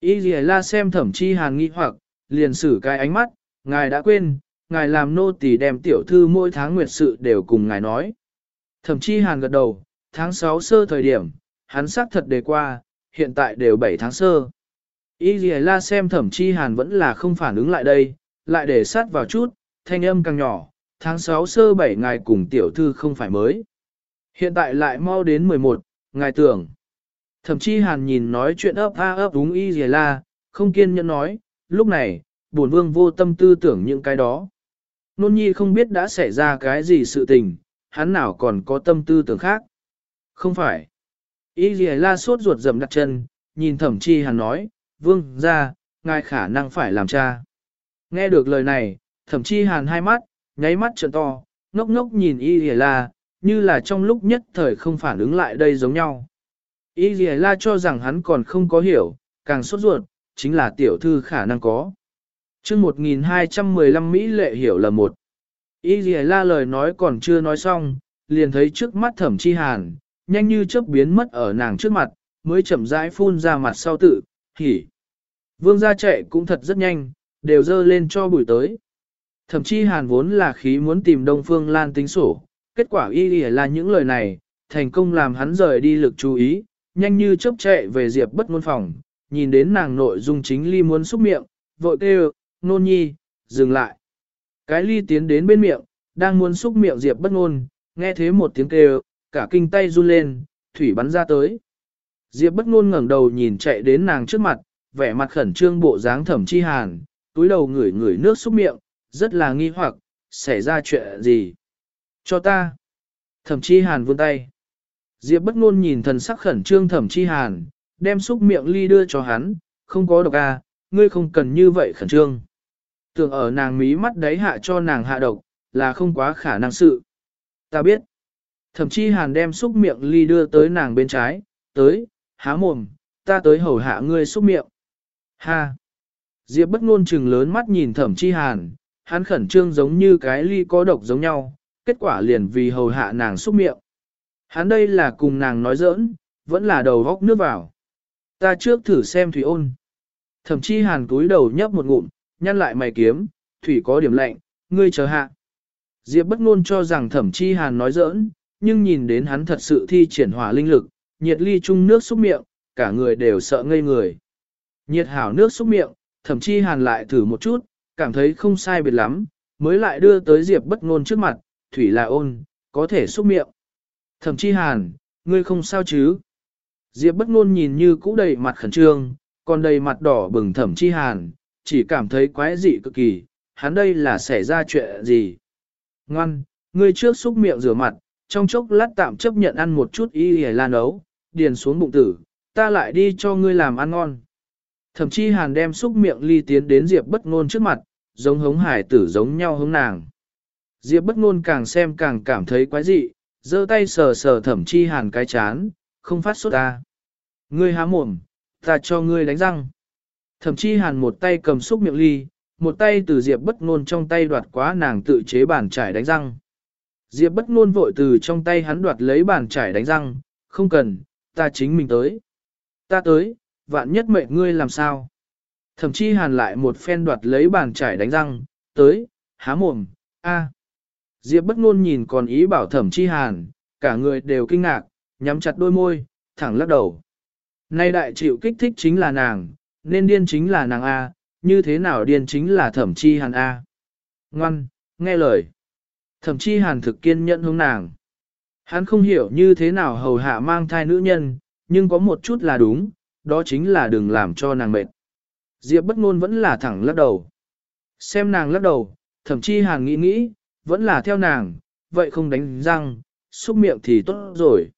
Ý gì la xem thẩm chi hàn nghi hoặc, liền xử cái ánh mắt, ngài đã quên, ngài làm nô tỳ đem tiểu thư mỗi tháng nguyệt sự đều cùng ngài nói. Thẩm chi hàn gật đầu, tháng 6 sơ thời điểm, hắn xác thật đề qua, hiện tại đều 7 tháng sơ. ý gì La xem thẩm chi hàn vẫn là không phản ứng lại đây, lại để sát vào chút, thanh âm càng nhỏ, tháng 6 sơ 7 ngày cùng tiểu thư không phải mới. Hiện tại lại mau đến 11, ngài tưởng. Thậm chí hàn nhìn nói chuyện ấp a ấp đúng y dì la, không kiên nhẫn nói, lúc này, buồn vương vô tâm tư tưởng những cái đó. Nôn nhi không biết đã xảy ra cái gì sự tình, hắn nào còn có tâm tư tưởng khác. Không phải. Y dì la suốt ruột dầm đặt chân, nhìn thẩm chi hàn nói, vương ra, ngài khả năng phải làm cha. Nghe được lời này, thẩm chi hàn hai mắt, nháy mắt trợn to, ngốc ngốc nhìn y dì la, như là trong lúc nhất thời không phản ứng lại đây giống nhau. Y dì la cho rằng hắn còn không có hiểu, càng sốt ruột, chính là tiểu thư khả năng có. chương 1215 Mỹ lệ hiểu là một. Y dì la lời nói còn chưa nói xong, liền thấy trước mắt thẩm chi hàn, nhanh như chớp biến mất ở nàng trước mặt, mới chậm rãi phun ra mặt sau tự, hỉ. Vương gia chạy cũng thật rất nhanh, đều dơ lên cho bùi tới. Thậm chí hàn vốn là khí muốn tìm Đông Phương Lan tính sổ, kết quả y lìa là những lời này, thành công làm hắn rời đi lực chú ý, nhanh như chớp chạy về Diệp bất ngôn phòng, nhìn đến nàng nội dung chính ly muốn xúc miệng, vội kêu, nôn nhi, dừng lại. Cái ly tiến đến bên miệng, đang muốn xúc miệng Diệp bất ngôn, nghe thế một tiếng kêu, cả kinh tay run lên, thủy bắn ra tới. Diệp bất ngôn ngẩng đầu nhìn chạy đến nàng trước mặt, vẻ mặt khẩn trương bộ dáng thẩm chi hàn, túi đầu ngửi ngửi nước xúc miệng, rất là nghi hoặc, xảy ra chuyện gì? Cho ta. Thẩm chi hàn vươn tay. Diệp bất ngôn nhìn thần sắc khẩn trương thẩm chi hàn, đem xúc miệng ly đưa cho hắn, không có độc à, ngươi không cần như vậy khẩn trương. Tưởng ở nàng mí mắt đấy hạ cho nàng hạ độc, là không quá khả năng sự. Ta biết. Thẩm chi hàn đem xúc miệng ly đưa tới nàng bên trái, tới, há mồm, ta tới hầu hạ ngươi xúc miệng. Ha! Diệp bất ngôn trừng lớn mắt nhìn thẩm chi hàn, hắn khẩn trương giống như cái ly có độc giống nhau, kết quả liền vì hầu hạ nàng xúc miệng. Hắn đây là cùng nàng nói giỡn, vẫn là đầu góc nước vào. Ta trước thử xem thủy ôn. Thẩm chi hàn cúi đầu nhấp một ngụm, nhăn lại mày kiếm, thủy có điểm lạnh, ngươi chờ hạ. Diệp bất ngôn cho rằng thẩm chi hàn nói giỡn, nhưng nhìn đến hắn thật sự thi triển hỏa linh lực, nhiệt ly chung nước xúc miệng, cả người đều sợ ngây người. Nhiệt hảo nước xúc miệng, thậm chí hàn lại thử một chút, cảm thấy không sai biệt lắm, mới lại đưa tới Diệp bất ngôn trước mặt, thủy là ôn, có thể xúc miệng. Thậm chí hàn, ngươi không sao chứ? Diệp bất ngôn nhìn như cũ đầy mặt khẩn trương, còn đầy mặt đỏ bừng thẩm chi hàn, chỉ cảm thấy quái dị cực kỳ, hắn đây là xảy ra chuyện gì? Ngoan, ngươi trước xúc miệng rửa mặt, trong chốc lát tạm chấp nhận ăn một chút y hề lan ấu, điền xuống bụng tử, ta lại đi cho ngươi làm ăn ngon. Thậm chí hàn đem xúc miệng ly tiến đến Diệp bất ngôn trước mặt, giống hống hải tử giống nhau hống nàng. Diệp bất ngôn càng xem càng cảm thấy quái dị, giơ tay sờ sờ thẩm chi hàn cái chán, không phát sốt ta. Ngươi há mồm, ta cho ngươi đánh răng. Thẩm chi hàn một tay cầm xúc miệng ly, một tay từ Diệp bất ngôn trong tay đoạt quá nàng tự chế bàn chải đánh răng. Diệp bất ngôn vội từ trong tay hắn đoạt lấy bàn chải đánh răng, không cần, ta chính mình tới. Ta tới, vạn nhất mệnh ngươi làm sao? Thậm chí hàn lại một phen đoạt lấy bàn chải đánh răng, tới, há mồm, a. Diệp bất ngôn nhìn còn ý bảo thẩm chi hàn, cả người đều kinh ngạc, nhắm chặt đôi môi, thẳng lắc đầu. Nay đại chịu kích thích chính là nàng, nên điên chính là nàng A, như thế nào điên chính là thẩm chi hàn A. Ngoan, nghe lời. Thẩm chi hàn thực kiên nhẫn hướng nàng. Hắn không hiểu như thế nào hầu hạ mang thai nữ nhân, nhưng có một chút là đúng, đó chính là đừng làm cho nàng mệt. Diệp bất ngôn vẫn là thẳng lắc đầu. Xem nàng lắc đầu, thậm chí hàng nghĩ nghĩ, vẫn là theo nàng, vậy không đánh răng, xúc miệng thì tốt rồi.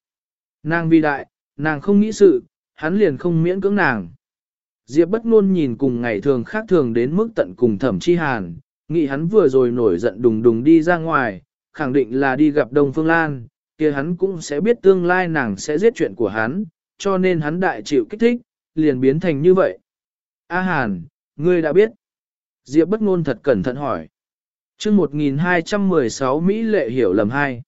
Nàng vi đại, nàng không nghĩ sự, hắn liền không miễn cưỡng nàng. Diệp bất ngôn nhìn cùng ngày thường khác thường đến mức tận cùng thẩm chi hàn, nghĩ hắn vừa rồi nổi giận đùng đùng đi ra ngoài, khẳng định là đi gặp Đông Phương Lan, kia hắn cũng sẽ biết tương lai nàng sẽ giết chuyện của hắn, cho nên hắn đại chịu kích thích, liền biến thành như vậy. A Hàn, ngươi đã biết. Diệp bất ngôn thật cẩn thận hỏi. chương 1216 Mỹ lệ hiểu lầm hai.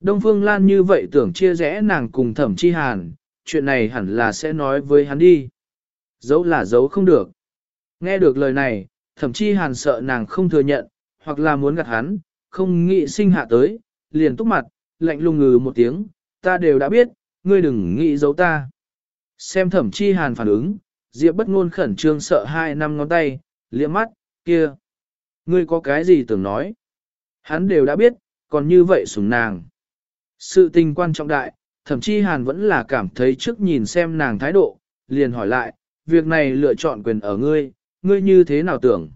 Đông Phương Lan như vậy tưởng chia rẽ nàng cùng thẩm chi Hàn, chuyện này hẳn là sẽ nói với hắn đi. Giấu là giấu không được. Nghe được lời này, thẩm chi Hàn sợ nàng không thừa nhận, hoặc là muốn gạt hắn, không nghĩ sinh hạ tới, liền túc mặt, lạnh lùng ngừ một tiếng, ta đều đã biết, ngươi đừng nghĩ giấu ta. Xem thẩm chi hàn phản ứng, Diệp bất ngôn khẩn trương sợ hai năm ngón tay, liếc mắt, kia. Ngươi có cái gì tưởng nói? Hắn đều đã biết, còn như vậy sủng nàng. Sự tình quan trọng đại, thậm chí hàn vẫn là cảm thấy trước nhìn xem nàng thái độ, liền hỏi lại, việc này lựa chọn quyền ở ngươi, ngươi như thế nào tưởng?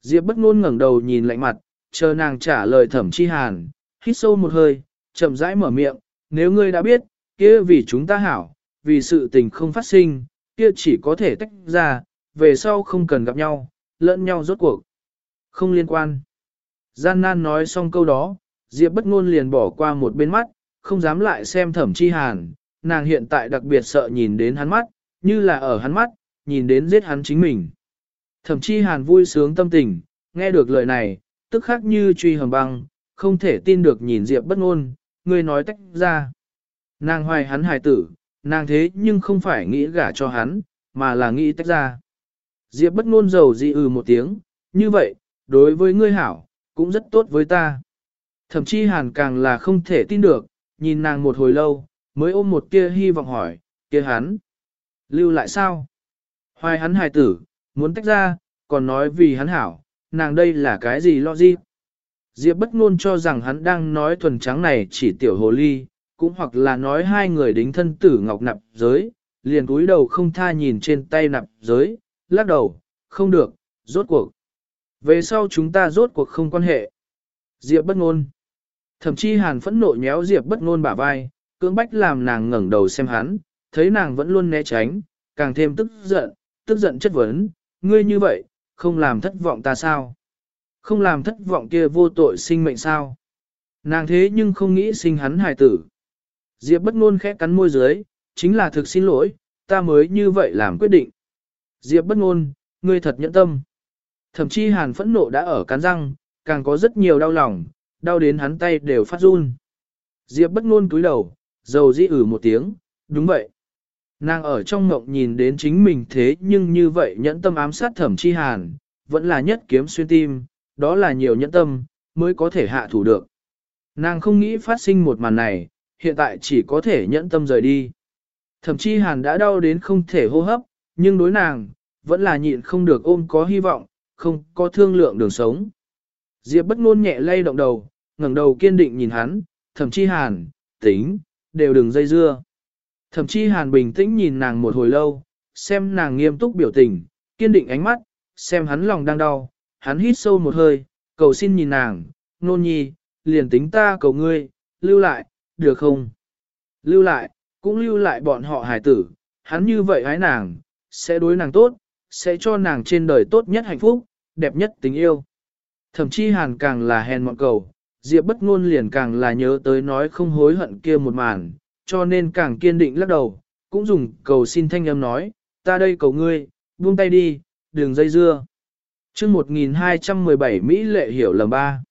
Diệp bất ngôn ngẩng đầu nhìn lạnh mặt, chờ nàng trả lời thẩm chi hàn, hít sâu một hơi, chậm rãi mở miệng, nếu ngươi đã biết, kia vì chúng ta hảo, vì sự tình không phát sinh, kia chỉ có thể tách ra, về sau không cần gặp nhau, lẫn nhau rốt cuộc. Không liên quan. Gian nan nói xong câu đó, Diệp bất ngôn liền bỏ qua một bên mắt, không dám lại xem thẩm chi hàn, nàng hiện tại đặc biệt sợ nhìn đến hắn mắt, như là ở hắn mắt, nhìn đến giết hắn chính mình. Thẩm chi hàn vui sướng tâm tình, nghe được lời này, tức khắc như truy hầm băng, không thể tin được nhìn Diệp bất ngôn, người nói tách ra. Nàng hoài hắn hài tử, nàng thế nhưng không phải nghĩ gả cho hắn, mà là nghĩ tách ra. Diệp bất ngôn dầu dị ừ một tiếng, như vậy, đối với ngươi hảo, cũng rất tốt với ta. Thậm chí hàn càng là không thể tin được, nhìn nàng một hồi lâu, mới ôm một kia hy vọng hỏi, kia hắn. Lưu lại sao? Hoài hắn hài tử, muốn tách ra, còn nói vì hắn hảo, nàng đây là cái gì lo gì? Diệp bất ngôn cho rằng hắn đang nói thuần trắng này chỉ tiểu hồ ly, cũng hoặc là nói hai người đính thân tử ngọc nạp giới, liền cúi đầu không tha nhìn trên tay nạp giới, lắc đầu, không được, rốt cuộc. Về sau chúng ta rốt cuộc không quan hệ. Diệp bất ngôn. Thậm chí hàn phẫn nộ nhéo Diệp bất ngôn bả vai, cưỡng bách làm nàng ngẩng đầu xem hắn, thấy nàng vẫn luôn né tránh, càng thêm tức giận, tức giận chất vấn, ngươi như vậy, không làm thất vọng ta sao? Không làm thất vọng kia vô tội sinh mệnh sao? Nàng thế nhưng không nghĩ sinh hắn hài tử. Diệp bất ngôn khẽ cắn môi dưới, chính là thực xin lỗi, ta mới như vậy làm quyết định. Diệp bất ngôn, ngươi thật nhẫn tâm. Thậm chí hàn phẫn nộ đã ở cắn răng, càng có rất nhiều đau lòng, đau đến hắn tay đều phát run. Diệp bất ngôn cúi đầu, dầu dĩ ử một tiếng, đúng vậy. Nàng ở trong ngộng nhìn đến chính mình thế nhưng như vậy nhẫn tâm ám sát thẩm chi hàn, vẫn là nhất kiếm xuyên tim, đó là nhiều nhẫn tâm, mới có thể hạ thủ được. Nàng không nghĩ phát sinh một màn này, hiện tại chỉ có thể nhẫn tâm rời đi. Thẩm chi hàn đã đau đến không thể hô hấp, nhưng đối nàng, vẫn là nhịn không được ôm có hy vọng, không có thương lượng đường sống. Diệp bất ngôn nhẹ lay động đầu, ngẩng đầu kiên định nhìn hắn, thẩm chi hàn, tính, đều đừng dây dưa. Thẩm chi hàn bình tĩnh nhìn nàng một hồi lâu, xem nàng nghiêm túc biểu tình, kiên định ánh mắt, xem hắn lòng đang đau, hắn hít sâu một hơi, cầu xin nhìn nàng, nôn nhi, liền tính ta cầu ngươi, lưu lại, được không? Lưu lại, cũng lưu lại bọn họ hài tử, hắn như vậy hái nàng, sẽ đối nàng tốt, sẽ cho nàng trên đời tốt nhất hạnh phúc, đẹp nhất tình yêu. Thậm chí hàn càng là hèn mọn cầu, Diệp bất ngôn liền càng là nhớ tới nói không hối hận kia một màn, cho nên càng kiên định lắc đầu, cũng dùng cầu xin thanh âm nói, ta đây cầu ngươi, buông tay đi, đừng dây dưa. Trước 1217 Mỹ lệ hiểu lầm ba.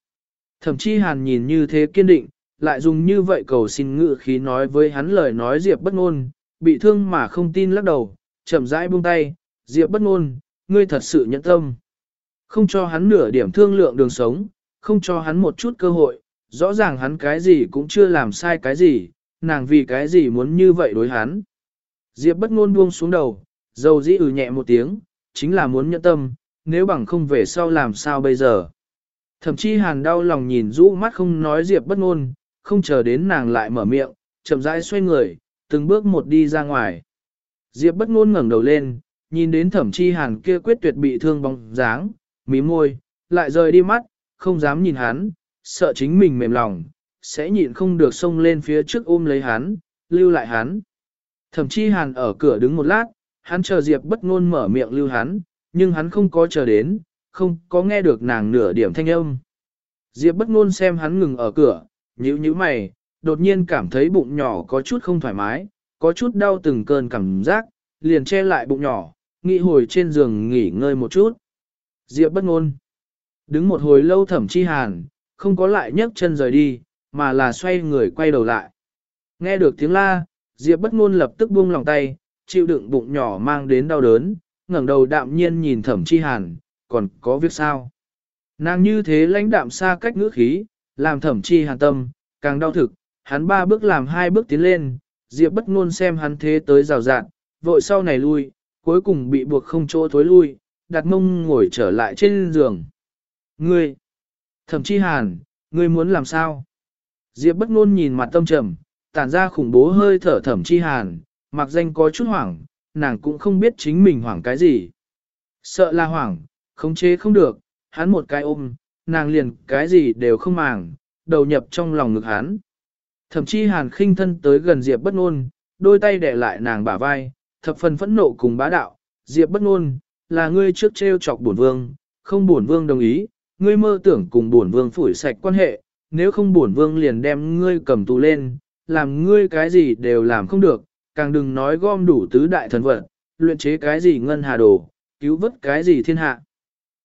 Thậm chí hàn nhìn như thế kiên định, lại dùng như vậy cầu xin ngự khí nói với hắn lời nói Diệp bất ngôn, bị thương mà không tin lắc đầu, chậm rãi buông tay, Diệp bất ngôn, ngươi thật sự nhẫn tâm. Không cho hắn nửa điểm thương lượng đường sống, không cho hắn một chút cơ hội, rõ ràng hắn cái gì cũng chưa làm sai cái gì, nàng vì cái gì muốn như vậy đối hắn. Diệp bất ngôn buông xuống đầu, dầu dĩ ừ nhẹ một tiếng, chính là muốn nhẫn tâm, nếu bằng không về sau làm sao bây giờ. Thậm chí hàn đau lòng nhìn rũ mắt không nói Diệp bất ngôn, không chờ đến nàng lại mở miệng, chậm rãi xoay người, từng bước một đi ra ngoài. Diệp bất ngôn ngẩng đầu lên, nhìn đến thẩm chi hàn kia quyết tuyệt bị thương bóng dáng, mí môi, lại rời đi mắt, không dám nhìn hắn, sợ chính mình mềm lòng, sẽ nhịn không được xông lên phía trước ôm lấy hắn, lưu lại hắn. Thẩm chi hàn ở cửa đứng một lát, hắn chờ Diệp bất ngôn mở miệng lưu hắn, nhưng hắn không có chờ đến, không có nghe được nàng nửa điểm thanh âm. Diệp bất ngôn xem hắn ngừng ở cửa, nhíu nhíu mày, đột nhiên cảm thấy bụng nhỏ có chút không thoải mái, có chút đau từng cơn cảm giác, liền che lại bụng nhỏ, nghĩ hồi trên giường nghỉ ngơi một chút. Diệp bất ngôn. Đứng một hồi lâu thẩm chi hàn, không có lại nhấc chân rời đi, mà là xoay người quay đầu lại. Nghe được tiếng la, Diệp bất ngôn lập tức buông lòng tay, chịu đựng bụng nhỏ mang đến đau đớn, ngẩng đầu đạm nhiên nhìn thẩm chi hàn, còn có việc sao? Nàng như thế lãnh đạm xa cách ngữ khí, làm thẩm chi hàn tâm, càng đau thực, hắn ba bước làm hai bước tiến lên, Diệp bất ngôn xem hắn thế tới rào rạn, vội sau này lui, cuối cùng bị buộc không chỗ thối lui, đặt mông ngồi trở lại trên giường. Ngươi, thẩm chi hàn, ngươi muốn làm sao? Diệp bất ngôn nhìn mặt tâm trầm, tản ra khủng bố hơi thở thẩm chi hàn, mặc danh có chút hoảng, nàng cũng không biết chính mình hoảng cái gì. Sợ là hoảng, khống chế không được, hắn một cái ôm, nàng liền cái gì đều không màng, đầu nhập trong lòng ngực hắn. Thậm chí hàn khinh thân tới gần Diệp bất ngôn, đôi tay đè lại nàng bả vai, thập phần phẫn nộ cùng bá đạo, Diệp bất ngôn, là ngươi trước treo chọc bổn vương, không bổn vương đồng ý, ngươi mơ tưởng cùng bổn vương phủi sạch quan hệ, nếu không bổn vương liền đem ngươi cầm tù lên, làm ngươi cái gì đều làm không được, càng đừng nói gom đủ tứ đại thần vật, luyện chế cái gì ngân hà đồ, cứu vớt cái gì thiên hạ.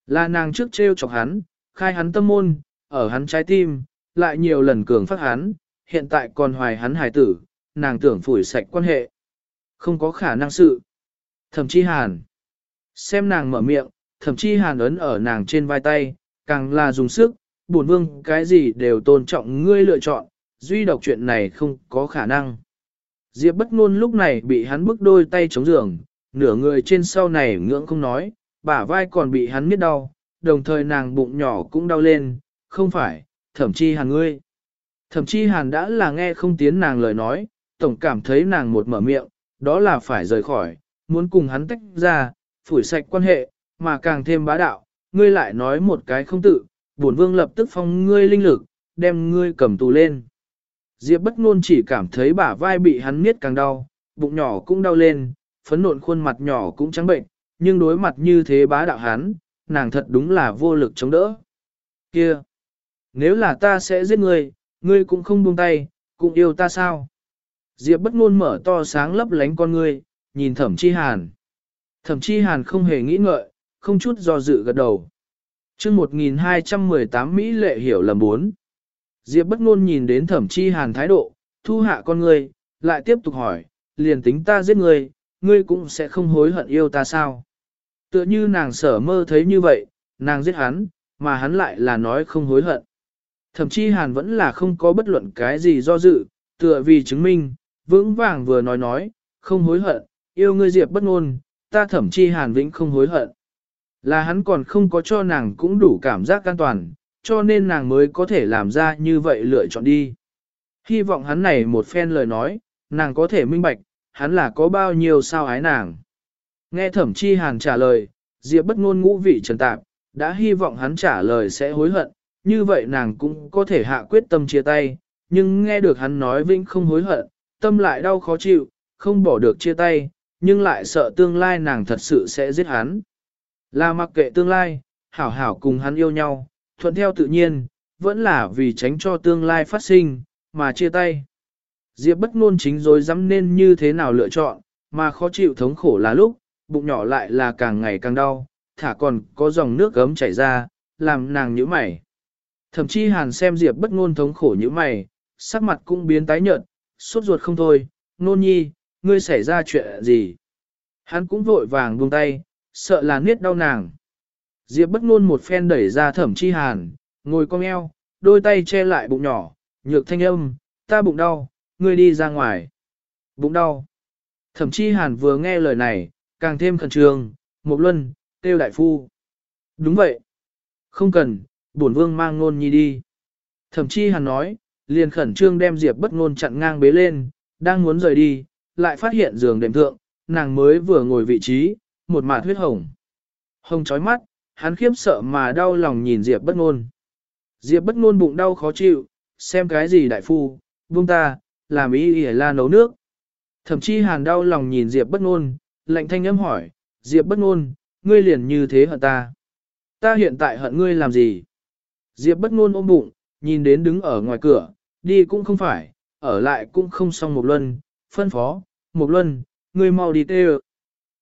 Là nàng trước treo chọc hắn, khai hắn tâm môn, ở hắn trái tim, lại nhiều lần cường phát hắn, hiện tại còn hoài hắn hài tử, nàng tưởng phủi sạch quan hệ. Không có khả năng sự. Thậm chí hàn. Xem nàng mở miệng, thậm chí hàn ấn ở nàng trên vai tay, càng là dùng sức, buồn vương cái gì đều tôn trọng ngươi lựa chọn, duy độc chuyện này không có khả năng. Diệp bất ngôn lúc này bị hắn bức đôi tay chống giường, nửa người trên sau này ngưỡng không nói, bả vai còn bị hắn miết đau, đồng thời nàng bụng nhỏ cũng đau lên, không phải, thậm chí hàn ngươi. Thậm chí hàn đã là nghe không tiến nàng lời nói, tổng cảm thấy nàng một mở miệng, đó là phải rời khỏi, muốn cùng hắn tách ra, phủi sạch quan hệ, mà càng thêm bá đạo, ngươi lại nói một cái không tự, bổn vương lập tức phong ngươi linh lực, đem ngươi cầm tù lên. Diệp bất ngôn chỉ cảm thấy bả vai bị hắn miết càng đau, bụng nhỏ cũng đau lên, phấn nộn khuôn mặt nhỏ cũng trắng bệnh, nhưng đối mặt như thế bá đạo hắn, nàng thật đúng là vô lực chống đỡ. Kia! Nếu là ta sẽ giết ngươi, ngươi cũng không buông tay, cũng yêu ta sao? Diệp bất ngôn mở to sáng lấp lánh con ngươi, nhìn thẩm chi hàn. Thẩm chi hàn không hề nghĩ ngợi, không chút do dự gật đầu. chương 1218 Mỹ lệ hiểu lầm muốn Diệp bất ngôn nhìn đến thẩm chi hàn thái độ, thu hạ con ngươi, lại tiếp tục hỏi, liền tính ta giết ngươi, ngươi cũng sẽ không hối hận yêu ta sao? Tựa như nàng sở mơ thấy như vậy, nàng giết hắn, mà hắn lại là nói không hối hận. Thậm chí hàn vẫn là không có bất luận cái gì do dự, tựa vì chứng minh, vững vàng vừa nói nói, không hối hận, yêu ngươi diệp bất ngôn, ta thậm chí hàn vĩnh không hối hận. Là hắn còn không có cho nàng cũng đủ cảm giác an toàn, cho nên nàng mới có thể làm ra như vậy lựa chọn đi. Hy vọng hắn này một phen lời nói, nàng có thể minh bạch, hắn là có bao nhiêu sao ái nàng. Nghe thẩm chi hàn trả lời, Diệp bất ngôn ngũ vị trần tạp, đã hy vọng hắn trả lời sẽ hối hận, như vậy nàng cũng có thể hạ quyết tâm chia tay, nhưng nghe được hắn nói vĩnh không hối hận, tâm lại đau khó chịu, không bỏ được chia tay, nhưng lại sợ tương lai nàng thật sự sẽ giết hắn. Là mặc kệ tương lai, hảo hảo cùng hắn yêu nhau, thuận theo tự nhiên, vẫn là vì tránh cho tương lai phát sinh, mà chia tay. Diệp bất ngôn chính rồi dám nên như thế nào lựa chọn, mà khó chịu thống khổ là lúc, bụng nhỏ lại là càng ngày càng đau, thả còn có dòng nước gấm chảy ra, làm nàng nhíu mày. Thậm chí hàn xem Diệp bất ngôn thống khổ như mày, sắc mặt cũng biến tái nhợt, sốt ruột không thôi, nôn nhi, ngươi xảy ra chuyện gì? Hắn cũng vội vàng buông tay, sợ là niết đau nàng. Diệp bất ngôn một phen đẩy ra thẩm chi hàn, ngồi cong eo, đôi tay che lại bụng nhỏ, nhược thanh âm, ta bụng đau, ngươi đi ra ngoài. Bụng đau. Thẩm chi hàn vừa nghe lời này, càng thêm khẩn trương, Mục luân, tiêu đại phu. Đúng vậy. Không cần, bổn vương mang ngôn nhi đi. Thẩm chi hàn nói, liền khẩn trương đem Diệp bất ngôn chặn ngang bế lên, đang muốn rời đi, lại phát hiện giường đệm thượng, nàng mới vừa ngồi vị trí, một mạt huyết hồng. Hồng chói mắt, hắn khiếp sợ mà đau lòng nhìn Diệp bất ngôn. Diệp bất ngôn bụng đau khó chịu, xem cái gì đại phu, buông ta, làm ý ỉa la nấu nước. Thậm chí hàn đau lòng nhìn Diệp bất ngôn, lạnh thanh âm hỏi, Diệp bất ngôn, ngươi liền như thế hận ta. Ta hiện tại hận ngươi làm gì? Diệp bất ngôn ôm bụng, nhìn đến đứng ở ngoài cửa, đi cũng không phải, ở lại cũng không xong một luân, phân phó, một luân, ngươi mau đi tê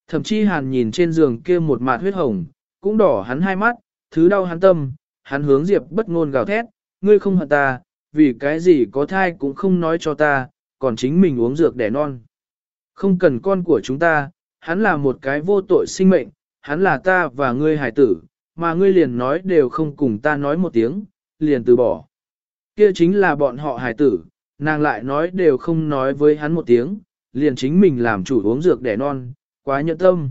Thậm chí hàn nhìn trên giường kia một mạt huyết hồng, cũng đỏ hắn hai mắt, thứ đau hắn tâm, hắn hướng Diệp bất ngôn gào thét, ngươi không hận ta, vì cái gì có thai cũng không nói cho ta, còn chính mình uống dược đẻ non. Không cần con của chúng ta, hắn là một cái vô tội sinh mệnh, hắn là ta và ngươi hải tử, mà ngươi liền nói đều không cùng ta nói một tiếng, liền từ bỏ. Kia chính là bọn họ hải tử, nàng lại nói đều không nói với hắn một tiếng, liền chính mình làm chủ uống dược đẻ non, quá nhẫn tâm.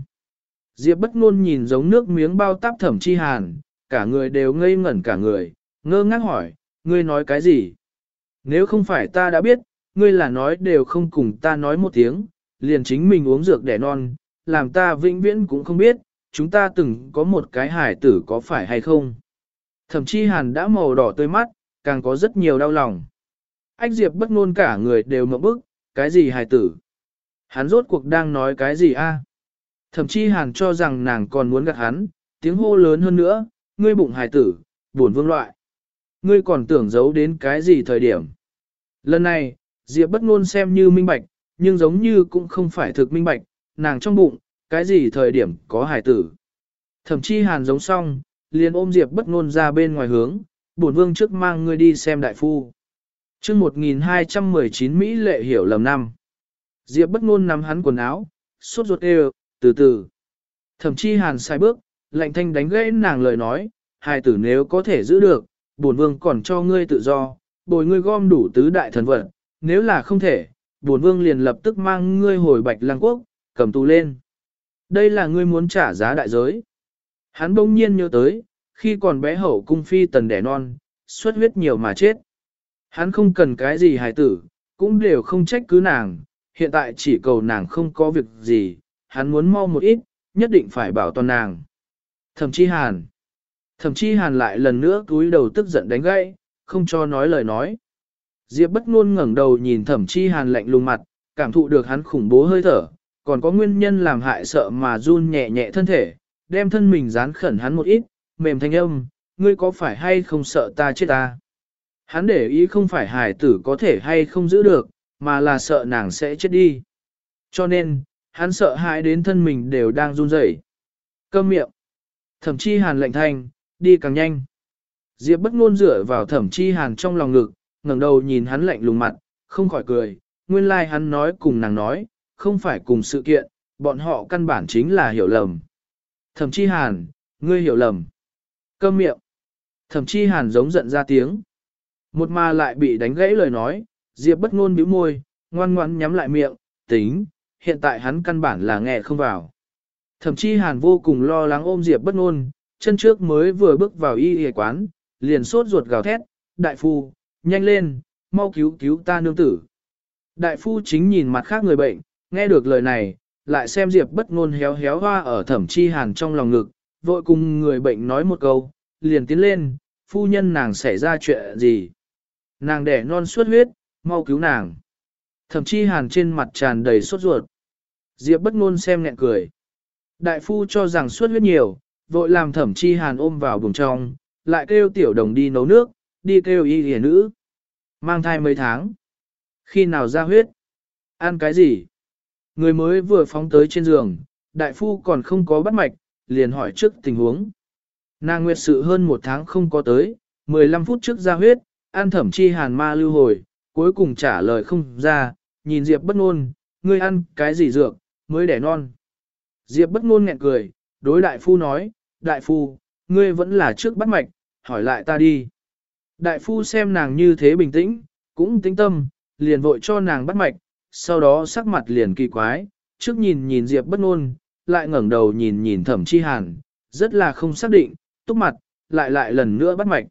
Diệp bất ngôn nhìn giống nước miếng bao táp thẩm chi hàn, cả người đều ngây ngẩn cả người, ngơ ngác hỏi, ngươi nói cái gì? Nếu không phải ta đã biết, ngươi là nói đều không cùng ta nói một tiếng, liền chính mình uống dược đẻ non, làm ta vĩnh viễn cũng không biết, chúng ta từng có một cái hải tử có phải hay không. Thậm chí hàn đã màu đỏ tươi mắt, càng có rất nhiều đau lòng. Ách Diệp bất ngôn cả người đều ngậm bức, cái gì hài tử? Hắn rốt cuộc đang nói cái gì a? Thậm chí hàn cho rằng nàng còn muốn gạt hắn, tiếng hô lớn hơn nữa, ngươi bụng hài tử, buồn vương loại. Ngươi còn tưởng giấu đến cái gì thời điểm? Lần này, Diệp bất ngôn xem như minh bạch, nhưng giống như cũng không phải thực minh bạch, nàng trong bụng, cái gì thời điểm có hài tử. Thậm chí hàn giống xong, liền ôm Diệp bất ngôn ra bên ngoài hướng, bổn vương trước mang ngươi đi xem đại phu. trước 1219 Mỹ lệ hiểu lầm năm. Diệp bất ngôn nắm hắn quần áo, suốt ruột đều, từ từ. Thậm chí hàn sai bước, lạnh thanh đánh gãy nàng lời nói, hài tử nếu có thể giữ được, bổn vương còn cho ngươi tự do, bồi ngươi gom đủ tứ đại thần vật, nếu là không thể, bổn vương liền lập tức mang ngươi hồi bạch lăng quốc, cầm tù lên. Đây là ngươi muốn trả giá đại giới. Hắn bỗng nhiên nhớ tới, khi còn bé hậu cung phi tần đẻ non, xuất huyết nhiều mà chết. Hắn không cần cái gì hài tử, cũng đều không trách cứ nàng, hiện tại chỉ cầu nàng không có việc gì, hắn muốn mau một ít, nhất định phải bảo toàn nàng. thẩm chi hàn. thẩm chi hàn lại lần nữa túi đầu tức giận đánh gãy, không cho nói lời nói. Diệp bất ngôn ngẩng đầu nhìn thẩm chi hàn lạnh lùng mặt, cảm thụ được hắn khủng bố hơi thở, còn có nguyên nhân làm hại sợ mà run nhẹ nhẹ thân thể, đem thân mình dán khẩn hắn một ít, mềm thanh âm, ngươi có phải hay không sợ ta chết ta? Hắn để ý không phải hài tử có thể hay không giữ được, mà là sợ nàng sẽ chết đi. Cho nên, hắn sợ hãi đến thân mình đều đang run rẩy. Câm miệng. Thẩm chi hàn lệnh thanh, đi càng nhanh. Diệp bất ngôn dựa vào thẩm chi hàn trong lòng ngực, ngẩng đầu nhìn hắn lạnh lùng mặt, không khỏi cười. Nguyên lai like hắn nói cùng nàng nói, không phải cùng sự kiện, bọn họ căn bản chính là hiểu lầm. Thẩm chi hàn, ngươi hiểu lầm. Câm miệng. Thẩm chi hàn giống giận ra tiếng. Một mà lại bị đánh gãy lời nói, Diệp bất ngôn bĩu môi, ngoan ngoãn nhắm lại miệng, tính, hiện tại hắn căn bản là nghe không vào. Thẩm chi hàn vô cùng lo lắng ôm Diệp bất ngôn, chân trước mới vừa bước vào y y quán, liền sốt ruột gào thét, đại phu, nhanh lên, mau cứu cứu ta nương tử. Đại phu chính nhìn mặt khác người bệnh, nghe được lời này, lại xem Diệp bất ngôn héo héo hoa ở thẩm chi hàn trong lòng ngực, vội cùng người bệnh nói một câu, liền tiến lên, phu nhân nàng xảy ra chuyện gì. Nàng đẻ non suốt huyết, mau cứu nàng. Thẩm chi hàn trên mặt tràn đầy sốt ruột. Diệp bất ngôn xem nhẹ cười. Đại phu cho rằng suốt huyết nhiều, vội làm thẩm chi hàn ôm vào buồng trong, lại kêu tiểu đồng đi nấu nước, đi kêu y hề nữ. Mang thai mấy tháng. Khi nào ra huyết? Ăn cái gì? Người mới vừa phóng tới trên giường, đại phu còn không có bắt mạch, liền hỏi trước tình huống. Nàng nguyệt sự hơn một tháng không có tới, 15 phút trước ra huyết, an thẩm chi hàn ma lưu hồi, cuối cùng trả lời không ra, nhìn Diệp bất ngôn, ngươi ăn cái gì dược, mới đẻ non. Diệp bất ngôn nghẹn cười, đối đại phu nói, đại phu, ngươi vẫn là trước bắt mạch, hỏi lại ta đi. Đại phu xem nàng như thế bình tĩnh, cũng tĩnh tâm, liền vội cho nàng bắt mạch, sau đó sắc mặt liền kỳ quái, trước nhìn nhìn Diệp bất ngôn, lại ngẩng đầu nhìn nhìn thẩm chi hàn, rất là không xác định, túc mặt, lại lại lần nữa bắt mạch.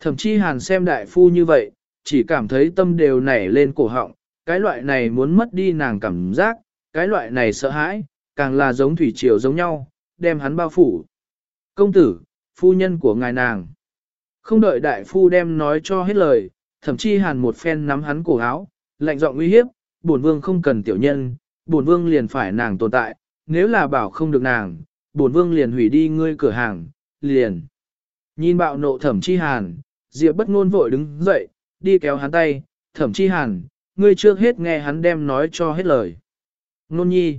Thẩm chi hàn xem đại phu như vậy, chỉ cảm thấy tâm đều nảy lên cổ họng, cái loại này muốn mất đi nàng cảm giác, cái loại này sợ hãi, càng là giống thủy triều giống nhau, đem hắn bao phủ. Công tử, phu nhân của ngài nàng. Không đợi đại phu đem nói cho hết lời, thậm chí hàn một phen nắm hắn cổ áo, lạnh giọng uy hiếp, bổn vương không cần tiểu nhân, bổn vương liền phải nàng tồn tại, nếu là bảo không được nàng, bổn vương liền hủy đi ngươi cửa hàng, liền. Nhìn bạo nộ thẩm chi hàn, Diệp bất ngôn vội đứng dậy, đi kéo hắn tay, thẩm chi hàn, ngươi trước hết nghe hắn đem nói cho hết lời. Nôn nhi.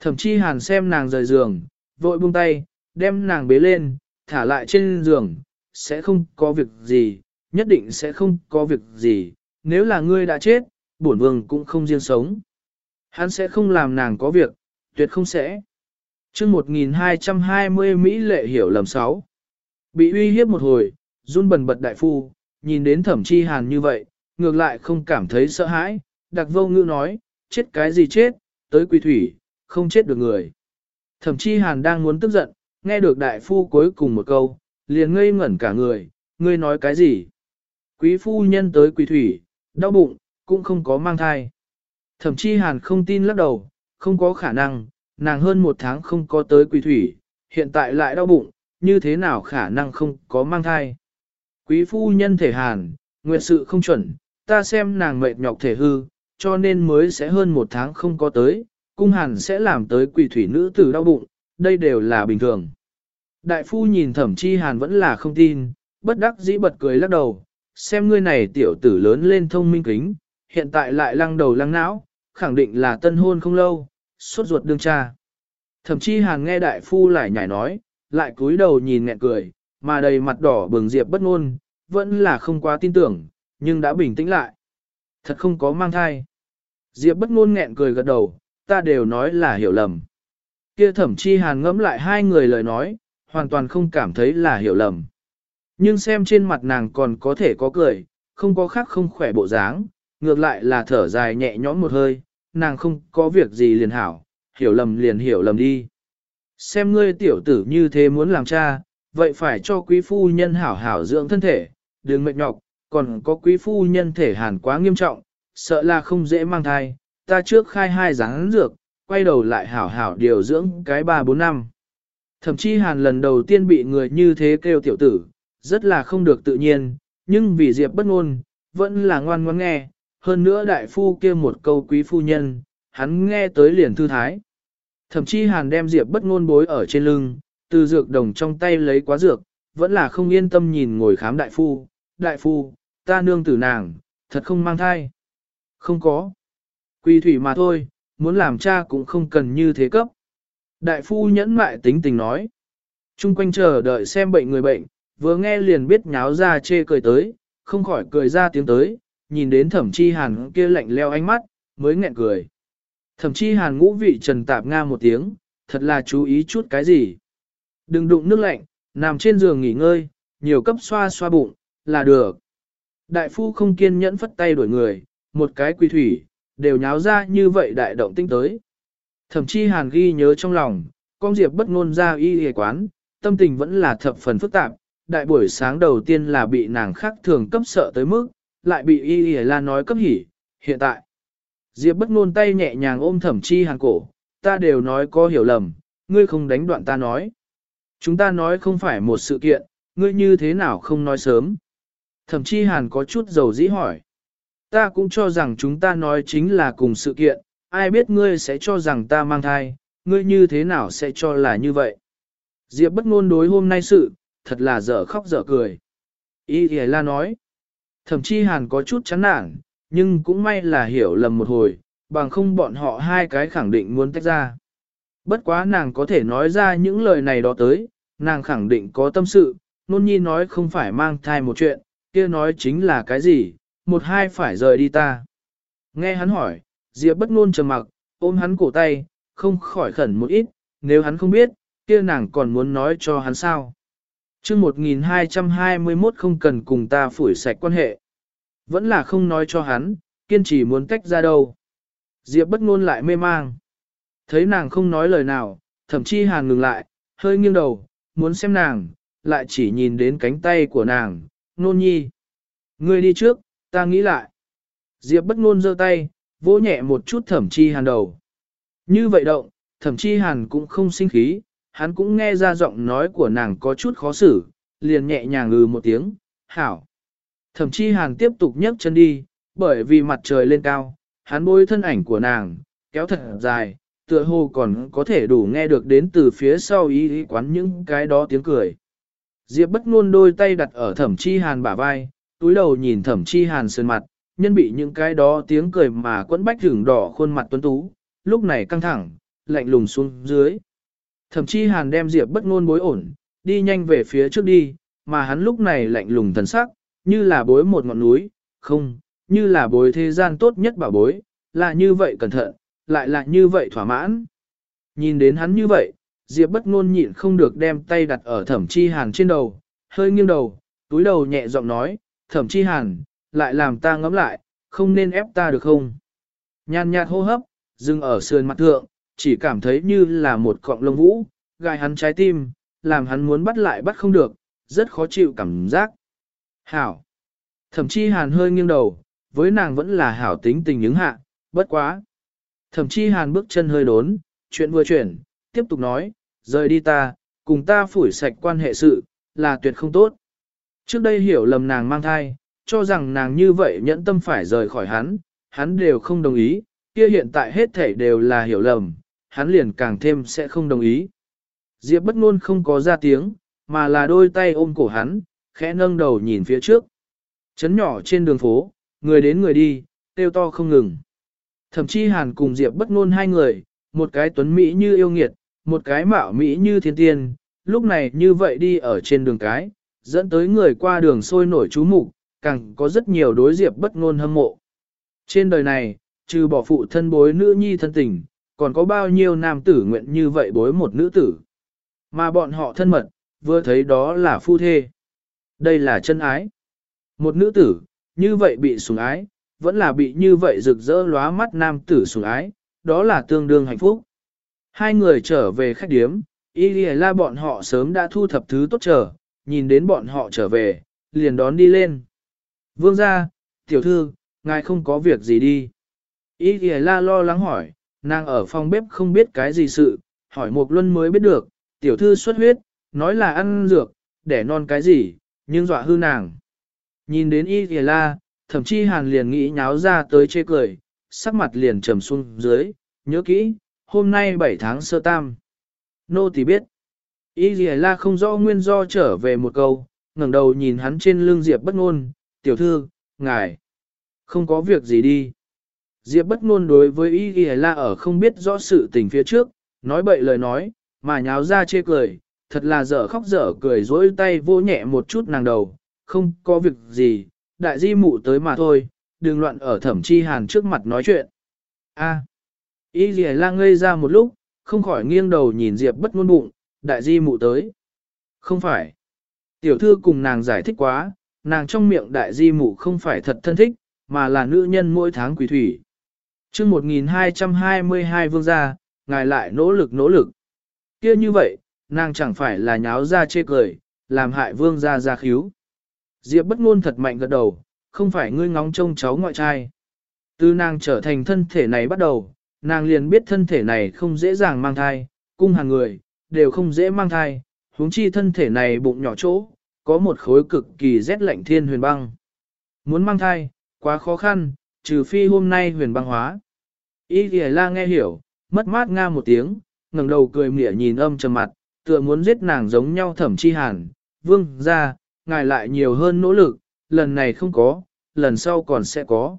Thẩm chi hàn xem nàng rời giường, vội buông tay, đem nàng bế lên, thả lại trên giường, sẽ không có việc gì, nhất định sẽ không có việc gì, nếu là ngươi đã chết, bổn vương cũng không riêng sống. Hắn sẽ không làm nàng có việc, tuyệt không sẽ. chương 1220 Mỹ lệ hiểu lầm sáu. Bị uy hiếp một hồi, run bần bật đại phu, nhìn đến thẩm chi hàn như vậy, ngược lại không cảm thấy sợ hãi, đặc vô ngữ nói, chết cái gì chết, tới quỳ thủy, không chết được người. Thẩm chi hàn đang muốn tức giận, nghe được đại phu cuối cùng một câu, liền ngây ngẩn cả người, ngươi nói cái gì? Quý phu nhân tới quỳ thủy, đau bụng, cũng không có mang thai. Thậm chí hàn không tin lắc đầu, không có khả năng, nàng hơn một tháng không có tới quỷ thủy, hiện tại lại đau bụng, như thế nào khả năng không có mang thai. Quý phu nhân thể hàn, nguyện sự không chuẩn, ta xem nàng mệt nhọc thể hư, cho nên mới sẽ hơn một tháng không có tới, cung hàn sẽ làm tới quỷ thủy nữ tử đau bụng, đây đều là bình thường. Đại phu nhìn thẩm chi hàn vẫn là không tin, bất đắc dĩ bật cười lắc đầu, xem ngươi này tiểu tử lớn lên thông minh kính, hiện tại lại lăng đầu lăng não, khẳng định là tân hôn không lâu, suốt ruột đương cha. Thẩm chi hàng nghe đại phu lại nhảy nói, lại cúi đầu nhìn nghẹn cười, mà đầy mặt đỏ bừng diệp bất ngôn, vẫn là không quá tin tưởng, nhưng đã bình tĩnh lại. Thật không có mang thai. Diệp bất ngôn nghẹn cười gật đầu, ta đều nói là hiểu lầm. Kia thẩm chi hàn ngẫm lại hai người lời nói, hoàn toàn không cảm thấy là hiểu lầm. Nhưng xem trên mặt nàng còn có thể có cười, không có khác không khỏe bộ dáng, ngược lại là thở dài nhẹ nhõm một hơi, nàng không có việc gì liền hảo, hiểu lầm liền hiểu lầm đi. Xem ngươi tiểu tử như thế muốn làm cha, vậy phải cho quý phu nhân hảo hảo dưỡng thân thể, đừng mệt nhọc, còn có quý phu nhân thể hàn quá nghiêm trọng, sợ là không dễ mang thai, ta trước khai hai dáng dược, quay đầu lại hảo hảo điều dưỡng cái ba bốn năm. Thậm chí hàn lần đầu tiên bị người như thế kêu tiểu tử, rất là không được tự nhiên, nhưng vì Diệp bất ngôn, vẫn là ngoan ngoãn nghe, hơn nữa đại phu kia một câu quý phu nhân, hắn nghe tới liền thư thái. Thậm chí hàn đem Diệp bất ngôn bối ở trên lưng, từ dược đồng trong tay lấy quá dược, vẫn là không yên tâm nhìn ngồi khám đại phu, đại phu, ta nương tử nàng, thật không mang thai. Không có. Quy thủy mà thôi, muốn làm cha cũng không cần như thế cấp. Đại phu nhẫn mại tính tình nói. Trung quanh chờ đợi xem bệnh người bệnh, vừa nghe liền biết nháo ra chê cười tới, không khỏi cười ra tiếng tới, nhìn đến thẩm chi hàn kia lạnh leo ánh mắt, mới nghẹn cười. Thẩm chi hàn ngũ vị trần tạp nga một tiếng, thật là chú ý chút cái gì. Đừng đụng nước lạnh, nằm trên giường nghỉ ngơi, nhiều cấp xoa xoa bụng, là được. Đại phu không kiên nhẫn phất tay đuổi người, một cái quỳ thủy, đều nháo ra như vậy đại động tinh tới. thẩm chi hàn ghi nhớ trong lòng, con diệp bất ngôn ra y hề quán, tâm tình vẫn là thập phần phức tạp, đại buổi sáng đầu tiên là bị nàng khác thường cấp sợ tới mức, lại bị y y la nói cấp hỉ, hiện tại. Diệp bất ngôn tay nhẹ nhàng ôm thẩm chi hàn cổ, ta đều nói có hiểu lầm, ngươi không đánh đoạn ta nói. Chúng ta nói không phải một sự kiện, ngươi như thế nào không nói sớm. Thẩm chi hàn có chút dầu dĩ hỏi. Ta cũng cho rằng chúng ta nói chính là cùng sự kiện, ai biết ngươi sẽ cho rằng ta mang thai, ngươi như thế nào sẽ cho là như vậy. Diệp bất ngôn đối hôm nay sự, thật là dở khóc dở cười. Y Y La nói, thậm chí hàn có chút chán nản, nhưng cũng may là hiểu lầm một hồi, bằng không bọn họ hai cái khẳng định muốn tách ra. Bất quá nàng có thể nói ra những lời này đó tới, nàng khẳng định có tâm sự, nôn nhi nói không phải mang thai một chuyện, kia nói chính là cái gì, một hai phải rời đi ta. Nghe hắn hỏi, Diệp bất ngôn trầm mặc, ôm hắn cổ tay, không khỏi khẩn một ít, nếu hắn không biết, kia nàng còn muốn nói cho hắn sao. Chương 1221 không cần cùng ta phủi sạch quan hệ. Vẫn là không nói cho hắn, kiên trì muốn tách ra đâu. Diệp bất ngôn lại mê mang. Thấy nàng không nói lời nào, thậm chí hàn ngừng lại, hơi nghiêng đầu, muốn xem nàng, lại chỉ nhìn đến cánh tay của nàng, nôn nhi. Ngươi đi trước, ta nghĩ lại. Diệp bất ngôn giơ tay, vỗ nhẹ một chút thẩm chi hàn đầu. Như vậy động, thẩm chi hàn cũng không sinh khí, hắn cũng nghe ra giọng nói của nàng có chút khó xử, liền nhẹ nhàng ngừ một tiếng, hảo. Thẩm chi hàn tiếp tục nhấc chân đi, bởi vì mặt trời lên cao, hắn bôi thân ảnh của nàng, kéo thật dài, tựa hồ còn có thể đủ nghe được đến từ phía sau ý, ý quán những cái đó tiếng cười. Diệp bất ngôn đôi tay đặt ở thẩm chi hàn bả vai, túi đầu nhìn thẩm chi hàn sơn mặt, nhân bị những cái đó tiếng cười mà quẫn bách hưởng đỏ khuôn mặt tuấn tú, lúc này căng thẳng, lạnh lùng xuống dưới. Thẩm chi hàn đem Diệp bất ngôn bối ổn, đi nhanh về phía trước đi, mà hắn lúc này lạnh lùng thần sắc, như là bối một ngọn núi, không, như là bối thế gian tốt nhất bảo bối, là như vậy cẩn thận, lại là như vậy thỏa mãn. Nhìn đến hắn như vậy, Diệp bất ngôn nhịn không được đem tay đặt ở thẩm chi hàn trên đầu, hơi nghiêng đầu, túi đầu nhẹ giọng nói, thẩm chi hàn, lại làm ta ngẫm lại, không nên ép ta được không? Nhàn nhạt hô hấp, dừng ở sườn mặt thượng, chỉ cảm thấy như là một cọng lông vũ, gai hắn trái tim, làm hắn muốn bắt lại bắt không được, rất khó chịu cảm giác. Hảo! Thẩm chi hàn hơi nghiêng đầu, với nàng vẫn là hảo tính tình ứng hạ, bất quá. Thậm chi hàn bước chân hơi đốn, chuyện vừa chuyển, tiếp tục nói, rời đi ta, cùng ta phủi sạch quan hệ sự, là tuyệt không tốt. Trước đây hiểu lầm nàng mang thai, cho rằng nàng như vậy nhẫn tâm phải rời khỏi hắn, hắn đều không đồng ý, kia hiện tại hết thể đều là hiểu lầm, hắn liền càng thêm sẽ không đồng ý. Diệp bất ngôn không có ra tiếng, mà là đôi tay ôm cổ hắn, khẽ nâng đầu nhìn phía trước. Chấn nhỏ trên đường phố, người đến người đi, kêu to không ngừng. Thậm chí hàn cùng Diệp bất ngôn hai người, một cái tuấn Mỹ như yêu nghiệt, một cái mạo Mỹ như thiên tiên, lúc này như vậy đi ở trên đường cái, dẫn tới người qua đường sôi nổi chú mục, càng có rất nhiều đối Diệp bất ngôn hâm mộ. Trên đời này, trừ bỏ phụ thân bối nữ nhi thân tình, còn có bao nhiêu nam tử nguyện như vậy bối một nữ tử. Mà bọn họ thân mật, vừa thấy đó là phu thê. Đây là chân ái. Một nữ tử, như vậy bị sủng ái, vẫn là bị như vậy rực rỡ lóa mắt nam tử sủng ái, đó là tương đương hạnh phúc. Hai người trở về khách điếm, y la bọn họ sớm đã thu thập thứ tốt trở, nhìn đến bọn họ trở về, liền đón đi lên. Vương ra, tiểu thư, ngài không có việc gì đi. Y la lo lắng hỏi, nàng ở phòng bếp không biết cái gì sự, hỏi một luân mới biết được, tiểu thư xuất huyết, nói là ăn dược, để non cái gì, nhưng dọa hư nàng. Nhìn đến y kìa la, thậm chí hàn liền nghĩ nháo ra tới chê cười, sắc mặt liền trầm xuống dưới, nhớ kỹ, hôm nay 7 tháng sơ tam. Nô tỳ biết. Y kìa la không rõ nguyên do trở về một câu, ngẩng đầu nhìn hắn trên lưng Diệp bất ngôn, tiểu thư, ngài, không có việc gì đi. Diệp bất ngôn đối với Y Y la ở không biết rõ sự tình phía trước, nói bậy lời nói, mà nháo ra chê cười, thật là dở khóc dở cười dối tay vô nhẹ một chút nàng đầu, không có việc gì, đại di mụ tới mà thôi, đừng loạn ở thẩm chi hàn trước mặt nói chuyện. A. À. Y Y lang ngây ra một lúc, không khỏi nghiêng đầu nhìn Diệp bất ngôn bụng, đại di mụ tới. Không phải. Tiểu thư cùng nàng giải thích quá, nàng trong miệng đại di mụ không phải thật thân thích, mà là nữ nhân mỗi tháng quỷ thủy chương 1222 vương gia, ngài lại nỗ lực nỗ lực. kia như vậy, nàng chẳng phải là nháo ra chê cười, làm hại vương gia ra khíu. Diệp bất ngôn thật mạnh gật đầu, không phải ngươi ngóng trông cháu ngoại trai. Từ nàng trở thành thân thể này bắt đầu, nàng liền biết thân thể này không dễ dàng mang thai, cung hàng người, đều không dễ mang thai, huống chi thân thể này bụng nhỏ chỗ, có một khối cực kỳ rét lạnh thiên huyền băng. Muốn mang thai, quá khó khăn, trừ phi hôm nay huyền băng hóa. Y thì La nghe hiểu, mất mát nga một tiếng, ngẩng đầu cười mỉa nhìn âm trầm mặt, tựa muốn giết nàng giống nhau thẩm chi hàn, vương ra, ngài lại nhiều hơn nỗ lực, lần này không có, lần sau còn sẽ có.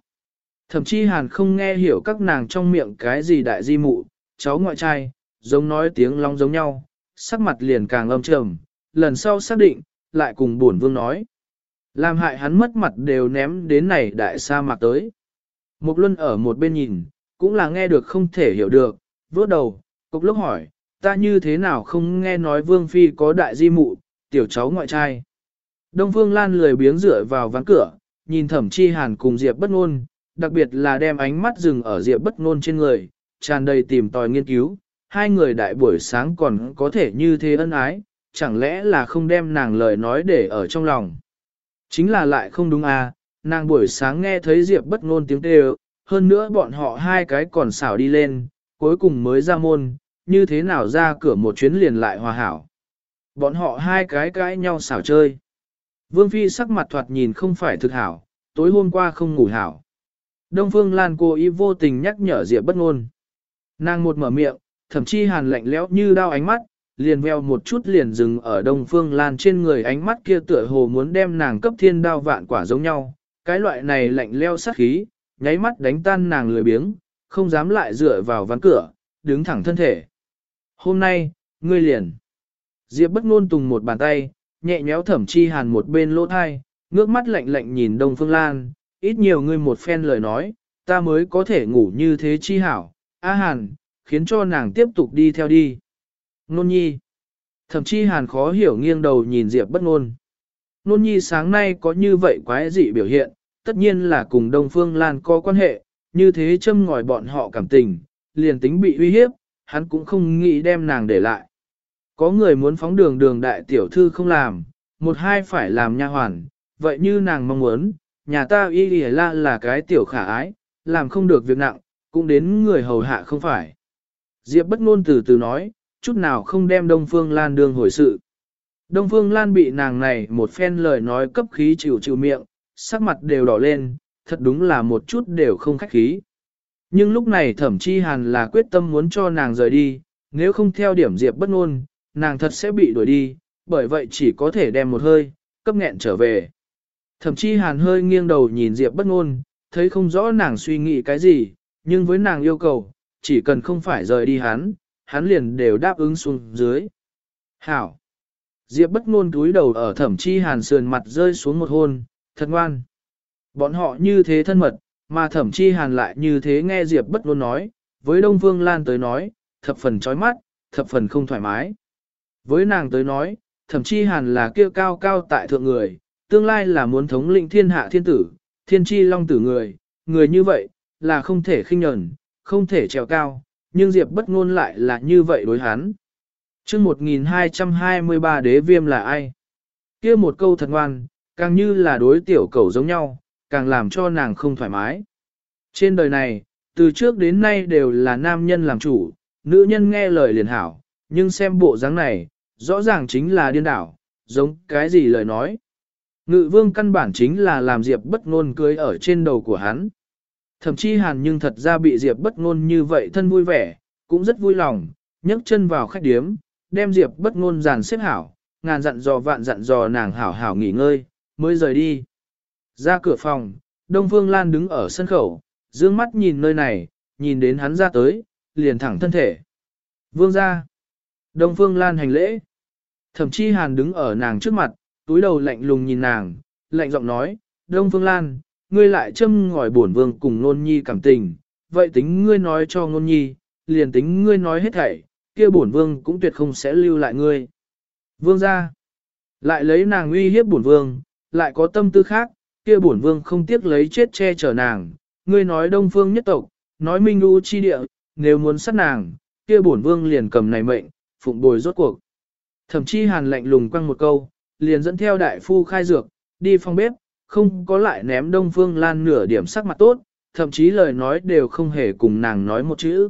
Thẩm chi hàn không nghe hiểu các nàng trong miệng cái gì đại di mụ, cháu ngoại trai, giống nói tiếng long giống nhau, sắc mặt liền càng âm trầm, lần sau xác định, lại cùng buồn vương nói. Làm hại hắn mất mặt đều ném đến này đại sa mạc tới. Mục luân ở một bên nhìn, cũng là nghe được không thể hiểu được, vốt đầu, cục lúc hỏi, ta như thế nào không nghe nói vương phi có đại di mụ, tiểu cháu ngoại trai. Đông Phương Lan lười biếng dựa vào ván cửa, nhìn thẩm chi hàn cùng Diệp bất ngôn, đặc biệt là đem ánh mắt dừng ở Diệp bất ngôn trên người, tràn đầy tìm tòi nghiên cứu, hai người đại buổi sáng còn có thể như thế ân ái, chẳng lẽ là không đem nàng lời nói để ở trong lòng. Chính là lại không đúng à, nàng buổi sáng nghe thấy Diệp bất ngôn tiếng kêu, hơn nữa bọn họ hai cái còn xảo đi lên, cuối cùng mới ra môn, như thế nào ra cửa một chuyến liền lại hòa hảo. Bọn họ hai cái cãi nhau xảo chơi. Vương Phi sắc mặt thoạt nhìn không phải thực hảo, tối hôm qua không ngủ hảo. Đông Phương Lan cố ý vô tình nhắc nhở Diệp bất ngôn. Nàng một mở miệng, thậm chí hàn lạnh lẽo như đao ánh mắt, liền veo một chút liền dừng ở Đông Phương Lan trên người ánh mắt kia tựa hồ muốn đem nàng cấp thiên đao vạn quả giống nhau. Cái loại này lạnh lẽo sát khí, nháy mắt đánh tan nàng lười biếng, không dám lại dựa vào ván cửa, đứng thẳng thân thể. Hôm nay, ngươi liền. Diệp bất ngôn tùng một bàn tay, nhẹ nhéo thẩm chi hàn một bên lỗ thai, ngước mắt lạnh lạnh nhìn Đông Phương Lan, ít nhiều ngươi một phen lời nói, ta mới có thể ngủ như thế chi hảo, A hàn, khiến cho nàng tiếp tục đi theo đi. Nôn nhi. Thẩm chi hàn khó hiểu nghiêng đầu nhìn Diệp bất ngôn. Nôn nhi sáng nay có như vậy quái dị biểu hiện, tất nhiên là cùng Đông Phương Lan có quan hệ, như thế châm ngòi bọn họ cảm tình, liền tính bị uy hiếp, hắn cũng không nghĩ đem nàng để lại. Có người muốn phóng đường đường đại tiểu thư không làm, một hai phải làm nha hoàn, vậy như nàng mong muốn, nhà ta y lì la là cái tiểu khả ái, làm không được việc nặng, cũng đến người hầu hạ không phải. Diệp bất ngôn từ từ nói, chút nào không đem Đông Phương Lan đương hồi sự. Đông Phương Lan bị nàng này một phen lời nói cấp khí chịu chịu miệng, sắc mặt đều đỏ lên, thật đúng là một chút đều không khách khí. Nhưng lúc này thẩm chi hàn là quyết tâm muốn cho nàng rời đi, nếu không theo điểm Diệp bất ngôn, nàng thật sẽ bị đuổi đi, bởi vậy chỉ có thể đem một hơi, cấp nghẹn trở về. Thẩm chi hàn hơi nghiêng đầu nhìn Diệp bất ngôn, thấy không rõ nàng suy nghĩ cái gì, nhưng với nàng yêu cầu, chỉ cần không phải rời đi hắn, hắn liền đều đáp ứng xuống dưới. Hảo! Diệp bất ngôn túi đầu ở thẩm chi hàn sườn mặt rơi xuống một hôn, thật ngoan. Bọn họ như thế thân mật, mà thẩm chi hàn lại như thế nghe Diệp bất luôn nói, với Đông Phương Lan tới nói, thập phần chói mắt, thập phần không thoải mái. Với nàng tới nói, thậm chi hàn là kia cao cao tại thượng người, tương lai là muốn thống lĩnh thiên hạ thiên tử, thiên chi long tử người, người như vậy, là không thể khinh nhẫn, không thể trèo cao, nhưng Diệp bất ngôn lại là như vậy đối hắn. Trước 1223 đế viêm là ai? kia một câu thật ngoan, càng như là đối tiểu cầu giống nhau, càng làm cho nàng không thoải mái. Trên đời này, từ trước đến nay đều là nam nhân làm chủ, nữ nhân nghe lời liền hảo, nhưng xem bộ dáng này, rõ ràng chính là điên đảo, giống cái gì lời nói. Ngự vương căn bản chính là làm Diệp bất ngôn cưới ở trên đầu của hắn. Thậm chí hàn nhưng thật ra bị Diệp bất ngôn như vậy thân vui vẻ, cũng rất vui lòng, nhấc chân vào khách điếm, đem Diệp bất ngôn dàn xếp hảo, ngàn dặn dò vạn dặn dò nàng hảo hảo nghỉ ngơi, mới rời đi. Ra cửa phòng, Đông Phương Lan đứng ở sân khẩu, dương mắt nhìn nơi này, nhìn đến hắn ra tới, liền thẳng thân thể. Vương ra. Đông Phương Lan hành lễ. Thậm chí hàn đứng ở nàng trước mặt, túi đầu lạnh lùng nhìn nàng, lạnh giọng nói, Đông Phương Lan, ngươi lại châm ngòi bổn vương cùng nôn nhi cảm tình, vậy tính ngươi nói cho nôn nhi, liền tính ngươi nói hết thảy, kia bổn vương cũng tuyệt không sẽ lưu lại ngươi. Vương ra, lại lấy nàng uy hiếp bổn vương, lại có tâm tư khác, kia bổn vương không tiếc lấy chết che chở nàng, ngươi nói đông phương nhất tộc, nói minh u chi địa, nếu muốn sát nàng, kia bổn vương liền cầm này mệnh, phụng bồi rốt cuộc. Thậm chí hàn lạnh lùng quăng một câu, liền dẫn theo đại phu khai dược, đi phòng bếp, không có lại ném đông phương lan nửa điểm sắc mặt tốt, thậm chí lời nói đều không hề cùng nàng nói một chữ.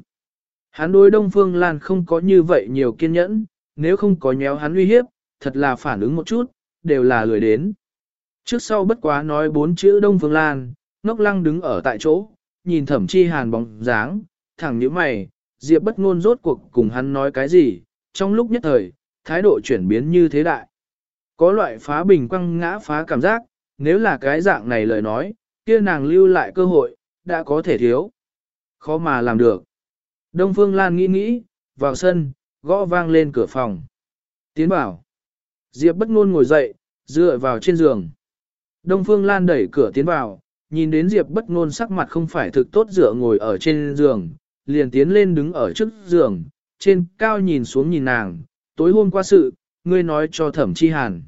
Hắn đối đông phương lan không có như vậy nhiều kiên nhẫn, nếu không có nhéo hắn uy hiếp, thật là phản ứng một chút, đều là lười đến. Trước sau bất quá nói bốn chữ đông phương lan, ngốc lăng đứng ở tại chỗ, nhìn thẩm chi hàn bóng dáng, thẳng như mày, diệp bất ngôn rốt cuộc cùng hắn nói cái gì, trong lúc nhất thời, thái độ chuyển biến như thế đại. Có loại phá bình quăng ngã phá cảm giác, nếu là cái dạng này lời nói, kia nàng lưu lại cơ hội, đã có thể thiếu. Khó mà làm được. Đông Phương Lan nghĩ nghĩ, vào sân, gõ vang lên cửa phòng. Tiến bảo. Diệp bất ngôn ngồi dậy, dựa vào trên giường. Đông Phương Lan đẩy cửa tiến vào, nhìn đến Diệp bất ngôn sắc mặt không phải thực tốt dựa ngồi ở trên giường, liền tiến lên đứng ở trước giường, trên cao nhìn xuống nhìn nàng, tối hôm qua sự, ngươi nói cho thẩm chi hàn.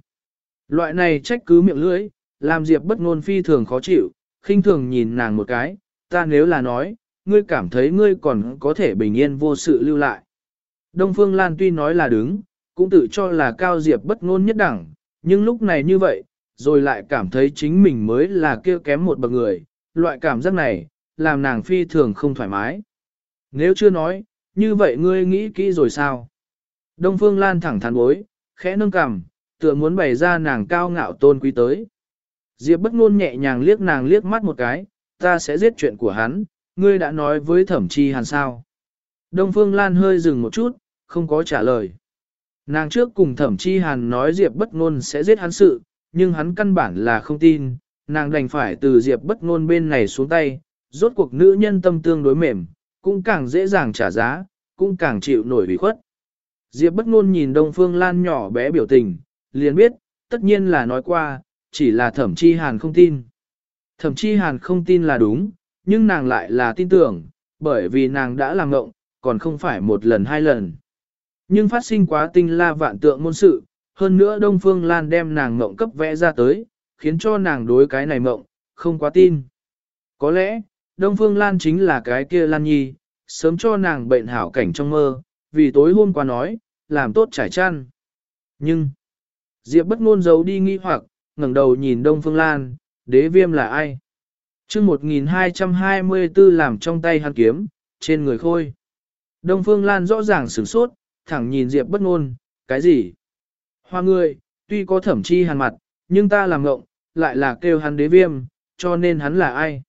Loại này trách cứ miệng lưỡi, làm Diệp bất ngôn phi thường khó chịu, khinh thường nhìn nàng một cái, ta nếu là nói, ngươi cảm thấy ngươi còn có thể bình yên vô sự lưu lại. Đông Phương Lan tuy nói là đứng, cũng tự cho là cao Diệp bất ngôn nhất đẳng, nhưng lúc này như vậy, rồi lại cảm thấy chính mình mới là kia kém một bậc người, loại cảm giác này, làm nàng phi thường không thoải mái. Nếu chưa nói, như vậy ngươi nghĩ kỹ rồi sao? Đông Phương Lan thẳng thắn bối, khẽ nâng cằm, tựa muốn bày ra nàng cao ngạo tôn quý tới. Diệp bất ngôn nhẹ nhàng liếc nàng liếc mắt một cái, ta sẽ giết chuyện của hắn, ngươi đã nói với thẩm chi hàn sao. Đông Phương Lan hơi dừng một chút, không có trả lời. Nàng trước cùng thẩm chi hàn nói Diệp bất ngôn sẽ giết hắn sự, nhưng hắn căn bản là không tin, nàng đành phải từ Diệp bất ngôn bên này xuống tay, rốt cuộc nữ nhân tâm tương đối mềm, cũng càng dễ dàng trả giá, cũng càng chịu nổi ủy khuất. Diệp bất ngôn nhìn Đông Phương Lan nhỏ bé biểu tình, liền biết, tất nhiên là nói qua, chỉ là thẩm chi hàn không tin. Thẩm chi hàn không tin là đúng, nhưng nàng lại là tin tưởng, bởi vì nàng đã làm ngộng, còn không phải một lần hai lần. Nhưng phát sinh quá tinh la vạn tượng môn sự, hơn nữa Đông Phương Lan đem nàng mộng cấp vẽ ra tới, khiến cho nàng đối cái này mộng, không quá tin. Có lẽ, Đông Phương Lan chính là cái kia Lan Nhi, sớm cho nàng bệnh hảo cảnh trong mơ, vì tối hôm qua nói, làm tốt trải chăn. Nhưng, Diệp bất ngôn giấu đi nghi hoặc, ngẩng đầu nhìn Đông Phương Lan, đế viêm là ai? chương 1224 làm trong tay hắn kiếm, trên người khôi. Đông Phương Lan rõ ràng sửng sốt, thẳng nhìn Diệp bất ngôn, cái gì? Hoa người, tuy có thẩm chi hàn mặt, nhưng ta làm ngộng, lại là kêu hắn đế viêm, cho nên hắn là ai?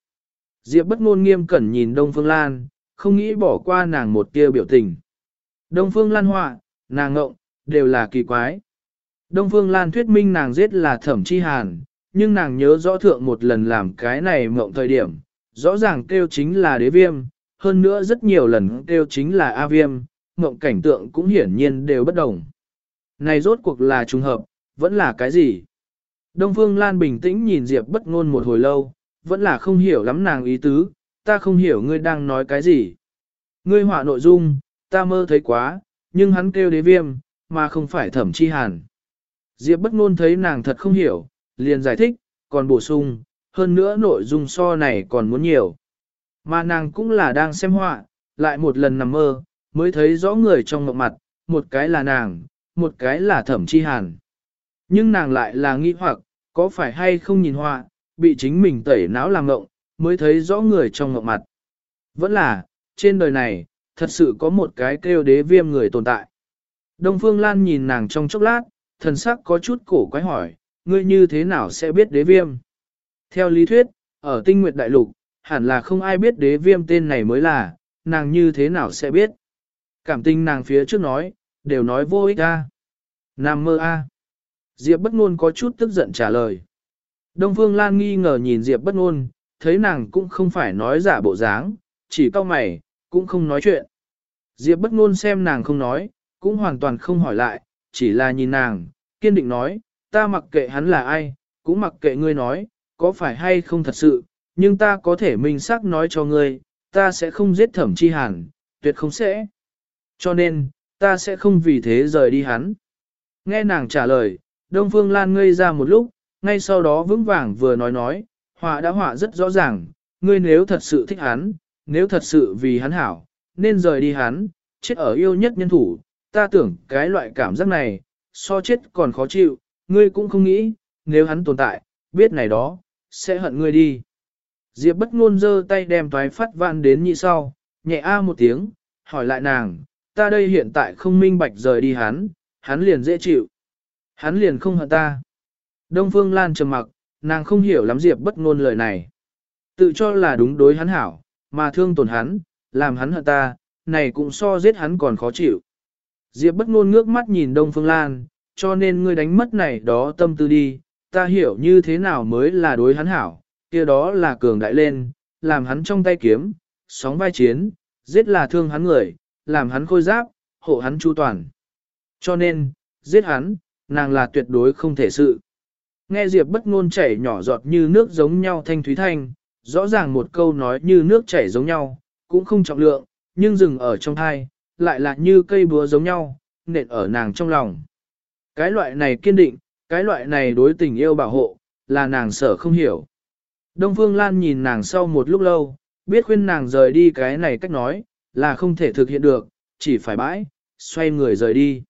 Diệp bất ngôn nghiêm cẩn nhìn Đông Phương Lan, không nghĩ bỏ qua nàng một tia biểu tình. Đông Phương Lan họa, nàng ngộng, đều là kỳ quái. Đông Phương Lan thuyết minh nàng giết là thẩm chi hàn, nhưng nàng nhớ rõ thượng một lần làm cái này mộng thời điểm, rõ ràng kêu chính là đế viêm, hơn nữa rất nhiều lần kêu chính là A viêm, mộng cảnh tượng cũng hiển nhiên đều bất đồng. Này rốt cuộc là trùng hợp, vẫn là cái gì? Đông Phương Lan bình tĩnh nhìn Diệp bất ngôn một hồi lâu, vẫn là không hiểu lắm nàng ý tứ, ta không hiểu ngươi đang nói cái gì. Ngươi họa nội dung, ta mơ thấy quá, nhưng hắn kêu đế viêm, mà không phải thẩm chi hàn. Diệp bất ngôn thấy nàng thật không hiểu, liền giải thích, còn bổ sung, hơn nữa nội dung so này còn muốn nhiều. Mà nàng cũng là đang xem họa, lại một lần nằm mơ, mới thấy rõ người trong mộng mặt, một cái là nàng, một cái là thẩm chi hàn. Nhưng nàng lại là nghi hoặc, có phải hay không nhìn họa, bị chính mình tẩy não làm ngộng, mới thấy rõ người trong mộng mặt. Vẫn là, trên đời này, thật sự có một cái kêu đế viêm người tồn tại. Đông Phương Lan nhìn nàng trong chốc lát, thần sắc có chút cổ quái hỏi, ngươi như thế nào sẽ biết đế viêm? Theo lý thuyết, ở tinh nguyệt đại lục, hẳn là không ai biết đế viêm tên này mới là, nàng như thế nào sẽ biết? Cảm tình nàng phía trước nói, đều nói vô ích a. Nam mơ a. Diệp bất ngôn có chút tức giận trả lời. Đông Phương Lan nghi ngờ nhìn Diệp bất ngôn, thấy nàng cũng không phải nói giả bộ dáng, chỉ cau mày, cũng không nói chuyện. Diệp bất ngôn xem nàng không nói, cũng hoàn toàn không hỏi lại, chỉ là nhìn nàng, kiên định nói, ta mặc kệ hắn là ai, cũng mặc kệ ngươi nói, có phải hay không thật sự, nhưng ta có thể minh xác nói cho ngươi, ta sẽ không giết thẩm chi hàn, tuyệt không sẽ. Cho nên, ta sẽ không vì thế rời đi hắn. Nghe nàng trả lời, Đông Phương Lan ngây ra một lúc, ngay sau đó vững vàng vừa nói nói, họa đã họa rất rõ ràng, ngươi nếu thật sự thích hắn, nếu thật sự vì hắn hảo, nên rời đi hắn, chết ở yêu nhất nhân thủ, ta tưởng cái loại cảm giác này, so chết còn khó chịu, ngươi cũng không nghĩ, nếu hắn tồn tại, biết này đó, sẽ hận ngươi đi. Diệp bất ngôn giơ tay đem toái phát vạn đến nhị sau, nhẹ a một tiếng, hỏi lại nàng, ta đây hiện tại không minh bạch rời đi hắn, hắn liền dễ chịu. Hắn liền không hận ta. Đông Phương Lan trầm mặc, nàng không hiểu lắm Diệp bất ngôn lời này. Tự cho là đúng đối hắn hảo, mà thương tổn hắn, làm hắn hận ta, này cũng so giết hắn còn khó chịu. Diệp bất ngôn ngước mắt nhìn Đông Phương Lan, cho nên ngươi đánh mất này đó tâm tư đi, ta hiểu như thế nào mới là đối hắn hảo, kia đó là cường đại lên, làm hắn trong tay kiếm, sóng vai chiến, giết là thương hắn người, làm hắn khôi giáp, hộ hắn chu toàn. Cho nên, giết hắn, nàng là tuyệt đối không thể sự. Nghe Diệp bất ngôn chảy nhỏ giọt như nước giống nhau thanh thúy thanh, rõ ràng một câu nói như nước chảy giống nhau, cũng không trọng lượng, nhưng dừng ở trong thai, lại là như cây búa giống nhau, nện ở nàng trong lòng. Cái loại này kiên định, cái loại này đối tình yêu bảo hộ, là nàng sợ không hiểu. Đông Phương Lan nhìn nàng sau một lúc lâu, biết khuyên nàng rời đi cái này cách nói, là không thể thực hiện được, chỉ phải bãi, xoay người rời đi.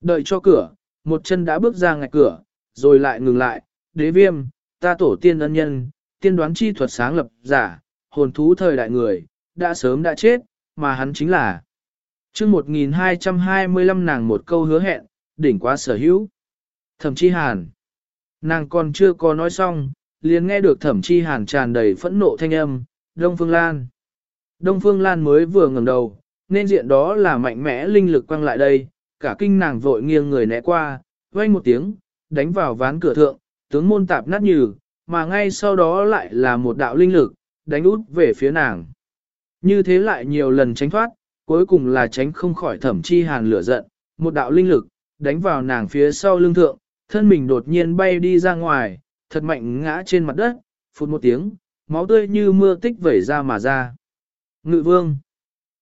Đợi cho cửa, một chân đã bước ra ngạch cửa, rồi lại ngừng lại, đế viêm, ta tổ tiên ân nhân, tiên đoán chi thuật sáng lập giả, hồn thú thời đại người, đã sớm đã chết, mà hắn chính là. chương 1225 nàng một câu hứa hẹn, đỉnh quá sở hữu. Thẩm chi hàn. Nàng còn chưa có nói xong, liền nghe được thẩm chi hàn tràn đầy phẫn nộ thanh âm, Đông Phương Lan. Đông Phương Lan mới vừa ngẩng đầu, nên diện đó là mạnh mẽ linh lực quăng lại đây, cả kinh nàng vội nghiêng người né qua, vang một tiếng, đánh vào ván cửa thượng, tướng môn tạp nát nhừ, mà ngay sau đó lại là một đạo linh lực, đánh út về phía nàng. Như thế lại nhiều lần tránh thoát, cuối cùng là tránh không khỏi thẩm chi hàn lửa giận, một đạo linh lực, đánh vào nàng phía sau lưng thượng, thân mình đột nhiên bay đi ra ngoài, thật mạnh ngã trên mặt đất, phút một tiếng, máu tươi như mưa tích vẩy ra mà ra. Ngự vương.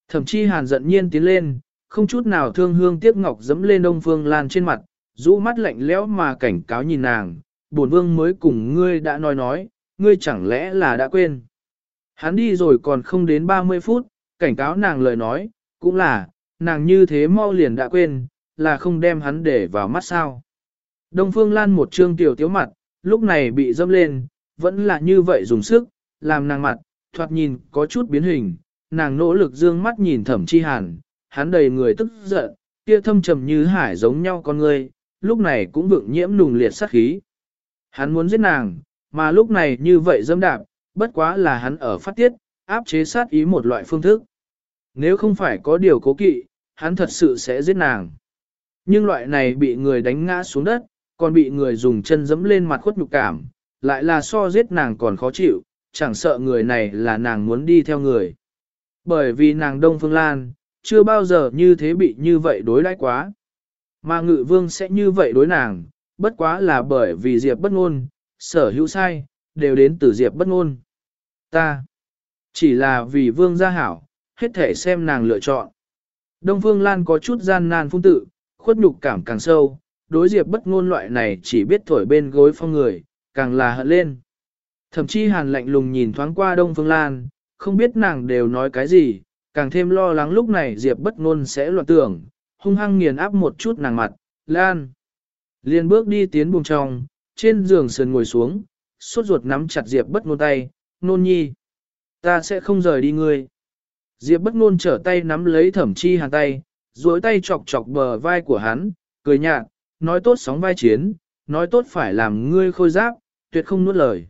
Thẩm chi hàn giận nhiên tiến lên, không chút nào thương hương tiếc ngọc dẫm lên đông phương lan trên mặt, rũ mắt lạnh lẽo mà cảnh cáo nhìn nàng, bổn vương mới cùng ngươi đã nói nói, ngươi chẳng lẽ là đã quên. Hắn đi rồi còn không đến 30 phút, cảnh cáo nàng lời nói, cũng là, nàng như thế mau liền đã quên, là không đem hắn để vào mắt sao. Đông Phương Lan một trương tiểu tiếu mặt, lúc này bị dâm lên, vẫn là như vậy dùng sức, làm nàng mặt, thoạt nhìn có chút biến hình, nàng nỗ lực dương mắt nhìn thẩm chi hàn, hắn đầy người tức giận, kia thâm trầm như hải giống nhau con người, lúc này cũng vượng nhiễm nùng liệt sát khí. Hắn muốn giết nàng, mà lúc này như vậy dâm đạp, bất quá là hắn ở phát tiết, áp chế sát ý một loại phương thức. Nếu không phải có điều cố kỵ, hắn thật sự sẽ giết nàng. Nhưng loại này bị người đánh ngã xuống đất, còn bị người dùng chân dẫm lên mặt khuất nhục cảm, lại là so giết nàng còn khó chịu, chẳng sợ người này là nàng muốn đi theo người. Bởi vì nàng Đông Phương Lan, chưa bao giờ như thế bị như vậy đối đãi quá. Mà ngự vương sẽ như vậy đối nàng, bất quá là bởi vì Diệp bất ngôn, sở hữu sai, đều đến từ Diệp bất ngôn. Ta, chỉ là vì vương gia hảo, hết thể xem nàng lựa chọn. Đông Phương Lan có chút gian nan phung tự, khuất nhục cảm càng sâu, đối Diệp bất ngôn loại này chỉ biết thổi bên gối phong người, càng là hận lên. Thậm chí hàn lạnh lùng nhìn thoáng qua Đông Phương Lan, không biết nàng đều nói cái gì, càng thêm lo lắng lúc này Diệp bất ngôn sẽ loạn tưởng, hung hăng nghiền áp một chút nàng mặt, Lan. Liên bước đi tiến buồng trong, trên giường sườn ngồi xuống, suốt ruột nắm chặt Diệp bất ngôn tay, nôn nhi. Ta sẽ không rời đi ngươi. Diệp bất ngôn trở tay nắm lấy thẩm chi hàn tay, duỗi tay chọc chọc bờ vai của hắn, cười nhạt, nói tốt sóng vai chiến, nói tốt phải làm ngươi khôi giáp, tuyệt không nuốt lời.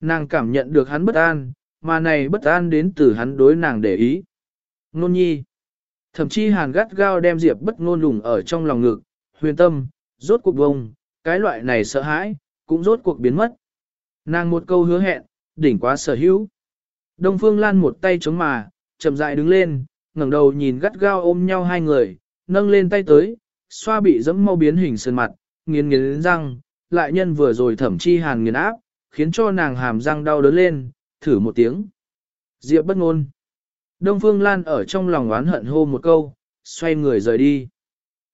Nàng cảm nhận được hắn bất an, mà này bất an đến từ hắn đối nàng để ý. Nôn nhi. Thậm chí hàn gắt gao đem Diệp bất ngôn lùng ở trong lòng ngực, huyền tâm, rốt cuộc bông, cái loại này sợ hãi, cũng rốt cuộc biến mất. Nàng một câu hứa hẹn, đỉnh quá sở hữu. Đông Phương Lan một tay chống mà, chậm rãi đứng lên, ngẩng đầu nhìn gắt gao ôm nhau hai người, nâng lên tay tới, xoa bị dẫm mau biến hình sơn mặt, nghiến nghiến răng, lại nhân vừa rồi thẩm chi hàn nghiền áp, khiến cho nàng hàm răng đau đớn lên, thử một tiếng. Diệp bất ngôn. Đông Phương Lan ở trong lòng oán hận hô một câu, xoay người rời đi.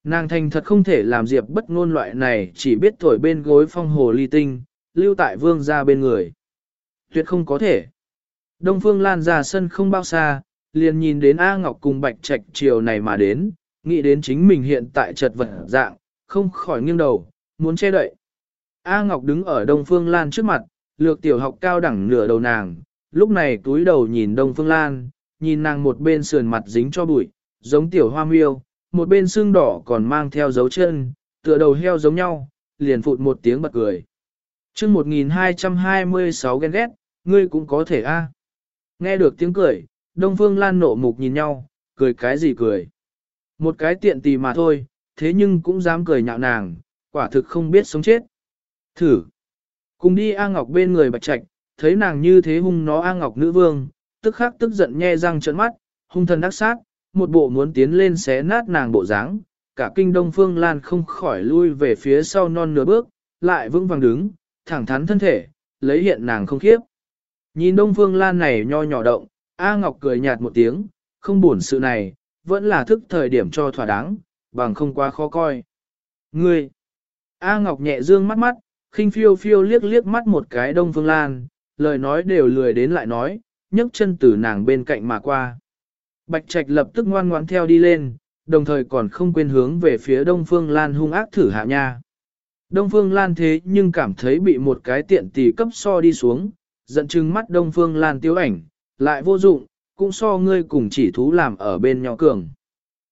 Nàng thành thật không thể làm Diệp bất ngôn loại này chỉ biết thổi bên gối phong hồ ly tinh, lưu tại vương gia bên người. Tuyệt không có thể. Đông Phương Lan ra sân không bao xa, liền nhìn đến A Ngọc cùng Bạch Trạch chiều này mà đến, nghĩ đến chính mình hiện tại chật vật dạng, không khỏi nghiêng đầu, muốn che đậy. A Ngọc đứng ở Đông Phương Lan trước mặt, lược tiểu học cao đẳng nửa đầu nàng, lúc này túi đầu nhìn Đông Phương Lan, nhìn nàng một bên sườn mặt dính cho bụi, giống tiểu hoa miêu, một bên xương đỏ còn mang theo dấu chân, tựa đầu heo giống nhau, liền phụt một tiếng bật cười. chương 1226 ghen ghét, ngươi cũng có thể a Nghe được tiếng cười, Đông Phương Lan nộ mục nhìn nhau, cười cái gì cười. Một cái tiện tì mà thôi, thế nhưng cũng dám cười nhạo nàng, quả thực không biết sống chết. Thử. Cùng đi A Ngọc bên người bạch trạch, thấy nàng như thế hung nó A Ngọc nữ vương, tức khắc tức giận nhe răng trợn mắt, hung thần đắc sát, một bộ muốn tiến lên xé nát nàng bộ dáng, cả kinh Đông Phương Lan không khỏi lui về phía sau non nửa bước, lại vững vàng đứng, thẳng thắn thân thể, lấy hiện nàng không khiếp. Nhìn Đông Phương Lan này nho nhỏ động, A Ngọc cười nhạt một tiếng, không buồn sự này, vẫn là thức thời điểm cho thỏa đáng, bằng không quá khó coi. Ngươi! A Ngọc nhẹ dương mắt mắt, khinh phiêu phiêu liếc liếc mắt một cái Đông Phương Lan, lời nói đều lười đến lại nói, nhấc chân từ nàng bên cạnh mà qua. Bạch Trạch lập tức ngoan ngoãn theo đi lên, đồng thời còn không quên hướng về phía Đông Phương Lan hung ác thử hạ nha. Đông Phương Lan thế nhưng cảm thấy bị một cái tiện tỷ cấp so đi xuống, giận chừng mắt Đông Phương Lan tiêu ảnh, lại vô dụng, cũng so ngươi cùng chỉ thú làm ở bên nhỏ cường.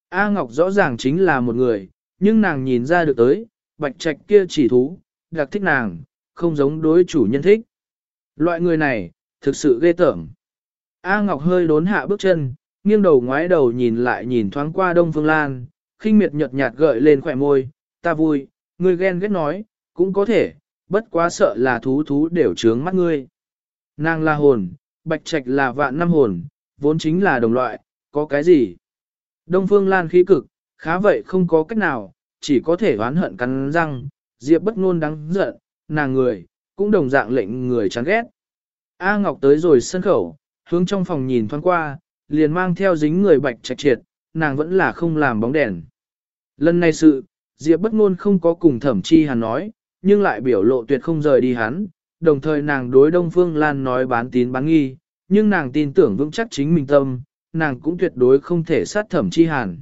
A Ngọc rõ ràng chính là một người, nhưng nàng nhìn ra được tới, bạch trạch kia chỉ thú, đặc thích nàng, không giống đối chủ nhân thích. Loại người này, thực sự ghê tởm. A Ngọc hơi đốn hạ bước chân, nghiêng đầu ngoái đầu nhìn lại nhìn thoáng qua Đông Phương Lan, khinh miệt nhợt nhạt gợi lên khỏe môi, ta vui, ngươi ghen ghét nói, cũng có thể, bất quá sợ là thú thú đều trướng mắt ngươi. Nàng là hồn, bạch trạch là vạn năm hồn, vốn chính là đồng loại, có cái gì? Đông Phương Lan khí cực, khá vậy không có cách nào, chỉ có thể oán hận cắn răng, Diệp bất ngôn đáng giận, nàng người, cũng đồng dạng lệnh người chán ghét. A Ngọc tới rồi sân khẩu, hướng trong phòng nhìn thoáng qua, liền mang theo dính người bạch trạch triệt, nàng vẫn là không làm bóng đèn. Lần này sự, Diệp bất ngôn không có cùng thẩm chi hàn nói, nhưng lại biểu lộ tuyệt không rời đi hắn, đồng thời nàng đối Đông Phương Lan nói bán tín bán nghi, nhưng nàng tin tưởng vững chắc chính mình tâm, nàng cũng tuyệt đối không thể sát thẩm chi hàn.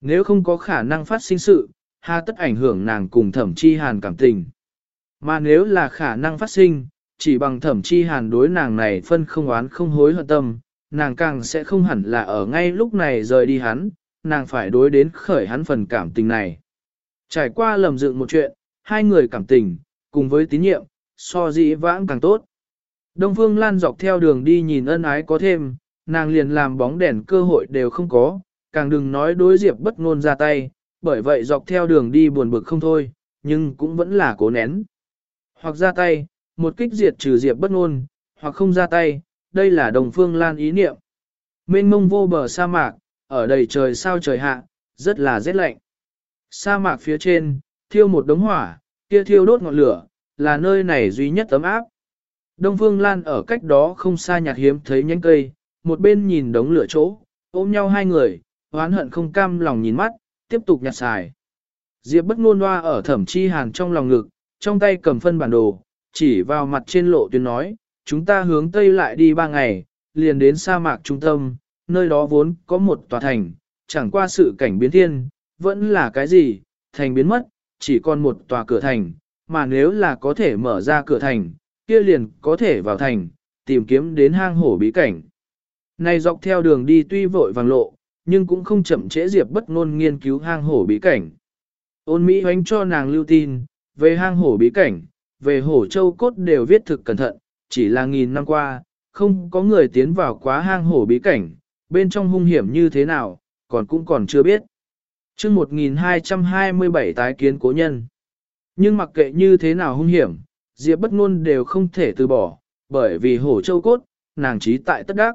Nếu không có khả năng phát sinh sự, Ha tất ảnh hưởng nàng cùng thẩm chi hàn cảm tình. Mà nếu là khả năng phát sinh, chỉ bằng thẩm chi hàn đối nàng này phân không oán không hối hận tâm, nàng càng sẽ không hẳn là ở ngay lúc này rời đi hắn, nàng phải đối đến khởi hắn phần cảm tình này. Trải qua lầm dựng một chuyện, hai người cảm tình, cùng với tín nhiệm, so dĩ vãng càng tốt. Đông Phương Lan dọc theo đường đi nhìn ân ái có thêm, nàng liền làm bóng đèn cơ hội đều không có, càng đừng nói đối diệp bất ngôn ra tay, bởi vậy dọc theo đường đi buồn bực không thôi, nhưng cũng vẫn là cố nén. Hoặc ra tay, một kích diệt trừ diệp bất ngôn, hoặc không ra tay, đây là đồng phương lan ý niệm. Mênh mông vô bờ sa mạc, ở đầy trời sao trời hạ, rất là rét lạnh. Sa mạc phía trên, thiêu một đống hỏa, kia thiêu đốt ngọn lửa, là nơi này duy nhất ấm áp. Đông Phương Lan ở cách đó không xa nhạt hiếm thấy nhánh cây, một bên nhìn đống lửa chỗ, ôm nhau hai người, oán hận không cam lòng nhìn mắt, tiếp tục nhặt xài. Diệp bất ngôn loa ở thẩm chi hàn trong lòng ngực, trong tay cầm phân bản đồ, chỉ vào mặt trên lộ tuyến nói, chúng ta hướng tây lại đi ba ngày, liền đến sa mạc trung tâm, nơi đó vốn có một tòa thành, chẳng qua sự cảnh biến thiên, vẫn là cái gì, thành biến mất, chỉ còn một tòa cửa thành, mà nếu là có thể mở ra cửa thành, kia liền có thể vào thành, tìm kiếm đến hang hổ bí cảnh. Này dọc theo đường đi tuy vội vàng lộ, nhưng cũng không chậm trễ Diệp bất ngôn nghiên cứu hang hổ bí cảnh. Ôn Mỹ hoánh cho nàng lưu tin, về hang hổ bí cảnh, về hổ châu cốt đều viết thực cẩn thận, chỉ là nghìn năm qua, không có người tiến vào quá hang hổ bí cảnh, bên trong hung hiểm như thế nào, còn cũng còn chưa biết. chương 1227 tái kiến cố nhân. Nhưng mặc kệ như thế nào hung hiểm, Diệp bất ngôn đều không thể từ bỏ, bởi vì hổ châu cốt, nàng trí tại tất đắc.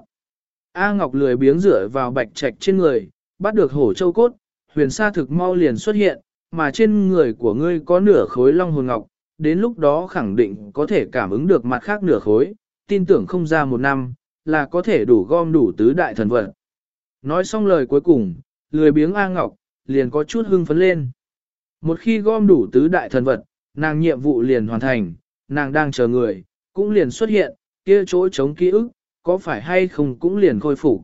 A Ngọc lười biếng rửa vào bạch trạch trên người, bắt được hổ châu cốt, huyền sa thực mau liền xuất hiện, mà trên người của ngươi có nửa khối long hồn ngọc, đến lúc đó khẳng định có thể cảm ứng được mặt khác nửa khối, tin tưởng không ra một năm, là có thể đủ gom đủ tứ đại thần vật. Nói xong lời cuối cùng, lười biếng A Ngọc, liền có chút hưng phấn lên. Một khi gom đủ tứ đại thần vật, nàng nhiệm vụ liền hoàn thành, nàng đang chờ người, cũng liền xuất hiện, kia chỗ chống ký ức, có phải hay không cũng liền khôi phục.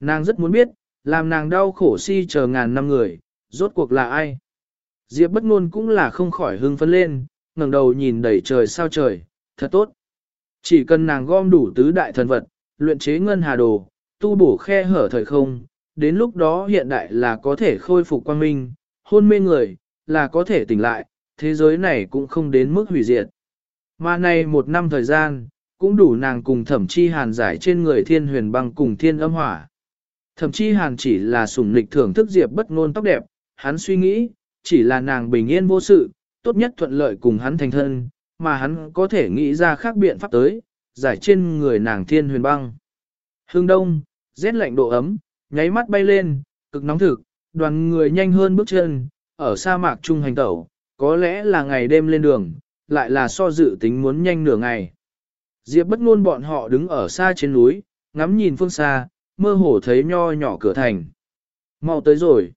Nàng rất muốn biết, làm nàng đau khổ si chờ ngàn năm người, rốt cuộc là ai. Diệp bất ngôn cũng là không khỏi hưng phấn lên, ngẩng đầu nhìn đầy trời sao trời, thật tốt. Chỉ cần nàng gom đủ tứ đại thần vật, luyện chế ngân hà đồ, tu bổ khe hở thời không, đến lúc đó hiện đại là có thể khôi phục quang minh, hôn mê người, là có thể tỉnh lại, thế giới này cũng không đến mức hủy diệt. Mà này một năm thời gian, cũng đủ nàng cùng thẩm chi hàn giải trên người thiên huyền băng cùng thiên âm hỏa. Thẩm chi hàn chỉ là sủng nịch thưởng thức diệp bất ngôn tóc đẹp, hắn suy nghĩ, chỉ là nàng bình yên vô sự, tốt nhất thuận lợi cùng hắn thành thân, mà hắn có thể nghĩ ra khác biện pháp tới, giải trên người nàng thiên huyền băng. Hương đông, rét lạnh độ ấm, nháy mắt bay lên, cực nóng thực, đoàn người nhanh hơn bước chân, ở sa mạc trung hành tẩu, có lẽ là ngày đêm lên đường, lại là so dự tính muốn nhanh nửa ngày. Diệp bất ngôn bọn họ đứng ở xa trên núi, ngắm nhìn phương xa, mơ hồ thấy nho nhỏ cửa thành. Mau tới rồi.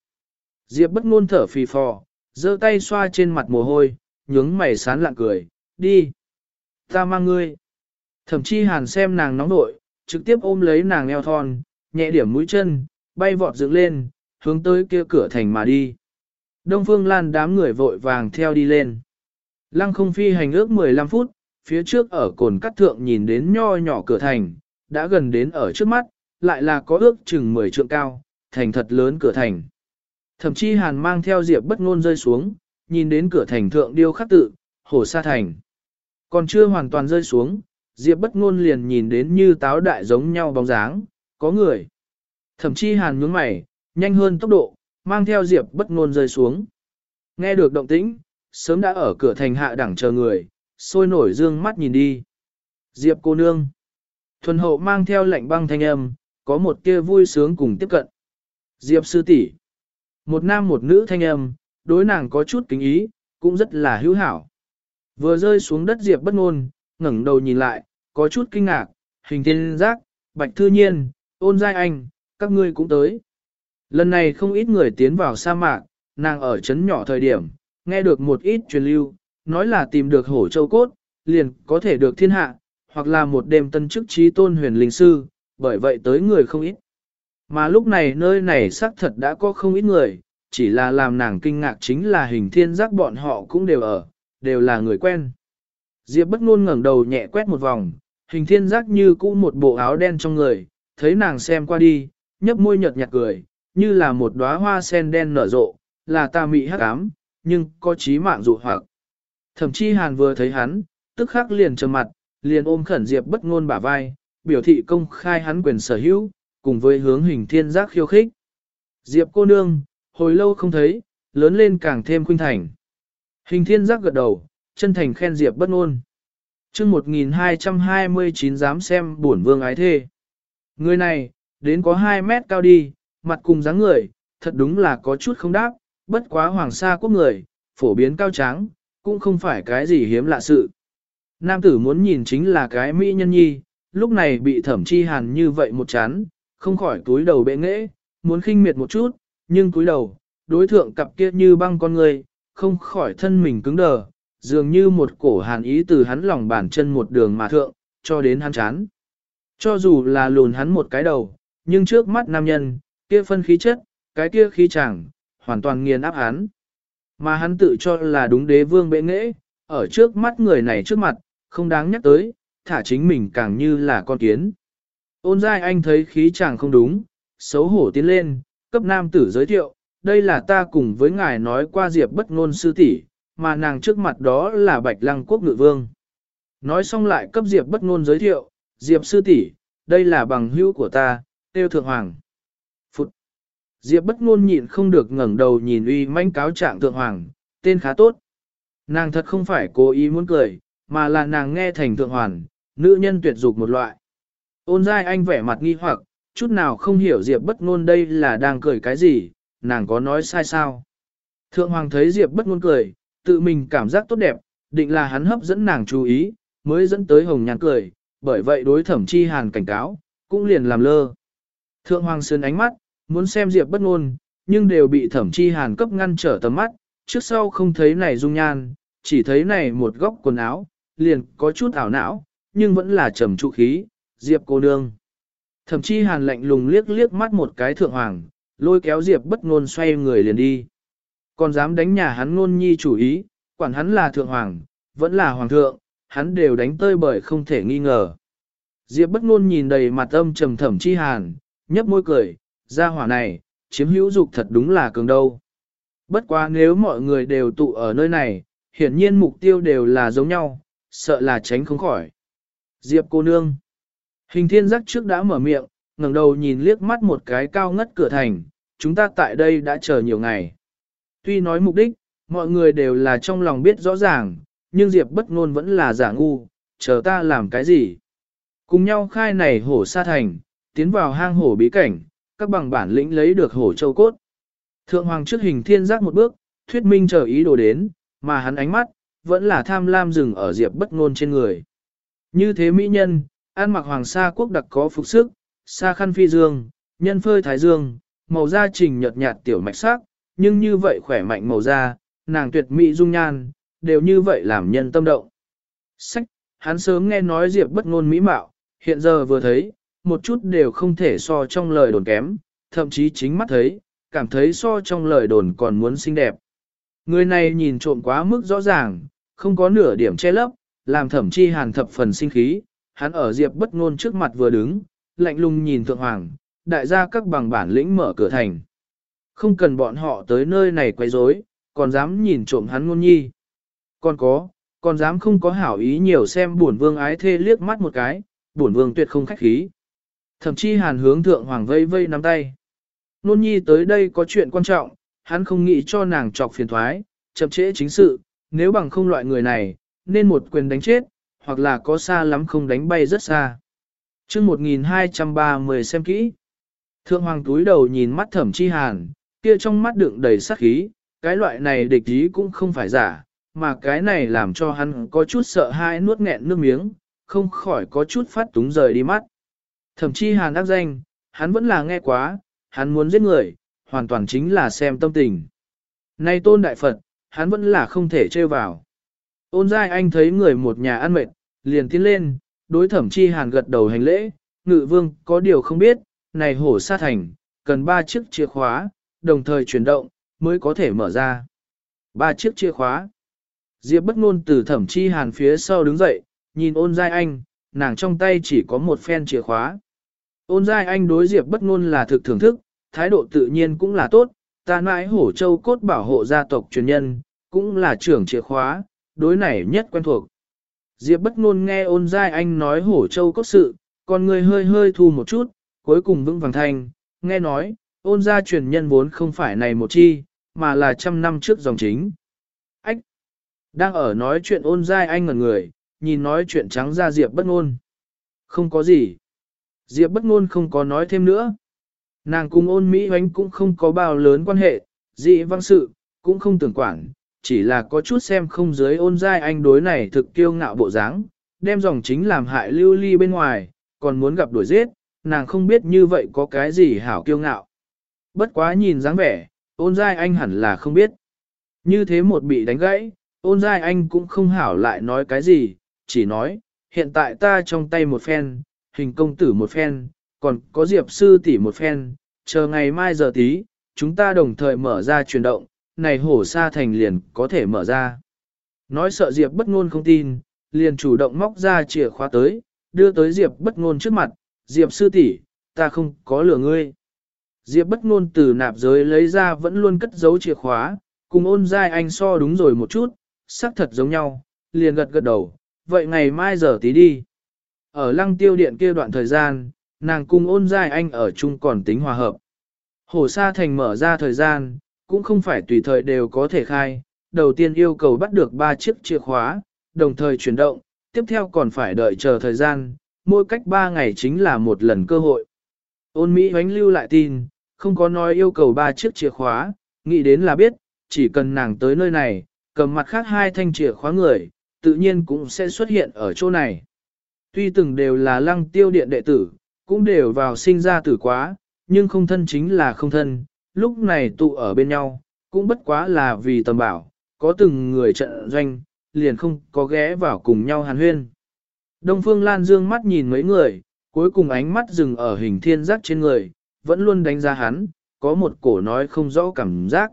Diệp bất ngôn thở phì phò, giơ tay xoa trên mặt mồ hôi, nhướng mày sán lạng cười, đi. Ta mang ngươi. Thẩm Chi hàn xem nàng nóng nội, trực tiếp ôm lấy nàng eo thon, nhẹ điểm mũi chân, bay vọt dựng lên, hướng tới kia cửa thành mà đi. Đông Phương Lan đám người vội vàng theo đi lên. Lăng không phi hành ước 15 phút, phía trước ở cồn cắt thượng nhìn đến nho nhỏ cửa thành, đã gần đến ở trước mắt, lại là có ước chừng 10 trượng cao, thành thật lớn cửa thành. Thậm chí hàn mang theo diệp bất ngôn rơi xuống, nhìn đến cửa thành thượng điêu khắc tự, hồ sa thành. Còn chưa hoàn toàn rơi xuống, diệp bất ngôn liền nhìn đến như táo đại giống nhau bóng dáng, có người. Thậm chí hàn nhướng mày, nhanh hơn tốc độ, mang theo diệp bất ngôn rơi xuống. Nghe được động tĩnh, sớm đã ở cửa thành hạ đẳng chờ người, sôi nổi dương mắt nhìn đi. Diệp cô nương. Thuần hậu mang theo lệnh băng thanh âm, có một kia vui sướng cùng tiếp cận. Diệp sư tỷ, Một nam một nữ thanh âm, đối nàng có chút kính ý, cũng rất là hữu hảo. Vừa rơi xuống đất Diệp bất ngôn, ngẩng đầu nhìn lại, có chút kinh ngạc, hình thiên giác, bạch thư nhiên, ôn giai anh, các ngươi cũng tới. Lần này không ít người tiến vào sa mạc, nàng ở chấn nhỏ thời điểm, nghe được một ít truyền lưu, nói là tìm được hổ châu cốt, liền có thể được thiên hạ, hoặc là một đêm tân chức trí tôn huyền linh sư, bởi vậy tới người không ít. Mà lúc này nơi này xác thật đã có không ít người, chỉ là làm nàng kinh ngạc chính là hình thiên giác bọn họ cũng đều ở, đều là người quen. Diệp bất ngôn ngẩng đầu nhẹ quét một vòng, hình thiên giác như cũ một bộ áo đen trong người, thấy nàng xem qua đi, nhấp môi nhợt nhạt cười, như là một đóa hoa sen đen nở rộ, là ta mị hắc ám, nhưng có chí mạng dụ hoặc. Thậm chí hàn vừa thấy hắn, tức khắc liền trầm mặt, liền ôm khẩn Diệp bất ngôn bả vai, biểu thị công khai hắn quyền sở hữu, cùng với hướng hình thiên giác khiêu khích. Diệp cô nương, hồi lâu không thấy, lớn lên càng thêm khuynh thành. Hình thiên giác gật đầu, chân thành khen Diệp bất ngôn. chương 1229 dám xem bổn vương ái thê. Người này, đến có 2 mét cao đi, mặt cùng dáng người, thật đúng là có chút không đáp, bất quá hoàng sa quốc người, phổ biến cao trắng, cũng không phải cái gì hiếm lạ sự. Nam tử muốn nhìn chính là cái mỹ nhân nhi, lúc này bị thẩm chi hàn như vậy một chán, không khỏi túi đầu bệ nghễ, muốn khinh miệt một chút, nhưng túi đầu, đối thượng cặp kia như băng con người, không khỏi thân mình cứng đờ, dường như một cổ hàn ý từ hắn lòng bàn chân một đường mà thượng, cho đến hắn chán. Cho dù là lùn hắn một cái đầu, nhưng trước mắt nam nhân, kia phân khí chất, cái kia khí chẳng, hoàn toàn nghiền áp hắn. Mà hắn tự cho là đúng đế vương bệ nghệ, ở trước mắt người này trước mặt, không đáng nhắc tới, thả chính mình càng như là con kiến. Ôn giai anh thấy khí chàng không đúng, xấu hổ tiến lên, cấp nam tử giới thiệu, đây là ta cùng với ngài nói qua diệp bất ngôn sư tỷ, mà nàng trước mặt đó là bạch lăng quốc ngự vương. Nói xong lại cấp diệp bất ngôn giới thiệu, diệp sư tỷ, đây là bằng hữu của ta, tiêu thượng hoàng. Diệp bất ngôn nhịn không được ngẩng đầu nhìn uy manh cáo trạng thượng hoàng, tên khá tốt. Nàng thật không phải cố ý muốn cười, mà là nàng nghe thành thượng hoàn, nữ nhân tuyệt dục một loại. Ôn dai anh vẻ mặt nghi hoặc, chút nào không hiểu Diệp bất ngôn đây là đang cười cái gì, nàng có nói sai sao. Thượng hoàng thấy Diệp bất ngôn cười, tự mình cảm giác tốt đẹp, định là hắn hấp dẫn nàng chú ý, mới dẫn tới hồng nhàn cười, bởi vậy đối thẩm chi hàn cảnh cáo, cũng liền làm lơ. Thượng hoàng sơn ánh mắt, muốn xem Diệp bất ngôn, nhưng đều bị thẩm chi hàn cấp ngăn trở tầm mắt, trước sau không thấy này dung nhan, chỉ thấy này một góc quần áo, liền có chút ảo não, nhưng vẫn là trầm trụ khí, Diệp cô nương. thẩm chi hàn lạnh lùng liếc liếc mắt một cái thượng hoàng, lôi kéo Diệp bất ngôn xoay người liền đi. Còn dám đánh nhà hắn ngôn nhi chủ ý, quản hắn là thượng hoàng, vẫn là hoàng thượng, hắn đều đánh tơi bởi không thể nghi ngờ. Diệp bất ngôn nhìn đầy mặt âm trầm thẩm chi hàn, nhấp môi cười, gia hỏa này, chiếm hữu dục thật đúng là cường đâu. Bất quá nếu mọi người đều tụ ở nơi này, hiển nhiên mục tiêu đều là giống nhau, sợ là tránh không khỏi. Diệp cô nương. Hình thiên giác trước đã mở miệng, ngẩng đầu nhìn liếc mắt một cái cao ngất cửa thành, chúng ta tại đây đã chờ nhiều ngày. Tuy nói mục đích, mọi người đều là trong lòng biết rõ ràng, nhưng Diệp bất ngôn vẫn là giả ngu, chờ ta làm cái gì. Cùng nhau khai này hổ sa thành, tiến vào hang hổ bí cảnh, các bằng bản lĩnh lấy được hổ châu cốt. Thượng hoàng trước hình thiên giác một bước, thuyết minh chờ ý đồ đến, mà hắn ánh mắt, vẫn là tham lam dừng ở diệp bất ngôn trên người. Như thế mỹ nhân, ăn mặc hoàng sa quốc đặc có phục sức, sa khăn phi dương, nhân phơi thái dương, màu da trình nhợt nhạt tiểu mạch sắc, nhưng như vậy khỏe mạnh màu da, nàng tuyệt mỹ dung nhan, đều như vậy làm nhân tâm động. Sách, hắn sớm nghe nói diệp bất ngôn mỹ mạo, hiện giờ vừa thấy, một chút đều không thể so trong lời đồn kém, thậm chí chính mắt thấy, cảm thấy so trong lời đồn còn muốn xinh đẹp. Người này nhìn trộm quá mức rõ ràng, không có nửa điểm che lấp, làm thẩm chi hàn thập phần sinh khí, hắn ở diệp bất ngôn trước mặt vừa đứng, lạnh lùng nhìn thượng hoàng, đại gia các bằng bản lĩnh mở cửa thành. Không cần bọn họ tới nơi này quấy rối, còn dám nhìn trộm hắn ngôn nhi. Còn có, còn dám không có hảo ý nhiều xem bổn vương ái thê liếc mắt một cái, bổn vương tuyệt không khách khí. Thậm chí hàn hướng thượng hoàng vây vây nắm tay. Nôn nhi tới đây có chuyện quan trọng, hắn không nghĩ cho nàng trọc phiền thoái, chậm trễ chính sự, nếu bằng không loại người này, nên một quyền đánh chết, hoặc là có xa lắm không đánh bay rất xa. chương 1230 xem kỹ. Thượng hoàng túi đầu nhìn mắt thẩm chi hàn, kia trong mắt đựng đầy sát khí, cái loại này địch ý cũng không phải giả, mà cái này làm cho hắn có chút sợ hãi nuốt nghẹn nước miếng, không khỏi có chút phát túng rời đi mắt. Thẩm chi hàn ác danh, hắn vẫn là nghe quá, hắn muốn giết người, hoàn toàn chính là xem tâm tình. Nay tôn đại Phật, hắn vẫn là không thể trêu vào. Ôn giai anh thấy người một nhà ăn mệt, liền tiến lên, đối thẩm chi hàn gật đầu hành lễ, ngự vương có điều không biết, này hổ sa thành, cần ba chiếc chìa khóa, đồng thời chuyển động, mới có thể mở ra. Ba chiếc chìa khóa. Diệp bất ngôn từ thẩm chi hàn phía sau đứng dậy, nhìn ôn giai anh, nàng trong tay chỉ có một phen chìa khóa. Ôn giai anh đối Diệp bất ngôn là thực thưởng thức, thái độ tự nhiên cũng là tốt, ta mãi hổ châu cốt bảo hộ gia tộc truyền nhân, cũng là trưởng chìa khóa, đối này nhất quen thuộc. Diệp bất ngôn nghe ôn giai anh nói hổ châu cốt sự, con người hơi hơi thu một chút, cuối cùng vững vàng thanh, nghe nói, ôn gia truyền nhân vốn không phải này một chi, mà là trăm năm trước dòng chính. Ách! Đang ở nói chuyện ôn giai anh ngẩn người, nhìn nói chuyện trắng ra Diệp bất ngôn. Không có gì. Diệp bất ngôn không có nói thêm nữa. Nàng cùng ôn Mỹ hoánh cũng không có bao lớn quan hệ, dị văn sự, cũng không tưởng quản, chỉ là có chút xem không dưới ôn giai anh đối này thực kiêu ngạo bộ dáng, đem dòng chính làm hại lưu ly bên ngoài, còn muốn gặp đuổi giết, nàng không biết như vậy có cái gì hảo kiêu ngạo. Bất quá nhìn dáng vẻ, ôn giai anh hẳn là không biết. Như thế một bị đánh gãy, ôn giai anh cũng không hảo lại nói cái gì, chỉ nói, hiện tại ta trong tay một phen, hình công tử một phen, còn có diệp sư tỷ một phen, chờ ngày mai giờ tí, chúng ta đồng thời mở ra chuyển động, này hổ sa thành liền có thể mở ra. Nói sợ diệp bất ngôn không tin, liền chủ động móc ra chìa khóa tới, đưa tới diệp bất ngôn trước mặt, diệp sư tỷ, ta không có lừa ngươi. Diệp bất ngôn từ nạp giới lấy ra vẫn luôn cất giấu chìa khóa, cùng ôn giai anh so đúng rồi một chút, xác thật giống nhau, liền gật gật đầu, vậy ngày mai giờ tí đi. Ở lăng tiêu điện kia đoạn thời gian, nàng cùng ôn giai anh ở chung còn tính hòa hợp. Hồ Sa Thành mở ra thời gian, cũng không phải tùy thời đều có thể khai, đầu tiên yêu cầu bắt được 3 chiếc chìa khóa, đồng thời chuyển động, tiếp theo còn phải đợi chờ thời gian, mỗi cách 3 ngày chính là một lần cơ hội. Ôn Mỹ hoánh lưu lại tin, không có nói yêu cầu 3 chiếc chìa khóa, nghĩ đến là biết, chỉ cần nàng tới nơi này, cầm mặt khác hai thanh chìa khóa người, tự nhiên cũng sẽ xuất hiện ở chỗ này. Tuy từng đều là lăng tiêu điện đệ tử, cũng đều vào sinh ra tử quá, nhưng không thân chính là không thân, lúc này tụ ở bên nhau, cũng bất quá là vì tầm bảo, có từng người trận doanh, liền không có ghé vào cùng nhau hàn huyên. Đông Phương Lan dương mắt nhìn mấy người, cuối cùng ánh mắt dừng ở hình thiên giác trên người, vẫn luôn đánh giá hắn, có một cổ nói không rõ cảm giác.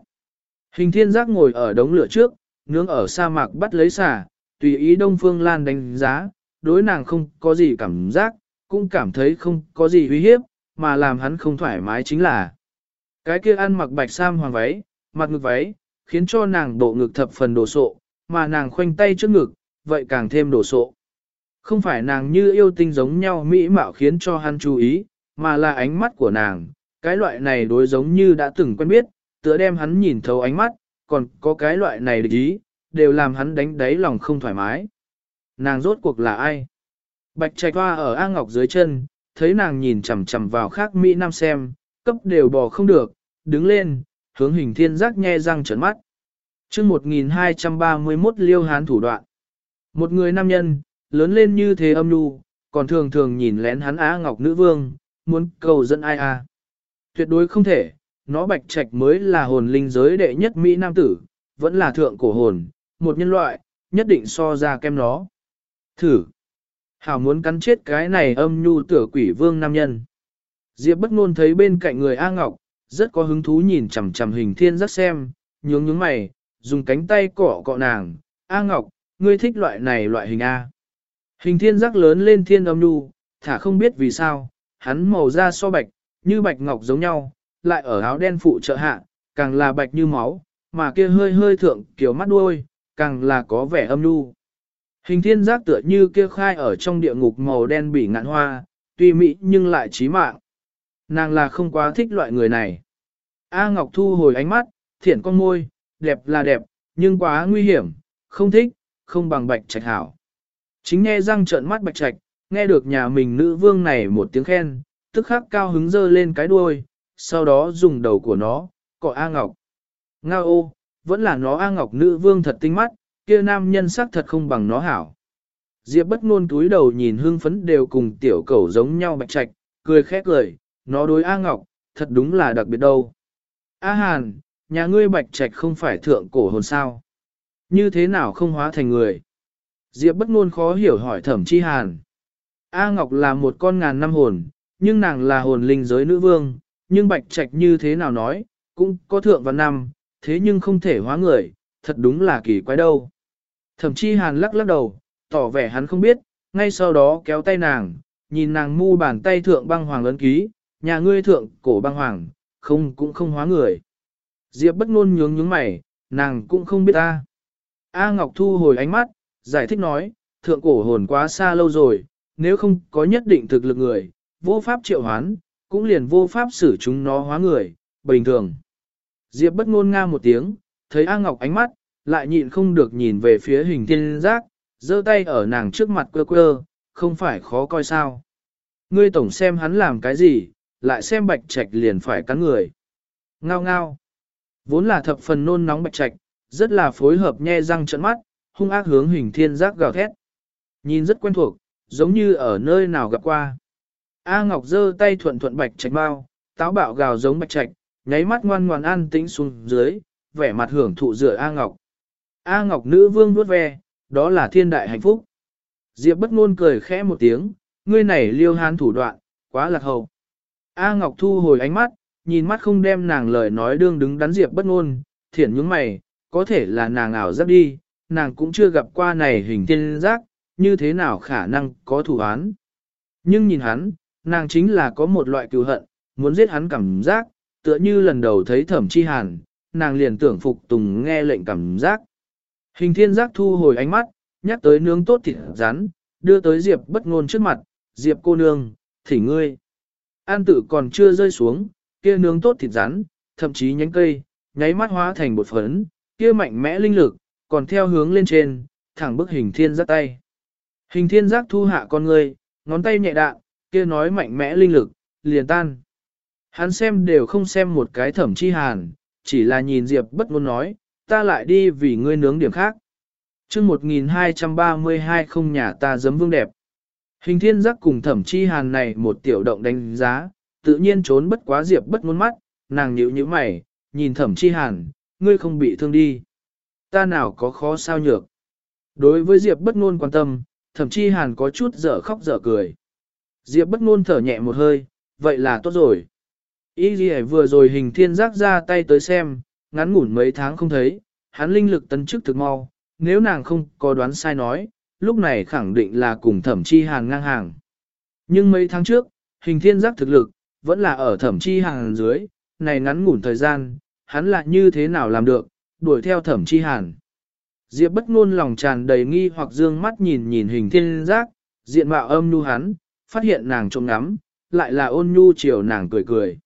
Hình thiên giác ngồi ở đống lửa trước, nướng ở sa mạc bắt lấy xả, tùy ý Đông Phương Lan đánh giá, đối nàng không có gì cảm giác, cũng cảm thấy không có gì uy hiếp, mà làm hắn không thoải mái chính là cái kia ăn mặc bạch sam hoàng váy, mặc ngực váy, khiến cho nàng bộ ngực thập phần đổ sộ, mà nàng khoanh tay trước ngực, vậy càng thêm đổ sộ. Không phải nàng như yêu tinh giống nhau mỹ mạo khiến cho hắn chú ý, mà là ánh mắt của nàng, cái loại này đối giống như đã từng quen biết, tựa đem hắn nhìn thấu ánh mắt, còn có cái loại này địch ý, đều làm hắn đánh đáy lòng không thoải mái. Nàng rốt cuộc là ai? Bạch trạch hoa ở A Ngọc dưới chân, thấy nàng nhìn chằm chằm vào khác Mỹ Nam xem, cấp đều bò không được, đứng lên, hướng hình thiên giác nhe răng trợn mắt. chương 1231 liêu hán thủ đoạn. Một người nam nhân, lớn lên như thế âm nu, còn thường thường nhìn lén hắn Á Ngọc Nữ Vương, muốn cầu dẫn ai à. Tuyệt đối không thể, nó bạch trạch mới là hồn linh giới đệ nhất Mỹ Nam tử, vẫn là thượng cổ hồn, một nhân loại, nhất định so ra kem nó. Thử. Hảo muốn cắn chết cái này âm nhu tửa quỷ vương nam nhân. Diệp bất ngôn thấy bên cạnh người A Ngọc, rất có hứng thú nhìn chằm chằm hình thiên giác xem, nhướng nhướng mày, dùng cánh tay cọ cọ nàng, A Ngọc, ngươi thích loại này loại hình A. Hình thiên giác lớn lên thiên âm nhu, thả không biết vì sao, hắn màu da so bạch, như bạch ngọc giống nhau, lại ở áo đen phụ trợ hạ, càng là bạch như máu, mà kia hơi hơi thượng kiểu mắt đuôi, càng là có vẻ âm nhu. Hình thiên giác tựa như kia khai ở trong địa ngục màu đen bị ngạn hoa, tuy mỹ nhưng lại chí mạng. Nàng là không quá thích loại người này. A Ngọc thu hồi ánh mắt, thiện con môi, đẹp là đẹp, nhưng quá nguy hiểm, không thích, không bằng bạch trạch hảo. Chính nghe răng trợn mắt bạch trạch, nghe được nhà mình nữ vương này một tiếng khen, tức khắc cao hứng dơ lên cái đuôi, sau đó dùng đầu của nó, cọ A Ngọc. Ngao ô, vẫn là nó A Ngọc nữ vương thật tinh mắt, kia nam nhân sắc thật không bằng nó hảo. Diệp bất ngôn túi đầu nhìn hương phấn đều cùng tiểu cẩu giống nhau bạch trạch, cười khẽ cười, nó đối A Ngọc, thật đúng là đặc biệt đâu. A Hàn, nhà ngươi bạch trạch không phải thượng cổ hồn sao? Như thế nào không hóa thành người? Diệp bất ngôn khó hiểu hỏi thẩm chi Hàn. A Ngọc là một con ngàn năm hồn, nhưng nàng là hồn linh giới nữ vương, nhưng bạch trạch như thế nào nói, cũng có thượng và năm, thế nhưng không thể hóa người, thật đúng là kỳ quái đâu. Thẩm chi hàn lắc lắc đầu, tỏ vẻ hắn không biết, ngay sau đó kéo tay nàng, nhìn nàng mu bàn tay thượng băng hoàng lớn ký, nhà ngươi thượng cổ băng hoàng, không cũng không hóa người. Diệp bất ngôn nhướng nhướng mày, nàng cũng không biết ta. A Ngọc thu hồi ánh mắt, giải thích nói, thượng cổ hồn quá xa lâu rồi, nếu không có nhất định thực lực người, vô pháp triệu hoán, cũng liền vô pháp xử chúng nó hóa người, bình thường. Diệp bất ngôn nga một tiếng, thấy A Ngọc ánh mắt, lại nhịn không được nhìn về phía hình thiên giác, giơ tay ở nàng trước mặt quơ quơ, không phải khó coi sao. Ngươi tổng xem hắn làm cái gì, lại xem bạch trạch liền phải cắn người. Ngao ngao. Vốn là thập phần nôn nóng bạch trạch, rất là phối hợp nhe răng trợn mắt, hung ác hướng hình thiên giác gào thét. Nhìn rất quen thuộc, giống như ở nơi nào gặp qua. A Ngọc giơ tay thuận thuận bạch trạch bao, táo bạo gào giống bạch trạch, nháy mắt ngoan ngoan an tĩnh xuống dưới, vẻ mặt hưởng thụ rửa A Ngọc. A Ngọc nữ vương vuốt ve, đó là thiên đại hạnh phúc. Diệp bất ngôn cười khẽ một tiếng, ngươi này liêu hán thủ đoạn, quá lạc hậu. A Ngọc thu hồi ánh mắt, nhìn mắt không đem nàng lời nói đương đứng đắn Diệp bất ngôn, thiển nhướng mày, có thể là nàng ảo giác đi, nàng cũng chưa gặp qua này hình thiên giác, như thế nào khả năng có thủ án. Nhưng nhìn hắn, nàng chính là có một loại cừu hận, muốn giết hắn cảm giác, tựa như lần đầu thấy thẩm chi hàn, nàng liền tưởng phục tùng nghe lệnh cảm giác. Hình thiên giác thu hồi ánh mắt, nhắc tới nướng tốt thịt rắn, đưa tới Diệp bất ngôn trước mặt, Diệp cô nương, thỉ ngươi. An tử còn chưa rơi xuống, kia nướng tốt thịt rắn, thậm chí nhánh cây, nháy mắt hóa thành bột phấn, kia mạnh mẽ linh lực, còn theo hướng lên trên, thẳng bức hình thiên giác tay. Hình thiên giác thu hạ con ngươi, ngón tay nhẹ đạn, kia nói mạnh mẽ linh lực, liền tan. Hắn xem đều không xem một cái thẩm chi hàn, chỉ là nhìn Diệp bất ngôn nói, ta lại đi vì ngươi nướng điểm khác. chương 1232 không nhà ta giấm vương đẹp. Hình thiên giác cùng thẩm chi hàn này một tiểu động đánh giá, tự nhiên trốn bất quá Diệp bất ngôn mắt, nàng nhíu nhíu mày, nhìn thẩm chi hàn, ngươi không bị thương đi. Ta nào có khó sao nhược. Đối với Diệp bất ngôn quan tâm, thẩm chi hàn có chút dở khóc dở cười. Diệp bất ngôn thở nhẹ một hơi, vậy là tốt rồi. Y gì vừa rồi hình thiên giác ra tay tới xem, ngắn ngủn mấy tháng không thấy, hắn linh lực tấn chức thực mau, nếu nàng không có đoán sai nói, lúc này khẳng định là cùng thẩm chi hàn ngang hàng. Nhưng mấy tháng trước, hình thiên giác thực lực, vẫn là ở thẩm chi hàn dưới, này ngắn ngủn thời gian, hắn lại như thế nào làm được, đuổi theo thẩm chi hàn. Diệp bất ngôn lòng tràn đầy nghi hoặc dương mắt nhìn nhìn hình thiên giác, diện mạo âm nhu hắn, phát hiện nàng trông ngắm, lại là ôn nhu chiều nàng cười cười.